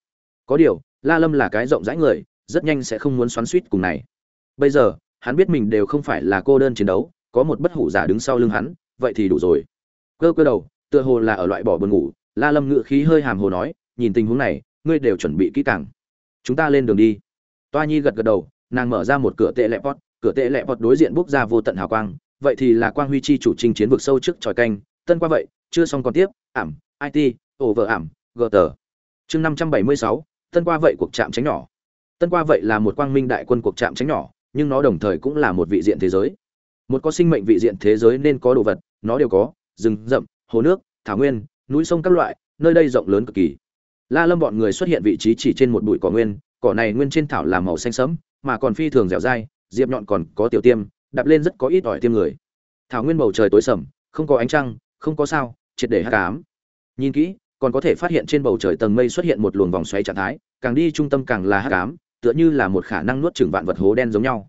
S1: Có điều, la lâm là cái rộng rãi người, rất nhanh sẽ không muốn xoắn suýt cùng này. Bây giờ, hắn biết mình đều không phải là cô đơn chiến đấu, có một bất hủ giả đứng sau lưng hắn, vậy thì đủ rồi. Cơ cơ đầu, tựa hồ là ở loại bỏ buồn ngủ, la lâm ngự khí hơi hàm hồ nói, nhìn tình huống này, ngươi đều chuẩn bị kỹ càng. Chúng ta lên đường đi. Toa nhi gật gật đầu, nàng mở ra một cửa tệ lẹ pot, cửa tệ lẹ pot đối diện bốc ra vô tận hào quang, vậy thì là quang huy chi chủ trinh chiến vực sâu trước tròi canh, tân qua vậy, chưa xong còn tiếp, ảm it over ảm gờ tờ chương năm trăm bảy mươi sáu, tân qua vậy cuộc chạm tránh nhỏ. Tân qua vậy là một quang minh đại quân cuộc chạm tránh nhỏ, nhưng nó đồng thời cũng là một vị diện thế giới. Một có sinh mệnh vị diện thế giới nên có đồ vật, nó đều có, rừng rậm, hồ nước, thảo nguyên, núi sông các loại, nơi đây rộng lớn cực kỳ. La lâm bọn người xuất hiện vị trí chỉ trên một bụi cỏ nguyên, cỏ này nguyên trên thảo là màu xanh sẫm, mà còn phi thường dẻo dai, diệp nhọn còn có tiểu tiêm, đạp lên rất có ít ỏi tiêm người. Thảo nguyên bầu trời tối sầm, không có ánh trăng, không có sao, triệt để hắc ám. Nhìn kỹ còn có thể phát hiện trên bầu trời tầng mây xuất hiện một luồng vòng xoáy trạng thái, càng đi trung tâm càng là hắc ám, tựa như là một khả năng nuốt chửng vạn vật hố đen giống nhau.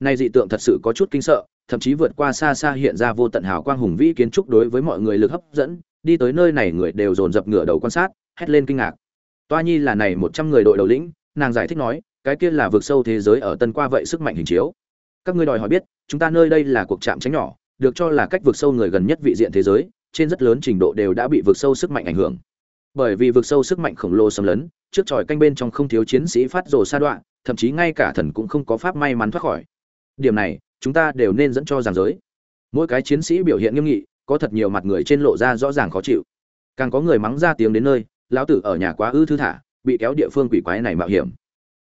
S1: Nay dị tượng thật sự có chút kinh sợ, thậm chí vượt qua xa xa hiện ra vô tận hào quang hùng vĩ kiến trúc đối với mọi người lực hấp dẫn, đi tới nơi này người đều dồn dập ngửa đầu quan sát, hét lên kinh ngạc. Toa nhi là này một trăm người đội đầu lĩnh, nàng giải thích nói, cái kia là vực sâu thế giới ở tân qua vậy sức mạnh hình chiếu. Các ngươi đòi hỏi biết, chúng ta nơi đây là cuộc chạm tránh nhỏ, được cho là cách vực sâu người gần nhất vị diện thế giới, trên rất lớn trình độ đều đã bị vực sâu sức mạnh ảnh hưởng bởi vì vực sâu sức mạnh khổng lồ xâm lấn, trước tròi canh bên trong không thiếu chiến sĩ phát rồ sa đoạn thậm chí ngay cả thần cũng không có pháp may mắn thoát khỏi. Điểm này, chúng ta đều nên dẫn cho giảng giới. Mỗi cái chiến sĩ biểu hiện nghiêm nghị, có thật nhiều mặt người trên lộ ra rõ ràng khó chịu. Càng có người mắng ra tiếng đến nơi, lão tử ở nhà quá ư thư thả, bị kéo địa phương quỷ quái này mạo hiểm.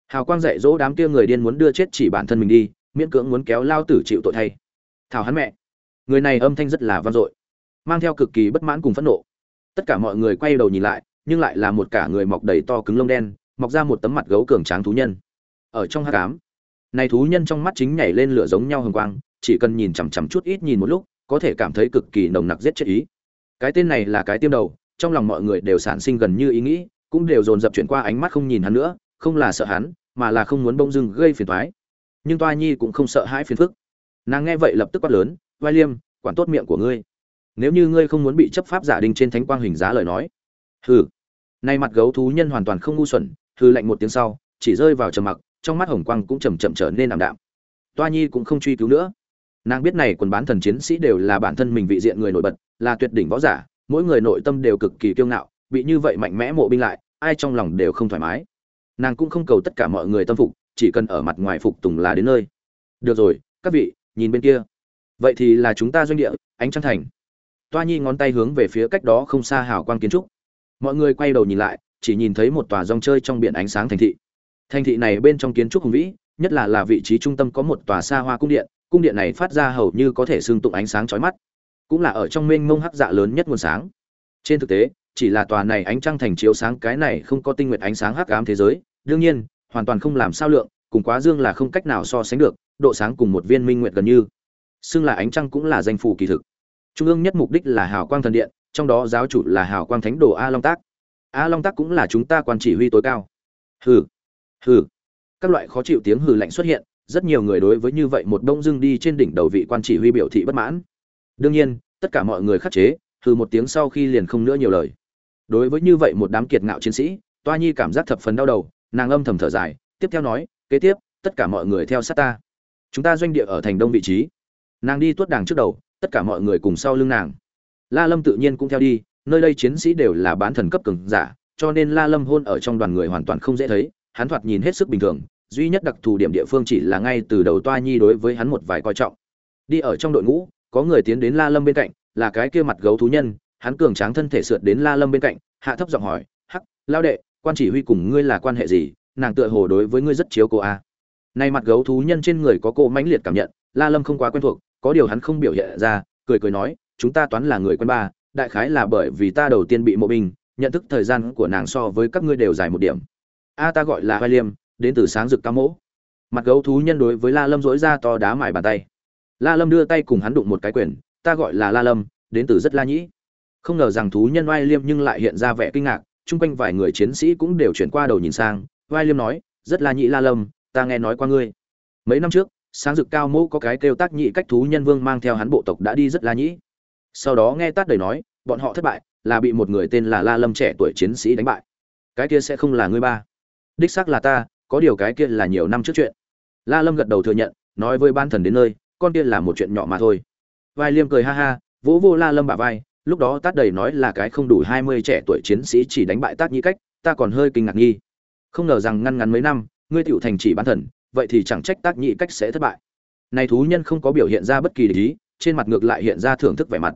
S1: Hào quang dạy dỗ đám kia người điên muốn đưa chết chỉ bản thân mình đi, miễn cưỡng muốn kéo lao tử chịu tội thay. Thảo hắn mẹ. Người này âm thanh rất là vang dội, mang theo cực kỳ bất mãn cùng phẫn nộ tất cả mọi người quay đầu nhìn lại, nhưng lại là một cả người mọc đầy to cứng lông đen, mọc ra một tấm mặt gấu cường tráng thú nhân. Ở trong hát cám này thú nhân trong mắt chính nhảy lên lửa giống nhau hừng quang, chỉ cần nhìn chằm chằm chút ít nhìn một lúc, có thể cảm thấy cực kỳ nồng nặc giết chết ý. Cái tên này là cái tiêm đầu, trong lòng mọi người đều sản sinh gần như ý nghĩ, cũng đều dồn dập chuyển qua ánh mắt không nhìn hắn nữa, không là sợ hắn, mà là không muốn bông dưng gây phiền toái. Nhưng toa nhi cũng không sợ hãi phiền phức. Nàng nghe vậy lập tức quát lớn, vai liêm, quản tốt miệng của ngươi nếu như ngươi không muốn bị chấp pháp giả đinh trên thánh quang hình giá lời nói. Hừ. Nay mặt gấu thú nhân hoàn toàn không ngu xuẩn hư lạnh một tiếng sau, chỉ rơi vào trầm mặc, trong mắt hồng quang cũng chầm chậm trở nên ảm đạm. Toa nhi cũng không truy cứu nữa. Nàng biết này quần bán thần chiến sĩ đều là bản thân mình vị diện người nổi bật, là tuyệt đỉnh võ giả, mỗi người nội tâm đều cực kỳ kiêu ngạo, bị như vậy mạnh mẽ mộ binh lại, ai trong lòng đều không thoải mái. Nàng cũng không cầu tất cả mọi người tâm phục, chỉ cần ở mặt ngoài phục tùng là đến nơi. Được rồi, các vị, nhìn bên kia. Vậy thì là chúng ta doanh địa, ánh trăng thành toa nhi ngón tay hướng về phía cách đó không xa hào quang kiến trúc. Mọi người quay đầu nhìn lại, chỉ nhìn thấy một tòa rong chơi trong biển ánh sáng thành thị. Thành thị này bên trong kiến trúc hùng vĩ, nhất là là vị trí trung tâm có một tòa xa hoa cung điện cung điện này phát ra hầu như có thể xương tụng ánh sáng chói mắt. Cũng là ở trong mênh mông hắc dạ lớn nhất nguồn sáng. Trên thực tế, chỉ là tòa này ánh trăng thành chiếu sáng cái này không có tinh nguyện ánh sáng hắc ám thế giới, đương nhiên, hoàn toàn không làm sao lượng, cùng quá dương là không cách nào so sánh được, độ sáng cùng một viên minh nguyện gần như. Xưng là ánh trăng cũng là danh phủ kỳ thực trung ương nhất mục đích là hào quang thần điện, trong đó giáo chủ là hào quang thánh đồ a long tác a long tác cũng là chúng ta quan chỉ huy tối cao. Hừ hừ. Các loại khó chịu tiếng hừ lạnh xuất hiện, rất nhiều người đối với như vậy một đông dưng đi trên đỉnh đầu vị quan chỉ huy biểu thị bất mãn. Đương nhiên, tất cả mọi người khắc chế, hừ một tiếng sau khi liền không nữa nhiều lời. Đối với như vậy một đám kiệt ngạo chiến sĩ, toa nhi cảm giác thập phần đau đầu, nàng âm thầm thở dài, tiếp theo nói, kế tiếp, tất cả mọi người theo sát ta. Chúng ta doanh địa ở thành đông vị trí. Nàng đi tuốt đàng trước đầu tất cả mọi người cùng sau lưng nàng. La lâm tự nhiên cũng theo đi, nơi đây chiến sĩ đều là bán thần cấp cường giả, cho nên la lâm hôn ở trong đoàn người hoàn toàn không dễ thấy, hắn thoạt nhìn hết sức bình thường, duy nhất đặc thù điểm địa phương chỉ là ngay từ đầu toa nhi đối với hắn một vài coi trọng. Đi ở trong đội ngũ, có người tiến đến la lâm bên cạnh, là cái kia mặt gấu thú nhân, hắn cường tráng thân thể sượt đến la lâm bên cạnh, hạ thấp giọng hỏi, hắc, lao đệ, quan chỉ huy cùng ngươi là quan hệ gì? Nàng tựa hồ đối với ngươi rất chiếu cô a à. nay mặt gấu thú nhân trên người có cô mãnh liệt cảm nhận, la lâm không quá quen thuộc có điều hắn không biểu hiện ra, cười cười nói, chúng ta toán là người quen ba, đại khái là bởi vì ta đầu tiên bị mộ binh, nhận thức thời gian của nàng so với các ngươi đều dài một điểm. A, ta gọi là vai liêm, đến từ sáng rực cao mỗ. Mặt gấu thú nhân đối với la lâm dỗi ra to đá mài bàn tay. La lâm đưa tay cùng hắn đụng một cái quyền, ta gọi là la lâm, đến từ rất la nhĩ. Không ngờ rằng thú nhân oai liêm nhưng lại hiện ra vẻ kinh ngạc, chung quanh vài người chiến sĩ cũng đều chuyển qua đầu nhìn sang. Oai liêm nói, rất la nhĩ la lâm, ta nghe nói qua ngươi. Mấy năm trước sáng dực cao mẫu có cái kêu tác nhị cách thú nhân vương mang theo hắn bộ tộc đã đi rất la nhĩ. Sau đó nghe tát đầy nói, bọn họ thất bại, là bị một người tên là la lâm trẻ tuổi chiến sĩ đánh bại. Cái kia sẽ không là ngươi ba. Đích xác là ta, có điều cái kia là nhiều năm trước chuyện. La lâm gật đầu thừa nhận, nói với ban thần đến nơi, con kia là một chuyện nhỏ mà thôi. Vai liêm cười ha ha, vỗ vô la lâm bả vai, lúc đó tát đầy nói là cái không đủ hai mươi trẻ tuổi chiến sĩ chỉ đánh bại tát nhĩ cách, ta còn hơi kinh ngạc nghi. Không ngờ rằng ngăn ngắn mấy năm, ngươi tựu thành chỉ ban thần vậy thì chẳng trách tác nhị cách sẽ thất bại. Này thú nhân không có biểu hiện ra bất kỳ lý trên mặt ngược lại hiện ra thưởng thức vẻ mặt.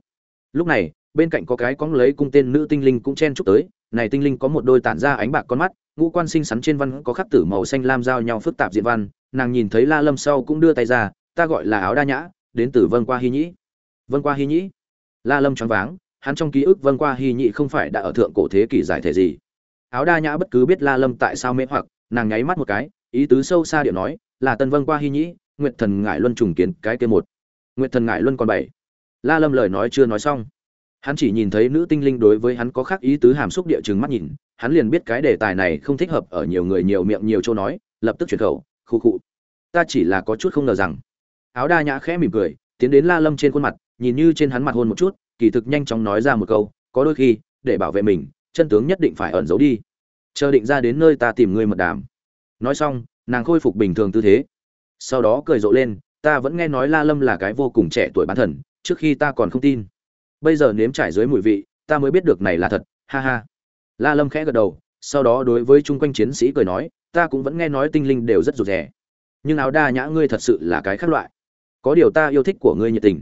S1: Lúc này, bên cạnh có cái cóng lấy cung tên nữ tinh linh cũng chen chúc tới, này tinh linh có một đôi tản ra ánh bạc con mắt, ngũ quan xinh xắn trên văn có khắc tử màu xanh lam giao nhau phức tạp diện văn, nàng nhìn thấy la lâm sau cũng đưa tay ra, ta gọi là áo đa nhã, đến từ vân qua hy nhĩ. Vân qua hy nhĩ? La lâm choáng váng, hắn trong ký ức vân qua hy nhĩ không phải đã ở thượng cổ thế kỷ giải thể gì. Áo đa nhã bất cứ biết la lâm tại sao mê hoặc, nàng nháy mắt một cái ý tứ sâu xa điệu nói, là tân vân qua hy nhĩ, nguyệt thần ngải luân trùng kiến cái kia một. Nguyệt thần ngải luân còn bảy. La lâm lời nói chưa nói xong. Hắn chỉ nhìn thấy nữ tinh linh đối với hắn có khác ý tứ hàm xúc địa chừng mắt nhìn, hắn liền biết cái đề tài này không thích hợp ở nhiều người nhiều miệng nhiều chỗ nói, lập tức chuyển khẩu, khu khụ ta chỉ là có chút không ngờ rằng. Áo đa nhã khẽ mỉm cười, tiến đến la lâm trên khuôn mặt, nhìn như trên hắn mặt hôn một chút, kỳ thực nhanh chóng nói ra một câu, có đôi khi, để bảo vệ mình, chân tướng nhất định phải ẩn giấu đi. Chờ định ra đến nơi ta tìm ngươi mật đàm nói xong, nàng khôi phục bình thường tư thế. Sau đó cười rộ lên, ta vẫn nghe nói la lâm là cái vô cùng trẻ tuổi bán thần, trước khi ta còn không tin. Bây giờ nếm trải dưới mùi vị, ta mới biết được này là thật. Ha ha. La lâm khẽ gật đầu, sau đó đối với chung quanh chiến sĩ cười nói, ta cũng vẫn nghe nói tinh linh đều rất rụt rè. Nhưng áo đa nhã ngươi thật sự là cái khác loại. Có điều ta yêu thích của ngươi nhiệt tình.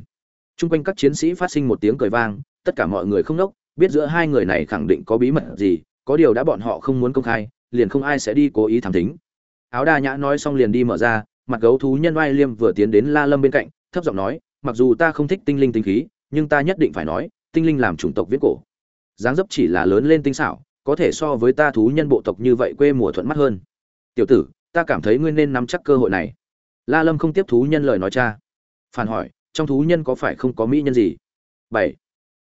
S1: Chung quanh các chiến sĩ phát sinh một tiếng cười vang, tất cả mọi người không nốc, biết giữa hai người này khẳng định có bí mật gì, có điều đã bọn họ không muốn công khai, liền không ai sẽ đi cố ý thám thính áo đa nhã nói xong liền đi mở ra, mặt gấu thú nhân oai liêm vừa tiến đến la lâm bên cạnh, thấp giọng nói, mặc dù ta không thích tinh linh tinh khí, nhưng ta nhất định phải nói, tinh linh làm chủng tộc viết cổ. Dáng dấp chỉ là lớn lên tinh xảo, có thể so với ta thú nhân bộ tộc như vậy quê mùa thuận mắt hơn. Tiểu tử, ta cảm thấy ngươi nên nắm chắc cơ hội này. La lâm không tiếp thú nhân lời nói cha. Phản hỏi, trong thú nhân có phải không có mỹ nhân gì? Bảy.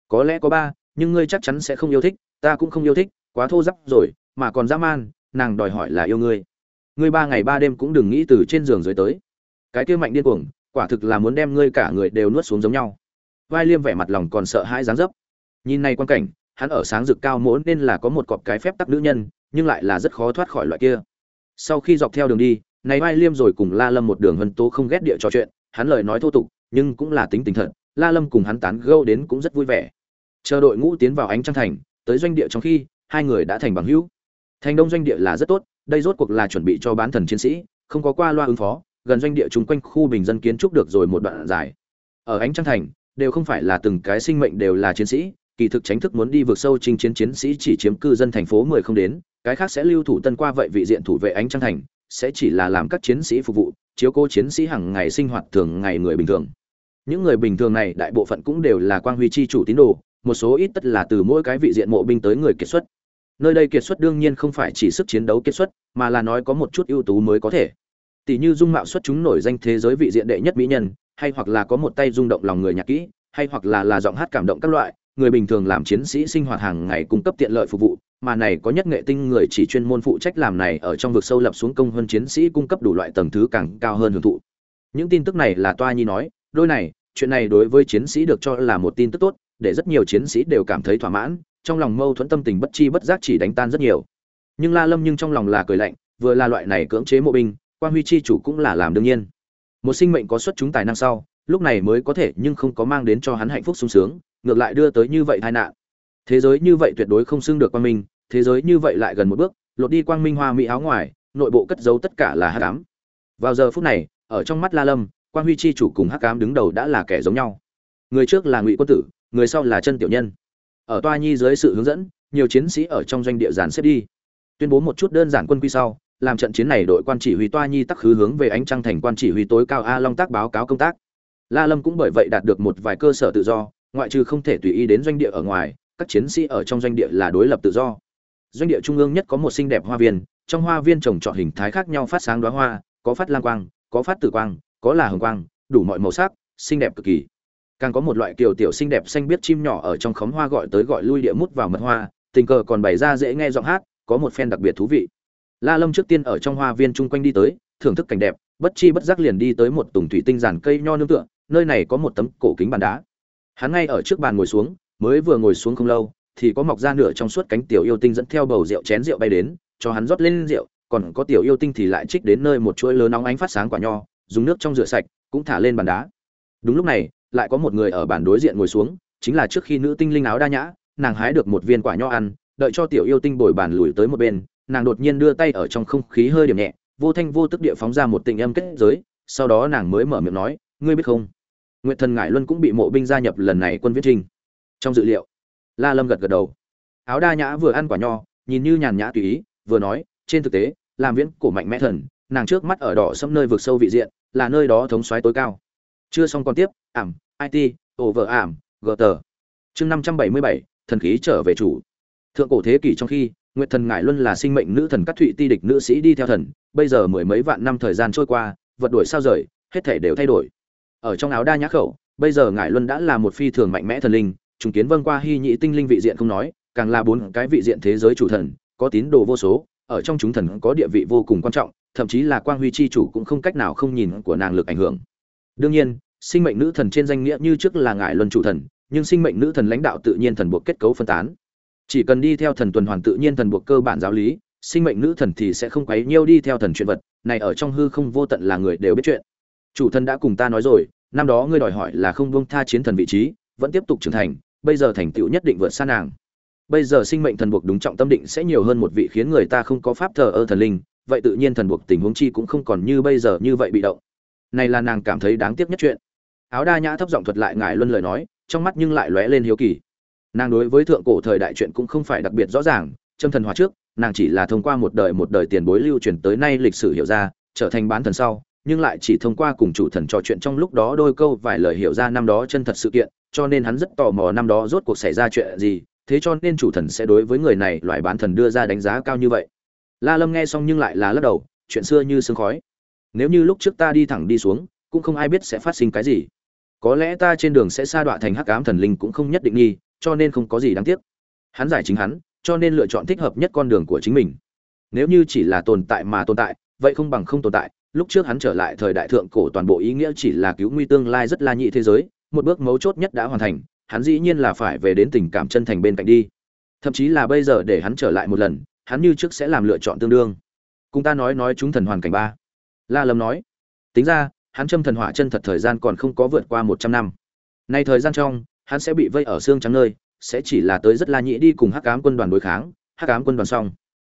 S1: Có lẽ có ba, nhưng ngươi chắc chắn sẽ không yêu thích, ta cũng không yêu thích, quá thô giáp rồi, mà còn dã man, nàng đòi hỏi là yêu ngươi ngươi ba ngày ba đêm cũng đừng nghĩ từ trên giường dưới tới. Cái kia mạnh điên cuồng, quả thực là muốn đem ngươi cả người đều nuốt xuống giống nhau. Vai liêm vẻ mặt lòng còn sợ hãi dáng dấp. Nhìn này quan cảnh, hắn ở sáng rực cao mỗ nên là có một cọp cái phép tắc nữ nhân, nhưng lại là rất khó thoát khỏi loại kia. Sau khi dọc theo đường đi, này vai liêm rồi cùng la lâm một đường hân tố không ghét địa trò chuyện, hắn lời nói thô tục, nhưng cũng là tính tình thật, la lâm cùng hắn tán gâu đến cũng rất vui vẻ. Chờ đội ngũ tiến vào ánh trăng thành, tới doanh địa trong khi, hai người đã thành bằng hữu. Thành đông doanh địa là rất tốt đây rốt cuộc là chuẩn bị cho bán thần chiến sĩ, không có qua loa ứng phó, gần doanh địa chung quanh khu bình dân kiến trúc được rồi một đoạn dài ở ánh trăng thành, đều không phải là từng cái sinh mệnh đều là chiến sĩ, kỳ thực tránh thức muốn đi vượt sâu chinh chiến chiến sĩ chỉ chiếm cư dân thành phố mười không đến, cái khác sẽ lưu thủ tân qua vậy vị diện thủ vệ ánh trăng thành, sẽ chỉ là làm các chiến sĩ phục vụ, chiếu cố chiến sĩ hàng ngày sinh hoạt thường ngày người bình thường. Những người bình thường này đại bộ phận cũng đều là quang huy chi chủ tín đồ, một số ít tất là từ mỗi cái vị diện mộ binh tới người kiệt xuất nơi đây kiệt xuất đương nhiên không phải chỉ sức chiến đấu kiệt xuất, mà là nói có một chút ưu tú mới có thể. Tỷ như dung mạo xuất chúng nổi danh thế giới vị diện đệ nhất mỹ nhân, hay hoặc là có một tay rung động lòng người nhạc kỹ, hay hoặc là là giọng hát cảm động các loại, người bình thường làm chiến sĩ sinh hoạt hàng ngày cung cấp tiện lợi phục vụ, mà này có nhất nghệ tinh người chỉ chuyên môn phụ trách làm này ở trong vực sâu lập xuống công hơn chiến sĩ cung cấp đủ loại tầng thứ càng cao hơn hưởng thụ. Những tin tức này là toa nhi nói, đôi này, chuyện này đối với chiến sĩ được cho là một tin tức tốt, để rất nhiều chiến sĩ đều cảm thấy thỏa mãn trong lòng mâu thuẫn tâm tình bất chi bất giác chỉ đánh tan rất nhiều. Nhưng la lâm nhưng trong lòng là cười lạnh, vừa là loại này cưỡng chế mộ binh quan huy chi chủ cũng là làm đương nhiên. Một sinh mệnh có xuất chúng tài năng sau, lúc này mới có thể nhưng không có mang đến cho hắn hạnh phúc sung sướng, ngược lại đưa tới như vậy tai nạn. Thế giới như vậy tuyệt đối không xưng được quang minh, thế giới như vậy lại gần một bước, lột đi quang minh hoa mỹ áo ngoài, nội bộ cất giấu tất cả là hắc ám. Vào giờ phút này, ở trong mắt la lâm quan huy chi chủ cùng hắc ám đứng đầu đã là kẻ giống nhau. Người trước là ngụy quân tử, người sau là chân tiểu nhân ở toa nhi dưới sự hướng dẫn, nhiều chiến sĩ ở trong doanh địa giàn xếp đi. Tuyên bố một chút đơn giản quân quy sau, làm trận chiến này đội quan chỉ huy toa nhi tắc khứ hướng về ánh trăng thành quan chỉ huy tối cao a long tác báo cáo công tác. La lâm cũng bởi vậy đạt được một vài cơ sở tự do, ngoại trừ không thể tùy ý đến doanh địa ở ngoài, các chiến sĩ ở trong doanh địa là đối lập tự do. Doanh địa trung ương nhất có một xinh đẹp hoa viên, trong hoa viên trồng trọt hình thái khác nhau phát sáng đóa hoa, có phát lang quang, có phát tử quang, có là hồng quang, đủ mọi màu sắc, xinh đẹp cực kỳ càng có một loại kiều tiểu xinh đẹp xanh biết chim nhỏ ở trong khóm hoa gọi tới gọi lui địa mút vào mật hoa, tình cờ còn bày ra dễ nghe giọng hát, có một phen đặc biệt thú vị. La lâm trước tiên ở trong hoa viên chung quanh đi tới, thưởng thức cảnh đẹp, bất chi bất giác liền đi tới một tùng thủy tinh giàn cây nho nương tựa, nơi này có một tấm cổ kính bàn đá. Hắn ngay ở trước bàn ngồi xuống, mới vừa ngồi xuống không lâu, thì có mọc ra nửa trong suốt cánh tiểu yêu tinh dẫn theo bầu rượu chén rượu bay đến, cho hắn rót lên rượu, còn có tiểu yêu tinh thì lại trích đến nơi một chuỗi lớn nóng ánh phát sáng quả nho, dùng nước trong rửa sạch, cũng thả lên bàn đá. Đúng lúc này lại có một người ở bàn đối diện ngồi xuống, chính là trước khi nữ tinh linh áo đa nhã, nàng hái được một viên quả nho ăn, đợi cho tiểu yêu tinh bồi bàn lùi tới một bên, nàng đột nhiên đưa tay ở trong không khí hơi điểm nhẹ, vô thanh vô tức địa phóng ra một tình âm kết giới, sau đó nàng mới mở miệng nói, ngươi biết không? Nguyệt thần ngải luân cũng bị mộ binh gia nhập lần này quân viết trinh trong dự liệu, la lâm gật gật đầu. Áo đa nhã vừa ăn quả nho, nhìn như nhàn nhã tùy ý, vừa nói, trên thực tế làm viễn cổ mạnh mẽ thần, nàng trước mắt ở đỏ sẫm nơi vực sâu vị diện, là nơi đó thống soái tối cao. Chưa xong còn tiếp, ảm it over ảm gờ tờ chương năm trăm bảy mươi bảy, thần khí trở về chủ. Thượng cổ thế kỷ trong khi, nguyệt thần ngải luân là sinh mệnh nữ thần cắt thụy ti địch nữ sĩ đi theo thần. Bây giờ mười mấy vạn năm thời gian trôi qua, vật đổi sao rời, hết thể đều thay đổi. Ở trong áo đa nhã khẩu, bây giờ ngải luân đã là một phi thường mạnh mẽ thần linh, trùng kiến vâng qua hy nhị tinh linh vị diện không nói, càng là bốn cái vị diện thế giới chủ thần, có tín đồ vô số, ở trong chúng thần có địa vị vô cùng quan trọng, thậm chí là quang huy chi chủ cũng không cách nào không nhìn của nàng lực ảnh hưởng. Đương nhiên sinh mệnh nữ thần trên danh nghĩa như trước là ngài luân chủ thần, nhưng sinh mệnh nữ thần lãnh đạo tự nhiên thần buộc kết cấu phân tán. Chỉ cần đi theo thần tuần hoàn tự nhiên thần buộc cơ bản giáo lý, sinh mệnh nữ thần thì sẽ không quấy nhiêu đi theo thần chuyện vật, này ở trong hư không vô tận là người đều biết chuyện. Chủ thần đã cùng ta nói rồi, năm đó ngươi đòi hỏi là không buông tha chiến thần vị trí, vẫn tiếp tục trưởng thành, bây giờ thành tựu nhất định vượt xa nàng. Bây giờ sinh mệnh thần buộc đúng trọng tâm định sẽ nhiều hơn một vị khiến người ta không có pháp thờ ơ thần linh, vậy tự nhiên thần buộc tình huống chi cũng không còn như bây giờ như vậy bị động. Này là nàng cảm thấy đáng tiếc nhất chuyện áo đa nhã thấp giọng thuật lại ngài luân lời nói, trong mắt nhưng lại lóe lên hiếu kỳ. Nàng đối với thượng cổ thời đại chuyện cũng không phải đặc biệt rõ ràng, châm thần hóa trước, nàng chỉ là thông qua một đời một đời tiền bối lưu truyền tới nay lịch sử hiểu ra, trở thành bán thần sau, nhưng lại chỉ thông qua cùng chủ thần trò chuyện trong lúc đó đôi câu vài lời hiểu ra năm đó chân thật sự kiện, cho nên hắn rất tò mò năm đó rốt cuộc xảy ra chuyện gì, thế cho nên chủ thần sẽ đối với người này loại bán thần đưa ra đánh giá cao như vậy. La lâm nghe xong nhưng lại là lắc đầu, chuyện xưa như sương khói. Nếu như lúc trước ta đi thẳng đi xuống, cũng không ai biết sẽ phát sinh cái gì có lẽ ta trên đường sẽ sa đọa thành hắc ám thần linh cũng không nhất định nghi, cho nên không có gì đáng tiếc. Hắn giải chính hắn, cho nên lựa chọn thích hợp nhất con đường của chính mình. Nếu như chỉ là tồn tại mà tồn tại, vậy không bằng không tồn tại. Lúc trước hắn trở lại thời đại thượng cổ toàn bộ ý nghĩa chỉ là cứu nguy tương lai rất la nhị thế giới, một bước mấu chốt nhất đã hoàn thành, hắn dĩ nhiên là phải về đến tình cảm chân thành bên cạnh đi. Thậm chí là bây giờ để hắn trở lại một lần, hắn như trước sẽ làm lựa chọn tương đương. Cùng ta nói nói chúng thần hoàn cảnh ba. La lâm nói, tính ra hắn châm thần hỏa chân thật thời gian còn không có vượt qua một trăm năm. Nay thời gian trong, hắn sẽ bị vây ở xương trắng nơi, sẽ chỉ là tới rất la nhĩ đi cùng hắc ám quân đoàn đối kháng, hắc ám quân đoàn xong.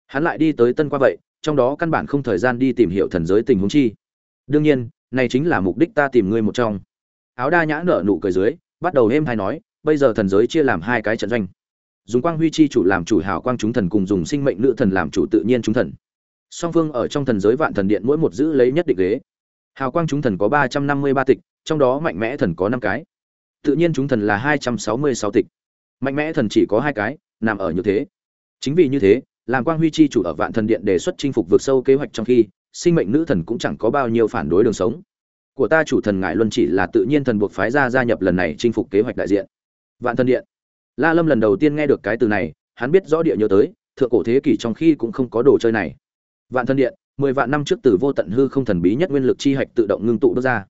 S1: Hắn lại đi tới tân qua vậy, trong đó căn bản không thời gian đi tìm hiểu thần giới tình huống chi. Đương nhiên, này chính là mục đích ta tìm ngươi một trong. Áo đa nhã nở nụ cười dưới, bắt đầu êm hay nói, bây giờ thần giới chia làm hai cái trận doanh. Dùng quang huy chi chủ làm chủ hảo quang chúng thần cùng dùng sinh mệnh nữ thần làm chủ tự nhiên chúng thần. Song Vương ở trong thần giới vạn thần điện mỗi một giữ lấy nhất định ghế hào quang chúng thần có ba trăm năm mươi ba tịch, trong đó mạnh mẽ thần có năm cái. Tự nhiên chúng thần là hai trăm sáu mươi sáu tịch. Mạnh mẽ thần chỉ có hai cái, nằm ở như thế. Chính vì như thế, làm quang huy chi chủ ở vạn thần điện đề xuất chinh phục vượt sâu kế hoạch trong khi, sinh mệnh nữ thần cũng chẳng có bao nhiêu phản đối đường sống. Của ta chủ thần ngại luân chỉ là tự nhiên thần buộc phái ra gia nhập lần này chinh phục kế hoạch đại diện. Vạn thần điện. La lâm lần đầu tiên nghe được cái từ này, hắn biết rõ địa nhớ tới, thượng cổ thế kỷ trong khi cũng không có đồ chơi này. Vạn thần điện mười vạn năm trước từ vô tận hư không thần bí nhất nguyên lực chi hạch tự động ngưng tụ bước ra.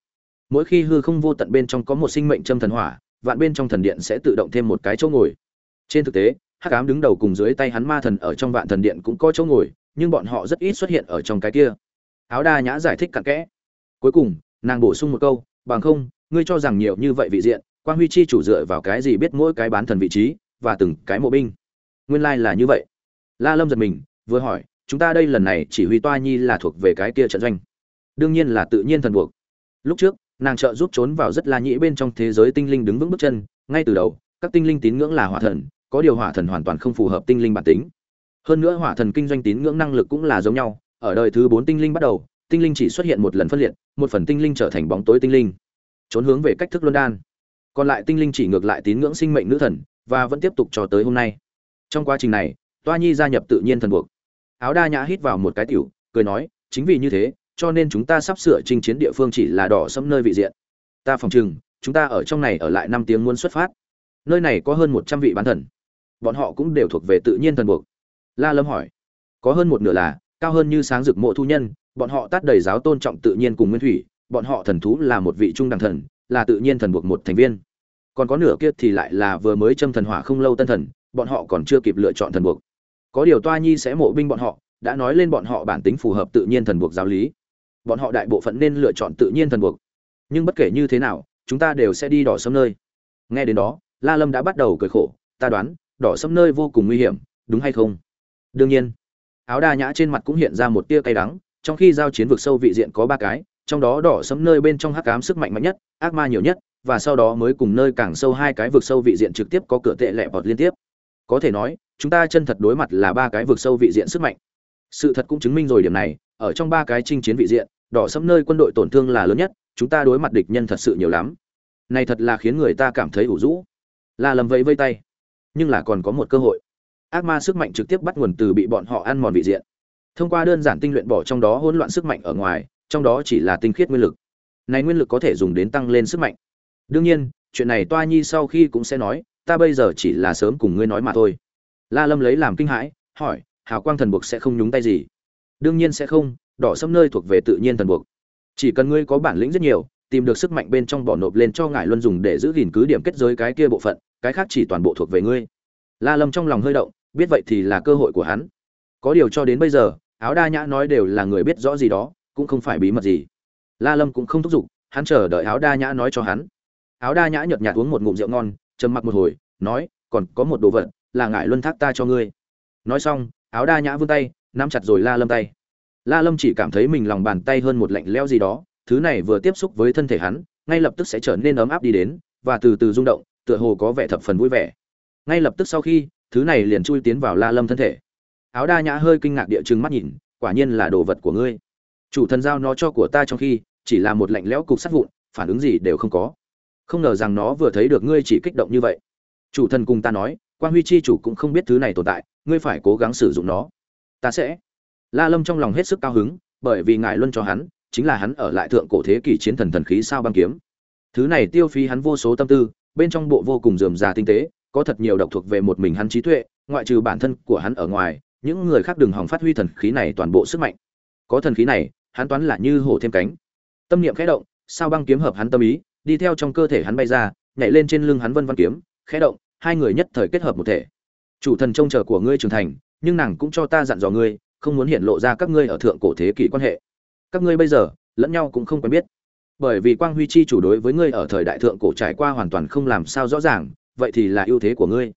S1: Mỗi khi hư không vô tận bên trong có một sinh mệnh châm thần hỏa, vạn bên trong thần điện sẽ tự động thêm một cái chỗ ngồi. Trên thực tế, hắc ám đứng đầu cùng dưới tay hắn ma thần ở trong vạn thần điện cũng có chỗ ngồi, nhưng bọn họ rất ít xuất hiện ở trong cái kia. Áo đa nhã giải thích cặn kẽ. Cuối cùng, nàng bổ sung một câu, bằng không, ngươi cho rằng nhiều như vậy vị diện quan huy chi chủ dựa vào cái gì biết mỗi cái bán thần vị trí và từng cái mộ binh? Nguyên lai là như vậy. La lâm giật mình, vừa hỏi chúng ta đây lần này chỉ huy toa nhi là thuộc về cái kia trận doanh. Đương nhiên là tự nhiên thần buộc. Lúc trước, nàng trợ giúp trốn vào rất la nhĩ bên trong thế giới tinh linh đứng vững bước chân, ngay từ đầu, các tinh linh tín ngưỡng là hỏa thần, có điều hỏa thần hoàn toàn không phù hợp tinh linh bản tính. Hơn nữa hỏa thần kinh doanh tín ngưỡng năng lực cũng là giống nhau, ở đời thứ bốn tinh linh bắt đầu, tinh linh chỉ xuất hiện một lần phân liệt, một phần tinh linh trở thành bóng tối tinh linh. Trốn hướng về cách thức luân đan. Còn lại tinh linh chỉ ngược lại tín ngưỡng sinh mệnh nữ thần, và vẫn tiếp tục cho tới hôm nay. Trong quá trình này, toa nhi gia nhập tự nhiên thần buộc áo đa nhã hít vào một cái tiểu, cười nói, chính vì như thế, cho nên chúng ta sắp sửa chinh chiến địa phương chỉ là đỏ sẫm nơi vị diện. Ta phòng chừng chúng ta ở trong này ở lại năm tiếng muốn xuất phát. Nơi này có hơn một trăm vị bán thần. Bọn họ cũng đều thuộc về tự nhiên thần buộc. La lâm hỏi, có hơn một nửa là, cao hơn như sáng rực mộ thu nhân, bọn họ tát đầy giáo tôn trọng tự nhiên cùng nguyên thủy, bọn họ thần thú là một vị trung đẳng thần, là tự nhiên thần buộc một thành viên. Còn có nửa kia thì lại là vừa mới châm thần hỏa không lâu tân thần, bọn họ còn chưa kịp lựa chọn thần buộc có điều toa nhi sẽ mộ binh bọn họ, đã nói lên bọn họ bản tính phù hợp tự nhiên thần buộc giáo lý. Bọn họ đại bộ phận nên lựa chọn tự nhiên thần buộc. Nhưng bất kể như thế nào, chúng ta đều sẽ đi đỏ sâm nơi. Nghe đến đó, la lâm đã bắt đầu cười khổ, ta đoán, đỏ sâm nơi vô cùng nguy hiểm, đúng hay không? Đương nhiên. Áo đa nhã trên mặt cũng hiện ra một tia cay đắng, trong khi giao chiến vực sâu vị diện có ba cái, trong đó đỏ sẫm nơi bên trong hắc ám sức mạnh mạnh nhất, ác ma nhiều nhất, và sau đó mới cùng nơi càng sâu hai cái vực sâu vị diện trực tiếp có cửa tệ lẹ bọt liên tiếp có thể nói, chúng ta chân thật đối mặt là ba cái vực sâu vị diện sức mạnh. Sự thật cũng chứng minh rồi điểm này, ở trong ba cái chinh chiến vị diện, đỏ sẫm nơi quân đội tổn thương là lớn nhất, chúng ta đối mặt địch nhân thật sự nhiều lắm. Này thật là khiến người ta cảm thấy ủ rũ. Là lầm vẫy vây tay. Nhưng là còn có một cơ hội. Ác ma sức mạnh trực tiếp bắt nguồn từ bị bọn họ ăn mòn vị diện. Thông qua đơn giản tinh luyện bỏ trong đó hỗn loạn sức mạnh ở ngoài, trong đó chỉ là tinh khiết nguyên lực. Này nguyên lực có thể dùng đến tăng lên sức mạnh. Đương nhiên, chuyện này toa nhi sau khi cũng sẽ nói ta bây giờ chỉ là sớm cùng ngươi nói mà thôi. La lâm lấy làm kinh hãi, hỏi, hào quang thần buộc sẽ không nhúng tay gì? Đương nhiên sẽ không, đỏ sâm nơi thuộc về tự nhiên thần buộc. Chỉ cần ngươi có bản lĩnh rất nhiều, tìm được sức mạnh bên trong bỏ nộp lên cho ngải luân dùng để giữ gìn cứ điểm kết giới cái kia bộ phận, cái khác chỉ toàn bộ thuộc về ngươi. La lâm trong lòng hơi động, biết vậy thì là cơ hội của hắn. Có điều cho đến bây giờ, áo đa nhã nói đều là người biết rõ gì đó, cũng không phải bí mật gì. La lâm cũng không thúc giục, hắn chờ đợi áo đa nhã nói cho hắn. Áo đa nhã nhợt nhạt uống một ngụm rượu ngon trầm mặc một hồi, nói, còn có một đồ vật, là ngại luân thác ta cho ngươi. Nói xong, áo đa nhã vươn tay, nắm chặt rồi la lâm tay. La lâm chỉ cảm thấy mình lòng bàn tay hơn một lạnh lẽo gì đó, thứ này vừa tiếp xúc với thân thể hắn, ngay lập tức sẽ trở nên ấm áp đi đến, và từ từ rung động, tựa hồ có vẻ thập phần vui vẻ. Ngay lập tức sau khi, thứ này liền chui tiến vào la lâm thân thể. Áo đa nhã hơi kinh ngạc địa chừng mắt nhìn, quả nhiên là đồ vật của ngươi. Chủ thần giao nó cho của ta trong khi, chỉ là một lạnh lẽo cục sắt vụn, phản ứng gì đều không có không ngờ rằng nó vừa thấy được ngươi chỉ kích động như vậy. Chủ thần cùng ta nói quan huy chi chủ cũng không biết thứ này tồn tại, ngươi phải cố gắng sử dụng nó. Ta sẽ. La lâm trong lòng hết sức cao hứng, bởi vì ngài luân cho hắn, chính là hắn ở lại thượng cổ thế kỷ chiến thần thần khí sao băng kiếm. Thứ này tiêu phí hắn vô số tâm tư, bên trong bộ vô cùng dườm già tinh tế, có thật nhiều độc thuộc về một mình hắn trí tuệ, ngoại trừ bản thân của hắn ở ngoài, những người khác đừng hòng phát huy thần khí này toàn bộ sức mạnh. Có thần khí này, hắn toán là như hổ thêm cánh. Tâm niệm khẽ động, sao băng kiếm hợp hắn tâm ý đi theo trong cơ thể hắn bay ra, nhảy lên trên lưng hắn vân văn kiếm, khẽ động, hai người nhất thời kết hợp một thể. Chủ thần trông chờ của ngươi trưởng thành, nhưng nàng cũng cho ta dặn dò ngươi, không muốn hiện lộ ra các ngươi ở thượng cổ thế kỷ quan hệ. Các ngươi bây giờ, lẫn nhau cũng không quen biết. Bởi vì quang huy chi chủ đối với ngươi ở thời đại thượng cổ trải qua hoàn toàn không làm sao rõ ràng, vậy thì là ưu thế của ngươi.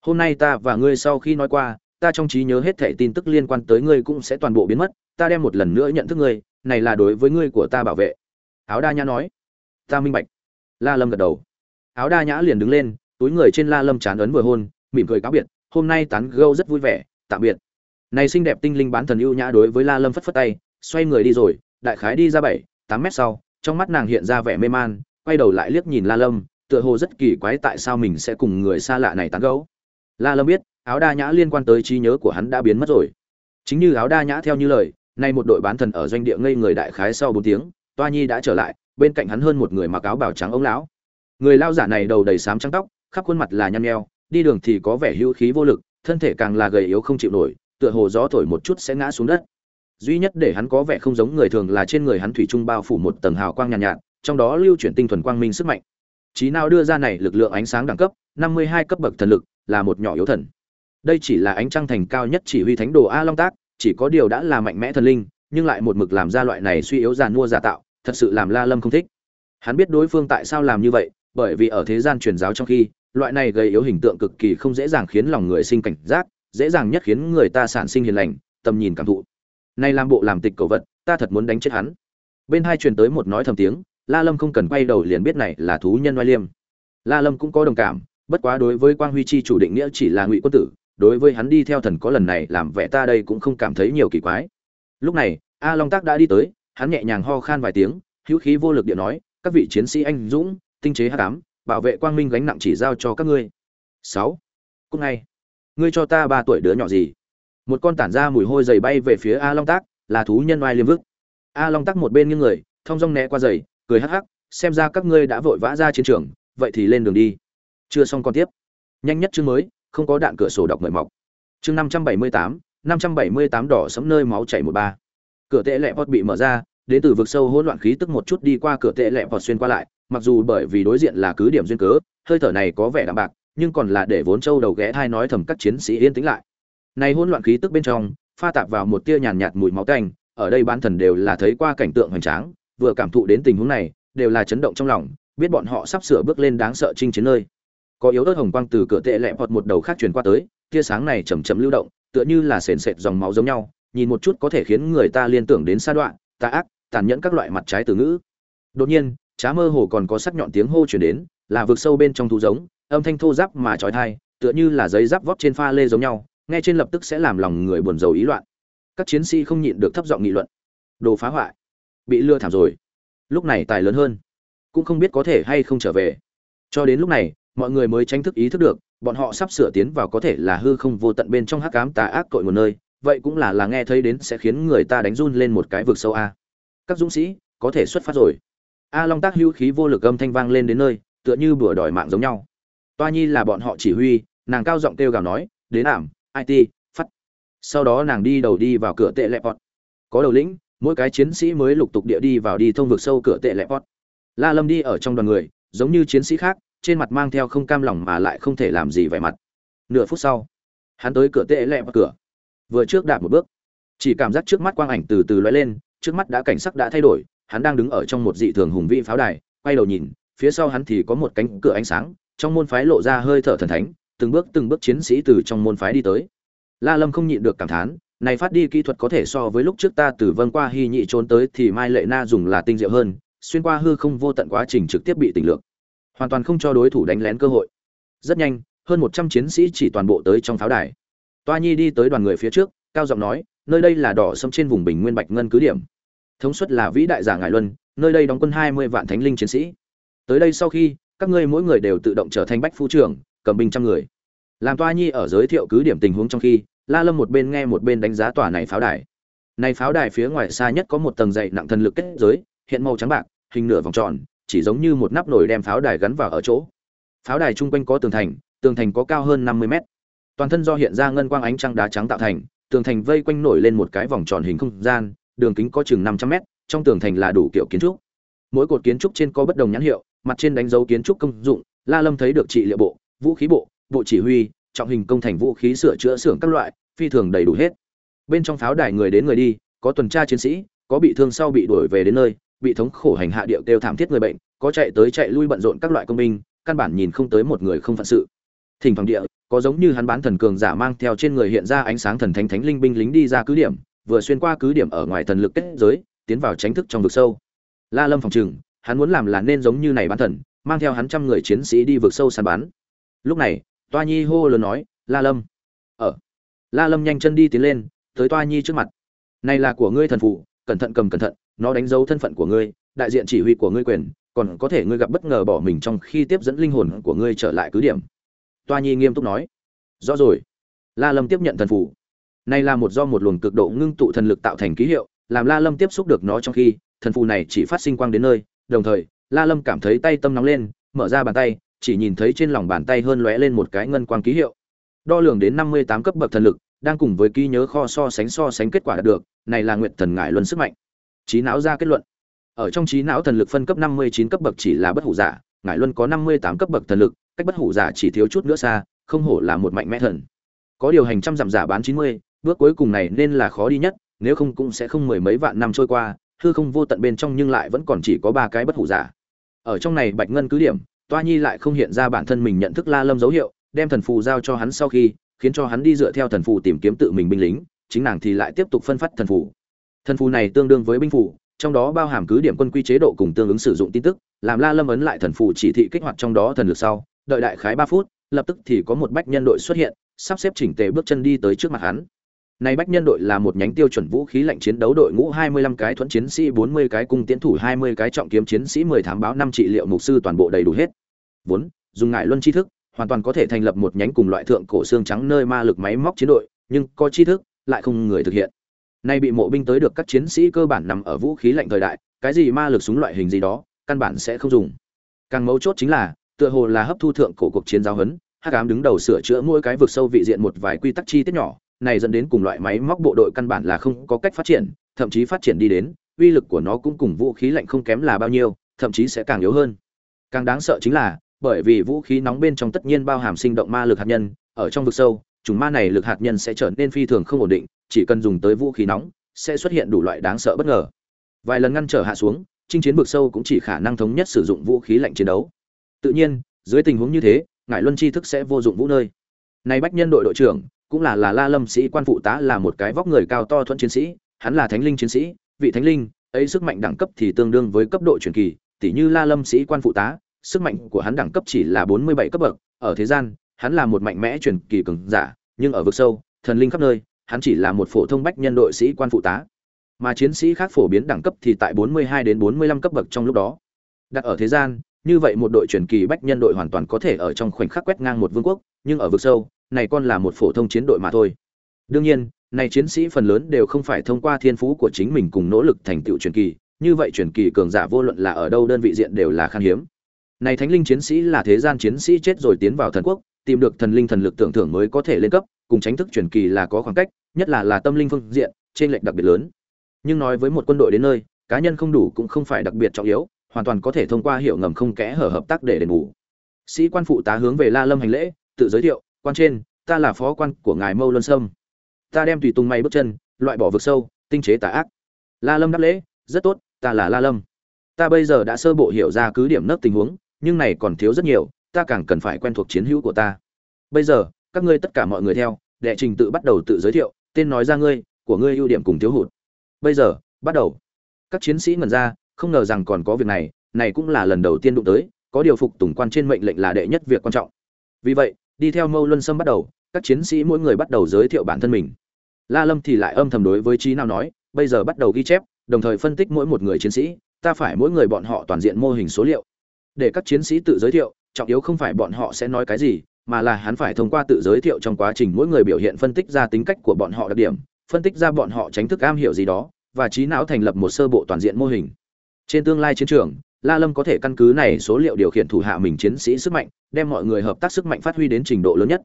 S1: Hôm nay ta và ngươi sau khi nói qua, ta trong trí nhớ hết thảy tin tức liên quan tới ngươi cũng sẽ toàn bộ biến mất, ta đem một lần nữa nhận thức ngươi, này là đối với ngươi của ta bảo vệ. Áo đa nha nói ta minh bạch. La lâm gật đầu. Áo đa nhã liền đứng lên, túi người trên la lâm chán ấn vừa hôn, mỉm cười cáo biệt, hôm nay tán gâu rất vui vẻ, tạm biệt. Này xinh đẹp tinh linh bán thần ưu nhã đối với la lâm phất phất tay, xoay người đi rồi, đại khái đi ra bảy, tám mét sau, trong mắt nàng hiện ra vẻ mê man, quay đầu lại liếc nhìn la lâm, tựa hồ rất kỳ quái tại sao mình sẽ cùng người xa lạ này tán gẫu. La lâm biết, áo đa nhã liên quan tới trí nhớ của hắn đã biến mất rồi. Chính như áo đa nhã theo như lời, nay một đội bán thần ở doanh địa ngây người đại khái sau bốn tiếng, toa nhi đã trở lại bên cạnh hắn hơn một người mặc áo bào trắng ông lão. Người lao giả này đầu đầy sám trắng tóc khắp khuôn mặt là nhăn nheo đi đường thì có vẻ hữu khí vô lực thân thể càng là gầy yếu không chịu nổi tựa hồ gió thổi một chút sẽ ngã xuống đất. Duy nhất để hắn có vẻ không giống người thường là trên người hắn thủy trung bao phủ một tầng hào quang nhàn nhạt, nhạt trong đó lưu chuyển tinh thuần quang minh sức mạnh. Trí nào đưa ra này lực lượng ánh sáng đẳng cấp 52 cấp bậc thần lực là một nhỏ yếu thần. Đây chỉ là ánh trăng thành cao nhất chỉ huy thánh đồ a long tác chỉ có điều đã là mạnh mẽ thần linh nhưng lại một mực làm ra loại này suy yếu giàn mua giả tạo thật sự làm la lâm không thích. Hắn biết đối phương tại sao làm như vậy, bởi vì ở thế gian truyền giáo trong khi, loại này gây yếu hình tượng cực kỳ không dễ dàng khiến lòng người sinh cảnh giác, dễ dàng nhất khiến người ta sản sinh hiền lành, tầm nhìn cảm thụ. Nay làm bộ làm tịch cầu vật, ta thật muốn đánh chết hắn. Bên hai truyền tới một nói thầm tiếng, la lâm không cần quay đầu liền biết này là thú nhân oai liêm. La lâm cũng có đồng cảm, bất quá đối với quang huy chi chủ định nghĩa chỉ là ngụy quân tử, đối với hắn đi theo thần có lần này làm vẻ ta đây cũng không cảm thấy nhiều kỳ quái. Lúc này, a long tác đã đi tới hắn nhẹ nhàng ho khan vài tiếng, hữu khí vô lực điện nói, các vị chiến sĩ anh dũng, tinh chế hắc ám, bảo vệ quang minh gánh nặng chỉ giao cho các ngươi. Sáu. Cúc ngay, ngươi cho ta ba tuổi đứa nhỏ gì? Một con tản ra mùi hôi dày bay về phía a long tác là thú nhân oai liêm vức. A long tác một bên những người, thong dong né qua giày, cười hắc hắc, xem ra các ngươi đã vội vã ra chiến trường, vậy thì lên đường đi. Chưa xong còn tiếp. Nhanh nhất chương mới, không có đạn cửa sổ đọc mời mọc. Chương năm trăm bảy mươi tám, năm trăm bảy mươi tám đỏ sẫm nơi máu chảy một ba cửa tệ lẹ vọt bị mở ra đến từ vực sâu hỗn loạn khí tức một chút đi qua cửa tệ lẹ vọt xuyên qua lại mặc dù bởi vì đối diện là cứ điểm duyên cớ hơi thở này có vẻ đạm bạc nhưng còn là để vốn châu đầu ghé thai nói thầm các chiến sĩ yên tĩnh lại. Này hỗn loạn khí tức bên trong pha tạp vào một tia nhàn nhạt, mùi máu tanh ở đây bán thần đều là thấy qua cảnh tượng hoành tráng vừa cảm thụ đến tình huống này đều là chấn động trong lòng biết bọn họ sắp sửa bước lên đáng sợ chinh chiến nơi. Có yếu ớt hồng quang từ cửa tệ lẹ vọt một đầu khác truyền qua tới tia sáng này chầm chậm lưu động tựa như là sền sệt dòng máu giống nhau nhìn một chút có thể khiến người ta liên tưởng đến sa đoạn, tà ác, tàn nhẫn các loại mặt trái từ ngữ. Đột nhiên, trá mơ hồ còn có sắc nhọn tiếng hô chuyển đến, là vực sâu bên trong thú giống, âm thanh thô giáp mà trói thai, tựa như là giấy giáp vót trên pha lê giống nhau, nghe trên lập tức sẽ làm lòng người buồn rầu ý loạn. Các chiến sĩ không nhịn được thấp giọng nghị luận. Đồ phá hoại. Bị lừa thảm rồi. Lúc này tài lớn hơn. Cũng không biết có thể hay không trở về. Cho đến lúc này, mọi người mới tranh thức ý thức được, bọn họ sắp sửa tiến vào có thể là hư không vô tận bên trong hắc ám tà ác cội một nơi vậy cũng là là nghe thấy đến sẽ khiến người ta đánh run lên một cái vực sâu a. Các dũng sĩ, có thể xuất phát rồi. A long tác hữu khí vô lực âm thanh vang lên đến nơi, tựa như bữa đòi mạng giống nhau. Toa nhi là bọn họ chỉ huy, nàng cao giọng kêu gào nói, đến ảm it phát. Sau đó nàng đi đầu đi vào cửa tệ lẹp bọt có đầu lĩnh, mỗi cái chiến sĩ mới lục tục địa đi vào đi thông vực sâu cửa tệ lẹp bọt la lâm đi ở trong đoàn người, giống như chiến sĩ khác, trên mặt mang theo không cam lòng mà lại không thể làm gì vẻ mặt. Nửa phút sau, hắn tới cửa tệ lẹp pot cửa vừa trước đạp một bước. Chỉ cảm giác trước mắt quang ảnh từ từ lóe lên, trước mắt đã cảnh sắc đã thay đổi, hắn đang đứng ở trong một dị thường hùng vĩ pháo đài, quay đầu nhìn, phía sau hắn thì có một cánh cửa ánh sáng, trong môn phái lộ ra hơi thở thần thánh, từng bước từng bước chiến sĩ từ trong môn phái đi tới. La lâm không nhịn được cảm thán, này phát đi kỹ thuật có thể so với lúc trước ta từ vân qua hy nhị trốn tới thì mai lệ na dùng là tinh diệu hơn, xuyên qua hư không vô tận quá trình trực tiếp bị tỉnh lược. Hoàn toàn không cho đối thủ đánh lén cơ hội. Rất nhanh, hơn một trăm chiến sĩ chỉ toàn bộ tới trong pháo đài toa nhi đi tới đoàn người phía trước, cao giọng nói, nơi đây là đỏ sâm trên vùng bình nguyên bạch ngân cứ điểm. Thống suất là vĩ đại giả ngải luân, nơi đây đóng quân hai mươi vạn thánh linh chiến sĩ. Tới đây sau khi, các ngươi mỗi người đều tự động trở thành bách phu trưởng, cầm binh trăm người. Làm toa nhi ở giới thiệu cứ điểm tình huống trong khi, la lâm một bên nghe một bên đánh giá tòa này pháo đài. Này pháo đài phía ngoài xa nhất có một tầng dày nặng thần lực kết giới, hiện màu trắng bạc, hình nửa vòng tròn, chỉ giống như một nắp nồi đem pháo đài gắn vào ở chỗ. Pháo đài chung quanh có tường thành tường thành có cao hơn năm mươi mét toàn thân do hiện ra ngân quang ánh trăng đá trắng tạo thành, tường thành vây quanh nổi lên một cái vòng tròn hình không gian, đường kính có chừng năm trăm mét, trong tường thành là đủ kiểu kiến trúc. Mỗi cột kiến trúc trên có bất đồng nhãn hiệu, mặt trên đánh dấu kiến trúc công dụng, la lâm thấy được trị liệu bộ, vũ khí bộ bộ chỉ huy, trọng hình công thành vũ khí sửa chữa xưởng các loại, phi thường đầy đủ hết. Bên trong pháo đài người đến người đi, có tuần tra chiến sĩ, có bị thương sau bị đuổi về đến nơi, bị thống khổ hành hạ điệu kêu thảm thiết người bệnh, có chạy tới chạy lui bận rộn các loại công binh, căn bản nhìn không tới một người không phận sự. Thỉnh thoảng địa có giống như hắn bán thần cường giả mang theo trên người hiện ra ánh sáng thần thánh thánh linh binh lính đi ra cứ điểm, vừa xuyên qua cứ điểm ở ngoài thần lực kết giới, tiến vào tránh thức trong vực sâu. La lâm phòng trừng, hắn muốn làm là nên giống như này bán thần, mang theo hắn trăm người chiến sĩ đi vực sâu săn bắn. Lúc này, toa nhi hô lớn nói, la lâm, ở. La lâm nhanh chân đi tiến lên, tới toa nhi trước mặt. Này là của ngươi thần phụ, cẩn thận cầm cẩn thận, nó đánh dấu thân phận của ngươi, đại diện chỉ huy của ngươi quyền, còn có thể ngươi gặp bất ngờ bỏ mình trong khi tiếp dẫn linh hồn của ngươi trở lại cứ điểm toa nhi nghiêm túc nói. Rõ rồi. La lâm tiếp nhận thần phủ này là một do một luồng cực độ ngưng tụ thần lực tạo thành ký hiệu, làm la lâm tiếp xúc được nó trong khi, thần phù này chỉ phát sinh quang đến nơi, đồng thời, la lâm cảm thấy tay tâm nóng lên, mở ra bàn tay, chỉ nhìn thấy trên lòng bàn tay hơn lóe lên một cái ngân quang ký hiệu. Đo lường đến năm mươi tám cấp bậc thần lực, đang cùng với ký nhớ kho so sánh so sánh kết quả đạt được, này là nguyện thần ngải luân sức mạnh. Trí não ra kết luận. Ở trong trí não thần lực phân cấp năm mươi chín cấp bậc chỉ là bất hủ giả, ngải luân có năm mươi tám cấp bậc thần lực cách bất hủ giả chỉ thiếu chút nữa xa, không hổ là một mạnh mẽ thần. Có điều hành trăm dặm giả bán chín mươi, bước cuối cùng này nên là khó đi nhất, nếu không cũng sẽ không mười mấy vạn năm trôi qua, hư không vô tận bên trong nhưng lại vẫn còn chỉ có ba cái bất hủ giả. Ở trong này bạch ngân cứ điểm, toa nhi lại không hiện ra bản thân mình nhận thức la lâm dấu hiệu, đem thần phù giao cho hắn sau khi, khiến cho hắn đi dựa theo thần phù tìm kiếm tự mình binh lính, chính nàng thì lại tiếp tục phân phát thần phù. Thần phù này tương đương với binh phù, trong đó bao hàm cứ điểm quân quy chế độ cùng tương ứng sử dụng tin tức, làm la lâm ấn lại thần phù chỉ thị kích hoạt trong đó thần lực sau đợi đại khái ba phút lập tức thì có một bách nhân đội xuất hiện sắp xếp chỉnh tề bước chân đi tới trước mặt hắn này bách nhân đội là một nhánh tiêu chuẩn vũ khí lạnh chiến đấu đội ngũ 25 cái thuẫn chiến sĩ 40 cái cung tiến thủ 20 cái trọng kiếm chiến sĩ 10 thám báo 5 trị liệu mục sư toàn bộ đầy đủ hết. Vốn, dùng ngại luân tri thức, hoàn toàn có thể thành lập một nhánh cùng loại thượng cổ xương trắng nơi ma lực máy móc chiến đội, nhưng có tri thức lại không người thực hiện. Nay bị mộ binh tới được các chiến sĩ cơ bản nằm ở vũ khí lạnh thời đại, cái gì ma lực súng loại hình gì đó, căn bản sẽ không dùng. Càng mấu chốt chính là, tựa hồ là hấp thu thượng cổ cuộc chiến giáo huấn, Hắc ám đứng đầu sửa chữa mỗi cái vực sâu vị diện một vài quy tắc chi tiết nhỏ, này dẫn đến cùng loại máy móc bộ đội căn bản là không có cách phát triển, thậm chí phát triển đi đến, uy lực của nó cũng cùng vũ khí lạnh không kém là bao nhiêu, thậm chí sẽ càng yếu hơn. Càng đáng sợ chính là, bởi vì vũ khí nóng bên trong tất nhiên bao hàm sinh động ma lực hạt nhân, ở trong vực sâu, chúng ma này lực hạt nhân sẽ trở nên phi thường không ổn định, chỉ cần dùng tới vũ khí nóng, sẽ xuất hiện đủ loại đáng sợ bất ngờ. Vài lần ngăn trở hạ xuống, chinh chiến vực sâu cũng chỉ khả năng thống nhất sử dụng vũ khí lạnh chiến đấu. Tự nhiên, dưới tình huống như thế, ngải luân chi thức sẽ vô dụng vũ nơi. Này bách nhân đội đội trưởng, cũng là là La Lâm sĩ quan phụ tá là một cái vóc người cao to thuận chiến sĩ, hắn là thánh linh chiến sĩ, vị thánh linh, ấy sức mạnh đẳng cấp thì tương đương với cấp độ truyền kỳ, tỷ như La Lâm sĩ quan phụ tá, sức mạnh của hắn đẳng cấp chỉ là 47 cấp bậc, ở thế gian, hắn là một mạnh mẽ truyền kỳ cường giả, nhưng ở vực sâu, thần linh khắp nơi, hắn chỉ là một phổ thông bách nhân đội sĩ quan phụ tá. Mà chiến sĩ khác phổ biến đẳng cấp thì tại 42 đến 45 cấp bậc trong lúc đó. Đặt ở thế gian, như vậy một đội truyền kỳ bách nhân đội hoàn toàn có thể ở trong khoảnh khắc quét ngang một vương quốc, nhưng ở vực sâu, này con là một phổ thông chiến đội mà thôi. Đương nhiên, này chiến sĩ phần lớn đều không phải thông qua thiên phú của chính mình cùng nỗ lực thành tựu truyền kỳ, như vậy truyền kỳ cường giả vô luận là ở đâu đơn vị diện đều là khan hiếm. Này thánh linh chiến sĩ là thế gian chiến sĩ chết rồi tiến vào thần quốc, tìm được thần linh thần lực tưởng thưởng mới có thể lên cấp, cùng tránh thức truyền kỳ là có khoảng cách, nhất là là tâm linh phương diện, trên lệch đặc biệt lớn. nhưng nói với một quân đội đến nơi cá nhân không đủ cũng không phải đặc biệt trọng yếu hoàn toàn có thể thông qua hiệu ngầm không kẽ hở hợp tác để đền bù. Sĩ quan phụ tá hướng về la lâm hành lễ, tự giới thiệu, quan trên, ta là phó quan của ngài mâu luân sâm. Ta đem tùy tùng may bước chân, loại bỏ vực sâu, tinh chế tà ác. La lâm đáp lễ, rất tốt, ta là la lâm. Ta bây giờ đã sơ bộ hiểu ra cứ điểm nấp tình huống, nhưng này còn thiếu rất nhiều, ta càng cần phải quen thuộc chiến hữu của ta. Bây giờ, các ngươi tất cả mọi người theo, đệ trình tự bắt đầu tự giới thiệu, tên nói ra ngươi, của ngươi ưu điểm cùng thiếu hụt. Bây giờ, bắt đầu. Các chiến sĩ ngẩn ra không ngờ rằng còn có việc này này cũng là lần đầu tiên đụng tới, có điều phục tùng quan trên mệnh lệnh là đệ nhất việc quan trọng. Vì vậy, đi theo mâu luân sâm bắt đầu, các chiến sĩ mỗi người bắt đầu giới thiệu bản thân mình. La lâm thì lại âm thầm đối với trí nào nói, bây giờ bắt đầu ghi chép, đồng thời phân tích mỗi một người chiến sĩ, ta phải mỗi người bọn họ toàn diện mô hình số liệu. Để các chiến sĩ tự giới thiệu, trọng yếu không phải bọn họ sẽ nói cái gì, mà là hắn phải thông qua tự giới thiệu trong quá trình mỗi người biểu hiện phân tích ra tính cách của bọn họ đặc điểm, phân tích ra bọn họ tránh thức am hiểu gì đó, và trí não thành lập một sơ bộ toàn diện mô hình trên tương lai chiến trường, la lâm có thể căn cứ này số liệu điều khiển thủ hạ mình chiến sĩ sức mạnh, đem mọi người hợp tác sức mạnh phát huy đến trình độ lớn nhất.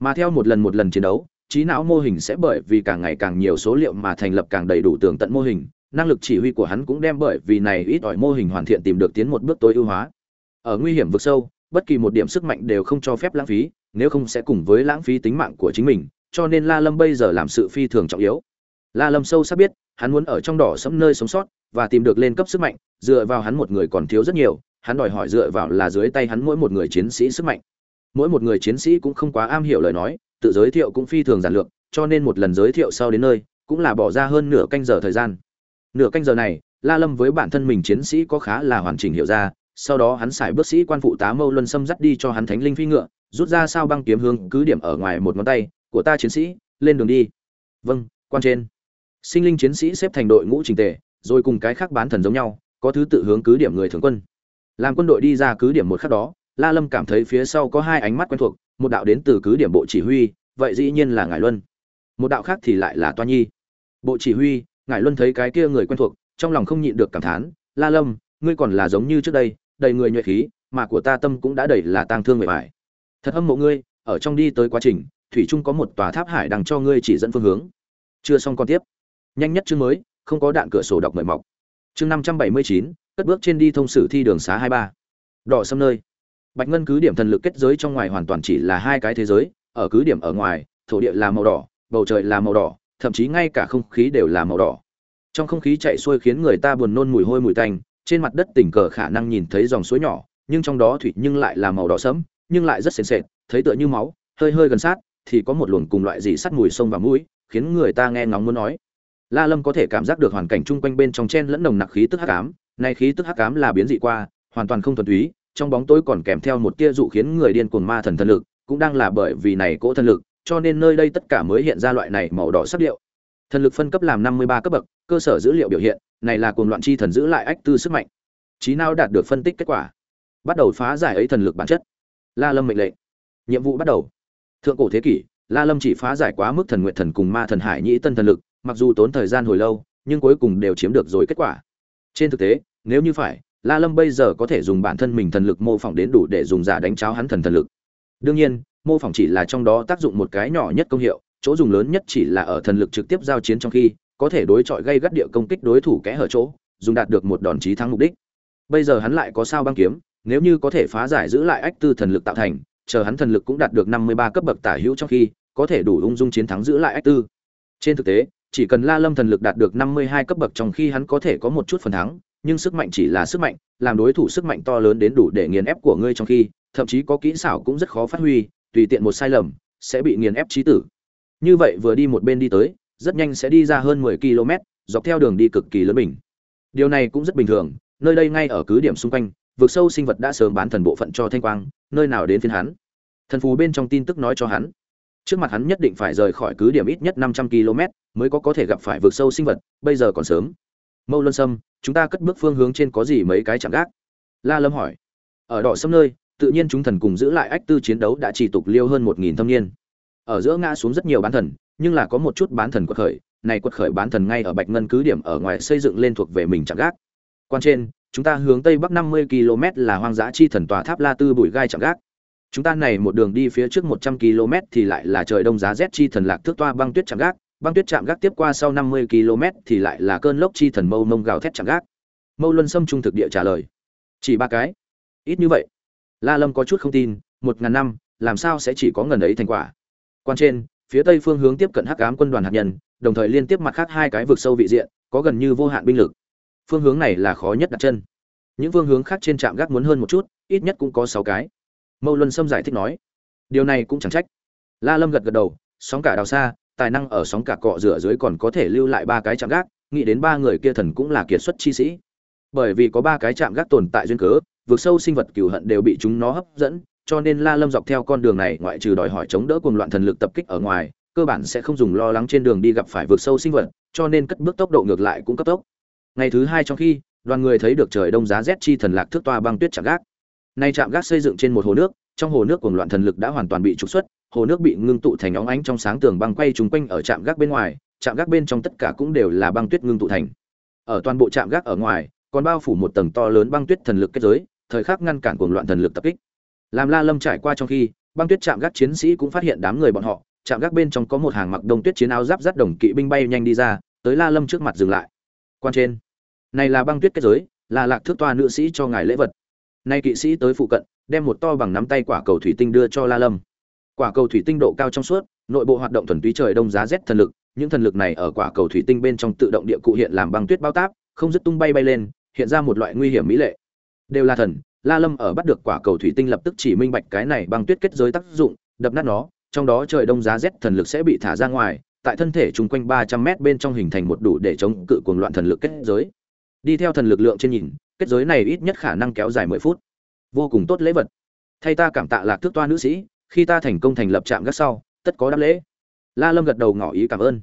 S1: Mà theo một lần một lần chiến đấu, trí não mô hình sẽ bởi vì càng ngày càng nhiều số liệu mà thành lập càng đầy đủ tường tận mô hình, năng lực chỉ huy của hắn cũng đem bởi vì này ít ỏi mô hình hoàn thiện tìm được tiến một bước tối ưu hóa. Ở nguy hiểm vực sâu, bất kỳ một điểm sức mạnh đều không cho phép lãng phí, nếu không sẽ cùng với lãng phí tính mạng của chính mình, cho nên la lâm bây giờ làm sự phi thường trọng yếu la lâm sâu sắc biết, hắn muốn ở trong đỏ sẫm nơi sống sót và tìm được lên cấp sức mạnh, dựa vào hắn một người còn thiếu rất nhiều, hắn đòi hỏi dựa vào là dưới tay hắn mỗi một người chiến sĩ sức mạnh. Mỗi một người chiến sĩ cũng không quá am hiểu lời nói, tự giới thiệu cũng phi thường giản lược, cho nên một lần giới thiệu sau đến nơi, cũng là bỏ ra hơn nửa canh giờ thời gian. Nửa canh giờ này, la lâm với bản thân mình chiến sĩ có khá là hoàn chỉnh hiểu ra, sau đó hắn xài bước sĩ quan phụ tá mâu luân xâm dắt đi cho hắn thánh linh phi ngựa, rút ra sao băng kiếm hướng cứ điểm ở ngoài một ngón tay, của ta chiến sĩ, lên đường đi. Vâng quan trên sinh linh chiến sĩ xếp thành đội ngũ trình tề, rồi cùng cái khác bán thần giống nhau, có thứ tự hướng cứ điểm người thường quân. Làm quân đội đi ra cứ điểm một khắc đó, la lâm cảm thấy phía sau có hai ánh mắt quen thuộc, một đạo đến từ cứ điểm bộ chỉ huy, vậy dĩ nhiên là ngải luân. Một đạo khác thì lại là toa nhi. Bộ chỉ huy, ngải luân thấy cái kia người quen thuộc, trong lòng không nhịn được cảm thán, la lâm, ngươi còn là giống như trước đây, đầy người nhuệ khí, mà của ta tâm cũng đã đầy là tang thương mệt mỏi. Thật âm mộ ngươi, ở trong đi tới quá trình, thủy trung có một tòa tháp hải đằng cho ngươi chỉ dẫn phương hướng. Chưa xong còn tiếp nhanh nhất chương mới, không có đạn cửa sổ đọc mời mọc. Chương năm trăm bảy mươi chín, cất bước trên đi thông sử thi đường xá hai ba. Đỏ xâm nơi. Bạch ngân cứ điểm thần lực kết giới trong ngoài hoàn toàn chỉ là hai cái thế giới, ở cứ điểm ở ngoài, thổ địa là màu đỏ, bầu trời là màu đỏ, thậm chí ngay cả không khí đều là màu đỏ. Trong không khí chạy xuôi khiến người ta buồn nôn mùi hôi mùi tanh, trên mặt đất tình cờ khả năng nhìn thấy dòng suối nhỏ, nhưng trong đó thủy nhưng lại là màu đỏ sẫm, nhưng lại rất sền sệt, thấy tựa như máu, hơi hơi gần sát, thì có một luồng cùng loại gì sắt mùi sông và mũi, khiến người ta nghe ngóng muốn nói la lâm có thể cảm giác được hoàn cảnh chung quanh bên trong chen lẫn nồng nặc khí tức hắc ám. Này khí tức hắc ám là biến dị qua, hoàn toàn không thuần túy, trong bóng tối còn kèm theo một tia dụ khiến người điên cuồng ma thần thần lực, cũng đang là bởi vì này cỗ thần lực, cho nên nơi đây tất cả mới hiện ra loại này màu đỏ sắc điệu. Thần lực phân cấp làm năm mươi ba cấp bậc, cơ sở dữ liệu biểu hiện, này là cuồng loạn chi thần giữ lại ách tư sức mạnh. Trí nào đạt được phân tích kết quả? Bắt đầu phá giải ấy thần lực bản chất. La lâm mệnh lệnh. Nhiệm vụ bắt đầu. Thượng cổ thế kỷ, la lâm chỉ phá giải quá mức thần nguyện thần cùng ma thần hải nhĩ tân thần lực mặc dù tốn thời gian hồi lâu, nhưng cuối cùng đều chiếm được rồi kết quả. Trên thực tế, nếu như phải, la lâm bây giờ có thể dùng bản thân mình thần lực mô phỏng đến đủ để dùng giả đánh cháo hắn thần thần lực. Đương nhiên, mô phỏng chỉ là trong đó tác dụng một cái nhỏ nhất công hiệu, chỗ dùng lớn nhất chỉ là ở thần lực trực tiếp giao chiến trong khi, có thể đối chọi gây gắt địa công kích đối thủ kẽ hở chỗ, dùng đạt được một đòn chí thắng mục đích. Bây giờ hắn lại có sao băng kiếm, nếu như có thể phá giải giữ lại ách tư thần lực tạo thành, chờ hắn thần lực cũng đạt được năm mươi ba cấp bậc tả hữu trong khi, có thể đủ ung dung chiến thắng giữ lại ách tư. Trên thực tế chỉ cần la lâm thần lực đạt được năm mươi hai cấp bậc trong khi hắn có thể có một chút phần thắng, nhưng sức mạnh chỉ là sức mạnh, làm đối thủ sức mạnh to lớn đến đủ để nghiền ép của ngươi trong khi, thậm chí có kỹ xảo cũng rất khó phát huy, tùy tiện một sai lầm, sẽ bị nghiền ép chí tử. Như vậy vừa đi một bên đi tới, rất nhanh sẽ đi ra hơn 10 km, dọc theo đường đi cực kỳ lớn bình. Điều này cũng rất bình thường, nơi đây ngay ở cứ điểm xung quanh, vực sâu sinh vật đã sớm bán thần bộ phận cho thanh quang, nơi nào đến phiên hắn. Thần phù bên trong tin tức nói cho hắn trước mặt hắn nhất định phải rời khỏi cứ điểm ít nhất 500 km, mới có có thể gặp phải vực sâu sinh vật, bây giờ còn sớm. Mâu luân sâm, chúng ta cất bước phương hướng trên có gì mấy cái chạm gác? La lâm hỏi. Ở đỏ sâm nơi, tự nhiên chúng thần cùng giữ lại ách tư chiến đấu đã chỉ tục liêu hơn một nghìn thâm niên. Ở giữa ngã xuống rất nhiều bán thần, nhưng là có một chút bán thần quật khởi, này quật khởi bán thần ngay ở bạch ngân cứ điểm ở ngoài xây dựng lên thuộc về mình chạm gác. Quan trên, chúng ta hướng tây bắc 50 km là hoang dã chi thần tòa tháp la tư bụi gai chạm gác chúng ta này một đường đi phía trước 100 km thì lại là trời đông giá rét, chi thần lạc thước toa băng tuyết chạm gác. Băng tuyết chạm gác tiếp qua sau 50 km thì lại là cơn lốc, chi thần mâu mông gào thét chạm gác. Mâu luân sâm trung thực địa trả lời. Chỉ ba cái. Ít như vậy. La lâm có chút không tin, một ngàn năm, làm sao sẽ chỉ có ngần ấy thành quả? Quan trên, phía tây phương hướng tiếp cận hắc ám quân đoàn hạt nhân, đồng thời liên tiếp mặt khác hai cái vực sâu vị diện, có gần như vô hạn binh lực. Phương hướng này là khó nhất đặt chân. Những phương hướng khác trên trạm gác muốn hơn một chút, ít nhất cũng có sáu cái mâu luân sâm giải thích nói, điều này cũng chẳng trách. La lâm gật gật đầu, sóng cả đào xa, tài năng ở sóng cả cọ rửa dưới còn có thể lưu lại ba cái chạm gác, nghĩ đến ba người kia thần cũng là kiệt xuất chi sĩ. Bởi vì có ba cái chạm gác tồn tại duyên cớ vượt sâu sinh vật cừu hận đều bị chúng nó hấp dẫn, cho nên la lâm dọc theo con đường này ngoại trừ đòi hỏi chống đỡ cuồng loạn thần lực tập kích ở ngoài, cơ bản sẽ không dùng lo lắng trên đường đi gặp phải vượt sâu sinh vật, cho nên cất bước tốc độ ngược lại cũng cấp tốc. Ngày thứ hai trong khi, đoàn người thấy được trời đông giá rét chi thần lạc thước toa băng tuyết chạm gác nay trạm gác xây dựng trên một hồ nước, trong hồ nước cuồng loạn thần lực đã hoàn toàn bị trục xuất, hồ nước bị ngưng tụ thành óng ánh trong sáng tường băng quay trùng quanh ở trạm gác bên ngoài, trạm gác bên trong tất cả cũng đều là băng tuyết ngưng tụ thành. Ở toàn bộ trạm gác ở ngoài, còn bao phủ một tầng to lớn băng tuyết thần lực kết giới, thời khắc ngăn cản cuồng loạn thần lực tập kích. Làm la lâm trải qua trong khi, băng tuyết trạm gác chiến sĩ cũng phát hiện đám người bọn họ, trạm gác bên trong có một hàng mặc đông tuyết chiến áo giáp rắt đồng kỵ binh bay nhanh đi ra, tới la lâm trước mặt dừng lại. Quan trên. Này là băng tuyết kết giới, là lạc thước toa nữ sĩ cho ngài lễ vật nay kỵ sĩ tới phụ cận, đem một to bằng nắm tay quả cầu thủy tinh đưa cho la lâm. Quả cầu thủy tinh độ cao trong suốt, nội bộ hoạt động thuần túy trời đông giá rét thần lực, những thần lực này ở quả cầu thủy tinh bên trong tự động địa cụ hiện làm băng tuyết bao táp, không dứt tung bay bay lên, hiện ra một loại nguy hiểm mỹ lệ. Đều là thần, la lâm ở bắt được quả cầu thủy tinh lập tức chỉ minh bạch cái này băng tuyết kết giới tác dụng, đập nát nó, trong đó trời đông giá rét thần lực sẽ bị thả ra ngoài, tại thân thể chung quanh ba trăm mét bên trong hình thành một đủ để chống cự cuồng loạn thần lực kết giới. Đi theo thần lực lượng trên nhìn kết giới này ít nhất khả năng kéo dài mười phút. Vô cùng tốt lễ vật. Thay ta cảm tạ lạc thước toa nữ sĩ, khi ta thành công thành lập trạm gác sau, tất có đáp lễ. La lâm gật đầu ngỏ ý cảm ơn.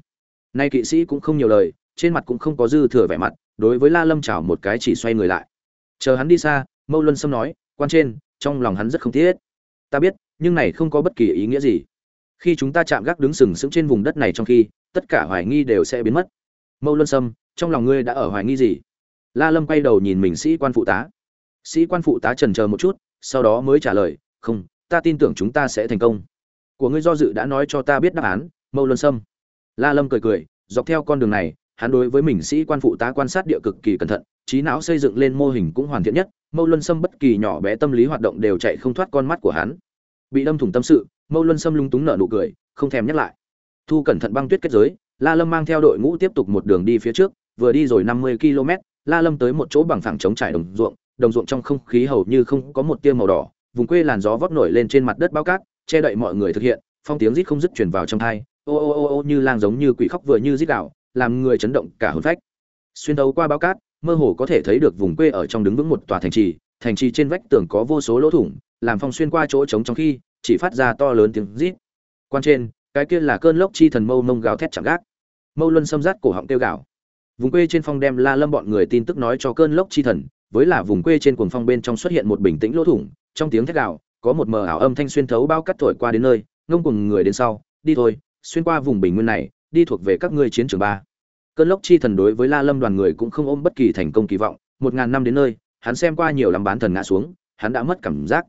S1: Nay kỵ sĩ cũng không nhiều lời, trên mặt cũng không có dư thừa vẻ mặt, đối với la lâm chào một cái chỉ xoay người lại. Chờ hắn đi xa, mâu luân sâm nói, quan trên, trong lòng hắn rất không thiết ta biết, nhưng này không có bất kỳ ý nghĩa gì. Khi chúng ta chạm gác đứng sừng sững trên vùng đất này trong khi, tất cả hoài nghi đều sẽ biến mất. Mâu luân sâm, trong lòng ngươi đã ở hoài nghi gì? La lâm quay đầu nhìn mình sĩ quan phụ tá. Sĩ quan phụ tá trần chờ một chút, sau đó mới trả lời, không, ta tin tưởng chúng ta sẽ thành công. Của ngươi do dự đã nói cho ta biết đáp án, mâu luân sâm. La lâm cười cười, dọc theo con đường này, hắn đối với mình sĩ quan phụ tá quan sát địa cực kỳ cẩn thận, trí não xây dựng lên mô hình cũng hoàn thiện nhất, mâu luân sâm bất kỳ nhỏ bé tâm lý hoạt động đều chạy không thoát con mắt của hắn. Bị đâm thủng tâm sự, mâu luân sâm lung túng nở nụ cười, không thèm nhắc lại. Thu cẩn thận băng tuyết kết giới, la lâm mang theo đội ngũ tiếp tục một đường đi phía trước, vừa đi rồi năm mươi km la lâm tới một chỗ bằng phẳng trống trải đồng ruộng đồng ruộng trong không khí hầu như không có một tia màu đỏ, vùng quê làn gió vót nổi lên trên mặt đất bao cát, che đậy mọi người thực hiện, phong tiếng rít không dứt truyền vào trong thai, ô ô ô ô như lang giống như quỷ khóc vừa như rít gạo làm người chấn động cả hồn phách. Xuyên thấu qua bao cát, mơ hồ có thể thấy được vùng quê ở trong đứng vững một tòa thành trì thành trì trên vách tường có vô số lỗ thủng, làm phong xuyên qua chỗ trống trong khi, chỉ phát ra to lớn tiếng rít. Quan trên, cái kia là cơn lốc chi thần mâu mông gào thét chẳng gác. Mâu luân xâm rát cổ họng tiêu gạo vùng quê trên phong đem la lâm bọn người tin tức nói cho cơn lốc chi thần, với là vùng quê trên cuồng phong bên trong xuất hiện một bình tĩnh lỗ thủng, trong tiếng thét gạo có một mờ ảo âm thanh xuyên thấu bao cắt thổi qua đến nơi, ngông cùng người đến sau, đi thôi, xuyên qua vùng bình nguyên này, đi thuộc về các ngươi chiến trường ba. Cơn lốc chi thần đối với la lâm đoàn người cũng không ôm bất kỳ thành công kỳ vọng, một ngàn năm đến nơi, hắn xem qua nhiều lắm bán thần ngã xuống, hắn đã mất cảm giác.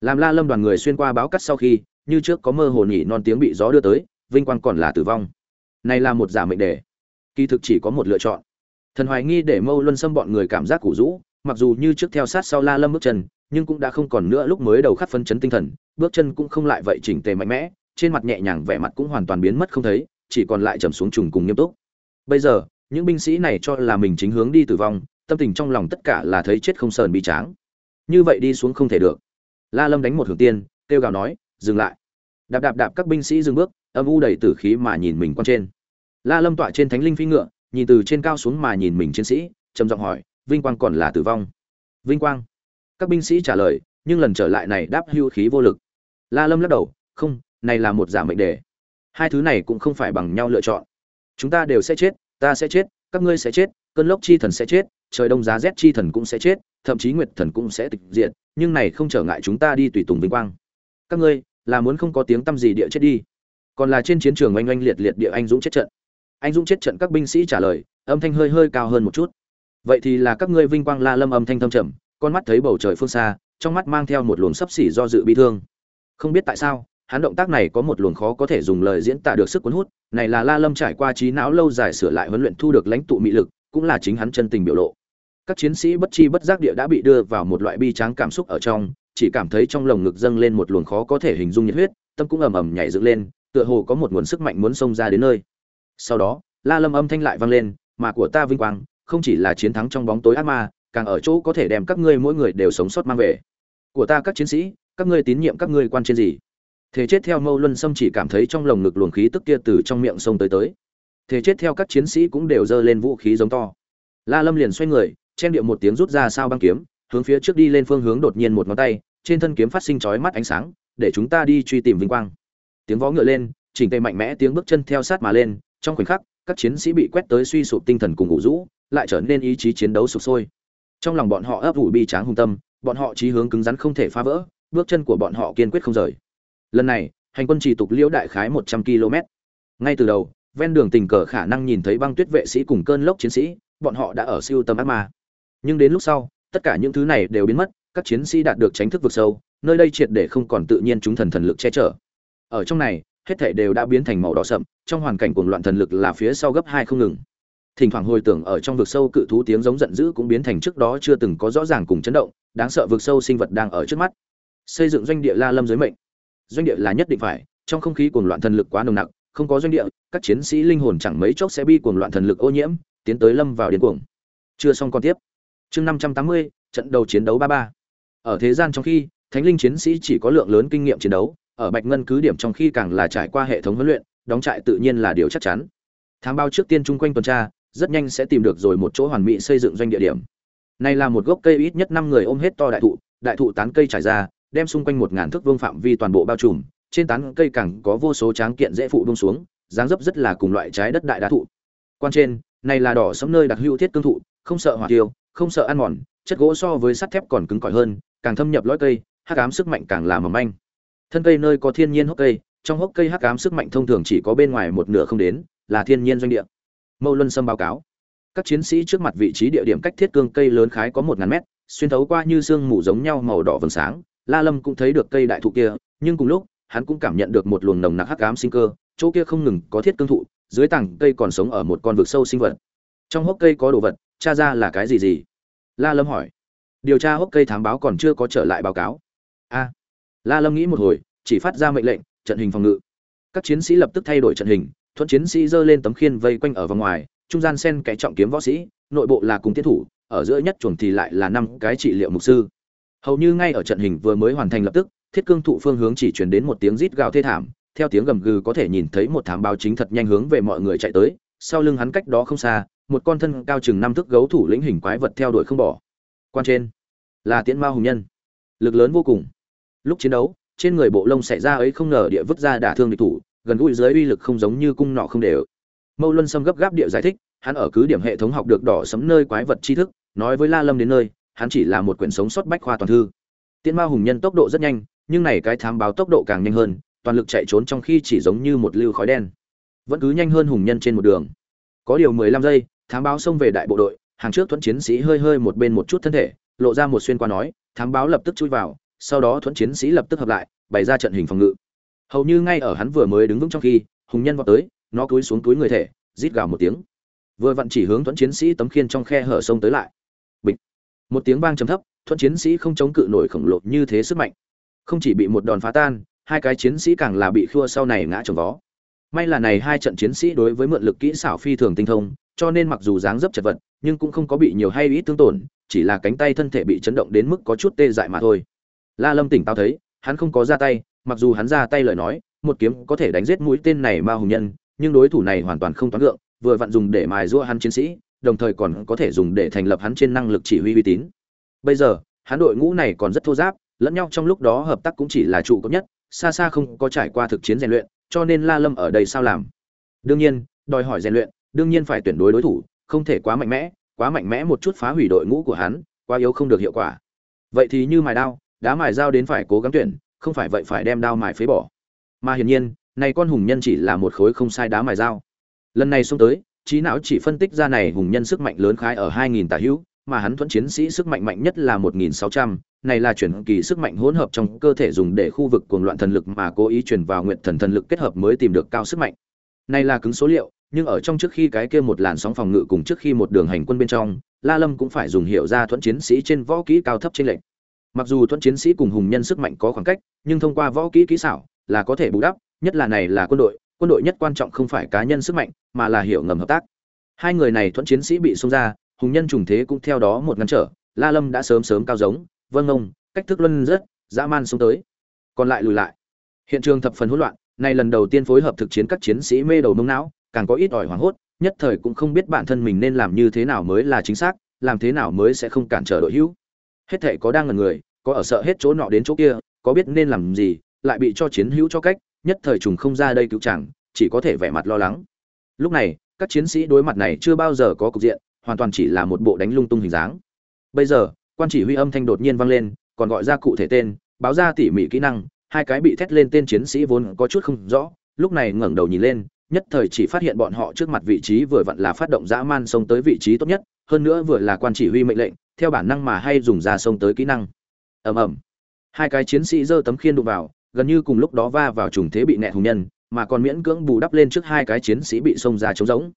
S1: Làm la lâm đoàn người xuyên qua báo cắt sau khi, như trước có mơ hồ nhỉ non tiếng bị gió đưa tới, vinh quang còn là tử vong. Này là một giả mệnh đề kỳ thực chỉ có một lựa chọn. Thần hoài nghi để mâu luân xâm bọn người cảm giác củ rũ, mặc dù như trước theo sát sau la lâm bước chân, nhưng cũng đã không còn nữa lúc mới đầu khắc phân chấn tinh thần, bước chân cũng không lại vậy chỉnh tề mạnh mẽ, trên mặt nhẹ nhàng vẻ mặt cũng hoàn toàn biến mất không thấy, chỉ còn lại trầm xuống trùng cùng nghiêm túc. Bây giờ, những binh sĩ này cho là mình chính hướng đi tử vong, tâm tình trong lòng tất cả là thấy chết không sờn bị tráng. Như vậy đi xuống không thể được. La lâm đánh một hưởng tiên, kêu gào nói, dừng lại. Đạp đạp đạp các binh sĩ dừng bước, âm u đầy tử khí mà nhìn mình quan trên la lâm tọa trên thánh linh phi ngựa, nhìn từ trên cao xuống mà nhìn mình chiến sĩ, trầm giọng hỏi, vinh quang còn là tử vong? Vinh quang. Các binh sĩ trả lời, nhưng lần trở lại này đáp hưu khí vô lực. La lâm lắc đầu, không, này là một giả mệnh đề. Hai thứ này cũng không phải bằng nhau lựa chọn. Chúng ta đều sẽ chết, ta sẽ chết, các ngươi sẽ chết, cơn lốc chi thần sẽ chết, trời đông giá rét chi thần cũng sẽ chết, thậm chí nguyệt thần cũng sẽ tịch diệt, nhưng này không trở ngại chúng ta đi tùy tùng vinh quang. Các ngươi, là muốn không có tiếng tăm gì địa chết đi. Còn là trên chiến trường oanh oanh liệt liệt địa anh dũng chết trận anh dũng chết trận các binh sĩ trả lời, âm thanh hơi hơi cao hơn một chút. Vậy thì là các ngươi vinh quang la lâm âm thanh thâm trầm, con mắt thấy bầu trời phương xa, trong mắt mang theo một luồng sấp xỉ do dự bi thương. Không biết tại sao, hắn động tác này có một luồng khó có thể dùng lời diễn tả được sức cuốn hút, này là la lâm trải qua trí não lâu dài sửa lại huấn luyện thu được lãnh tụ mị lực, cũng là chính hắn chân tình biểu lộ. Các chiến sĩ bất chi bất giác địa đã bị đưa vào một loại bi tráng cảm xúc ở trong, chỉ cảm thấy trong lồng ngực dâng lên một luồng khó có thể hình dung nhiệt huyết, tâm cũng ầm ầm nhảy dựng lên, tựa hồ có một nguồn sức mạnh muốn xông ra đến nơi sau đó, la lâm âm thanh lại vang lên, mà của ta vinh quang, không chỉ là chiến thắng trong bóng tối ác ma, càng ở chỗ có thể đem các ngươi mỗi người đều sống sót mang về. Của ta các chiến sĩ, các ngươi tín nhiệm các ngươi quan trên gì? Thế chết theo mâu luân sâm chỉ cảm thấy trong lồng ngực luồng khí tức kia từ trong miệng sông tới tới. Thế chết theo các chiến sĩ cũng đều giơ lên vũ khí giống to. La lâm liền xoay người, chen điệu một tiếng rút ra sao băng kiếm, hướng phía trước đi lên phương hướng đột nhiên một ngón tay, trên thân kiếm phát sinh chói mắt ánh sáng, để chúng ta đi truy tìm vinh quang. Tiếng vó ngựa lên, chỉnh tề mạnh mẽ tiếng bước chân theo sát mà lên trong khoảnh khắc, các chiến sĩ bị quét tới suy sụp tinh thần cùng ngủ rũ, lại trở nên ý chí chiến đấu sụp sôi. Trong lòng bọn họ ấp ủ bi tráng hung tâm, bọn họ chí hướng cứng rắn không thể phá vỡ, bước chân của bọn họ kiên quyết không rời. Lần này, hành quân chỉ tục liễu đại khái một trăm km. Ngay từ đầu, ven đường tình cờ khả năng nhìn thấy băng tuyết vệ sĩ cùng cơn lốc chiến sĩ, bọn họ đã ở siêu tâm ác ma. Nhưng đến lúc sau, tất cả những thứ này đều biến mất, các chiến sĩ đạt được tránh thức vực sâu, nơi đây triệt để không còn tự nhiên chúng thần thần lực che chở. Ở trong này hết thảy đều đã biến thành màu đỏ sậm, trong hoàn cảnh cuồng loạn thần lực là phía sau gấp hai không ngừng. Thỉnh thoảng hồi tưởng ở trong vực sâu cự thú tiếng giống giận dữ cũng biến thành trước đó chưa từng có rõ ràng cùng chấn động, đáng sợ vực sâu sinh vật đang ở trước mắt. Xây dựng doanh địa la lâm dưới mệnh. Doanh địa là nhất định phải, trong không khí cuồng loạn thần lực quá nồng nặc, không có doanh địa, các chiến sĩ linh hồn chẳng mấy chốc sẽ bị cuồng loạn thần lực ô nhiễm, tiến tới lâm vào điên cuồng. Chưa xong còn tiếp. Chương năm trăm tám mươi, trận đầu chiến đấu ba ba. Ở thế gian trong khi, thánh linh chiến sĩ chỉ có lượng lớn kinh nghiệm chiến đấu ở bạch ngân cứ điểm trong khi càng là trải qua hệ thống huấn luyện, đóng trại tự nhiên là điều chắc chắn. Thám bao trước tiên chung quanh tuần tra, rất nhanh sẽ tìm được rồi một chỗ hoàn mỹ xây dựng doanh địa điểm. Này là một gốc cây ít nhất năm người ôm hết to đại thụ đại thụ tán cây trải ra, đem xung quanh một ngàn thước vương phạm vi toàn bộ bao trùm, trên tán cây càng có vô số tráng kiện dễ phụ bông xuống, dáng dấp rất là cùng loại trái đất đại đá thụ. Quan trên, này là đỏ sẫm nơi đặc hữu thiết cương thụ, không sợ hỏa tiêu, không sợ ăn mòn, chất gỗ so với sắt thép còn cứng cỏi hơn, càng thâm nhập lõi cây, hắc ám sức mạnh càng là mỏng manh thân cây nơi có thiên nhiên hốc cây, trong hốc cây hắc ám sức mạnh thông thường chỉ có bên ngoài một nửa không đến, là thiên nhiên doanh địa. Mâu luân sâm báo cáo. Các chiến sĩ trước mặt vị trí địa điểm cách thiết cương cây lớn khái có một ngàn mét, xuyên thấu qua như sương mù giống nhau màu đỏ vầng sáng, la lâm cũng thấy được cây đại thụ kia, nhưng cùng lúc, hắn cũng cảm nhận được một luồng nồng nặc hắc ám sinh cơ, chỗ kia không ngừng có thiết cương thụ, dưới tảng cây còn sống ở một con vực sâu sinh vật. Trong hốc cây có đồ vật, tra ra là cái gì gì? La lâm hỏi. Điều tra hốc cây thám báo còn chưa có trở lại báo cáo. A la lâm nghĩ một hồi, chỉ phát ra mệnh lệnh, trận hình phòng ngự. Các chiến sĩ lập tức thay đổi trận hình, thuận chiến sĩ giơ lên tấm khiên vây quanh ở vòng ngoài, trung gian xen cái trọng kiếm võ sĩ, nội bộ là cùng tiến thủ, ở giữa nhất chuồng thì lại là năm cái trị liệu mục sư. Hầu như ngay ở trận hình vừa mới hoàn thành lập tức, thiết cương thụ phương hướng chỉ truyền đến một tiếng rít gào thê thảm, theo tiếng gầm gừ có thể nhìn thấy một thám báo chính thật nhanh hướng về mọi người chạy tới, sau lưng hắn cách đó không xa, một con thân cao chừng năm thước gấu thủ lĩnh hình quái vật theo đuổi không bỏ. Quan trên, là tiễn ma hùng nhân. Lực lớn vô cùng lúc chiến đấu, trên người bộ lông xảy ra ấy không ngờ địa vứt ra đả thương địch thủ, gần gũi dưới uy lực không giống như cung nọ không đều. Mâu luân sâm gấp gáp địa giải thích, hắn ở cứ điểm hệ thống học được đỏ sấm nơi quái vật tri thức, nói với la lâm đến nơi, hắn chỉ là một quyển sống sót bách khoa toàn thư. Tiễn ma hùng nhân tốc độ rất nhanh, nhưng này cái thám báo tốc độ càng nhanh hơn, toàn lực chạy trốn trong khi chỉ giống như một lưu khói đen. Vẫn cứ nhanh hơn hùng nhân trên một đường. Có điều mười lăm giây, thám báo xông về đại bộ đội, hàng trước thuẫn chiến sĩ hơi hơi một bên một chút thân thể, lộ ra một xuyên qua nói, thám báo lập tức chui vào sau đó thuẫn chiến sĩ lập tức hợp lại, bày ra trận hình phòng ngự. Hầu như ngay ở hắn vừa mới đứng vững trong khi, hùng nhân vào tới, nó cúi xuống túi người thể, rít gào một tiếng. Vừa vặn chỉ hướng thuẫn chiến sĩ tấm khiên trong khe hở sông tới lại. Bịch. Một tiếng vang trầm thấp, thuẫn chiến sĩ không chống cự nổi khổng lồ như thế sức mạnh. Không chỉ bị một đòn phá tan, hai cái chiến sĩ càng là bị khua sau này ngã trồng vó. May là này hai trận chiến sĩ đối với mượn lực kỹ xảo phi thường tinh thông, cho nên mặc dù dáng dấp chật vật, nhưng cũng không có bị nhiều hay ít thương tổn, chỉ là cánh tay thân thể bị chấn động đến mức có chút tê dại mà thôi la lâm tỉnh táo thấy, hắn không có ra tay, mặc dù hắn ra tay lời nói, một kiếm có thể đánh giết mũi tên này ma hùng nhân, nhưng đối thủ này hoàn toàn không toán lượng vừa vặn dùng để mài giũa hắn chiến sĩ, đồng thời còn có thể dùng để thành lập hắn trên năng lực chỉ huy uy tín. Bây giờ, hắn đội ngũ này còn rất thô giáp, lẫn nhau trong lúc đó hợp tác cũng chỉ là trụ cấp nhất, xa xa không có trải qua thực chiến rèn luyện, cho nên la lâm ở đây sao làm? Đương nhiên, đòi hỏi rèn luyện, đương nhiên phải tuyển đối đối thủ, không thể quá mạnh mẽ, quá mạnh mẽ một chút phá hủy đội ngũ của hắn, quá yếu không được hiệu quả. Vậy thì như mài đao đá mài dao đến phải cố gắng tuyển không phải vậy phải đem đao mài phế bỏ mà hiển nhiên này con hùng nhân chỉ là một khối không sai đá mài dao lần này xông tới trí não chỉ phân tích ra này hùng nhân sức mạnh lớn khái ở 2.000 tả hữu mà hắn thuẫn chiến sĩ sức mạnh mạnh nhất là 1.600, này là chuyển kỳ sức mạnh hỗn hợp trong cơ thể dùng để khu vực cuồng loạn thần lực mà cố ý truyền vào nguyện thần thần lực kết hợp mới tìm được cao sức mạnh. Này là cứng số liệu, nhưng ở trong trước khi cái kia một làn sóng phòng ngự cùng trước khi một đường hành quân bên trong, La Lâm cũng phải dùng hiệu ra thuẫn chiến sĩ trên võ kỹ cao thấp trên lệnh. Mặc dù thuẫn chiến sĩ cùng hùng nhân sức mạnh có khoảng cách, nhưng thông qua võ kỹ kỹ xảo là có thể bù đắp, nhất là này là quân đội, quân đội nhất quan trọng không phải cá nhân sức mạnh, mà là hiểu ngầm hợp tác. Hai người này thuẫn chiến sĩ bị xông ra, hùng nhân trùng thế cũng theo đó một ngăn trở, La Lâm đã sớm sớm cao giống, vâng ông, cách thức luân rất, dã man xuống tới. Còn lại lùi lại. Hiện trường thập phần hỗn loạn, này lần đầu tiên phối hợp thực chiến các chiến sĩ mê đầu mông não, càng có ít ỏi hoảng hốt, nhất thời cũng không biết bản thân mình nên làm như thế nào mới là chính xác, làm thế nào mới sẽ không cản trở đội hữu. Hết thể có đang ngẩn người, có ở sợ hết chỗ nọ đến chỗ kia, có biết nên làm gì, lại bị cho chiến hữu cho cách, nhất thời trùng không ra đây cứu chẳng, chỉ có thể vẻ mặt lo lắng. Lúc này, các chiến sĩ đối mặt này chưa bao giờ có cục diện, hoàn toàn chỉ là một bộ đánh lung tung hình dáng. Bây giờ, quan chỉ huy âm thanh đột nhiên vang lên, còn gọi ra cụ thể tên, báo ra tỉ mỉ kỹ năng, hai cái bị thét lên tên chiến sĩ vốn có chút không rõ, lúc này ngẩng đầu nhìn lên, nhất thời chỉ phát hiện bọn họ trước mặt vị trí vừa vặn là phát động dã man xông tới vị trí tốt nhất, hơn nữa vừa là quan chỉ huy mệnh lệnh, theo bản năng mà hay dùng ra xông tới kỹ năng. Ầm ầm. Hai cái chiến sĩ giơ tấm khiên đụng vào, gần như cùng lúc đó va vào trùng thế bị nẹt hùng nhân, mà còn miễn cưỡng bù đắp lên trước hai cái chiến sĩ bị xông ra chống rỗng.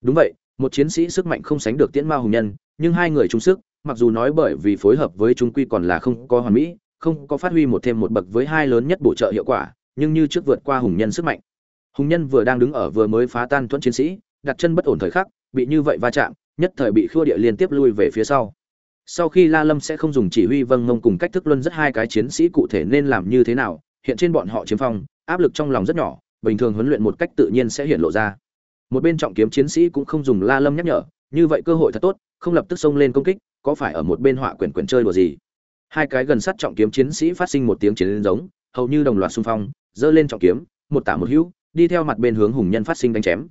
S1: Đúng vậy, một chiến sĩ sức mạnh không sánh được tiễn ma hùng nhân, nhưng hai người chung sức, mặc dù nói bởi vì phối hợp với trung quy còn là không có hoàn mỹ, không có phát huy một thêm một bậc với hai lớn nhất bổ trợ hiệu quả, nhưng như trước vượt qua hùng nhân sức mạnh. Hùng nhân vừa đang đứng ở vừa mới phá tan thuẫn chiến sĩ, đặt chân bất ổn thời khắc, bị như vậy va chạm, nhất thời bị khua địa liên tiếp lui về phía sau. Sau khi La Lâm sẽ không dùng chỉ huy vâng ngông cùng cách thức luân rất hai cái chiến sĩ cụ thể nên làm như thế nào, hiện trên bọn họ chiếm phong, áp lực trong lòng rất nhỏ, bình thường huấn luyện một cách tự nhiên sẽ hiện lộ ra. Một bên trọng kiếm chiến sĩ cũng không dùng La Lâm nhắc nhở, như vậy cơ hội thật tốt, không lập tức xông lên công kích, có phải ở một bên họa quyển quyển chơi đùa gì? Hai cái gần sát trọng kiếm chiến sĩ phát sinh một tiếng chiến giống, hầu như đồng loạt xung phong, giơ lên trọng kiếm, một tả một hữu, đi theo mặt bên hướng hùng nhân phát sinh đánh chém.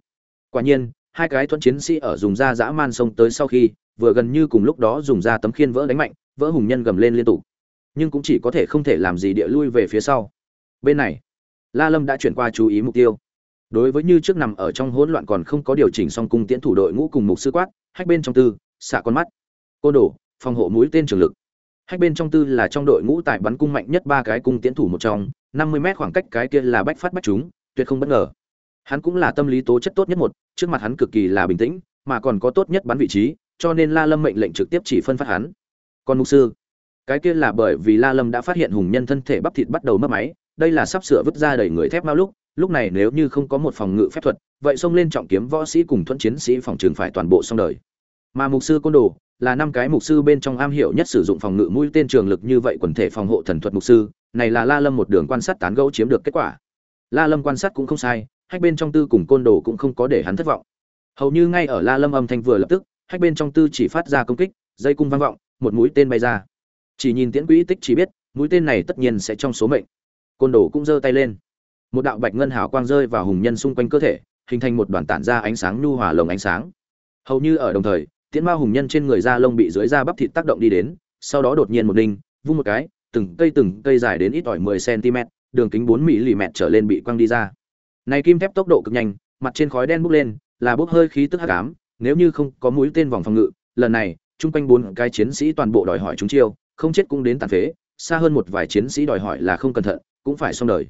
S1: Quả nhiên, hai cái thuẫn chiến sĩ ở dùng ra dã man xông tới sau khi, vừa gần như cùng lúc đó dùng ra tấm khiên vỡ đánh mạnh, vỡ hùng nhân gầm lên liên tục. Nhưng cũng chỉ có thể không thể làm gì địa lui về phía sau. Bên này, La Lâm đã chuyển qua chú ý mục tiêu. Đối với như trước nằm ở trong hỗn loạn còn không có điều chỉnh xong cung tiễn thủ đội ngũ cùng mục sư quát, hách bên trong tư, xạ con mắt. Côn đổ, phòng hộ mũi tên trường lực. Hách bên trong tư là trong đội ngũ tại bắn cung mạnh nhất ba cái cung tiễn thủ một trong, 50 mét khoảng cách cái kia là bách phát bách chúng, tuyệt không bất ngờ. Hắn cũng là tâm lý tố chất tốt nhất một, trước mặt hắn cực kỳ là bình tĩnh, mà còn có tốt nhất bắn vị trí, cho nên La Lâm mệnh lệnh trực tiếp chỉ phân phát hắn. Còn mục sư, cái kia là bởi vì La Lâm đã phát hiện hùng nhân thân thể bắp thịt bắt đầu mất máy, đây là sắp sửa vứt ra đầy người thép mau lúc, lúc này nếu như không có một phòng ngự phép thuật, vậy xông lên trọng kiếm võ sĩ cùng thuẫn chiến sĩ phòng trường phải toàn bộ xong đời. Mà mục sư côn đồ là năm cái mục sư bên trong am hiểu nhất sử dụng phòng ngự mũi tên trường lực như vậy quần thể phòng hộ thần thuật mục sư, này là La Lâm một đường quan sát tán gẫu chiếm được kết quả. La Lâm quan sát cũng không sai, hách bên trong tư cùng côn đồ cũng không có để hắn thất vọng. Hầu như ngay ở La Lâm âm thanh vừa lập tức, hách bên trong tư chỉ phát ra công kích, dây cung vang vọng, một mũi tên bay ra. Chỉ nhìn tiễn quỹ tích chỉ biết, mũi tên này tất nhiên sẽ trong số mệnh. Côn đồ cũng giơ tay lên. Một đạo bạch ngân hào quang rơi vào hùng nhân xung quanh cơ thể, hình thành một đoàn tản ra ánh sáng nhu hòa lồng ánh sáng. Hầu như ở đồng thời, tiễn ma hùng nhân trên người da lông bị dưới da bắp thịt tác động đi đến, sau đó đột nhiên một đinh, vung một cái, từng cây từng cây dài đến ít ỏi 10 cm, đường kính 4 mm trở lên bị quăng đi ra. Này kim thép tốc độ cực nhanh, mặt trên khói đen bốc lên, là bốc hơi khí tức hắc ám, nếu như không có mũi tên vòng phòng ngự, lần này, Chung quanh bốn cái chiến sĩ toàn bộ đòi hỏi chúng chiêu, không chết cũng đến tàn phế, xa hơn một vài chiến sĩ đòi hỏi là không cẩn thận, cũng phải xong đời.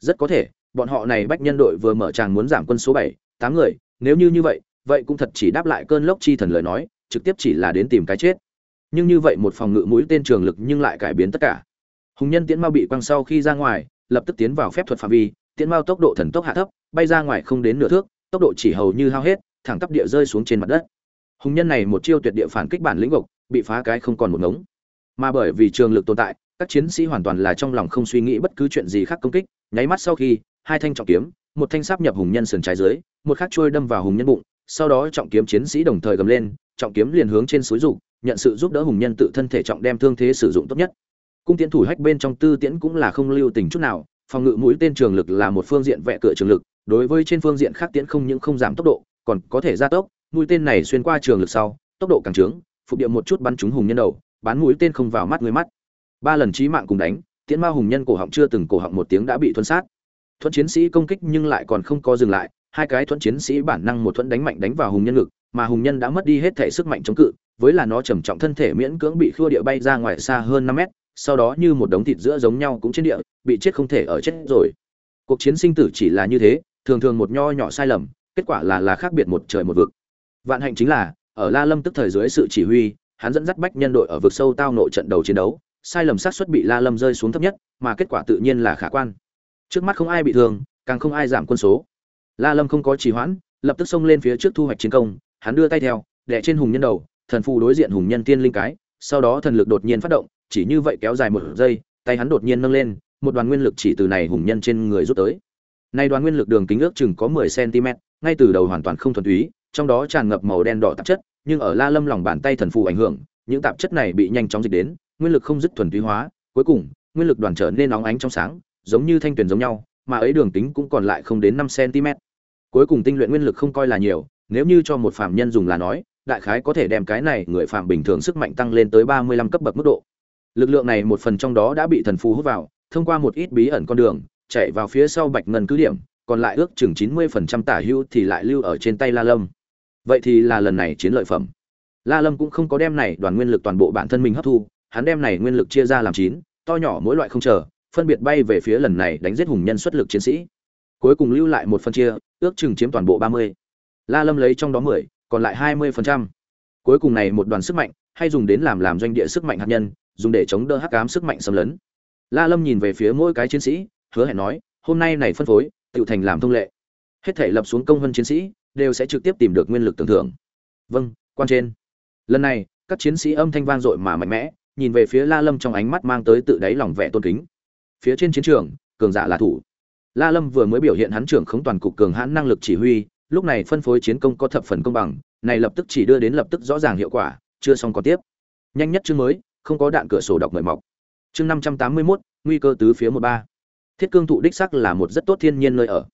S1: Rất có thể, bọn họ này bách nhân đội vừa mở tràng muốn giảm quân số 7, 8 người, nếu như như vậy, vậy cũng thật chỉ đáp lại cơn lốc chi thần lời nói, trực tiếp chỉ là đến tìm cái chết. Nhưng như vậy một phòng ngự mũi tên trường lực nhưng lại cải biến tất cả. Hùng nhân tiễn mau bị quăng sau khi ra ngoài, lập tức tiến vào phép thuật phạm vi, tiễn mau tốc độ thần tốc hạ thấp, bay ra ngoài không đến nửa thước, tốc độ chỉ hầu như hao hết, thẳng tắp địa rơi xuống trên mặt đất. Hùng nhân này một chiêu tuyệt địa phản kích bản lĩnh vực bị phá cái không còn một ngống. Mà bởi vì trường lực tồn tại, các chiến sĩ hoàn toàn là trong lòng không suy nghĩ bất cứ chuyện gì khác công kích, nháy mắt sau khi, hai thanh trọng kiếm, một thanh sáp nhập hùng nhân sườn trái dưới, một khác trôi đâm vào hùng nhân bụng, sau đó trọng kiếm chiến sĩ đồng thời gầm lên, trọng kiếm liền hướng trên suối rục nhận sự giúp đỡ hùng nhân tự thân thể trọng đem thương thế sử dụng tốt nhất. Cung tiễn thủ hách bên trong tư tiễn cũng là không lưu tình chút nào, phòng ngự mũi tên trường lực là một phương diện vẽ cửa trường lực, đối với trên phương diện khác tiễn không những không giảm tốc độ, còn có thể gia tốc, mũi tên này xuyên qua trường lực sau, tốc độ càng trướng, phục địa một chút bắn trúng hùng nhân đầu, bán mũi tên không vào mắt người mắt. Ba lần chí mạng cùng đánh, tiễn ma hùng nhân cổ họng chưa từng cổ họng một tiếng đã bị thuần sát. Thuẫn chiến sĩ công kích nhưng lại còn không có dừng lại, hai cái thuẫn chiến sĩ bản năng một thuẫn đánh mạnh đánh vào hùng nhân ngực, mà hùng nhân đã mất đi hết thể sức mạnh chống cự, với là nó trầm trọng thân thể miễn cưỡng bị khua địa bay ra ngoài xa hơn năm mét sau đó như một đống thịt giữa giống nhau cũng trên địa bị chết không thể ở chết rồi cuộc chiến sinh tử chỉ là như thế thường thường một nho nhỏ sai lầm kết quả là là khác biệt một trời một vực. Vạn hạnh chính là, ở la lâm tức thời dưới sự chỉ huy, hắn dẫn dắt bách nhân đội ở vực sâu tao nội trận đầu chiến đấu, sai lầm sát suất bị la lâm rơi xuống thấp nhất, mà kết quả tự nhiên là khả quan. Trước mắt không ai bị thương, càng không ai giảm quân số. La lâm không có trì hoãn, lập tức xông lên phía trước thu hoạch chiến công, hắn đưa tay theo, đè trên hùng nhân đầu, thần phù đối diện hùng nhân tiên linh cái, sau đó thần lực đột nhiên phát động, chỉ như vậy kéo dài một giây, tay hắn đột nhiên nâng lên, một đoàn nguyên lực chỉ từ này hùng nhân trên người rút tới. Nay đoàn nguyên lực đường kính ước chừng có 10 cm ngay từ đầu hoàn toàn không thuần túy, trong đó tràn ngập màu đen đỏ tạp chất, nhưng ở la lâm lòng bàn tay thần phù ảnh hưởng, những tạp chất này bị nhanh chóng dịch đến, nguyên lực không dứt thuần túy hóa, cuối cùng, nguyên lực đoàn trở nên nóng ánh trong sáng, giống như thanh tuyển giống nhau, mà ấy đường kính cũng còn lại không đến 5 cm. Cuối cùng tinh luyện nguyên lực không coi là nhiều, nếu như cho một phàm nhân dùng là nói, đại khái có thể đem cái này người phàm bình thường sức mạnh tăng lên tới 35 cấp bậc mức độ. Lực lượng này một phần trong đó đã bị thần phù hút vào, thông qua một ít bí ẩn con đường, chạy vào phía sau bạch ngân cứ điểm còn lại ước chừng 90% tả hữu thì lại lưu ở trên tay la lâm vậy thì là lần này chiến lợi phẩm la lâm cũng không có đem này đoàn nguyên lực toàn bộ bản thân mình hấp thu hắn đem này nguyên lực chia ra làm chín to nhỏ mỗi loại không chờ phân biệt bay về phía lần này đánh giết hùng nhân xuất lực chiến sĩ cuối cùng lưu lại một phân chia ước chừng chiếm toàn bộ 30. la lâm lấy trong đó 10, còn lại 20%. cuối cùng này một đoàn sức mạnh hay dùng đến làm làm doanh địa sức mạnh hạt nhân dùng để chống đỡ hắc ám sức mạnh xâm lấn la lâm nhìn về phía mỗi cái chiến sĩ hứa hẹn nói hôm nay này phân phối tự thành làm thông lệ. Hết thể lập xuống công vân chiến sĩ đều sẽ trực tiếp tìm được nguyên lực tưởng thưởng. Vâng quan trên. Lần này các chiến sĩ âm thanh vang dội mà mạnh mẽ nhìn về phía la lâm trong ánh mắt mang tới tự đáy lòng vẻ tôn kính. Phía trên chiến trường cường giả là thủ. La lâm vừa mới biểu hiện hắn trưởng khống toàn cục cường hãn năng lực chỉ huy lúc này phân phối chiến công có thập phần công bằng này lập tức chỉ đưa đến lập tức rõ ràng hiệu quả chưa xong có tiếp. Nhanh nhất chương mới không có đạn cửa sổ đọc mời mọc. Chương năm trăm tám mươi 581, nguy cơ tứ phía một ba thiết cương thụ đích sắc là một rất tốt thiên nhiên nơi ở.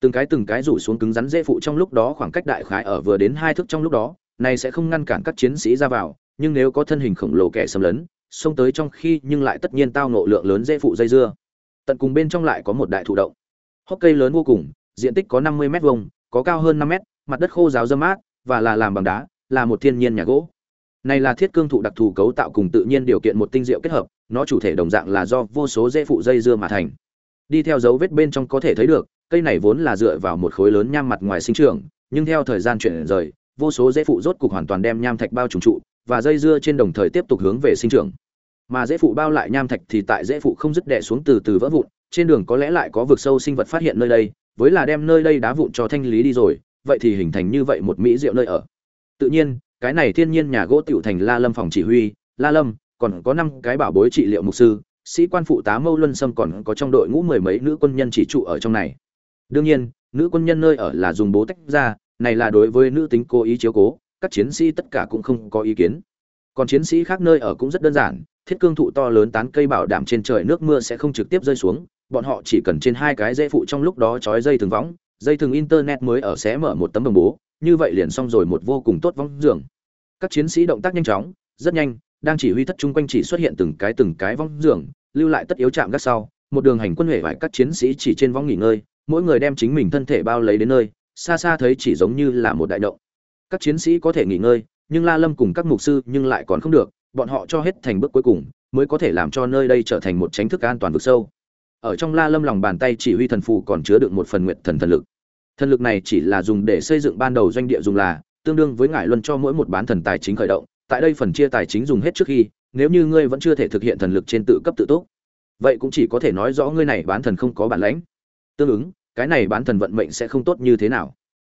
S1: Từng cái từng cái rủ xuống cứng rắn dễ phụ trong lúc đó khoảng cách đại khái ở vừa đến hai thước trong lúc đó, này sẽ không ngăn cản các chiến sĩ ra vào, nhưng nếu có thân hình khổng lồ kẻ xâm lấn, xông tới trong khi nhưng lại tất nhiên tao nộ lượng lớn dễ phụ dây dưa. Tận cùng bên trong lại có một đại thụ động. Hốc cây lớn vô cùng, diện tích có năm mươi m vuông, có cao hơn năm m mặt đất khô ráo dơ mát, và là làm bằng đá, là một thiên nhiên nhà gỗ. Này là thiết cương thụ đặc thù cấu tạo cùng tự nhiên điều kiện một tinh diệu kết hợp, nó chủ thể đồng dạng là do vô số dễ phụ dây dưa mà thành đi theo dấu vết bên trong có thể thấy được, cây này vốn là dựa vào một khối lớn nham mặt ngoài sinh trưởng, nhưng theo thời gian chuyển rời, vô số dễ phụ rốt cục hoàn toàn đem nham thạch bao trùng trụ, và dây dưa trên đồng thời tiếp tục hướng về sinh trưởng. Mà dễ phụ bao lại nham thạch thì tại dễ phụ không dứt đè xuống từ từ vỡ vụn, trên đường có lẽ lại có vực sâu sinh vật phát hiện nơi đây, với là đem nơi đây đá vụn cho thanh lý đi rồi, vậy thì hình thành như vậy một mỹ diệu nơi ở. Tự nhiên, cái này thiên nhiên nhà gỗ tiểu thành la lâm phòng chỉ huy, la lâm, còn có năm cái bảo bối trị liệu mục sư sĩ quan phụ tá mâu luân sâm còn có trong đội ngũ mười mấy nữ quân nhân chỉ trụ ở trong này. Đương nhiên, nữ quân nhân nơi ở là dùng bố tách ra, này là đối với nữ tính cố ý chiếu cố, các chiến sĩ tất cả cũng không có ý kiến. Còn chiến sĩ khác nơi ở cũng rất đơn giản, thiết cương thụ to lớn tán cây bảo đảm trên trời nước mưa sẽ không trực tiếp rơi xuống, bọn họ chỉ cần trên hai cái dây phụ trong lúc đó trói dây thường võng, dây thường internet mới ở sẽ mở một tấm đồng bố, như vậy liền xong rồi một vô cùng tốt vong giường. Các chiến sĩ động tác nhanh chóng, rất nhanh đang chỉ huy thất trung quanh chỉ xuất hiện từng cái từng cái vong giường, lưu lại tất yếu chạm gác sau, một đường hành quân huệ vải các chiến sĩ chỉ trên vong nghỉ ngơi, mỗi người đem chính mình thân thể bao lấy đến nơi, xa xa thấy chỉ giống như là một đại động. Các chiến sĩ có thể nghỉ ngơi, nhưng la lâm cùng các mục sư nhưng lại còn không được, bọn họ cho hết thành bước cuối cùng, mới có thể làm cho nơi đây trở thành một tránh thức an toàn vực sâu. Ở trong la lâm lòng bàn tay chỉ huy thần phù còn chứa được một phần nguyện thần thần lực. Thần lực này chỉ là dùng để xây dựng ban đầu doanh địa dùng là, tương đương với ngải luân cho mỗi một bán thần tài chính khởi động tại đây phần chia tài chính dùng hết trước khi, nếu như ngươi vẫn chưa thể thực hiện thần lực trên tự cấp tự túc vậy cũng chỉ có thể nói rõ ngươi này bán thần không có bản lãnh. Tương ứng, cái này bán thần vận mệnh sẽ không tốt như thế nào.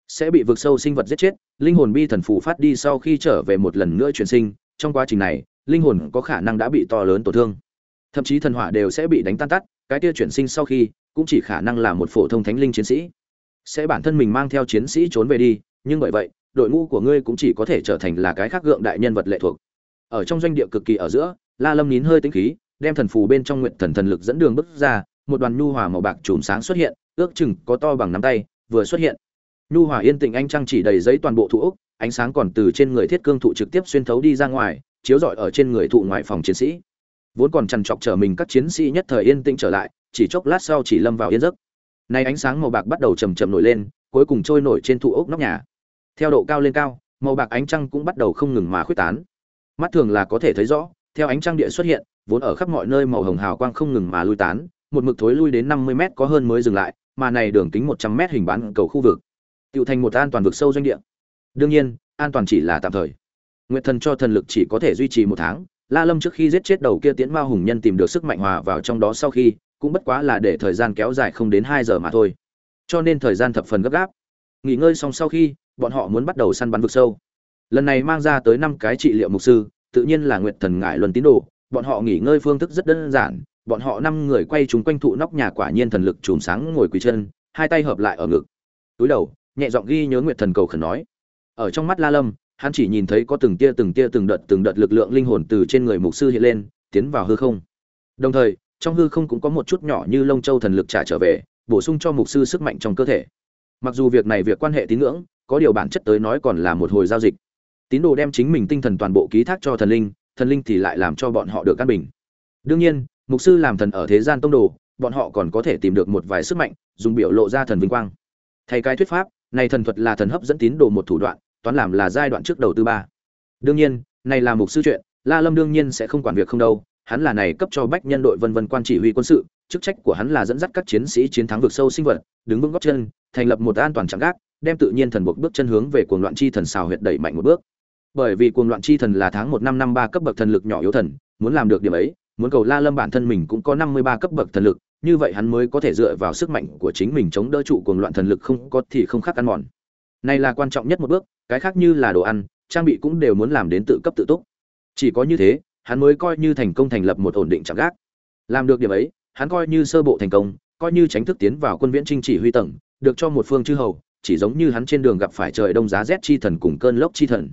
S1: Sẽ bị vực sâu sinh vật giết chết, linh hồn bi thần phù phát đi sau khi trở về một lần nữa chuyển sinh, trong quá trình này, linh hồn có khả năng đã bị to lớn tổn thương. Thậm chí thần hỏa đều sẽ bị đánh tan tắt, cái kia chuyển sinh sau khi, cũng chỉ khả năng là một phổ thông thánh linh chiến sĩ. Sẽ bản thân mình mang theo chiến sĩ trốn về đi, nhưng bởi vậy đội ngũ của ngươi cũng chỉ có thể trở thành là cái khác gượng đại nhân vật lệ thuộc. Ở trong doanh địa cực kỳ ở giữa, la lâm nín hơi tĩnh khí, đem thần phù bên trong nguyện thần thần lực dẫn đường bước ra, một đoàn nhu hòa màu bạc chùm sáng xuất hiện, ước chừng có to bằng nắm tay, vừa xuất hiện. Nhu hòa yên tĩnh anh trang chỉ đầy giấy toàn bộ thụ ốc, ánh sáng còn từ trên người thiết cương thụ trực tiếp xuyên thấu đi ra ngoài, chiếu rọi ở trên người thụ ngoài phòng chiến sĩ. Vốn còn chằn chọc trở mình các chiến sĩ nhất thời yên tĩnh trở lại, chỉ chốc lát sau chỉ lâm vào yên giấc. Nay ánh sáng màu bạc bắt đầu chầm chậm nổi lên, cuối cùng trôi nổi trên thụ ốc nóc nhà theo độ cao lên cao, màu bạc ánh trăng cũng bắt đầu không ngừng mà khuếch tán. Mắt thường là có thể thấy rõ, theo ánh trăng địa xuất hiện, vốn ở khắp mọi nơi màu hồng hào quang không ngừng mà lui tán, một mực thối lui đến năm mươi mét có hơn mới dừng lại, mà này đường kính một trăm mét hình bán cầu khu vực tựu thành một an toàn vực sâu doanh địa. Đương nhiên, an toàn chỉ là tạm thời. Nguyện thần cho thần lực chỉ có thể duy trì một tháng, la lâm trước khi giết chết đầu kia tiễn ma hùng nhân tìm được sức mạnh hòa vào trong đó sau khi, cũng bất quá là để thời gian kéo dài không đến hai giờ mà thôi. Cho nên thời gian thập phần gấp gáp. Nghỉ ngơi xong sau khi bọn họ muốn bắt đầu săn bắn vực sâu. Lần này mang ra tới năm cái trị liệu mục sư, tự nhiên là nguyệt thần ngải luân tín đồ, bọn họ nghỉ ngơi phương thức rất đơn giản, bọn họ năm người quay chúng quanh thụ nóc nhà quả nhiên thần lực chùm sáng ngồi quỳ chân, hai tay hợp lại ở ngực. Túi đầu, nhẹ giọng ghi nhớ nguyệt thần cầu khẩn nói. Ở trong mắt la lâm, hắn chỉ nhìn thấy có từng tia từng tia từng đợt từng đợt lực lượng linh hồn từ trên người mục sư hiện lên, tiến vào hư không. Đồng thời, trong hư không cũng có một chút nhỏ như lông châu thần lực trả trở về, bổ sung cho mục sư sức mạnh trong cơ thể. Mặc dù việc này việc quan hệ tín ngưỡng có điều bản chất tới nói còn là một hồi giao dịch. Tín đồ đem chính mình tinh thần toàn bộ ký thác cho thần linh thần linh thì lại làm cho bọn họ được căn bình. Đương nhiên, mục sư làm thần ở thế gian tông đồ, bọn họ còn có thể tìm được một vài sức mạnh, dùng biểu lộ ra thần vinh quang. Thay cái thuyết pháp, này thần thuật là thần hấp dẫn tín đồ một thủ đoạn, toán làm là giai đoạn trước đầu tư ba. Đương nhiên, này là mục sư chuyện, la lâm đương nhiên sẽ không quản việc không đâu, hắn là này cấp cho bách nhân đội vân vân quan chỉ huy quân sự, chức trách của hắn là dẫn dắt các chiến sĩ chiến thắng vực sâu sinh vật, đứng vững góc chân, thành lập một an toàn chẳng gác đem tự nhiên thần buộc bước chân hướng về cuồng loạn chi thần xào huyệt đẩy mạnh một bước. Bởi vì cuồng loạn chi thần là tháng một năm năm ba cấp bậc thần lực nhỏ yếu thần, muốn làm được điểm ấy, muốn cầu la lâm bản thân mình cũng có năm mươi ba cấp bậc thần lực, như vậy hắn mới có thể dựa vào sức mạnh của chính mình chống đỡ trụ cuồng loạn thần lực không có thì không khác ăn mòn. Này là quan trọng nhất một bước, cái khác như là đồ ăn, trang bị cũng đều muốn làm đến tự cấp tự túc. Chỉ có như thế, hắn mới coi như thành công thành lập một ổn định chẳng gác. Làm được điểm ấy, hắn coi như sơ bộ thành công, coi như tránh thức tiến vào quân viễn trinh chỉ huy tầng, được cho một phương chư hầu chỉ giống như hắn trên đường gặp phải trời đông giá rét chi thần cùng cơn lốc chi thần.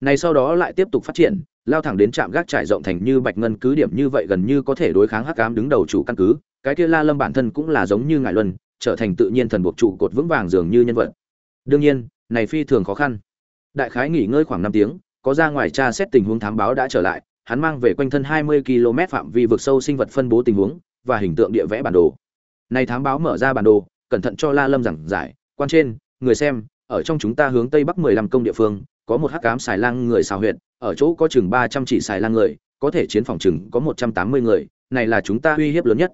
S1: Này sau đó lại tiếp tục phát triển, lao thẳng đến trạm gác trải rộng thành như bạch ngân cứ điểm như vậy gần như có thể đối kháng hắc ám đứng đầu chủ căn cứ. Cái kia la lâm bản thân cũng là giống như ngải luân, trở thành tự nhiên thần buộc trụ cột vững vàng dường như nhân vật. Đương nhiên, này phi thường khó khăn. Đại khái nghỉ ngơi khoảng năm tiếng, có ra ngoài tra xét tình huống thám báo đã trở lại, hắn mang về quanh thân 20 km phạm vi vực sâu sinh vật phân bố tình huống và hình tượng địa vẽ bản đồ. Này thám báo mở ra bản đồ, cẩn thận cho la lâm giảng giải, quan trên người xem, ở trong chúng ta hướng tây bắc 15 công địa phương, có một hắc ám xài lang người xào huyệt, ở chỗ có chừng 300 chỉ xài lang người, có thể chiến phòng chừng có 180 người, này là chúng ta uy hiếp lớn nhất.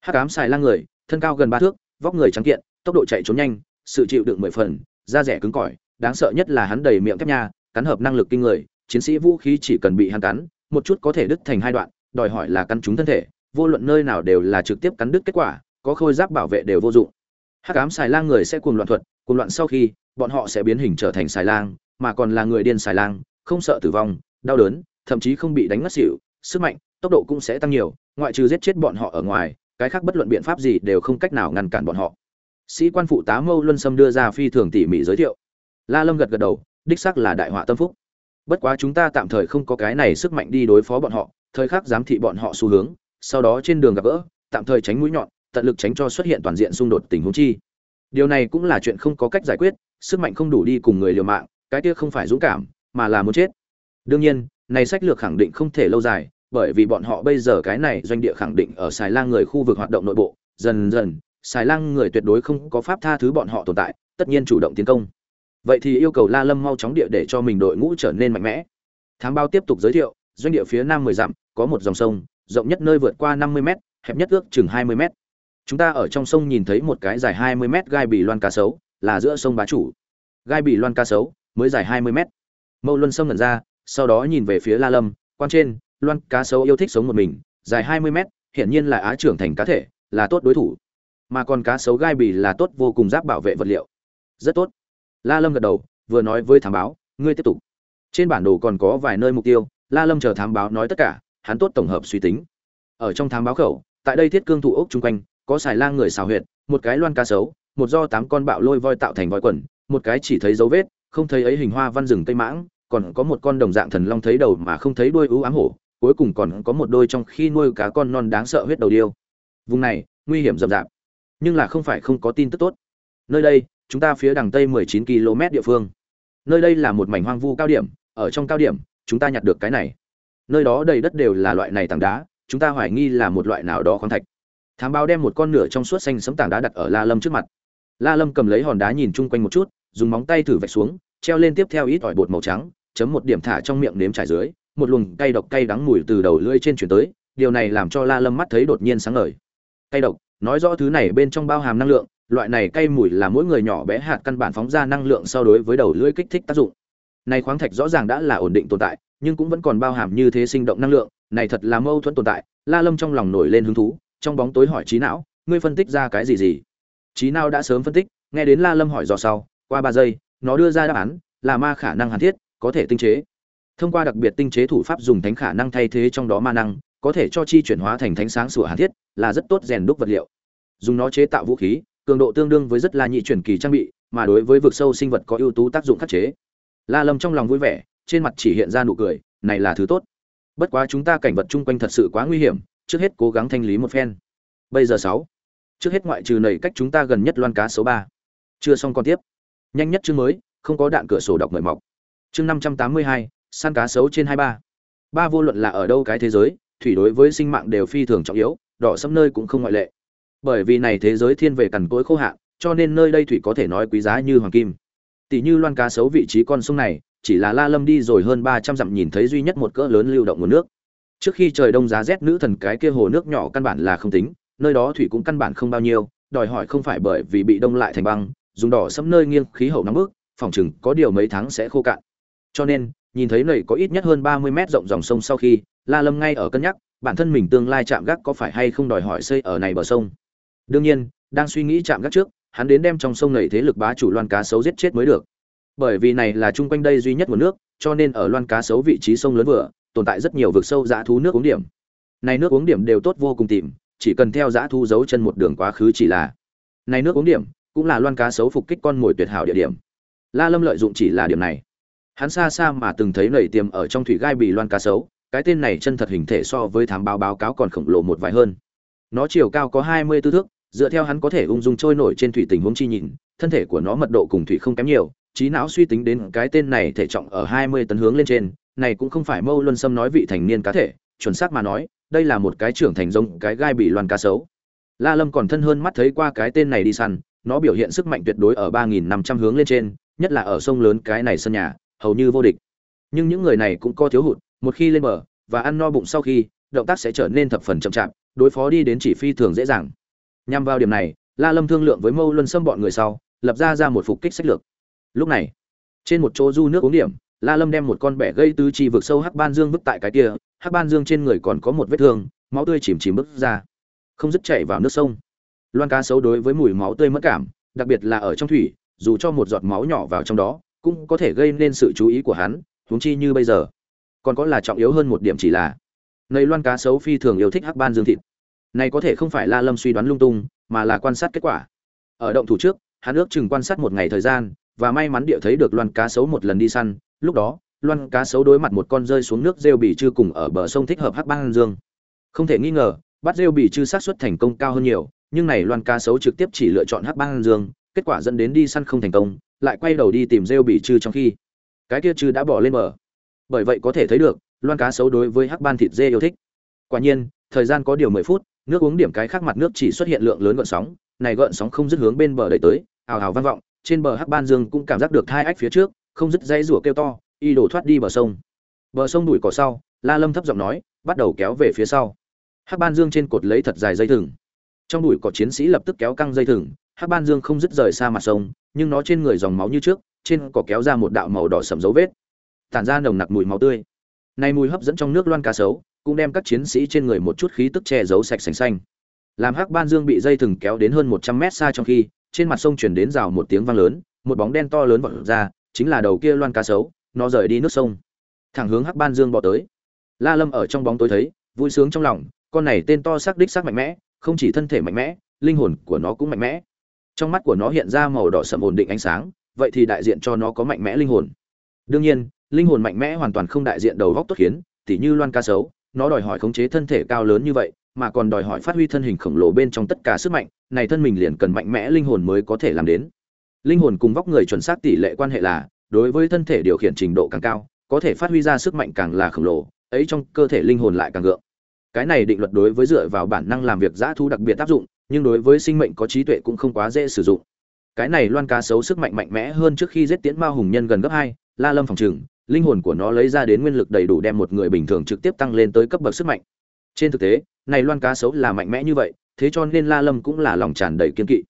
S1: Hắc ám xài lang người, thân cao gần ba thước, vóc người trắng kiện, tốc độ chạy trốn nhanh, sự chịu đựng mười phần, da rẻ cứng cỏi, đáng sợ nhất là hắn đầy miệng thép nha, cắn hợp năng lực kinh người, chiến sĩ vũ khí chỉ cần bị hắn cắn, một chút có thể đứt thành hai đoạn, đòi hỏi là cắn trúng thân thể, vô luận nơi nào đều là trực tiếp cắn đứt kết quả, có khôi giáp bảo vệ đều vô dụng hắc ám xài lang người sẽ cuồng loạn thuật, cuồng loạn sau khi, bọn họ sẽ biến hình trở thành xài lang, mà còn là người điên xài lang, không sợ tử vong, đau đớn, thậm chí không bị đánh ngất xỉu, sức mạnh, tốc độ cũng sẽ tăng nhiều, ngoại trừ giết chết bọn họ ở ngoài, cái khác bất luận biện pháp gì đều không cách nào ngăn cản bọn họ. Sĩ quan phụ tá mâu luân sâm đưa ra phi thường tỉ mỉ giới thiệu. La lâm gật gật đầu, đích xác là đại họa tâm phúc. Bất quá chúng ta tạm thời không có cái này sức mạnh đi đối phó bọn họ, thời khắc giám thị bọn họ xu hướng, sau đó trên đường gặp gỡ, tạm thời tránh mũi nhọn tận lực tránh cho xuất hiện toàn diện xung đột tình huống chi. Điều này cũng là chuyện không có cách giải quyết, sức mạnh không đủ đi cùng người liều mạng, cái kia không phải dũng cảm, mà là muốn chết. Đương nhiên, này sách lược khẳng định không thể lâu dài, bởi vì bọn họ bây giờ cái này doanh địa khẳng định ở xài lang người khu vực hoạt động nội bộ, dần dần xài lang người tuyệt đối không có pháp tha thứ bọn họ tồn tại, tất nhiên chủ động tiến công. Vậy thì yêu cầu la lâm mau chóng địa để cho mình đội ngũ trở nên mạnh mẽ. Thám báo tiếp tục giới thiệu, doanh địa phía nam mười dặm, có một dòng sông, rộng nhất nơi vượt qua năm mươi m hẹp nhất ước chừng hai mươi m chúng ta ở trong sông nhìn thấy một cái dài hai mươi mét gai bị loan cá sấu, là giữa sông bá chủ. Gai bị loan cá sấu, mới dài hai mươi mét. Mâu luân sông ngẩn ra, sau đó nhìn về phía la lâm, quan trên, loan cá sấu yêu thích sống một mình, dài hai mươi mét, hiển nhiên là á trưởng thành cá thể, là tốt đối thủ. Mà còn cá sấu gai bì là tốt vô cùng giáp bảo vệ vật liệu. Rất tốt. La lâm gật đầu, vừa nói với thám báo, ngươi tiếp tục. Trên bản đồ còn có vài nơi mục tiêu, la lâm chờ thám báo nói tất cả, hắn tốt tổng hợp suy tính. Ở trong thám báo khẩu, tại đây thiết cương thủ ốc chung quanh có xài lang người xào huyệt, một cái loan cá sấu, một do tám con bạo lôi voi tạo thành voi quần, một cái chỉ thấy dấu vết, không thấy ấy hình hoa văn rừng tây mãng, còn có một con đồng dạng thần long thấy đầu mà không thấy đuôi ú ám hổ, cuối cùng còn có một đôi trong khi nuôi cá con non đáng sợ huyết đầu điêu. Vùng này, nguy hiểm rậm rạp, nhưng là không phải không có tin tức tốt. Nơi đây, chúng ta phía đằng tây 19 km địa phương. Nơi đây là một mảnh hoang vu cao điểm, ở trong cao điểm, chúng ta nhặt được cái này. Nơi đó đầy đất đều là loại này tảng đá, chúng ta hoài nghi là một loại nào đó khoáng thạch thám báo đem một con nửa trong suốt xanh sấm tảng đá đặt ở la lâm trước mặt. La lâm cầm lấy hòn đá nhìn chung quanh một chút, dùng móng tay thử vạch xuống, treo lên tiếp theo ít ỏi bột màu trắng, chấm một điểm thả trong miệng nếm trải dưới, một luồng cay độc cay đắng mùi từ đầu lưỡi trên chuyển tới, điều này làm cho la lâm mắt thấy đột nhiên sáng ngời. Cay độc, nói rõ thứ này bên trong bao hàm năng lượng, loại này cay mùi là mỗi người nhỏ bé hạt căn bản phóng ra năng lượng so đối với đầu lưỡi kích thích tác dụng. Này khoáng thạch rõ ràng đã là ổn định tồn tại, nhưng cũng vẫn còn bao hàm như thế sinh động năng lượng, này thật là mâu thuẫn tồn tại, la lâm trong lòng nổi lên hứng thú trong bóng tối hỏi trí não, ngươi phân tích ra cái gì gì? Trí não đã sớm phân tích, nghe đến la lâm hỏi dò sau, qua ba giây, nó đưa ra đáp án, là ma khả năng hàn thiết, có thể tinh chế. Thông qua đặc biệt tinh chế thủ pháp dùng thánh khả năng thay thế trong đó ma năng, có thể cho chi chuyển hóa thành thánh sáng sủa hàn thiết, là rất tốt rèn đúc vật liệu. Dùng nó chế tạo vũ khí, cường độ tương đương với rất là nhị chuyển kỳ trang bị, mà đối với vực sâu sinh vật có ưu tú tác dụng khắc chế. La lâm trong lòng vui vẻ, trên mặt chỉ hiện ra nụ cười, này là thứ tốt. Bất quá chúng ta cảnh vật chung quanh thật sự quá nguy hiểm trước hết cố gắng thanh lý một phen. Bây giờ sáu. Trước hết ngoại trừ nầy cách chúng ta gần nhất loan cá số ba. Chưa xong còn tiếp. Nhanh nhất chương mới, không có đạn cửa sổ đọc mời mọc. Chương năm trăm tám mươi hai săn cá sấu trên hai ba. Ba vô luận là ở đâu cái thế giới, thủy đối với sinh mạng đều phi thường trọng yếu, đỏ sắp nơi cũng không ngoại lệ. Bởi vì này thế giới thiên về cằn cỗi khô hạn, cho nên nơi đây thủy có thể nói quý giá như hoàng kim. Tỷ như loan cá sấu vị trí con sông này, chỉ là la lâm đi rồi hơn ba trăm dặm nhìn thấy duy nhất một cỡ lớn lưu động nguồn nước trước khi trời đông giá rét, nữ thần cái kia hồ nước nhỏ căn bản là không tính, nơi đó thủy cũng căn bản không bao nhiêu, đòi hỏi không phải bởi vì bị đông lại thành băng, dùng đỏ sẫm nơi nghiêng khí hậu nóng bức, phòng chừng có điều mấy tháng sẽ khô cạn. Cho nên, nhìn thấy nầy có ít nhất hơn ba mươi mét rộng dòng sông sau khi, la lâm ngay ở cân nhắc, bản thân mình tương lai chạm gác có phải hay không đòi hỏi xây ở này bờ sông. Đương nhiên, đang suy nghĩ chạm gác trước, hắn đến đem trong sông nầy thế lực bá chủ loan cá sấu giết chết mới được. Bởi vì này là chung quanh đây duy nhất nguồn nước, cho nên ở loan cá sấu vị trí sông lớn vừa tồn tại rất nhiều vực sâu dã thú nước uống điểm. Này nước uống điểm đều tốt vô cùng tìm, chỉ cần theo dã thú giấu chân một đường quá khứ chỉ là. Này nước uống điểm cũng là loan cá sấu phục kích con mồi tuyệt hảo địa điểm. La lâm lợi dụng chỉ là điểm này. Hắn xa xa mà từng thấy nảy tiềm ở trong thủy gai bị loan cá sấu, cái tên này chân thật hình thể so với thám báo báo cáo còn khổng lồ một vài hơn. Nó chiều cao có hai mươi tư thước, dựa theo hắn có thể ung dung trôi nổi trên thủy tình huống chi nhìn, thân thể của nó mật độ cùng thủy không kém nhiều, trí não suy tính đến cái tên này thể trọng ở hai mươi tấn hướng lên trên này cũng không phải mâu luân sâm nói vị thành niên cá thể, chuẩn xác mà nói, đây là một cái trưởng thành giống cái gai bị loan cá sấu. La lâm còn thân hơn mắt thấy qua cái tên này đi săn, nó biểu hiện sức mạnh tuyệt đối ở ba nghìn năm trăm hướng lên trên, nhất là ở sông lớn cái này sân nhà, hầu như vô địch. Nhưng những người này cũng có thiếu hụt, một khi lên bờ và ăn no bụng sau khi, động tác sẽ trở nên thập phần chậm chạp, đối phó đi đến chỉ phi thường dễ dàng. Nhằm vào điểm này, la lâm thương lượng với mâu luân sâm bọn người sau, lập ra ra một phục kích sách lược. Lúc này, trên một chỗ du nước uống điểm la lâm đem một con bẻ gây tứ chi vực sâu hắc ban dương vứt tại cái kia, hắc ban dương trên người còn có một vết thương, máu tươi chìm chìm bứt ra. Không dứt chảy vào nước sông. Loan cá sấu đối với mùi máu tươi mất cảm, đặc biệt là ở trong thủy, dù cho một giọt máu nhỏ vào trong đó, cũng có thể gây nên sự chú ý của hắn, huống chi như bây giờ. Còn có là trọng yếu hơn một điểm chỉ là nơi loan cá sấu phi thường yêu thích hắc ban dương thịt. Này có thể không phải la lâm suy đoán lung tung, mà là quan sát kết quả. Ở động thủ trước, hắn ước chừng quan sát một ngày thời gian, và may mắn địa thấy được loan cá sấu một lần đi săn lúc đó, loan cá sấu đối mặt một con rơi xuống nước rêu bì chư cùng ở bờ sông thích hợp hắc ban dương. Không thể nghi ngờ, bắt rêu bì chư sát xuất thành công cao hơn nhiều, nhưng này loan cá sấu trực tiếp chỉ lựa chọn hắc ban dương, kết quả dẫn đến đi săn không thành công, lại quay đầu đi tìm rêu bì chư trong khi. Cái kia chư đã bỏ lên bờ. Bởi vậy có thể thấy được, loan cá sấu đối với hắc ban thịt dê yêu thích. Quả nhiên, thời gian có điều mười phút, nước uống điểm cái khác mặt nước chỉ xuất hiện lượng lớn gợn sóng, này gợn sóng không dứt hướng bên bờ đẩy tới, ào ào vang vọng, trên bờ hắc ban dương cũng cảm giác được hai ách phía trước không dứt dây rủa kêu to, y đổ thoát đi bờ sông. Bờ sông đuổi cỏ sau, la lâm thấp giọng nói, bắt đầu kéo về phía sau. Hắc ban dương trên cột lấy thật dài dây thừng. Trong đuổi cỏ chiến sĩ lập tức kéo căng dây thừng, hắc ban dương không dứt rời xa mặt sông, nhưng nó trên người dòng máu như trước, trên cỏ kéo ra một đạo màu đỏ sầm dấu vết. Tản ra nồng nặc mùi máu tươi. Này mùi hấp dẫn trong nước loan cá sấu, cũng đem các chiến sĩ trên người một chút khí tức che giấu sạch sành xanh. Làm hắc ban dương bị dây thừng kéo đến hơn một trăm mét xa trong khi, trên mặt sông chuyển đến rào một tiếng vang lớn, một bóng đen to lớn vọt ra chính là đầu kia loan cá sấu, nó rời đi nước sông. Thẳng hướng hắc ban dương bỏ tới. La lâm ở trong bóng tối thấy, vui sướng trong lòng, con này tên to xác đích xác mạnh mẽ, không chỉ thân thể mạnh mẽ, linh hồn của nó cũng mạnh mẽ. Trong mắt của nó hiện ra màu đỏ sậm ổn định ánh sáng, vậy thì đại diện cho nó có mạnh mẽ linh hồn. Đương nhiên, linh hồn mạnh mẽ hoàn toàn không đại diện đầu góc tốt khiến, tỉ như loan cá sấu, nó đòi hỏi khống chế thân thể cao lớn như vậy, mà còn đòi hỏi phát huy thân hình khổng lồ bên trong tất cả sức mạnh, này thân mình liền cần mạnh mẽ linh hồn mới có thể làm đến linh hồn cùng vóc người chuẩn xác tỷ lệ quan hệ là, đối với thân thể điều khiển trình độ càng cao, có thể phát huy ra sức mạnh càng là khổng lồ, ấy trong cơ thể linh hồn lại càng gượng. Cái này định luật đối với dựa vào bản năng làm việc giã thu đặc biệt áp dụng, nhưng đối với sinh mệnh có trí tuệ cũng không quá dễ sử dụng. Cái này loan cá sấu sức mạnh mạnh mẽ hơn trước khi giết tiễn ma hùng nhân gần gấp hai, la lâm phòng trừng linh hồn của nó lấy ra đến nguyên lực đầy đủ đem một người bình thường trực tiếp tăng lên tới cấp bậc sức mạnh. Trên thực tế, này loan cá sấu là mạnh mẽ như vậy, thế cho nên la lâm cũng là lòng tràn đầy kiên kỵ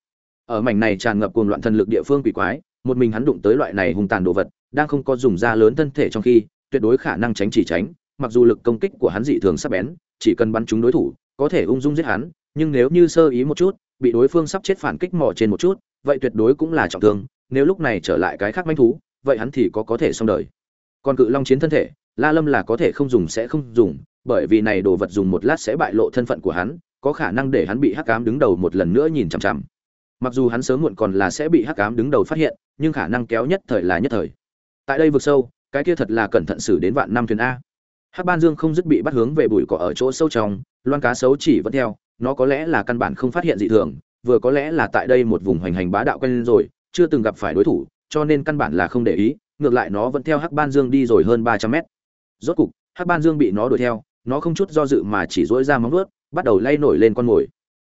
S1: ở mảnh này tràn ngập cuồng loạn thần lực địa phương quỷ quái, một mình hắn đụng tới loại này hung tàn đồ vật, đang không có dùng ra lớn thân thể trong khi, tuyệt đối khả năng tránh chỉ tránh, mặc dù lực công kích của hắn dị thường sắc bén, chỉ cần bắn trúng đối thủ, có thể ung dung giết hắn, nhưng nếu như sơ ý một chút, bị đối phương sắp chết phản kích mò trên một chút, vậy tuyệt đối cũng là trọng thương, nếu lúc này trở lại cái khác manh thú, vậy hắn thì có có thể xong đời. Còn cự long chiến thân thể, la lâm là có thể không dùng sẽ không dùng, bởi vì này đồ vật dùng một lát sẽ bại lộ thân phận của hắn, có khả năng để hắn bị hắc ám đứng đầu một lần nữa nhìn chằm chằm mặc dù hắn sớm muộn còn là sẽ bị hắc ám đứng đầu phát hiện, nhưng khả năng kéo nhất thời là nhất thời. Tại đây vực sâu, cái kia thật là cẩn thận xử đến vạn năm thuyền a. Hắc ban dương không dứt bị bắt hướng về bụi cỏ ở chỗ sâu trong, loan cá sấu chỉ vẫn theo, nó có lẽ là căn bản không phát hiện dị thường, vừa có lẽ là tại đây một vùng hoành hành bá đạo quen rồi, chưa từng gặp phải đối thủ, cho nên căn bản là không để ý, ngược lại nó vẫn theo hắc ban dương đi rồi hơn ba trăm mét. Rốt cục, hắc ban dương bị nó đuổi theo, nó không chút do dự mà chỉ dỗi ra móng vuốt, bắt đầu lay nổi lên con mồi.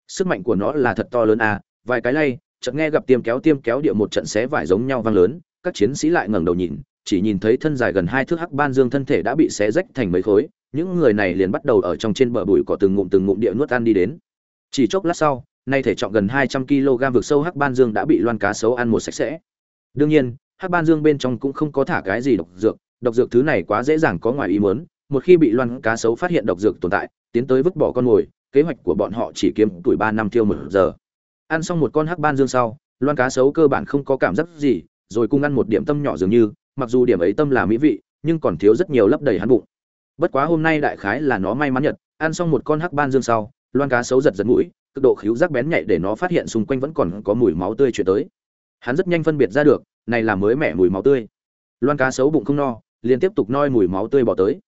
S1: Sức mạnh của nó là thật to lớn à vài cái lay, chợt nghe gặp tiêm kéo tiêm kéo địa một trận xé vải giống nhau vang lớn, các chiến sĩ lại ngẩng đầu nhìn, chỉ nhìn thấy thân dài gần hai thước hắc ban dương thân thể đã bị xé rách thành mấy khối, những người này liền bắt đầu ở trong trên bờ bụi cỏ từng ngụm từng ngụm địa nuốt ăn đi đến. Chỉ chốc lát sau, nay thể trọng gần hai trăm kg vực sâu hắc ban dương đã bị loan cá sấu ăn một sạch sẽ. Đương nhiên, hắc ban dương bên trong cũng không có thả cái gì độc dược độc dược thứ này quá dễ dàng có ngoài ý muốn, một khi bị loan cá sấu phát hiện độc dược tồn tại, tiến tới vứt bỏ con mồi, kế hoạch của bọn họ chỉ kiếm tuổi ba năm tiêu một giờ ăn xong một con hắc ban dương sau, loan cá sấu cơ bản không có cảm giác gì, rồi cùng ăn một điểm tâm nhỏ dường như, mặc dù điểm ấy tâm là mỹ vị, nhưng còn thiếu rất nhiều lấp đầy hắn bụng. Bất quá hôm nay đại khái là nó may mắn nhật, ăn xong một con hắc ban dương sau, loan cá sấu giật giật mũi, cực độ khíu giác bén nhạy để nó phát hiện xung quanh vẫn còn có mùi máu tươi chuyển tới. Hắn rất nhanh phân biệt ra được, này là mới mẻ mùi máu tươi. Loan cá sấu bụng không no, liền tiếp tục noi mùi máu tươi bỏ tới.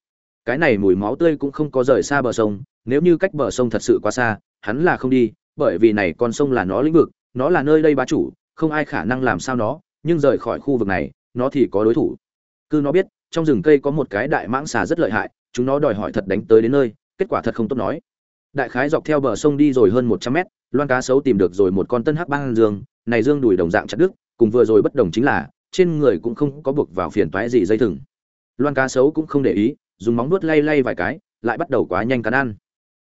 S1: Cái này mùi máu tươi cũng không có rời xa bờ sông, nếu như cách bờ sông thật sự quá xa, hắn là không đi bởi vì này con sông là nó lĩnh vực, nó là nơi đây bá chủ, không ai khả năng làm sao nó, nhưng rời khỏi khu vực này, nó thì có đối thủ. Cứ nó biết, trong rừng cây có một cái đại mãng xà rất lợi hại, chúng nó đòi hỏi thật đánh tới đến nơi, kết quả thật không tốt nói. Đại khái dọc theo bờ sông đi rồi hơn một trăm mét, loan cá sấu tìm được rồi một con tân hắc băng dương, này dương đùi đồng dạng chặt đứt, cùng vừa rồi bất đồng chính là, trên người cũng không có buộc vào phiền toái gì dây thừng. Loan cá sấu cũng không để ý, dùng móng nuốt lay lay vài cái, lại bắt đầu quá nhanh cắn ăn.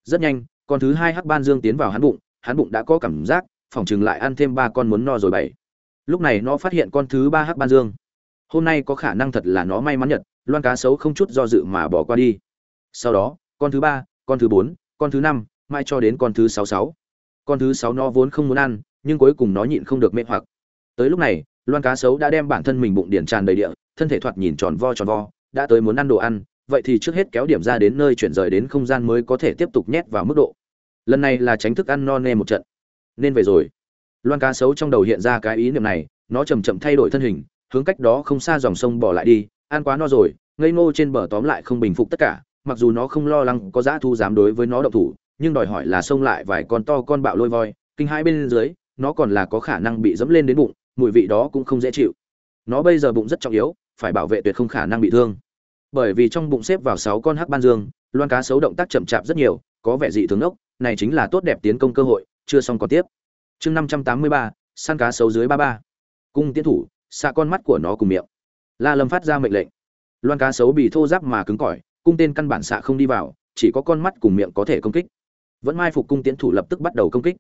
S1: Rất nhanh, con thứ hai hắc ban dương tiến vào hắn bụng hắn bụng đã có cảm giác, phòng chừng lại ăn thêm ba con muốn no rồi bảy. Lúc này nó phát hiện con thứ ba hắc ban dương. Hôm nay có khả năng thật là nó may mắn nhật, loan cá sấu không chút do dự mà bỏ qua đi. Sau đó, con thứ ba, con thứ bốn, con thứ năm mai cho đến con thứ sáu sáu. Con thứ sáu nó vốn không muốn ăn, nhưng cuối cùng nó nhịn không được mê hoặc. Tới lúc này, loan cá sấu đã đem bản thân mình bụng điển tràn đầy địa, thân thể thoạt nhìn tròn vo tròn vo, đã tới muốn ăn đồ ăn, vậy thì trước hết kéo điểm ra đến nơi chuyển rời đến không gian mới có thể tiếp tục nhét vào mức độ lần này là tránh thức ăn no nê một trận. Nên về rồi. Loan cá sấu trong đầu hiện ra cái ý niệm này, nó chầm chậm thay đổi thân hình, hướng cách đó không xa dòng sông bỏ lại đi, ăn quá no rồi, ngây ngô trên bờ tóm lại không bình phục tất cả, mặc dù nó không lo lắng có dã thu dám đối với nó động thủ, nhưng đòi hỏi là xông lại vài con to con bạo lôi voi, kinh hai bên dưới, nó còn là có khả năng bị dẫm lên đến bụng, mùi vị đó cũng không dễ chịu. Nó bây giờ bụng rất trọng yếu, phải bảo vệ tuyệt không khả năng bị thương. Bởi vì trong bụng xếp vào sáu con hắc ban dương, loan cá sấu động tác chậm chạp rất nhiều, có vẻ dị thường ốc này chính là tốt đẹp tiến công cơ hội, chưa xong còn tiếp. Chương năm trăm tám mươi ba, săn cá sấu dưới ba ba. Cung tiến thủ, xạ con mắt của nó cùng miệng. La lâm phát ra mệnh lệnh. Loan cá sấu bị thô giáp mà cứng cỏi, cung tên căn bản xạ không đi vào, chỉ có con mắt cùng miệng có thể công kích. Vẫn mai phục cung tiến thủ lập tức bắt đầu công kích.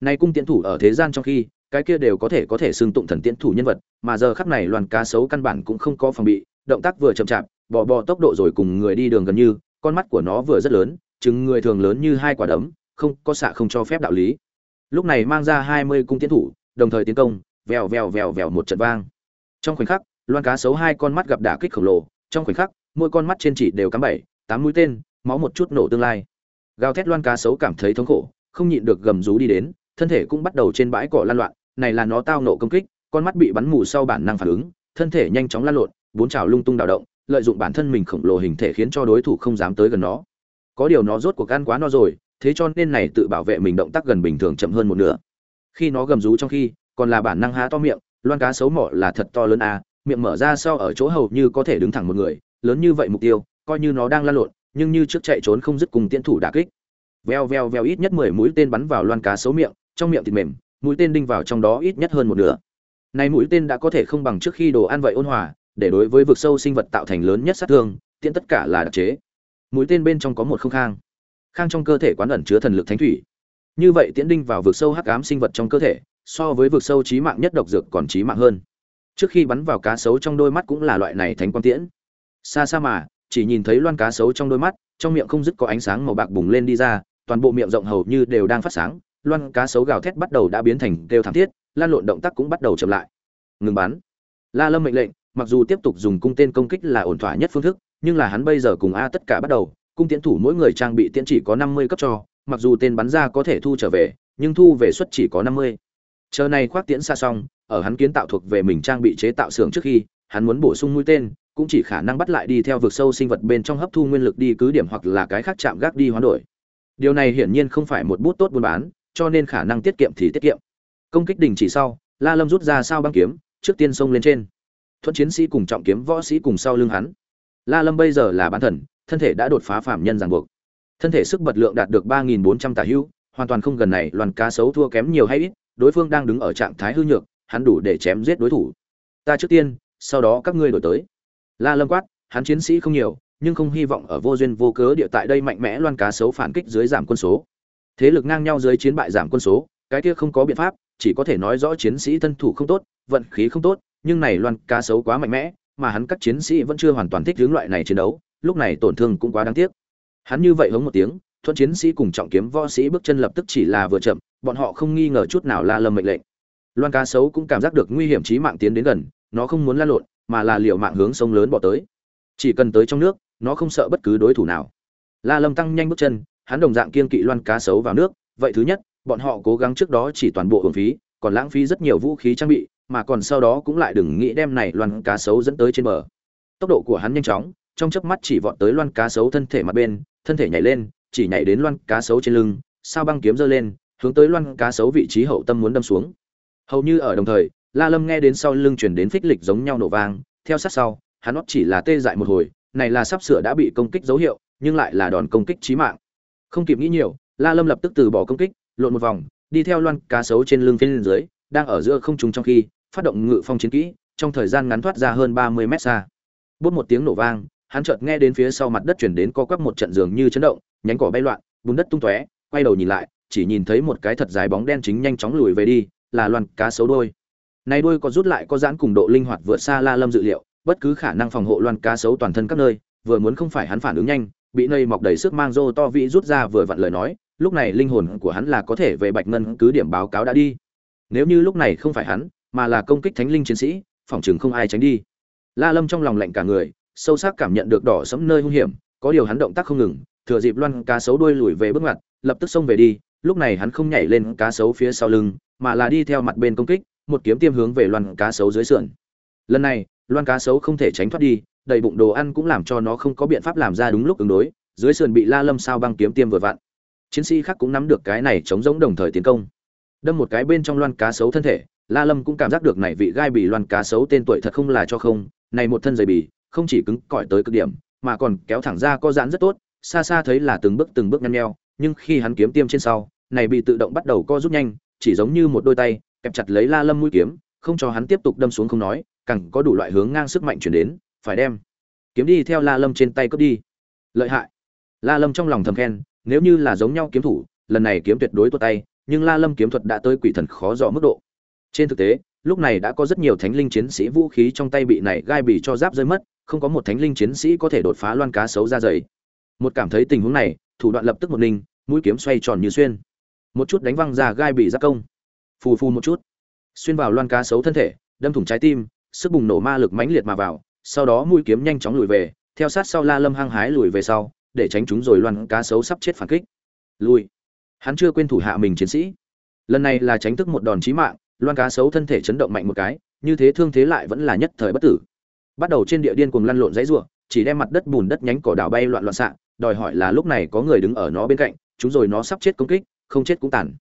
S1: Này cung tiến thủ ở thế gian trong khi, cái kia đều có thể có thể xưng tụng thần tiến thủ nhân vật, mà giờ khắc này loan cá sấu căn bản cũng không có phòng bị, động tác vừa chậm chạp, bò bò tốc độ rồi cùng người đi đường gần như, con mắt của nó vừa rất lớn chứng người thường lớn như hai quả đấm không có xạ không cho phép đạo lý. Lúc này mang ra hai mươi cung tiến thủ, đồng thời tiến công, vèo vèo vèo vèo một trận vang. Trong khoảnh khắc, loan cá sấu hai con mắt gặp đả kích khổng lồ, trong khoảnh khắc, mỗi con mắt trên chỉ đều cắm bảy, tám mũi tên, máu một chút nổ tương lai. Gào thét loan cá sấu cảm thấy thống khổ, không nhịn được gầm rú đi đến, thân thể cũng bắt đầu trên bãi cỏ lan loạn, này là nó tao nổ công kích, con mắt bị bắn mù sau bản năng phản ứng, thân thể nhanh chóng lan lộn, bốn trào lung tung đảo động, lợi dụng bản thân mình khổng lồ hình thể khiến cho đối thủ không dám tới gần nó. Có điều nó rốt cuộc ăn quá no rồi thế cho nên này tự bảo vệ mình động tác gần bình thường chậm hơn một nửa. Khi nó gầm rú trong khi còn là bản năng há to miệng loan cá xấu mỏ là thật to lớn à, miệng mở ra sau ở chỗ hầu như có thể đứng thẳng một người lớn như vậy mục tiêu coi như nó đang lăn lộn nhưng như trước chạy trốn không dứt cùng tiến thủ đả kích. Veo veo veo ít nhất mười mũi tên bắn vào loan cá xấu miệng trong miệng thịt mềm mũi tên đinh vào trong đó ít nhất hơn một nửa. Này mũi tên đã có thể không bằng trước khi đồ ăn vậy ôn hòa để đối với vực sâu sinh vật tạo thành lớn nhất sát thương tiện tất cả là đặc chế. Mũi tên bên trong có một không khang khang trong cơ thể quán ẩn chứa thần lực thánh thủy. Như vậy tiễn đinh vào vực sâu hắc ám sinh vật trong cơ thể, so với vực sâu trí mạng nhất độc dược còn trí mạng hơn. Trước khi bắn vào cá sấu trong đôi mắt cũng là loại này thánh quang tiễn. Xa xa mà, chỉ nhìn thấy loan cá sấu trong đôi mắt, trong miệng không dứt có ánh sáng màu bạc bùng lên đi ra, toàn bộ miệng rộng hầu như đều đang phát sáng, loan cá sấu gào thét bắt đầu đã biến thành kêu thảm thiết, lan lộn động tác cũng bắt đầu chậm lại. Ngừng bắn. La lâm mệnh lệnh, mặc dù tiếp tục dùng cung tên công kích là ổn thỏa nhất phương thức, nhưng là hắn bây giờ cùng a tất cả bắt đầu cung tiễn thủ mỗi người trang bị tiễn chỉ có năm mươi cấp cho, mặc dù tên bắn ra có thể thu trở về, nhưng thu về suất chỉ có năm mươi. Chờ này khoác tiễn xa xong, ở hắn kiến tạo thuộc về mình trang bị chế tạo xưởng trước khi, hắn muốn bổ sung mũi tên, cũng chỉ khả năng bắt lại đi theo vực sâu sinh vật bên trong hấp thu nguyên lực đi cứ điểm hoặc là cái khác chạm gác đi hoán đổi. Điều này hiển nhiên không phải một bút tốt buôn bán, cho nên khả năng tiết kiệm thì tiết kiệm. Công kích đình chỉ sau, la lâm rút ra sao băng kiếm, trước tiên xông lên trên. Thuận chiến sĩ cùng trọng kiếm võ sĩ cùng sau lưng hắn. La lâm bây giờ là bán thần thân thể đã đột phá phạm nhân ràng buộc. Thân thể sức bật lượng đạt được ba nghìn bốn trăm tà hữu, hoàn toàn không gần này, loàn cá sấu thua kém nhiều hay ít, đối phương đang đứng ở trạng thái hư nhược, hắn đủ để chém giết đối thủ. Ta trước tiên, sau đó các ngươi đổi tới. La lâm quát, hắn chiến sĩ không nhiều, nhưng không hy vọng ở vô duyên vô cớ địa tại đây mạnh mẽ loan cá sấu phản kích dưới giảm quân số. Thế lực ngang nhau dưới chiến bại giảm quân số, cái kia không có biện pháp, chỉ có thể nói rõ chiến sĩ thân thủ không tốt, vận khí không tốt, nhưng này loan cá sấu quá mạnh mẽ, mà hắn các chiến sĩ vẫn chưa hoàn toàn thích hướng loại này chiến đấu lúc này tổn thương cũng quá đáng tiếc. Hắn như vậy hống một tiếng, thuận chiến sĩ cùng trọng kiếm võ sĩ bước chân lập tức chỉ là vừa chậm, bọn họ không nghi ngờ chút nào la lâm mệnh lệnh. Loan cá sấu cũng cảm giác được nguy hiểm chí mạng tiến đến gần, nó không muốn la lộn, mà là liều mạng hướng sông lớn bỏ tới. Chỉ cần tới trong nước, nó không sợ bất cứ đối thủ nào. La lâm tăng nhanh bước chân, hắn đồng dạng kiên kỵ loan cá sấu vào nước. Vậy thứ nhất, bọn họ cố gắng trước đó chỉ toàn bộ hưởng phí, còn lãng phí rất nhiều vũ khí trang bị, mà còn sau đó cũng lại đừng nghĩ đem này loan cá sấu dẫn tới trên bờ. Tốc độ của hắn nhanh chóng trong chớp mắt chỉ vọt tới loan cá sấu thân thể mặt bên, thân thể nhảy lên, chỉ nhảy đến loan cá sấu trên lưng, sao băng kiếm giơ lên, hướng tới loan cá sấu vị trí hậu tâm muốn đâm xuống. Hầu như ở đồng thời, la lâm nghe đến sau lưng truyền đến phích lịch giống nhau nổ vang, theo sát sau, hắn óc chỉ là tê dại một hồi, này là sắp sửa đã bị công kích dấu hiệu, nhưng lại là đòn công kích chí mạng. Không kịp nghĩ nhiều, la lâm lập tức từ bỏ công kích, lộn một vòng, đi theo loan cá sấu trên lưng phía dưới, đang ở giữa không trung trong khi, phát động ngự phong chiến kỹ, trong thời gian ngắn thoát ra hơn ba mươi mét xa. Bút một tiếng nổ vang hắn chợt nghe đến phía sau mặt đất chuyển đến co quắp một trận giường như chấn động, nhánh cỏ bay loạn, bùn đất tung tóe, quay đầu nhìn lại, chỉ nhìn thấy một cái thật dài bóng đen chính nhanh chóng lùi về đi, là loan cá sấu đôi này đôi có rút lại có giãn cùng độ linh hoạt vượt xa la lâm dự liệu, bất cứ khả năng phòng hộ loan cá sấu toàn thân các nơi, vừa muốn không phải hắn phản ứng nhanh, bị nơi mọc đầy sức mang rô to vị rút ra vừa vặn lời nói, lúc này linh hồn của hắn là có thể về bạch ngân cứ điểm báo cáo đã đi. Nếu như lúc này không phải hắn, mà là công kích thánh linh chiến sĩ, phòng chừng không ai tránh đi. La lâm trong lòng lạnh cả người sâu sắc cảm nhận được đỏ sẫm nơi hung hiểm, có điều hắn động tác không ngừng, thừa dịp loan cá sấu đuôi lùi về bước ngoặt, lập tức xông về đi, lúc này hắn không nhảy lên cá sấu phía sau lưng, mà là đi theo mặt bên công kích, một kiếm tiêm hướng về loan cá sấu dưới sườn. Lần này, loan cá sấu không thể tránh thoát đi, đầy bụng đồ ăn cũng làm cho nó không có biện pháp làm ra đúng lúc ứng đối, dưới sườn bị la lâm sao băng kiếm tiêm vừa vặn. Chiến sĩ khác cũng nắm được cái này chống giống đồng thời tiến công. Đâm một cái bên trong loan cá sấu thân thể, la lâm cũng cảm giác được này vị gai bị loan cá sấu tên tuổi thật không là cho không, này một thân dày bì không chỉ cứng cỏi tới cực điểm, mà còn kéo thẳng ra có giãn rất tốt, xa xa thấy là từng bước từng bước nhăn nheo, nhưng khi hắn kiếm tiêm trên sau, này bị tự động bắt đầu co rút nhanh, chỉ giống như một đôi tay, kẹp chặt lấy la lâm mũi kiếm, không cho hắn tiếp tục đâm xuống không nói, càng có đủ loại hướng ngang sức mạnh chuyển đến, phải đem kiếm đi theo la lâm trên tay cướp đi. Lợi hại. La lâm trong lòng thầm khen, nếu như là giống nhau kiếm thủ, lần này kiếm tuyệt đối tuột tay, nhưng la lâm kiếm thuật đã tới quỷ thần khó dò mức độ. Trên thực tế, lúc này đã có rất nhiều thánh linh chiến sĩ vũ khí trong tay bị này gai bị cho giáp rơi mất không có một thánh linh chiến sĩ có thể đột phá loan cá xấu ra dày. Một cảm thấy tình huống này, thủ đoạn lập tức một ninh mũi kiếm xoay tròn như xuyên. Một chút đánh văng ra gai bị giáp công. Phù phù một chút. Xuyên vào loan cá xấu thân thể, đâm thủng trái tim, sức bùng nổ ma lực mãnh liệt mà vào, sau đó mũi kiếm nhanh chóng lùi về, theo sát sau la lâm hăng hái lùi về sau, để tránh chúng rồi loan cá xấu sắp chết phản kích. Lùi. Hắn chưa quên thủ hạ mình chiến sĩ. Lần này là tránh thức một đòn chí mạng, loan cá xấu thân thể chấn động mạnh một cái, như thế thương thế lại vẫn là nhất thời bất tử bắt đầu trên địa điên cuồng lăn lộn dãy rủa, chỉ đem mặt đất bùn đất nhánh cỏ đào bay loạn loạn xạ, đòi hỏi là lúc này có người đứng ở nó bên cạnh, chúng rồi nó sắp chết công kích, không chết cũng tàn.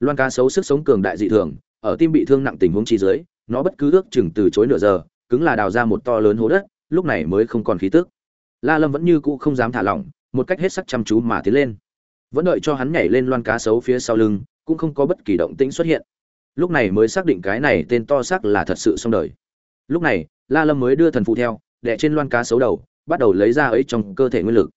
S1: Loan cá xấu sức sống cường đại dị thường, ở tim bị thương nặng tình huống chi dưới, nó bất cứ ước chừng từ chối nửa giờ, cứng là đào ra một to lớn hố đất, lúc này mới không còn khí tức. La lâm vẫn như cũ không dám thả lỏng, một cách hết sắc chăm chú mà tiến lên. Vẫn đợi cho hắn nhảy lên loan cá sấu phía sau lưng, cũng không có bất kỳ động tĩnh xuất hiện. Lúc này mới xác định cái này tên to xác là thật sự xong đời. Lúc này la lâm mới đưa thần phụ theo, đẻ trên loan cá sấu đầu, bắt đầu lấy ra ấy trong cơ thể nguyên lực.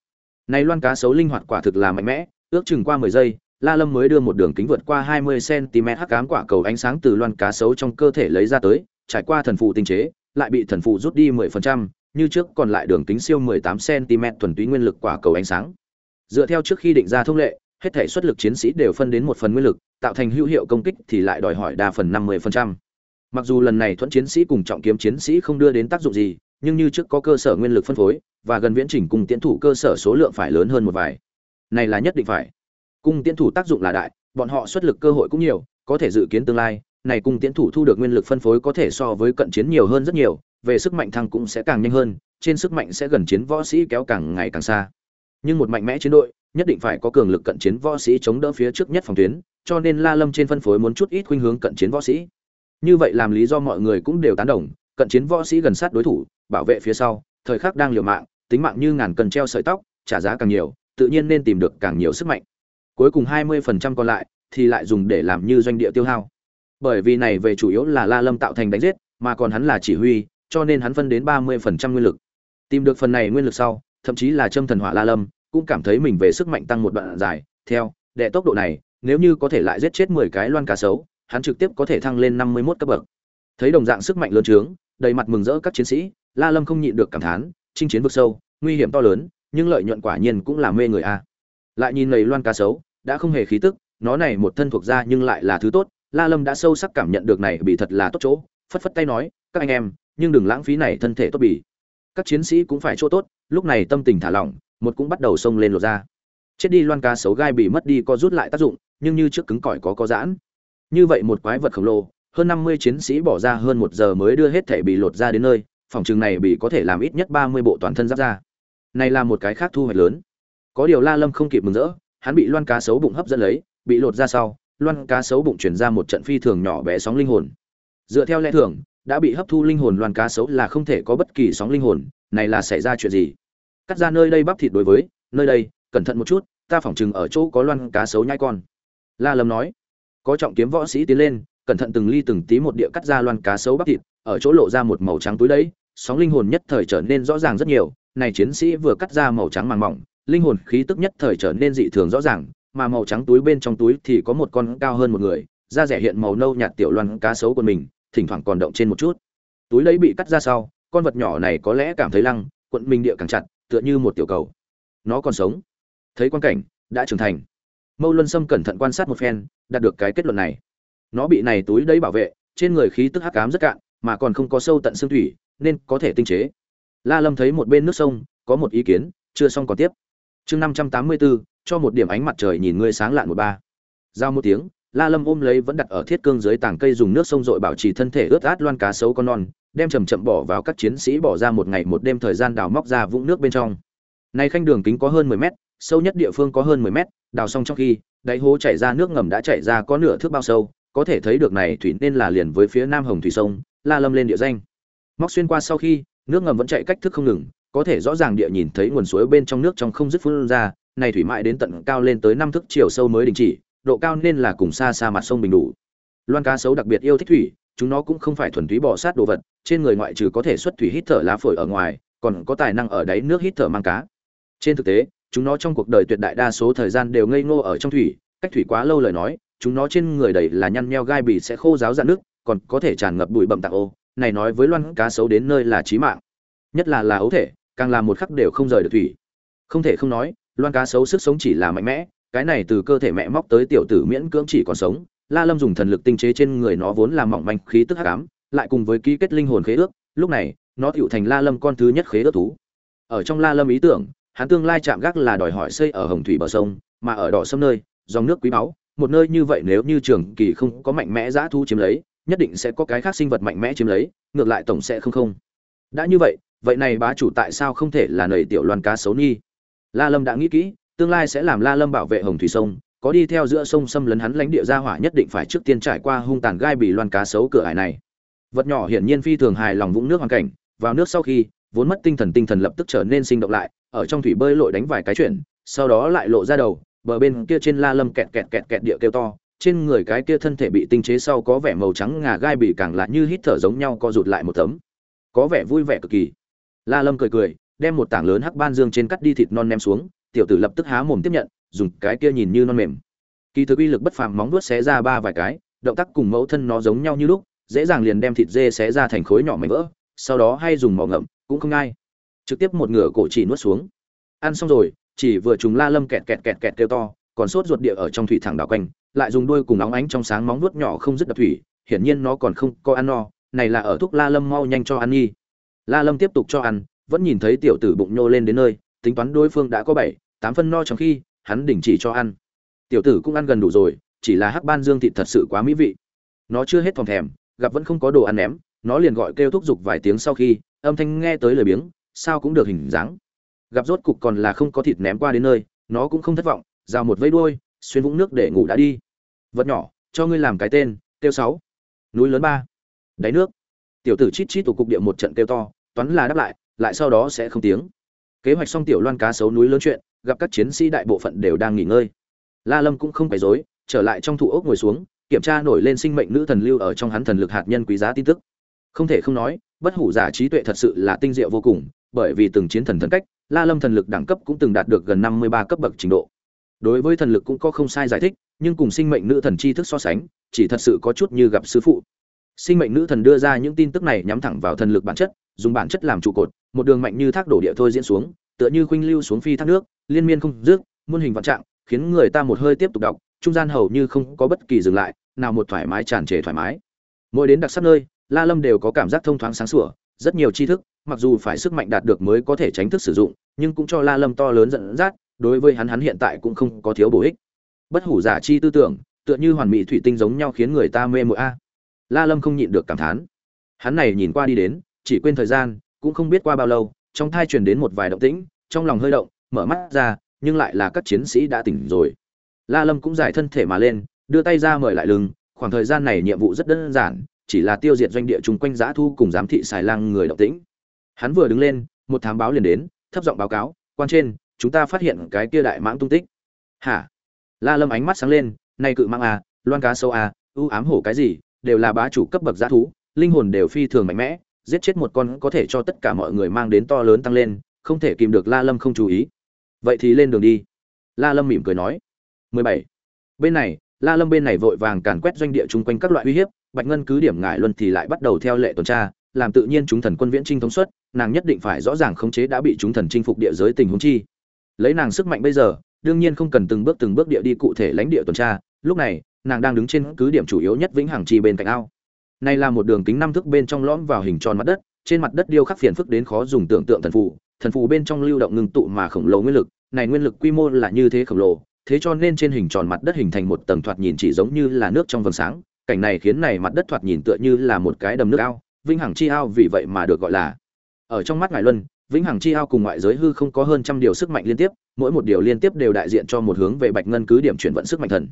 S1: Này loan cá sấu linh hoạt quả thực là mạnh mẽ, ước chừng qua mười giây, la lâm mới đưa một đường kính vượt qua hai mươi cm hắc ám quả cầu ánh sáng từ loan cá sấu trong cơ thể lấy ra tới, trải qua thần phụ tinh chế, lại bị thần phụ rút đi mười phần trăm, như trước còn lại đường kính siêu mười tám cm thuần túy nguyên lực quả cầu ánh sáng. Dựa theo trước khi định ra thông lệ, hết thể xuất lực chiến sĩ đều phân đến một phần nguyên lực, tạo thành hữu hiệu công kích thì lại đòi hỏi đa phần năm mươi phần trăm mặc dù lần này thuẫn chiến sĩ cùng trọng kiếm chiến sĩ không đưa đến tác dụng gì, nhưng như trước có cơ sở nguyên lực phân phối, và gần viễn chỉnh cùng tiến thủ cơ sở số lượng phải lớn hơn một vài. Này là nhất định phải. Cung tiến thủ tác dụng là đại, bọn họ xuất lực cơ hội cũng nhiều, có thể dự kiến tương lai, này cung tiến thủ thu được nguyên lực phân phối có thể so với cận chiến nhiều hơn rất nhiều, về sức mạnh thăng cũng sẽ càng nhanh hơn, trên sức mạnh sẽ gần chiến võ sĩ kéo càng ngày càng xa. Nhưng một mạnh mẽ chiến đội, nhất định phải có cường lực cận chiến võ sĩ chống đỡ phía trước nhất phòng tuyến, cho nên la lâm trên phân phối muốn chút ít khuynh hướng cận chiến võ sĩ như vậy làm lý do mọi người cũng đều tán đồng, cận chiến võ sĩ gần sát đối thủ, bảo vệ phía sau, thời khắc đang liều mạng, tính mạng như ngàn cần treo sợi tóc, trả giá càng nhiều, tự nhiên nên tìm được càng nhiều sức mạnh. Cuối cùng 20% còn lại, thì lại dùng để làm như doanh địa tiêu hao. Bởi vì này về chủ yếu là la lâm tạo thành đánh giết, mà còn hắn là chỉ huy, cho nên hắn phân đến 30% nguyên lực. Tìm được phần này nguyên lực sau, thậm chí là châm thần hỏa la lâm, cũng cảm thấy mình về sức mạnh tăng một đoạn dài. Theo, đệ tốc độ này, nếu như có thể lại giết chết 10 cái loan cá sấu hắn trực tiếp có thể thăng lên 51 cấp bậc. Thấy đồng dạng sức mạnh lớn trướng, đầy mặt mừng rỡ các chiến sĩ, la lâm không nhịn được cảm thán, chinh chiến vực sâu, nguy hiểm to lớn, nhưng lợi nhuận quả nhiên cũng là mê người a. Lại nhìn lầy loan cá sấu, đã không hề khí tức, nó này một thân thuộc ra nhưng lại là thứ tốt, la lâm đã sâu sắc cảm nhận được này bị thật là tốt chỗ, phất phất tay nói, các anh em, nhưng đừng lãng phí này thân thể tốt bỉ. Các chiến sĩ cũng phải chỗ tốt, lúc này tâm tình thả lỏng, một cũng bắt đầu xông lên lột ra chết đi loan cá sấu gai bị mất đi có rút lại tác dụng, nhưng như trước cứng cỏi có có giãn như vậy một quái vật khổng lồ, hơn năm mươi chiến sĩ bỏ ra hơn một giờ mới đưa hết thể bị lột ra đến nơi, phòng trường này bị có thể làm ít nhất ba mươi bộ toàn thân giáp ra. Này là một cái khác thu hoạch lớn. Có điều la lâm không kịp mừng rỡ, hắn bị loan cá sấu bụng hấp dẫn lấy, bị lột ra sau, loan cá sấu bụng chuyển ra một trận phi thường nhỏ bé sóng linh hồn. Dựa theo lẽ thường, đã bị hấp thu linh hồn loan cá sấu là không thể có bất kỳ sóng linh hồn, này là xảy ra chuyện gì? Cắt ra nơi đây bắp thịt đối với, nơi đây, cẩn thận một chút, ta phỏng chừng ở chỗ có loan cá sấu nhai con. La lâm nói có trọng kiếm võ sĩ tiến lên, cẩn thận từng ly từng tí một địa cắt ra loan cá sấu bắp thịt, ở chỗ lộ ra một màu trắng túi đấy, sóng linh hồn nhất thời trở nên rõ ràng rất nhiều, này chiến sĩ vừa cắt ra màu trắng màng mỏng, linh hồn khí tức nhất thời trở nên dị thường rõ ràng, mà màu trắng túi bên trong túi thì có một con cao hơn một người, da rẻ hiện màu nâu nhạt tiểu loan cá sấu của mình, thỉnh thoảng còn động trên một chút. Túi đấy bị cắt ra sau, con vật nhỏ này có lẽ cảm thấy lăng, quận mình địa càng chặt, tựa như một tiểu cầu. Nó còn sống. Thấy quan cảnh, đã trưởng thành mâu luân sâm cẩn thận quan sát một phen, đạt được cái kết luận này. Nó bị này túi đấy bảo vệ, trên người khí tức hắc ám rất cạn, mà còn không có sâu tận xương thủy, nên có thể tinh chế. La lâm thấy một bên nước sông, có một ý kiến, chưa xong còn tiếp. Chương năm trăm tám mươi bốn cho một điểm ánh mặt trời nhìn ngươi sáng lạn một ba. Giao một tiếng, la lâm ôm lấy vẫn đặt ở thiết cương dưới tảng cây dùng nước sông dội bảo trì thân thể ướt át loan cá sấu con non, đem chầm chậm bỏ vào các chiến sĩ bỏ ra một ngày một đêm thời gian đào móc ra vũng nước bên trong. Này khanh đường kính có hơn 10 mét sâu nhất địa phương có hơn 10 mét, đào xong trong khi, đáy hố chảy ra nước ngầm đã chảy ra có nửa thước bao sâu, có thể thấy được này thủy nên là liền với phía nam hồng thủy sông, la lâm lên địa danh. Móc xuyên qua sau khi, nước ngầm vẫn chạy cách thức không ngừng, có thể rõ ràng địa nhìn thấy nguồn suối bên trong nước trong không dứt phun ra, này thủy mãi đến tận cao lên tới năm thước chiều sâu mới đình chỉ, độ cao nên là cùng xa xa mặt sông bình đủ. Loan cá sấu đặc biệt yêu thích thủy, chúng nó cũng không phải thuần túy bò sát đồ vật, trên người ngoại trừ có thể xuất thủy hít thở lá phổi ở ngoài, còn có tài năng ở đáy nước hít thở mang cá. Trên thực tế chúng nó trong cuộc đời tuyệt đại đa số thời gian đều ngây ngô ở trong thủy, cách thủy quá lâu lời nói, chúng nó trên người đầy là nhăn nheo gai bì sẽ khô ráo dạn nước còn có thể tràn ngập bụi bậm tạc ô, này nói với loan cá sấu đến nơi là chí mạng. Nhất là là ấu thể, càng làm một khắc đều không rời được thủy. Không thể không nói, loan cá sấu sức sống chỉ là mạnh mẽ, cái này từ cơ thể mẹ móc tới tiểu tử miễn cưỡng chỉ còn sống, la lâm dùng thần lực tinh chế trên người nó vốn là mỏng manh, khí tức hắc ám, lại cùng với ký kết linh hồn khế ước, lúc này, nó tựu thành la lâm con thứ nhất khế ước thú. Ở trong la lâm ý tưởng hắn tương lai chạm gác là đòi hỏi xây ở hồng thủy bờ sông, mà ở đỏ sông nơi, dòng nước quý báu, một nơi như vậy nếu như trường kỳ không có mạnh mẽ giã thu chiếm lấy, nhất định sẽ có cái khác sinh vật mạnh mẽ chiếm lấy, ngược lại tổng sẽ không không. Đã như vậy vậy này bá chủ tại sao không thể là nầy tiểu loan cá xấu nhi la lâm đã nghĩ kỹ, tương lai sẽ làm la lâm bảo vệ hồng thủy sông, có đi theo giữa sông xâm lấn hắn lãnh địa gia hỏa nhất định phải trước tiên trải qua hung tàn gai bị loan cá xấu cửa ải này. Vật nhỏ hiển nhiên phi thường hài lòng vũng nước hoàn cảnh, vào nước sau khi vốn mất tinh thần tinh thần lập tức trở nên sinh động lại ở trong thủy bơi lội đánh vài cái chuyển, sau đó lại lộ ra đầu bờ bên kia trên la lâm kẹt kẹt kẹt kẹt địa kêu to trên người cái kia thân thể bị tinh chế sau có vẻ màu trắng ngà gai bị càng lạ như hít thở giống nhau co rụt lại một tấm. Có vẻ vui vẻ cực kỳ. La lâm cười cười đem một tảng lớn hắc ban dương trên cắt đi thịt non ném xuống tiểu tử lập tức há mồm tiếp nhận dùng cái kia nhìn như non mềm. Kỳ thực uy lực bất phàm móng vuốt xé ra ba vài cái động tác cùng mẫu thân nó giống nhau như lúc dễ dàng liền đem thịt dê xé ra thành khối nhỏ mảnh vỡ sau đó hay dùng mỏ ngậm cũng không ai trực tiếp một ngửa cổ chỉ nuốt xuống. Ăn xong rồi, chỉ vừa chúng la lâm kẹt kẹt kẹt kẹt kêu to, còn sốt ruột địa ở trong thủy thẳng đảo quanh, lại dùng đuôi cùng óng ánh trong sáng móng vuốt nhỏ không dứt đập thủy, hiển nhiên nó còn không có ăn no, này là ở thuốc la lâm mau nhanh cho ăn nhi la lâm tiếp tục cho ăn, vẫn nhìn thấy tiểu tử bụng nhô lên đến nơi, tính toán đối phương đã có bảy, tám phân no trong khi, hắn đình chỉ cho ăn. Tiểu tử cũng ăn gần đủ rồi, chỉ là hắc ban dương thịt thật sự quá mỹ vị. Nó chưa hết phòng thèm, gặp vẫn không có đồ ăn ném, nó liền gọi kêu thúc giục vài tiếng sau khi âm thanh nghe tới lời biếng, sao cũng được hình dáng. Gặp rốt cục còn là không có thịt ném qua đến nơi, nó cũng không thất vọng, rào một vây đuôi, xuyên vũng nước để ngủ đã đi. Vật nhỏ, cho ngươi làm cái tên tiêu sáu. Núi lớn ba. Đáy nước. Tiểu tử chít chít tụ cục địa một trận tiêu to, toán là đáp lại lại sau đó sẽ không tiếng. Kế hoạch xong tiểu loan cá sấu núi lớn chuyện, gặp các chiến sĩ đại bộ phận đều đang nghỉ ngơi. La lâm cũng không phải dối trở lại trong thủ ốc ngồi xuống, kiểm tra nổi lên sinh mệnh nữ thần lưu ở trong hắn thần lực hạt nhân quý giá tin tức không thể không nói, bất hủ giả trí tuệ thật sự là tinh diệu vô cùng, bởi vì từng chiến thần thần cách, la lâm thần lực đẳng cấp cũng từng đạt được gần năm mươi ba cấp bậc trình độ. Đối với thần lực cũng có không sai giải thích, nhưng cùng sinh mệnh nữ thần chi thức so sánh, chỉ thật sự có chút như gặp sư phụ. Sinh mệnh nữ thần đưa ra những tin tức này nhắm thẳng vào thần lực bản chất, dùng bản chất làm trụ cột, một đường mạnh như thác đổ địa thôi diễn xuống, tựa như khuynh lưu xuống phi thác nước, liên miên không dứt, muôn hình vạn trạng, khiến người ta một hơi tiếp tục đọc, trung gian hầu như không có bất kỳ dừng lại, nào một thoải mái tràn trề thoải mái. Mỗi đến đặc sắc nơi la lâm đều có cảm giác thông thoáng sáng sủa, rất nhiều tri thức, mặc dù phải sức mạnh đạt được mới có thể tránh thức sử dụng, nhưng cũng cho la lâm to lớn dẫn dắt, đối với hắn hắn hiện tại cũng không có thiếu bổ ích. Bất hủ giả chi tư tưởng, tựa như hoàn mỹ thủy tinh giống nhau khiến người ta mê muội a. La lâm không nhịn được cảm thán. Hắn này nhìn qua đi đến, chỉ quên thời gian, cũng không biết qua bao lâu, trong thai truyền đến một vài động tĩnh, trong lòng hơi động, mở mắt ra, nhưng lại là các chiến sĩ đã tỉnh rồi. La lâm cũng giải thân thể mà lên, đưa tay ra mời lại lưng, khoảng thời gian này nhiệm vụ rất đơn giản chỉ là tiêu diệt doanh địa chung quanh giã thu cùng giám thị xài lang người động tĩnh. Hắn vừa đứng lên, một thám báo liền đến, thấp giọng báo cáo, quan trên, chúng ta phát hiện cái kia đại mãng tung tích. Hả? La lâm ánh mắt sáng lên nay cự mãng à loan cá sâu à ưu ám hổ cái gì, đều là bá chủ cấp bậc giã thú, linh hồn đều phi thường mạnh mẽ, giết chết một con có thể cho tất cả mọi người mang đến to lớn tăng lên, không thể kìm được la lâm không chú ý. Vậy thì lên đường đi. La lâm mỉm cười nói. 17. bên này, la lâm bên này vội vàng càn quét doanh địa chung quanh các loại uy hiếp bạch ngân cứ điểm ngại luân thì lại bắt đầu theo lệ tuần tra, làm tự nhiên chúng thần quân viễn trinh thống suất, nàng nhất định phải rõ ràng khống chế đã bị chúng thần chinh phục địa giới tình huống chi. Lấy nàng sức mạnh bây giờ, đương nhiên không cần từng bước từng bước địa đi cụ thể lãnh địa tuần tra, lúc này, nàng đang đứng trên cứ điểm chủ yếu nhất vĩnh hằng chi bên cạnh ao. Này là một đường kính năm thước bên trong lõm vào hình tròn mặt đất, trên mặt đất điêu khắc phiền phức đến khó dùng tưởng tượng thần phù thần phù bên trong lưu động ngưng tụ mà khổng lồ nguyên lực, này nguyên lực quy mô là như thế khổng lồ, thế cho nên trên hình tròn mặt đất hình thành một tầng thoạt nhìn chỉ giống như là nước trong vầng sáng cảnh này khiến này mặt đất thoạt nhìn tựa như là một cái đầm nước ao, vĩnh hằng chi ao vì vậy mà được gọi là. Ở trong mắt ngài luân, vĩnh hằng chi ao cùng ngoại giới hư không có hơn trăm điều sức mạnh liên tiếp, mỗi một điều liên tiếp đều đại diện cho một hướng về bạch ngân cứ điểm chuyển vận sức mạnh thần.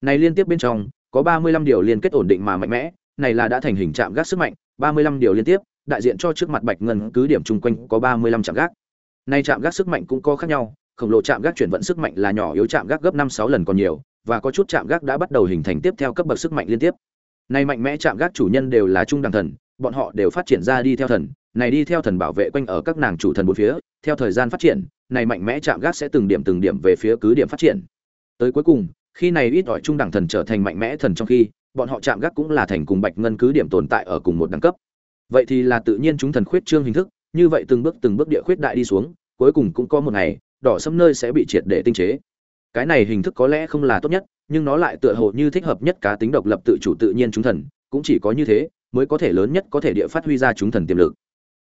S1: Này liên tiếp bên trong, có ba mươi lăm điều liên kết ổn định mà mạnh mẽ, này là đã thành hình trạm gác sức mạnh, ba mươi lăm điều liên tiếp, đại diện cho trước mặt bạch ngân cứ điểm chung quanh có ba mươi lăm chạm gác. Nay trạm gác sức mạnh cũng có khác nhau, khổng lồ trạm gác chuyển vận sức mạnh là nhỏ yếu trạm gác gấp năm sáu lần còn nhiều và có chút chạm gác đã bắt đầu hình thành tiếp theo cấp bậc sức mạnh liên tiếp. Này mạnh mẽ chạm gác chủ nhân đều là trung đẳng thần, bọn họ đều phát triển ra đi theo thần, này đi theo thần bảo vệ quanh ở các nàng chủ thần bốn phía, theo thời gian phát triển, này mạnh mẽ chạm gác sẽ từng điểm từng điểm về phía cứ điểm phát triển. Tới cuối cùng, khi này ít ỏi trung đẳng thần trở thành mạnh mẽ thần trong khi, bọn họ chạm gác cũng là thành cùng bạch ngân cứ điểm tồn tại ở cùng một đẳng cấp. Vậy thì là tự nhiên chúng thần khuyết trương hình thức, như vậy từng bước từng bước địa khuyết đại đi xuống, cuối cùng cũng có một ngày, đỏ sâm nơi sẽ bị triệt để tinh chế cái này hình thức có lẽ không là tốt nhất, nhưng nó lại tựa hồ như thích hợp nhất cá tính độc lập tự chủ tự nhiên chúng thần, cũng chỉ có như thế mới có thể lớn nhất có thể địa phát huy ra chúng thần tiềm lực.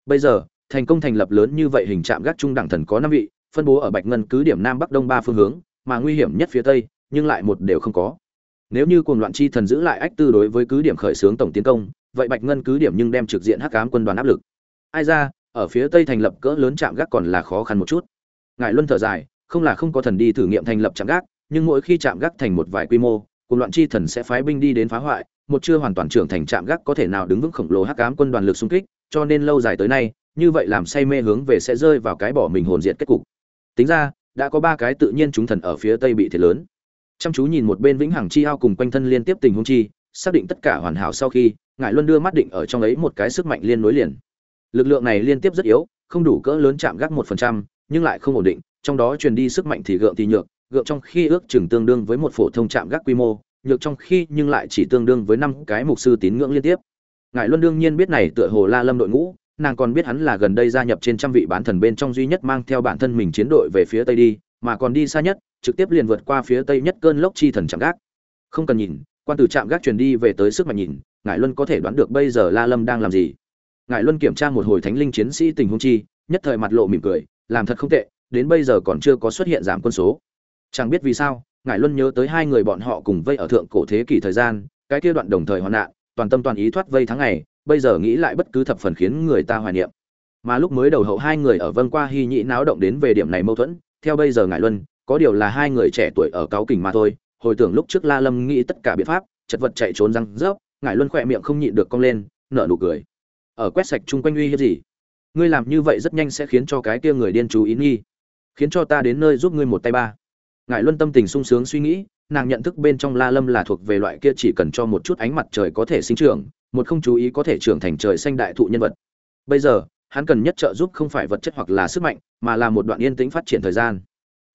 S1: Bây giờ, thành công thành lập lớn như vậy hình trạm gác trung đẳng thần có năm vị, phân bố ở bạch ngân cứ điểm nam bắc đông ba phương hướng, mà nguy hiểm nhất phía tây, nhưng lại một đều không có. Nếu như cuồng loạn chi thần giữ lại ách tư đối với cứ điểm khởi xướng tổng tiến công, vậy bạch ngân cứ điểm nhưng đem trực diện hắc ám quân đoàn áp lực. Ai ra, ở phía tây thành lập cỡ lớn trạm gác còn là khó khăn một chút. Ngài luân thở dài không là không có thần đi thử nghiệm thành lập trạm gác, nhưng mỗi khi trạm gác thành một vài quy mô, cùng loạn chi thần sẽ phái binh đi đến phá hoại, một chưa hoàn toàn trưởng thành trạm gác có thể nào đứng vững khổng lồ hắc ám quân đoàn lực xung kích, cho nên lâu dài tới nay, như vậy làm say mê hướng về sẽ rơi vào cái bỏ mình hồn diệt kết cục. Tính ra, đã có ba cái tự nhiên chúng thần ở phía tây bị thiệt lớn. Chăm chú nhìn một bên vĩnh hằng chi ao cùng quanh thân liên tiếp tình huống chi, xác định tất cả hoàn hảo sau khi ngài luôn đưa mắt định ở trong ấy một cái sức mạnh liên nối liền. Lực lượng này liên tiếp rất yếu, không đủ cỡ lớn chạm gác một phần trăm nhưng lại không ổn định, trong đó truyền đi sức mạnh thì gượng thì nhược, gượng trong khi ước chừng tương đương với một phổ thông chạm gác quy mô, nhược trong khi nhưng lại chỉ tương đương với năm cái mục sư tín ngưỡng liên tiếp. Ngài luân đương nhiên biết này tựa hồ la lâm đội ngũ, nàng còn biết hắn là gần đây gia nhập trên trăm vị bán thần bên trong duy nhất mang theo bản thân mình chiến đội về phía tây đi, mà còn đi xa nhất, trực tiếp liền vượt qua phía tây nhất cơn lốc chi thần chạm gác. Không cần nhìn, quan từ trạm gác truyền đi về tới sức mạnh nhìn Ngải luân có thể đoán được bây giờ la lâm đang làm gì. Ngải luân kiểm tra một hồi thánh linh chiến sĩ tình huống chi, nhất thời mặt lộ mỉm cười làm thật không tệ, đến bây giờ còn chưa có xuất hiện giảm quân số. Chẳng biết vì sao ngài luân nhớ tới hai người bọn họ cùng vây ở thượng cổ thế kỷ thời gian, cái kia đoạn đồng thời hoạn nạn, toàn tâm toàn ý thoát vây tháng ngày, bây giờ nghĩ lại bất cứ thập phần khiến người ta hoài niệm. Mà lúc mới đầu hậu hai người ở vân qua hy nhị náo động đến về điểm này mâu thuẫn, theo bây giờ ngài luân, có điều là hai người trẻ tuổi ở cáo kình mà thôi, hồi tưởng lúc trước la lâm nghĩ tất cả biện pháp, chật vật chạy trốn răng rớp ngài luân khỏe miệng không nhịn được cong lên, nở nụ cười. Ở quét sạch chung quanh uy hiếp gì? Ngươi làm như vậy rất nhanh sẽ khiến cho cái kia người điên chú ý nghi, khiến cho ta đến nơi giúp ngươi một tay ba. Ngại luân tâm tình sung sướng suy nghĩ, nàng nhận thức bên trong la lâm là thuộc về loại kia chỉ cần cho một chút ánh mặt trời có thể sinh trưởng, một không chú ý có thể trưởng thành trời xanh đại thụ nhân vật. Bây giờ, hắn cần nhất trợ giúp không phải vật chất hoặc là sức mạnh, mà là một đoạn yên tĩnh phát triển thời gian.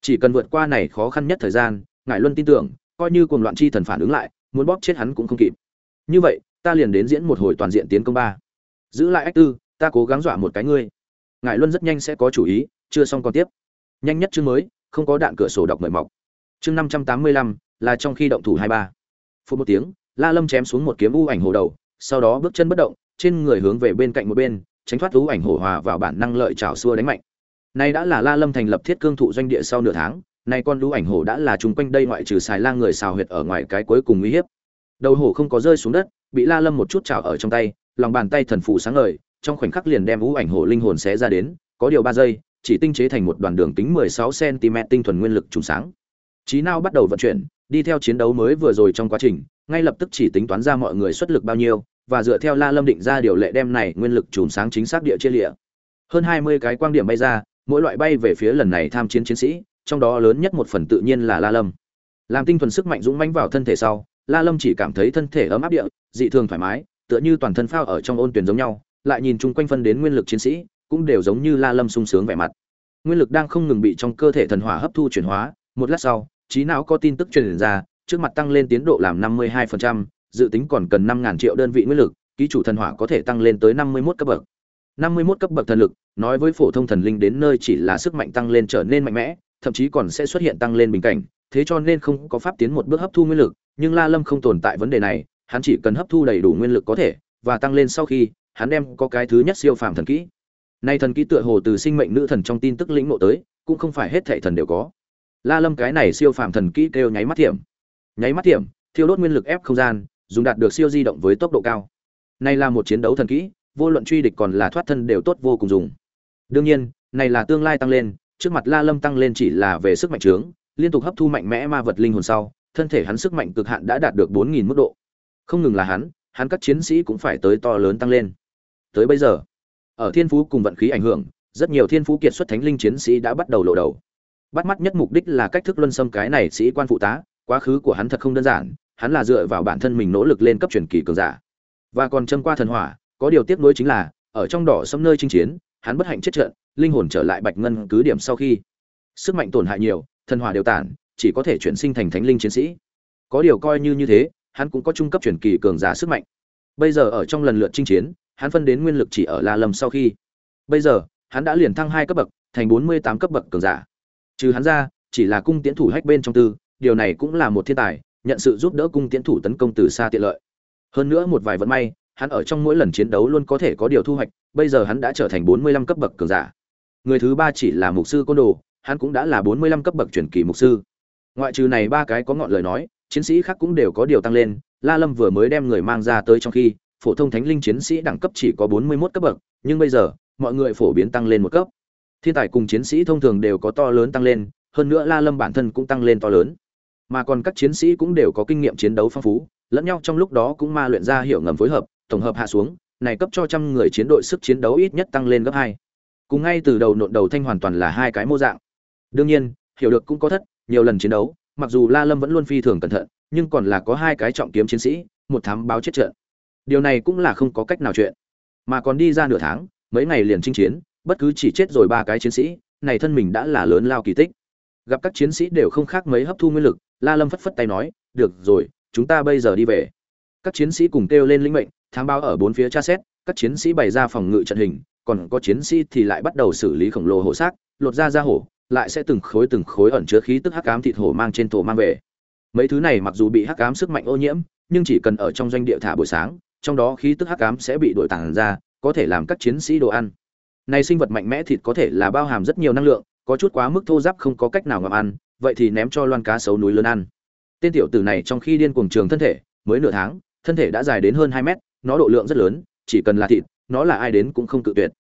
S1: Chỉ cần vượt qua này khó khăn nhất thời gian ngại luân tin tưởng, coi như cuồng loạn chi thần phản ứng lại, muốn bóp chết hắn cũng không kịp. Như vậy, ta liền đến diễn một hồi toàn diện tiến công ba. Giữ lại ách tư ta cố gắng dọa một cái ngươi. Ngài luân rất nhanh sẽ có chủ ý, chưa xong còn tiếp. Nhanh nhất chương mới, không có đạn cửa sổ đọc mời mọc. Chương năm trăm tám mươi lăm, là trong khi động thủ hai ba. Phút một tiếng, la lâm chém xuống một kiếm u ảnh hồ đầu, sau đó bước chân bất động, trên người hướng về bên cạnh một bên, tránh thoát u ảnh hổ hòa vào bản năng lợi trào xua đánh mạnh. Nay đã là la lâm thành lập thiết cương thụ doanh địa sau nửa tháng, nay con lũ ảnh hổ đã là chung quanh đây ngoại trừ xài lang người xào huyệt ở ngoài cái cuối cùng uy hiếp. Đầu hổ không có rơi xuống đất, bị la lâm một chút chảo ở trong tay, lòng bàn tay thần phụ sáng ngời trong khoảnh khắc liền đem vũ ảnh hổ linh hồn xé ra đến có điều ba giây chỉ tinh chế thành một đoàn đường kính 16 cm tinh thuần nguyên lực trùng sáng trí nào bắt đầu vận chuyển đi theo chiến đấu mới vừa rồi trong quá trình ngay lập tức chỉ tính toán ra mọi người xuất lực bao nhiêu và dựa theo la lâm định ra điều lệ đem này nguyên lực trùng sáng chính xác địa chia lịa hơn 20 cái quang điểm bay ra mỗi loại bay về phía lần này tham chiến chiến sĩ trong đó lớn nhất một phần tự nhiên là La Lâm. Làm tinh thuần sức mạnh dũng mãnh vào thân thể sau, La Lâm chỉ cảm thấy thân thể ấm áp địa, dị thường thoải mái, tựa như toàn thân phao ở trong ôn tuyển giống nhau, lại nhìn chung quanh phân đến nguyên lực chiến sĩ, cũng đều giống như La Lâm sung sướng vẻ mặt. Nguyên lực đang không ngừng bị trong cơ thể thần hỏa hấp thu chuyển hóa, một lát sau, trí não có tin tức truyền ra, trước mặt tăng lên tiến độ làm 52%, dự tính còn cần 5000 triệu đơn vị nguyên lực, ký chủ thần hỏa có thể tăng lên tới 51 cấp bậc. 51 cấp bậc thần lực, nói với phổ thông thần linh đến nơi chỉ là sức mạnh tăng lên trở nên mạnh mẽ, thậm chí còn sẽ xuất hiện tăng lên bình cảnh, thế cho nên không có pháp tiến một bước hấp thu nguyên lực, nhưng La Lâm không tồn tại vấn đề này, hắn chỉ cần hấp thu đầy đủ nguyên lực có thể, và tăng lên sau khi, hắn đem có cái thứ nhất siêu phàm thần kỹ. Nay thần kỹ tựa hồ từ sinh mệnh nữ thần trong tin tức lĩnh ngộ tới, cũng không phải hết thảy thần đều có. La Lâm cái này siêu phàm thần kỹ kêu nháy mắt thiểm. Nháy mắt thiểm, thiêu đốt nguyên lực ép không gian, dùng đạt được siêu di động với tốc độ cao. Này là một chiến đấu thần kỹ, vô luận truy địch còn là thoát thân đều tốt vô cùng dùng. Đương nhiên, này là tương lai tăng lên, trước mặt La Lâm tăng lên chỉ là về sức mạnh trướng, liên tục hấp thu mạnh mẽ ma vật linh hồn sau, thân thể hắn sức mạnh cực hạn đã đạt được 4000 mức độ. Không ngừng là hắn, hắn các chiến sĩ cũng phải tới to lớn tăng lên. Tới bây giờ, ở thiên phú cùng vận khí ảnh hưởng, rất nhiều thiên phú kiệt xuất thánh linh chiến sĩ đã bắt đầu lộ đầu. Bắt mắt nhất mục đích là cách thức luân xâm cái này sĩ quan phụ tá, quá khứ của hắn thật không đơn giản, hắn là dựa vào bản thân mình nỗ lực lên cấp truyền kỳ cường giả. Và còn châm qua thần hỏa, có điều tiếc nuối chính là, ở trong đỏ xâm nơi chinh chiến, hắn bất hạnh chết trận, linh hồn trở lại bạch ngân cứ điểm sau khi sức mạnh tổn hại nhiều thần hỏa đều tản chỉ có thể chuyển sinh thành thánh linh chiến sĩ có điều coi như như thế hắn cũng có trung cấp chuyển kỳ cường giả sức mạnh bây giờ ở trong lần lượt chinh chiến hắn phân đến nguyên lực chỉ ở la lâm sau khi. Bây giờ, hắn đã liền thăng hai cấp bậc, thành bốn mươi tám cấp bậc cường giả. Trừ hắn ra, chỉ là cung tiễn thủ hách bên trong tư, điều này cũng là một thiên tài, nhận sự giúp đỡ cung tiễn thủ tấn công từ xa tiện lợi. Hơn nữa một vài vận may, hắn ở trong mỗi lần chiến đấu luôn có thể có điều thu hoạch, bây giờ hắn đã trở thành bốn mươi lăm cấp bậc cường giả. Người thứ ba chỉ là mục sư côn đồ, hắn cũng đã là bốn mươi lăm cấp bậc truyền kỳ mục sư. Ngoại trừ này ba cái có ngọn lời nói, chiến sĩ khác cũng đều có điều tăng lên, la lâm vừa mới đem người mang ra tới trong khi phổ thông thánh linh chiến sĩ đẳng cấp chỉ có 41 cấp bậc, nhưng bây giờ, mọi người phổ biến tăng lên một cấp. Thiên tài cùng chiến sĩ thông thường đều có to lớn tăng lên, hơn nữa la lâm bản thân cũng tăng lên to lớn. Mà còn các chiến sĩ cũng đều có kinh nghiệm chiến đấu phong phú, lẫn nhau trong lúc đó cũng ma luyện ra hiệu ngầm phối hợp, tổng hợp hạ xuống, này cấp cho trăm người chiến đội sức chiến đấu ít nhất tăng lên gấp hai. Cùng ngay từ đầu nộn đầu thanh hoàn toàn là hai cái mô dạng. Đương nhiên, hiểu được cũng có thất, nhiều lần chiến đấu, mặc dù la lâm vẫn luôn phi thường cẩn thận, nhưng còn là có hai cái trọng kiếm chiến sĩ, một thám báo chết trận điều này cũng là không có cách nào chuyện. Mà còn đi ra nửa tháng, mấy ngày liền chinh chiến, bất cứ chỉ chết rồi ba cái chiến sĩ, này thân mình đã là lớn lao kỳ tích. Gặp các chiến sĩ đều không khác mấy hấp thu nguyên lực, la lâm phất phất tay nói, được rồi, chúng ta bây giờ đi về. Các chiến sĩ cùng kêu lên lĩnh mệnh, thám báo ở bốn phía tra xét, các chiến sĩ bày ra phòng ngự trận hình, còn có chiến sĩ thì lại bắt đầu xử lý khổng lồ hổ xác, lột ra ra hổ, lại sẽ từng khối từng khối ẩn chứa khí tức hắc ám thịt hổ mang trên thổ mang về. Mấy thứ này mặc dù bị hắc ám sức mạnh ô nhiễm, nhưng chỉ cần ở trong doanh địa thả buổi sáng trong đó khí tức hắc ám sẽ bị đổi tàng ra, có thể làm các chiến sĩ đồ ăn. Này sinh vật mạnh mẽ thịt có thể là bao hàm rất nhiều năng lượng, có chút quá mức thô giáp không có cách nào ngậm ăn, vậy thì ném cho loan cá sấu núi lớn ăn. Tên tiểu tử này trong khi điên cuồng trường thân thể, mới nửa tháng, thân thể đã dài đến hơn hai mét, nó độ lượng rất lớn, chỉ cần là thịt, nó là ai đến cũng không cự tuyệt.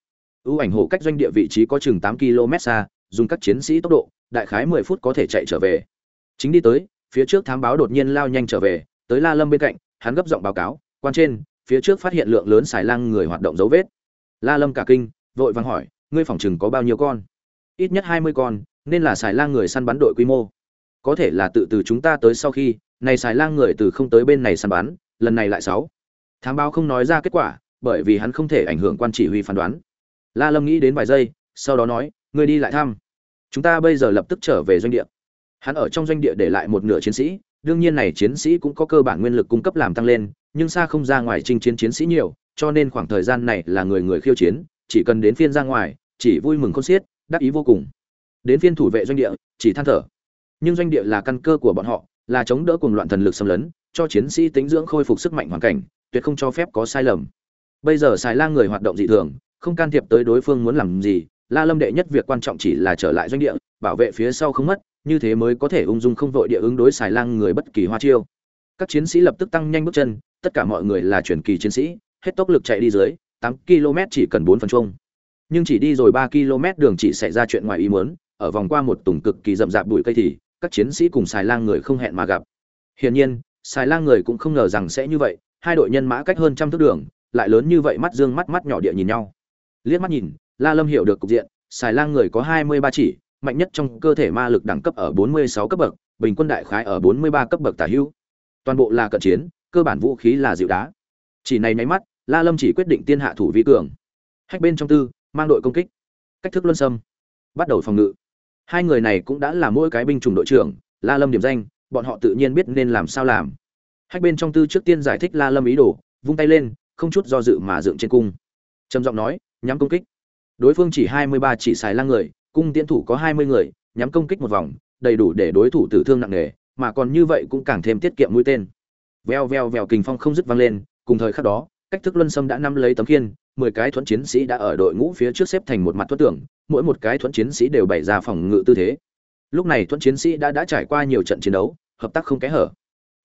S1: Ưu ảnh hổ cách doanh địa vị trí có chừng tám km xa, dùng các chiến sĩ tốc độ, đại khái mười phút có thể chạy trở về. Chính đi tới, phía trước thám báo đột nhiên lao nhanh trở về, tới la lâm bên cạnh, hắn gấp giọng báo cáo, quan trên phía trước phát hiện lượng lớn xài lang người hoạt động dấu vết. La lâm cả kinh, vội vàng hỏi, ngươi phòng chừng có bao nhiêu con? Ít nhất hai mươi con, nên là xài lang người săn bắn đội quy mô. Có thể là tự từ chúng ta tới sau khi, này xài lang người từ không tới bên này săn bắn, lần này lại sáu. Thám báo không nói ra kết quả, bởi vì hắn không thể ảnh hưởng quan chỉ huy phán đoán. La lâm nghĩ đến vài giây, sau đó nói, ngươi đi lại thăm. Chúng ta bây giờ lập tức trở về doanh địa. Hắn ở trong doanh địa để lại một nửa chiến sĩ, đương nhiên này chiến sĩ cũng có cơ bản nguyên lực cung cấp làm tăng lên nhưng xa không ra ngoài chinh chiến chiến sĩ nhiều, cho nên khoảng thời gian này là người người khiêu chiến, chỉ cần đến phiên ra ngoài, chỉ vui mừng khôn xiết, đắc ý vô cùng. Đến phiên thủ vệ doanh địa, chỉ than thở. Nhưng doanh địa là căn cơ của bọn họ, là chống đỡ cùng loạn thần lực xâm lấn, cho chiến sĩ tính dưỡng khôi phục sức mạnh hoàn cảnh, tuyệt không cho phép có sai lầm. Bây giờ xài lang người hoạt động dị thường, không can thiệp tới đối phương muốn làm gì, la lâm đệ nhất việc quan trọng chỉ là trở lại doanh địa, bảo vệ phía sau không mất, như thế mới có thể ung dung không vội địa ứng đối xài lang người bất kỳ hoa chiêu các chiến sĩ lập tức tăng nhanh bước chân, tất cả mọi người là truyền kỳ chiến sĩ, hết tốc lực chạy đi dưới, tám km chỉ cần bốn phần chung. Nhưng chỉ đi rồi ba km đường chỉ xảy ra chuyện ngoài ý muốn, ở vòng qua một tùng cực kỳ rậm rạp bụi cây thì, các chiến sĩ cùng xài lang người không hẹn mà gặp. Hiển nhiên xài lang người cũng không ngờ rằng sẽ như vậy, hai đội nhân mã cách hơn trăm thước đường, lại lớn như vậy mắt dương mắt mắt nhỏ địa nhìn nhau. Liếc mắt nhìn, la lâm hiểu được cục diện xài lang người có hai mươi ba chỉ, mạnh nhất trong cơ thể ma lực đẳng cấp ở bốn mươi sáu cấp bậc, bình quân đại khái ở bốn mươi ba cấp bậc tả hữu toàn bộ là cận chiến, cơ bản vũ khí là dịu đá. Chỉ này nháy mắt, la lâm chỉ quyết định tiên hạ thủ vi cường. Hách bên trong tư, mang đội công kích. Cách thức luân sâm bắt đầu phòng ngự. Hai người này cũng đã là mỗi cái binh chủng đội trưởng, la lâm điểm danh, bọn họ tự nhiên biết nên làm sao làm. Hách bên trong tư trước tiên giải thích la lâm ý đồ, vung tay lên, không chút do dự mà dựng trên cung. Trầm giọng nói, nhắm công kích. Đối phương chỉ hai mươi ba chỉ xài lang người, cung tiến thủ có hai mươi người, nhắm công kích một vòng, đầy đủ để đối thủ tử thương nặng nề mà còn như vậy cũng càng thêm tiết kiệm mũi tên. Veo veo veo kình phong không dứt vang lên, cùng thời khắc đó, cách thức luân sâm đã nắm lấy tấm khiên, mười cái thuẫn chiến sĩ đã ở đội ngũ phía trước xếp thành một mặt thuẫn tưởng mỗi một cái thuẫn chiến sĩ đều bày ra phòng ngự tư thế. Lúc này thuẫn chiến sĩ đã đã trải qua nhiều trận chiến đấu, hợp tác không kẽ hở.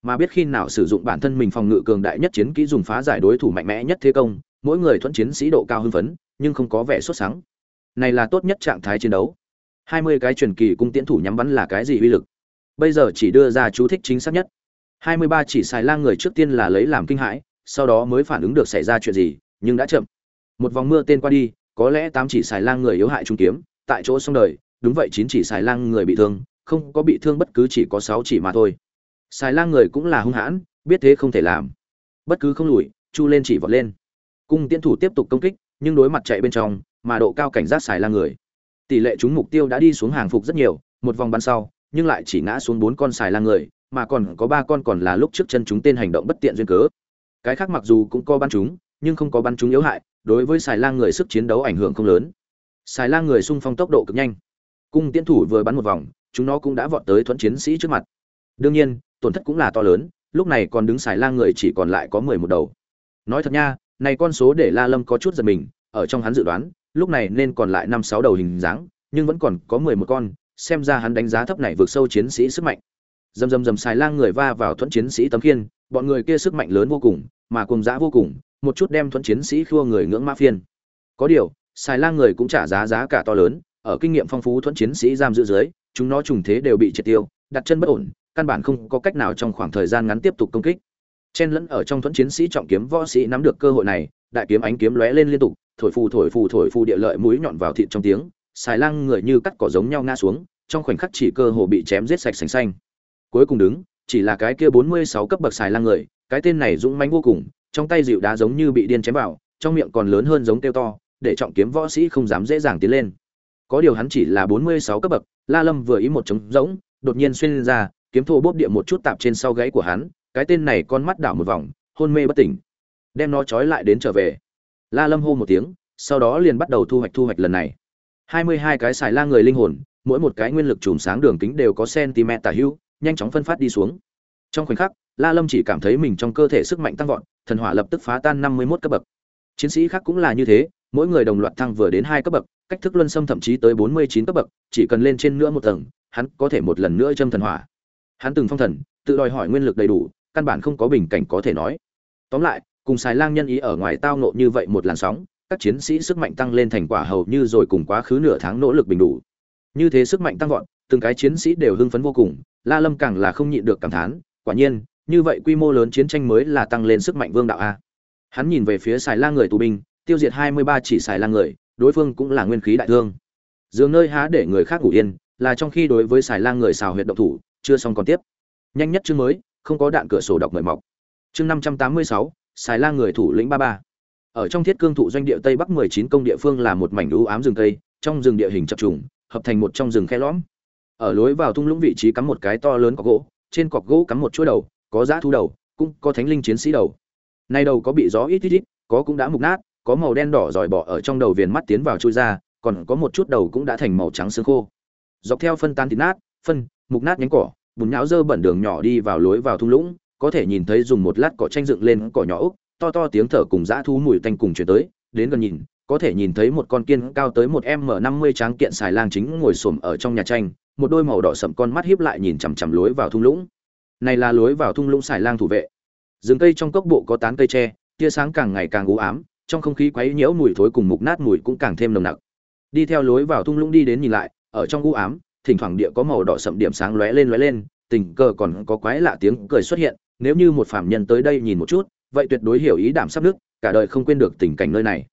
S1: Mà biết khi nào sử dụng bản thân mình phòng ngự cường đại nhất chiến kỹ dùng phá giải đối thủ mạnh mẽ nhất thế công, mỗi người thuẫn chiến sĩ độ cao hưng phấn, nhưng không có vẻ xuất sáng này là tốt nhất trạng thái chiến đấu. Hai mươi cái truyền kỳ cung tiễn thủ nhắm bắn là cái gì uy lực? Bây giờ chỉ đưa ra chú thích chính xác nhất. Hai mươi ba chỉ xài lang người trước tiên là lấy làm kinh hãi, sau đó mới phản ứng được xảy ra chuyện gì, nhưng đã chậm. Một vòng mưa tên qua đi, có lẽ tám chỉ xài lang người yếu hại trung kiếm, tại chỗ xong đời, đúng vậy chín chỉ xài lang người bị thương, không có bị thương bất cứ chỉ có sáu chỉ mà thôi. Xài lang người cũng là hung hãn, biết thế không thể làm. Bất cứ không lùi, chu lên chỉ vọt lên. Cung tiễn thủ tiếp tục công kích, nhưng đối mặt chạy bên trong, mà độ cao cảnh giác xài lang người. Tỷ lệ chúng mục tiêu đã đi xuống hàng phục rất nhiều, một vòng bắn sau nhưng lại chỉ ngã xuống bốn con xài lang người, mà còn có ba con còn là lúc trước chân chúng tên hành động bất tiện duyên cớ. Cái khác mặc dù cũng có bắn chúng, nhưng không có bắn chúng yếu hại, đối với xài lang người sức chiến đấu ảnh hưởng không lớn. Xài lang người xung phong tốc độ cực nhanh. Cung tiễn thủ vừa bắn một vòng, chúng nó cũng đã vọt tới thuẫn chiến sĩ trước mặt. Đương nhiên, tổn thất cũng là to lớn, lúc này còn đứng xài lang người chỉ còn lại có mười một đầu. Nói thật nha, này con số để la lâm có chút giật mình, ở trong hắn dự đoán, lúc này nên còn lại năm sáu đầu hình dáng, nhưng vẫn còn có mười một con xem ra hắn đánh giá thấp này vượt sâu chiến sĩ sức mạnh. Dầm dầm dầm xài lang người va vào thuẫn chiến sĩ tấm khiên, bọn người kia sức mạnh lớn vô cùng, mà cùng dã vô cùng, một chút đem thuẫn chiến sĩ khua người ngưỡng mã phiên. Có điều, xài lang người cũng trả giá giá cả to lớn, ở kinh nghiệm phong phú thuẫn chiến sĩ giam giữ dưới, chúng nó trùng thế đều bị triệt tiêu, đặt chân bất ổn, căn bản không có cách nào trong khoảng thời gian ngắn tiếp tục công kích. Chen lẫn ở trong thuẫn chiến sĩ trọng kiếm võ sĩ nắm được cơ hội này, đại kiếm ánh kiếm lóe lên liên tục, thổi phù thổi phù thổi phù địa lợi mũi nhọn vào thịt trong tiếng xài lang người như cắt cỏ giống nhau ngã xuống, trong khoảnh khắc chỉ cơ hồ bị chém giết sạch sành xanh. Cuối cùng đứng, chỉ là cái kia bốn mươi sáu cấp bậc xài lang người, cái tên này dũng mãnh vô cùng, trong tay dịu đá giống như bị điên chém vào, trong miệng còn lớn hơn giống tiêu to, để trọng kiếm võ sĩ không dám dễ dàng tiến lên. Có điều hắn chỉ là bốn mươi sáu cấp bậc, la lâm vừa ý một trống rỗng, đột nhiên xuyên lên ra, kiếm thô bốp địa một chút tạp trên sau gáy của hắn, cái tên này con mắt đảo một vòng, hôn mê bất tỉnh. Đem nó trói lại đến trở về. La lâm hô một tiếng, sau đó liền bắt đầu thu hoạch thu hoạch lần này hai mươi hai cái xài la người linh hồn, mỗi một cái nguyên lực chùm sáng đường kính đều có cm tả hữu, nhanh chóng phân phát đi xuống. Trong khoảnh khắc, la lâm chỉ cảm thấy mình trong cơ thể sức mạnh tăng vọt, thần hỏa lập tức phá tan năm mươi 51 cấp bậc. Chiến sĩ khác cũng là như thế, mỗi người đồng loạt thăng vừa đến hai cấp bậc, cách thức luân xâm thậm chí tới bốn mươi chín cấp bậc, chỉ cần lên trên nữa một tầng, hắn có thể một lần nữa châm thần hỏa. Hắn từng phong thần, tự đòi hỏi nguyên lực đầy đủ, căn bản không có bình cảnh có thể nói. Tóm lại, cùng xài lang nhân ý ở ngoài tao nộ như vậy một làn sóng các chiến sĩ sức mạnh tăng lên thành quả hầu như rồi cùng quá khứ nửa tháng nỗ lực bình đủ. Như thế sức mạnh tăng vọt, từng cái chiến sĩ đều hưng phấn vô cùng, la lâm càng là không nhịn được cảm thán, quả nhiên, như vậy quy mô lớn chiến tranh mới là tăng lên sức mạnh vương đạo a. Hắn nhìn về phía xài lang người tù binh, tiêu diệt hai mươi ba chỉ xài lang người, đối phương cũng là nguyên khí đại thương. Dường nơi há để người khác ngủ yên, là trong khi đối với xài lang người xào huyệt động thủ, chưa xong còn tiếp. Nhanh nhất chương mới, không có đạn cửa sổ đọc mời mọc. Chương năm trăm tám mươi sáu xài lang người thủ lĩnh ba ba ở trong thiết cương thụ doanh địa tây bắc mười chín công địa phương là một mảnh ưu ám rừng cây, trong rừng địa hình chập trùng, hợp thành một trong rừng khe lõm. Ở lối vào thung lũng vị trí cắm một cái to lớn cọc gỗ, trên cọc gỗ cắm một chuỗi đầu, có dã thu đầu, cũng có thánh linh chiến sĩ đầu. Nay đầu có bị gió ít ít ít, có cũng đã mục nát, có màu đen đỏ dòi bỏ ở trong đầu viền mắt tiến vào chui ra, còn có một chút đầu cũng đã thành màu trắng xương khô. Dọc theo phân tan thịt nát, phân, mục nát nhánh cỏ, bùn nhão dơ bẩn đường nhỏ đi vào lối vào thung lũng, có thể nhìn thấy dùng một lát cỏ tranh dựng lên cỏ nhỏ úc to to tiếng thở cùng dã thú mùi tanh cùng chuyển tới, đến gần nhìn, có thể nhìn thấy một con kiên cao tới một m năm mươi tráng kiện xài lang chính ngồi xổm ở trong nhà tranh, một đôi màu đỏ sậm con mắt hiếp lại nhìn chằm chằm lối vào thung lũng. Này là lối vào thung lũng xài lang thủ vệ. Rừng cây trong cốc bộ có tán cây tre, tia sáng càng ngày càng u ám, trong không khí quấy nhiễu mùi thối cùng mục nát mùi cũng càng thêm nồng nặc. Đi theo lối vào thung lũng đi đến nhìn lại, ở trong u ám, thỉnh thoảng địa có màu đỏ sậm điểm sáng lóe lên lóe lên, tình cờ còn có quái lạ tiếng cười xuất hiện, nếu như một phạm nhân tới đây nhìn một chút vậy tuyệt đối hiểu ý đảm sắp nước cả đời không quên được tình cảnh nơi này.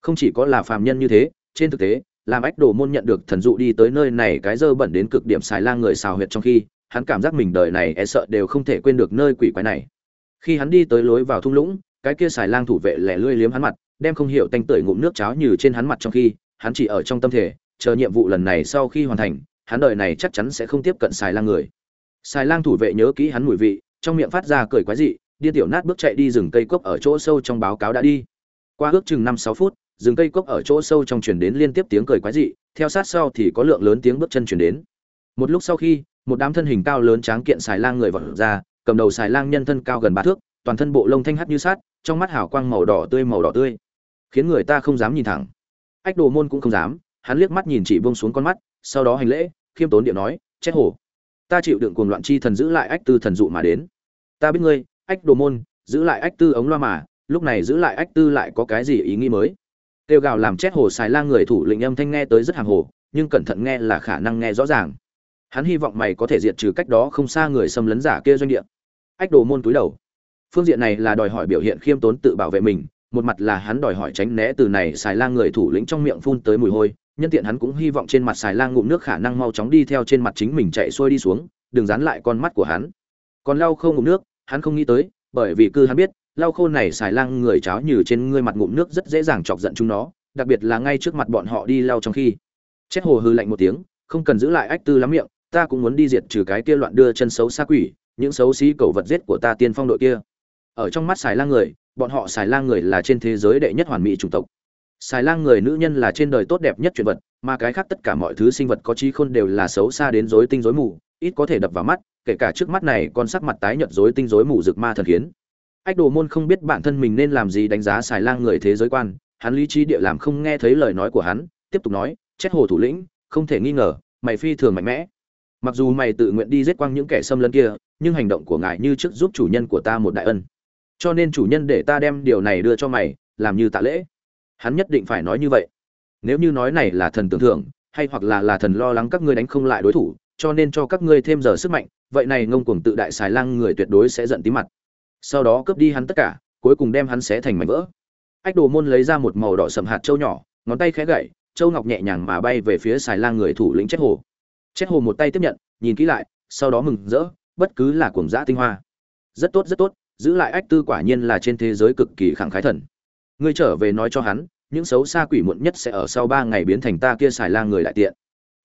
S1: Không chỉ có là phàm nhân như thế, trên thực tế, làm ách đồ môn nhận được thần dụ đi tới nơi này cái dơ bẩn đến cực điểm xài lang người xào huyệt trong khi, hắn cảm giác mình đời này e sợ đều không thể quên được nơi quỷ quái này. Khi hắn đi tới lối vào thung lũng, cái kia xài lang thủ vệ lẻ lươi liếm hắn mặt, đem không hiểu tanh tưởi ngụm nước cháo như trên hắn mặt trong khi, hắn chỉ ở trong tâm thể, chờ nhiệm vụ lần này sau khi hoàn thành, hắn đời này chắc chắn sẽ không tiếp cận xài lang người. Xài lang thủ vệ nhớ kỹ hắn mùi vị, trong miệng phát ra cười quái dị điên tiểu nát bước chạy đi rừng cây cốc ở chỗ sâu trong báo cáo đã đi. Qua ước chừng năm sáu phút, rừng cây cốc ở chỗ sâu trong truyền đến liên tiếp tiếng cười quái dị, theo sát sau thì có lượng lớn tiếng bước chân truyền đến. Một lúc sau khi, một đám thân hình cao lớn tráng kiện xài lang người vọt ra, cầm đầu xài lang nhân thân cao gần ba thước, toàn thân bộ lông thanh hắt như sát trong mắt hào quang màu đỏ tươi màu đỏ tươi. Khiến người ta không dám nhìn thẳng. Ách đồ môn cũng không dám, hắn liếc mắt nhìn chỉ buông xuống con mắt, sau đó hành lễ, khiêm tốn điệu nói, chết hổ. Ta chịu đựng cuồng loạn chi thần giữ lại ách tư thần dụ mà đến. Ta biết ngươi ách đồ môn, giữ lại ách tư ống loa mà, lúc này giữ lại ách tư lại có cái gì ý nghĩ mới? Tiêu gào làm chết hồ xài lang người thủ lĩnh âm thanh nghe tới rất hàng hồ, nhưng cẩn thận nghe là khả năng nghe rõ ràng. Hắn hy vọng mày có thể diệt trừ cách đó không xa người xâm lấn giả kia doanh địa. Ách đồ môn túi đầu. Phương diện này là đòi hỏi biểu hiện khiêm tốn tự bảo vệ mình, một mặt là hắn đòi hỏi tránh né từ này xài lang người thủ lĩnh trong miệng phun tới mùi hôi, nhân tiện hắn cũng hy vọng trên mặt xài lang ngụm nước khả năng mau chóng đi theo trên mặt chính mình chạy xuôi đi xuống, đừng dán lại con mắt của hắn. Còn lau không ngụm nước hắn không nghĩ tới, bởi vì cư hắn biết, lau khô này xài lang người cháo như trên ngươi mặt ngụm nước rất dễ dàng chọc giận chúng nó, đặc biệt là ngay trước mặt bọn họ đi lau trong khi. Chết hồ hư lạnh một tiếng, không cần giữ lại ách tư lắm miệng, ta cũng muốn đi diệt trừ cái kia loạn đưa chân xấu xa quỷ, những xấu xí cầu vật giết của ta tiên phong đội kia. Ở trong mắt xài lang người, bọn họ xài lang người là trên thế giới đệ nhất hoàn mỹ chủng tộc. Xài lang người nữ nhân là trên đời tốt đẹp nhất chuyện vật, mà cái khác tất cả mọi thứ sinh vật có trí khôn đều là xấu xa đến rối tinh rối mù ít có thể đập vào mắt, kể cả trước mắt này con sắc mặt tái nhợt rối tinh rối mù rực ma thần khiến. Ách đồ môn không biết bản thân mình nên làm gì đánh giá xài lang người thế giới quan, hắn lý trí địa làm không nghe thấy lời nói của hắn, tiếp tục nói, chết hồ thủ lĩnh, không thể nghi ngờ, mày phi thường mạnh mẽ. Mặc dù mày tự nguyện đi giết quang những kẻ xâm lấn kia, nhưng hành động của ngài như trước giúp chủ nhân của ta một đại ân. Cho nên chủ nhân để ta đem điều này đưa cho mày, làm như tạ lễ. Hắn nhất định phải nói như vậy. Nếu như nói này là thần tưởng thưởng, hay hoặc là là thần lo lắng các ngươi đánh không lại đối thủ cho nên cho các ngươi thêm giờ sức mạnh, vậy này ngông cuồng tự đại xài lang người tuyệt đối sẽ giận tí mặt. Sau đó cướp đi hắn tất cả, cuối cùng đem hắn xé thành mảnh vỡ. Ách đồ môn lấy ra một màu đỏ sầm hạt châu nhỏ, ngón tay khẽ gậy, châu ngọc nhẹ nhàng mà bay về phía xài lang người thủ lĩnh chết hồ. Chết hồ một tay tiếp nhận, nhìn kỹ lại, sau đó mừng rỡ, bất cứ là cuồng dã tinh hoa. Rất tốt rất tốt, giữ lại ách tư quả nhiên là trên thế giới cực kỳ khẳng khái thần. Ngươi trở về nói cho hắn, những xấu xa quỷ muộn nhất sẽ ở sau ba ngày biến thành ta kia xài lang người đại tiện.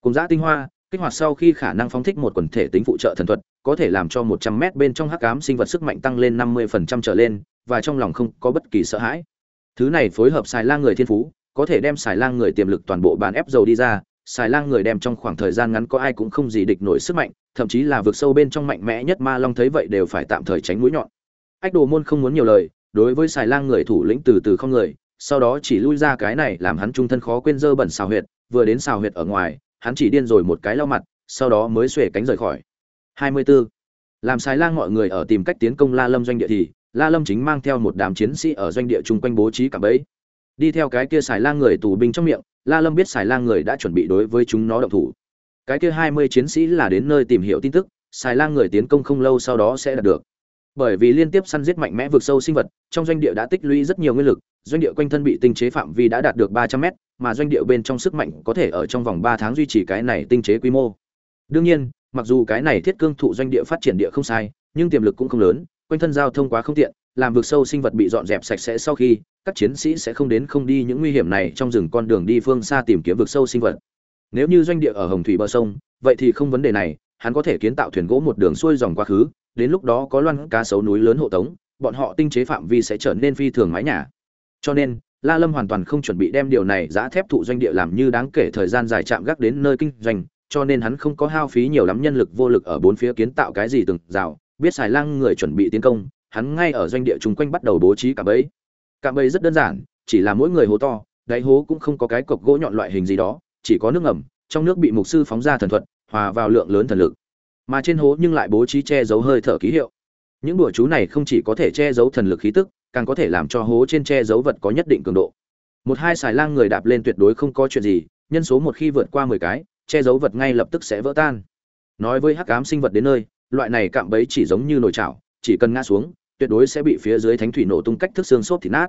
S1: Cùng dã tinh hoa kích hoạt sau khi khả năng phóng thích một quần thể tính phụ trợ thần thuật, có thể làm cho một trăm mét bên trong hắc ám sinh vật sức mạnh tăng lên năm mươi phần trăm trở lên, và trong lòng không có bất kỳ sợ hãi. Thứ này phối hợp xài lang người thiên phú, có thể đem xài lang người tiềm lực toàn bộ bàn ép dầu đi ra, xài lang người đem trong khoảng thời gian ngắn có ai cũng không gì địch nổi sức mạnh, thậm chí là vượt sâu bên trong mạnh mẽ nhất ma long thấy vậy đều phải tạm thời tránh mũi nhọn. Ách đồ môn không muốn nhiều lời, đối với xài lang người thủ lĩnh từ từ không người, sau đó chỉ lui ra cái này làm hắn trung thân khó quên dơ bẩn xào huyệt, vừa đến xào huyệt ở ngoài hắn chỉ điên rồi một cái lau mặt, sau đó mới xuể cánh rời khỏi. 24. làm xài lang mọi người ở tìm cách tiến công la lâm doanh địa thì, la lâm chính mang theo một đám chiến sĩ ở doanh địa chung quanh bố trí cả bẫy. Đi theo cái kia xài lang người tù binh trong miệng, la lâm biết xài lang người đã chuẩn bị đối với chúng nó động thủ. Cái kia 20 chiến sĩ là đến nơi tìm hiểu tin tức xài lang người tiến công không lâu sau đó sẽ đạt được. Bởi vì liên tiếp săn giết mạnh mẽ vượt sâu sinh vật, trong doanh địa đã tích lũy rất nhiều nguyên lực, doanh địa quanh thân bị tinh chế phạm vi đã đạt được 300 mét mà doanh địa bên trong sức mạnh có thể ở trong vòng 3 tháng duy trì cái này tinh chế quy mô. Đương nhiên, mặc dù cái này thiết cương thụ doanh địa phát triển địa không sai, nhưng tiềm lực cũng không lớn, quanh thân giao thông quá không tiện, làm vực sâu sinh vật bị dọn dẹp sạch sẽ sau khi, các chiến sĩ sẽ không đến không đi những nguy hiểm này trong rừng con đường đi phương xa tìm kiếm vực sâu sinh vật. Nếu như doanh địa ở hồng thủy bờ sông, vậy thì không vấn đề này, hắn có thể kiến tạo thuyền gỗ một đường xuôi dòng quá khứ, đến lúc đó có loan cá sấu núi lớn hộ tống, bọn họ tinh chế phạm vi sẽ trở nên phi thường mái nhà. Cho nên la lâm hoàn toàn không chuẩn bị đem điều này giá thép thụ doanh địa làm như đáng kể thời gian dài chạm gác đến nơi kinh doanh, cho nên hắn không có hao phí nhiều lắm nhân lực vô lực ở bốn phía kiến tạo cái gì từng rào. Biết xài lang người chuẩn bị tiến công, hắn ngay ở doanh địa chung quanh bắt đầu bố trí cả bẫy. Cả bẫy rất đơn giản, chỉ là mỗi người hố to, đáy hố cũng không có cái cọc gỗ nhọn loại hình gì đó, chỉ có nước ngầm, trong nước bị mục sư phóng ra thần thuật, hòa vào lượng lớn thần lực. Mà trên hố nhưng lại bố trí che giấu hơi thở ký hiệu. Những đùa chú này không chỉ có thể che giấu thần lực khí tức càng có thể làm cho hố trên che giấu vật có nhất định cường độ. Một hai xài lang người đạp lên tuyệt đối không có chuyện gì, nhân số một khi vượt qua mười cái, che giấu vật ngay lập tức sẽ vỡ tan. Nói với hắc ám sinh vật đến nơi, loại này cạm bẫy chỉ giống như nồi chảo, chỉ cần ngã xuống, tuyệt đối sẽ bị phía dưới thánh thủy nổ tung cách thức xương xốp thì nát.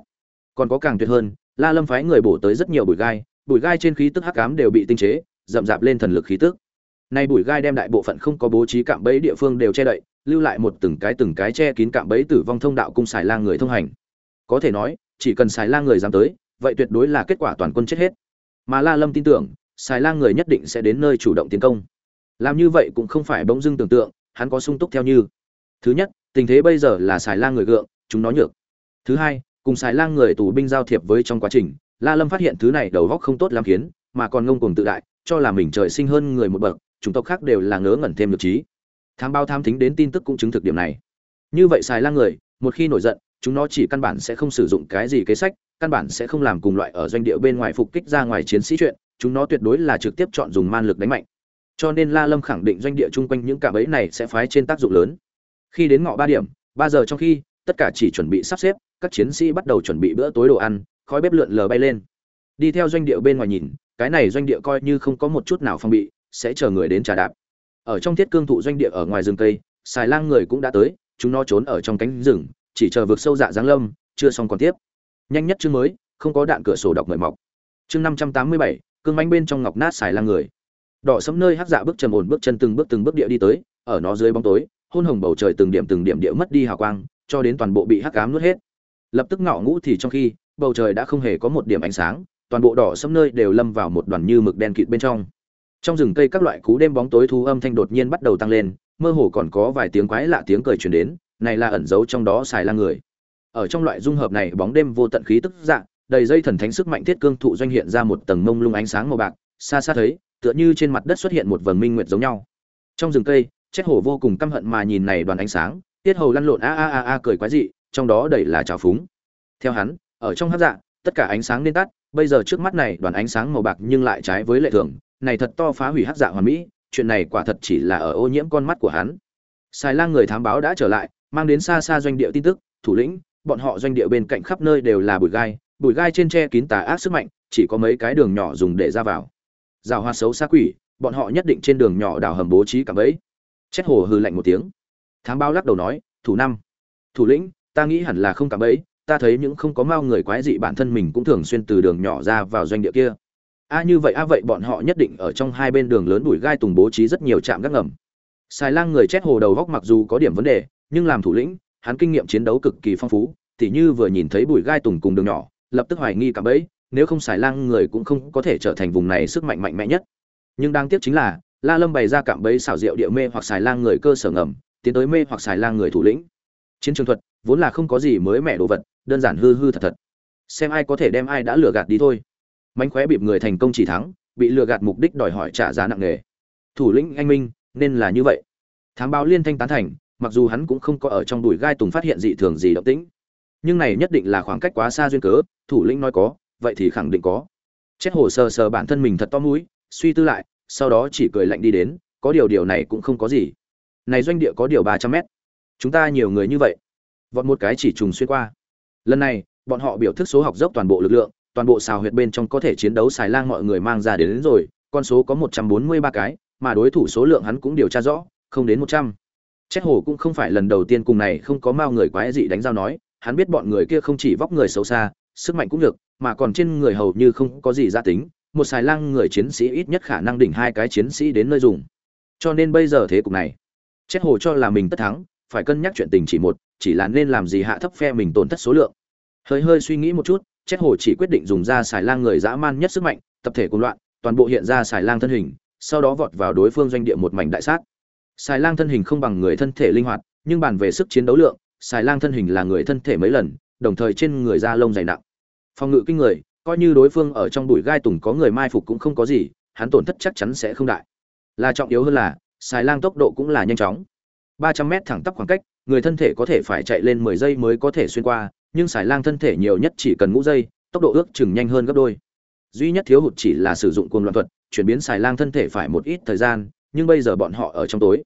S1: Còn có càng tuyệt hơn, la lâm phái người bổ tới rất nhiều bụi gai bụi gai trên khí tức hắc ám đều bị tinh chế, rậm rạp lên thần lực khí tức. Nay bụi gai đem đại bộ phận không có bố trí cạm bẫy địa phương đều che đậy lưu lại một từng cái từng cái che kín cạm bẫy tử vong thông đạo cung xài lang người thông hành. Có thể nói, chỉ cần xài lang người dám tới, vậy tuyệt đối là kết quả toàn quân chết hết. Mà la lâm tin tưởng, xài lang người nhất định sẽ đến nơi chủ động tiến công. Làm như vậy cũng không phải bỗng dưng tưởng tượng, hắn có sung túc theo như. Thứ nhất, tình thế bây giờ là xài lang người gượng, chúng nó nhược. Thứ hai, cùng xài lang người tù binh giao thiệp với trong quá trình, la lâm phát hiện thứ này đầu góc không tốt lắm khiến, mà còn ngông cuồng tự đại, cho là mình trời sinh hơn người một bậc chúng tộc khác đều là ngớ ngẩn thêm được trí tham bao tham thính đến tin tức cũng chứng thực điểm này. Như vậy xài lang người, một khi nổi giận, chúng nó chỉ căn bản sẽ không sử dụng cái gì kế sách, căn bản sẽ không làm cùng loại ở doanh địa bên ngoài phục kích ra ngoài chiến sĩ chuyện, chúng nó tuyệt đối là trực tiếp chọn dùng man lực đánh mạnh. Cho nên la lâm khẳng định doanh địa chung quanh những cạm bẫy này sẽ phái trên tác dụng lớn. Khi đến ngọ ba điểm, ba giờ trong khi, tất cả chỉ chuẩn bị sắp xếp, các chiến sĩ bắt đầu chuẩn bị bữa tối đồ ăn, khói bếp lượn lờ bay lên. Đi theo doanh địa bên ngoài nhìn, cái này doanh địa coi như không có một chút nào phong bị, sẽ chờ người đến trà đạp ở trong thiết cương thụ doanh địa ở ngoài rừng cây, xài lang người cũng đã tới, chúng nó trốn ở trong cánh rừng, chỉ chờ vượt sâu dạ giáng lâm, chưa xong còn tiếp. Nhanh nhất chương mới, không có đạn cửa sổ đọc mời mọc. Chương năm trăm tám mươi bảy, cương mánh bên trong ngọc nát xài lang người. Đỏ sẫm nơi hắc dạ bước trầm ổn bước chân từng bước từng bước địa đi tới, ở nó dưới bóng tối, hôn hồng bầu trời từng điểm từng điểm địa mất đi hào quang, cho đến toàn bộ bị hắc ám nuốt hết. Lập tức ngọ ngũ thì trong khi, bầu trời đã không hề có một điểm ánh sáng, toàn bộ đỏ sẫm nơi đều lâm vào một đoàn như mực đen kịt bên trong trong rừng cây các loại cú đêm bóng tối thu âm thanh đột nhiên bắt đầu tăng lên, mơ hồ còn có vài tiếng quái lạ tiếng cười truyền đến, này là ẩn giấu trong đó xài lang người. Ở trong loại dung hợp này, bóng đêm vô tận khí tức dạng đầy dây thần thánh sức mạnh thiết cương thụ doanh hiện ra một tầng mông lung ánh sáng màu bạc, xa xa thấy, tựa như trên mặt đất xuất hiện một vầng minh nguyệt giống nhau. Trong rừng cây chết hổ vô cùng căm hận mà nhìn này đoàn ánh sáng, tiết hầu lăn lộn a a a a cười quái dị, trong đó đầy là trào phúng. Theo hắn, ở trong hát dạ tất cả ánh sáng nên tắt, bây giờ trước mắt này, đoàn ánh sáng màu bạc nhưng lại trái với lệ thường này thật to phá hủy hắc dạ hoàn mỹ, chuyện này quả thật chỉ là ở ô nhiễm con mắt của hắn. Sai lang người thám báo đã trở lại, mang đến xa xa doanh địa tin tức, thủ lĩnh, bọn họ doanh địa bên cạnh khắp nơi đều là bụi gai bụi gai trên tre kín tà ác sức mạnh, chỉ có mấy cái đường nhỏ dùng để ra vào. Rào hoa xấu xa quỷ, bọn họ nhất định trên đường nhỏ đào hầm bố trí cả bẫy. Chết hồ hừ lạnh một tiếng. Thám báo lắc đầu nói, thủ năm, thủ lĩnh, ta nghĩ hẳn là không cả bẫy, ta thấy những không có mao người quái dị bản thân mình cũng thường xuyên từ đường nhỏ ra vào doanh địa kia a như vậy, a vậy bọn họ nhất định ở trong hai bên đường lớn đuổi gai tùng bố trí rất nhiều trạm gác ngầm. Xài lang người chết hồ đầu góc mặc dù có điểm vấn đề, nhưng làm thủ lĩnh, hắn kinh nghiệm chiến đấu cực kỳ phong phú, tỉ như vừa nhìn thấy bụi gai tùng cùng đường nhỏ, lập tức hoài nghi cả bẫy, nếu không xài lang người cũng không có thể trở thành vùng này sức mạnh mạnh mẽ nhất. Nhưng đáng tiếc chính là, la lâm bày ra cạm bẫy xảo diệu địa mê hoặc xài lang người cơ sở ngầm, tiến tới mê hoặc xài lang người thủ lĩnh. Chiến trường thuật, vốn là không có gì mới mẻ đồ vật, đơn giản hư hư thật thật. Xem ai có thể đem ai đã lừa gạt đi thôi mánh khóe bịp người thành công chỉ thắng, bị lừa gạt mục đích đòi hỏi trả giá nặng nề. Thủ lĩnh anh minh, nên là như vậy. Thám báo liên thanh tán thành, mặc dù hắn cũng không có ở trong đùi gai tùng phát hiện dị thường gì động tĩnh. Nhưng này nhất định là khoảng cách quá xa duyên cớ, thủ lĩnh nói có, vậy thì khẳng định có. Chết hồ sờ sờ bản thân mình thật to mũi, suy tư lại, sau đó chỉ cười lạnh đi đến, có điều điều này cũng không có gì. Này doanh địa có điều ba trăm mét. Chúng ta nhiều người như vậy. Vọt một cái chỉ trùng xuyên qua. Lần này, bọn họ biểu thức số học dốc toàn bộ lực lượng toàn bộ xào huyệt bên trong có thể chiến đấu xài lang mọi người mang ra đến, đến rồi con số có một trăm bốn mươi ba cái mà đối thủ số lượng hắn cũng điều tra rõ không đến một trăm. Chết hồ cũng không phải lần đầu tiên cùng này không có mao người quái dị đánh giao nói hắn biết bọn người kia không chỉ vóc người xấu xa sức mạnh cũng được mà còn trên người hầu như không có gì gia tính một xài lang người chiến sĩ ít nhất khả năng đỉnh hai cái chiến sĩ đến nơi dùng. Cho nên bây giờ thế cục này chết hồ cho là mình tất thắng phải cân nhắc chuyện tình chỉ một chỉ là nên làm gì hạ thấp phe mình tổn thất số lượng. Hơi hơi suy nghĩ một chút chết hồ chỉ quyết định dùng ra xài lang người dã man nhất sức mạnh, tập thể cùng loạn, toàn bộ hiện ra xài lang thân hình, sau đó vọt vào đối phương doanh địa một mảnh đại sát. Xài lang thân hình không bằng người thân thể linh hoạt, nhưng bàn về sức chiến đấu lượng, xài lang thân hình là người thân thể mấy lần, đồng thời trên người da lông dày nặng. Phòng ngự kinh người, coi như đối phương ở trong bụi gai tùng có người mai phục cũng không có gì, hắn tổn thất chắc chắn sẽ không đại. Là trọng yếu hơn là, xài lang tốc độ cũng là nhanh chóng. ba trăm mét thẳng tắp khoảng cách, người thân thể có thể phải chạy lên mười giây mới có thể xuyên qua nhưng xài lang thân thể nhiều nhất chỉ cần ngũ giây, tốc độ ước chừng nhanh hơn gấp đôi. Duy nhất thiếu hụt chỉ là sử dụng cuồng loạn thuật, chuyển biến xài lang thân thể phải một ít thời gian, nhưng bây giờ bọn họ ở trong tối.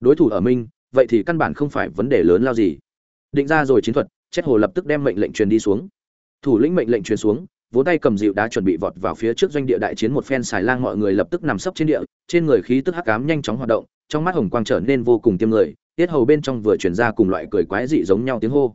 S1: Đối thủ ở minh vậy thì căn bản không phải vấn đề lớn lao gì. Định ra rồi chiến thuật, chết hồ lập tức đem mệnh lệnh truyền đi xuống. Thủ lĩnh mệnh lệnh truyền xuống vỗ tay cầm dịu đá chuẩn bị vọt vào phía trước doanh địa đại chiến một phen xài lang mọi người lập tức nằm sấp trên địa, trên người khí tức hắc ám nhanh chóng hoạt động, trong mắt hồng quang trở nên vô cùng tiêm người, tiết hầu bên trong vừa truyền ra cùng loại cười quái dị giống nhau tiếng hô.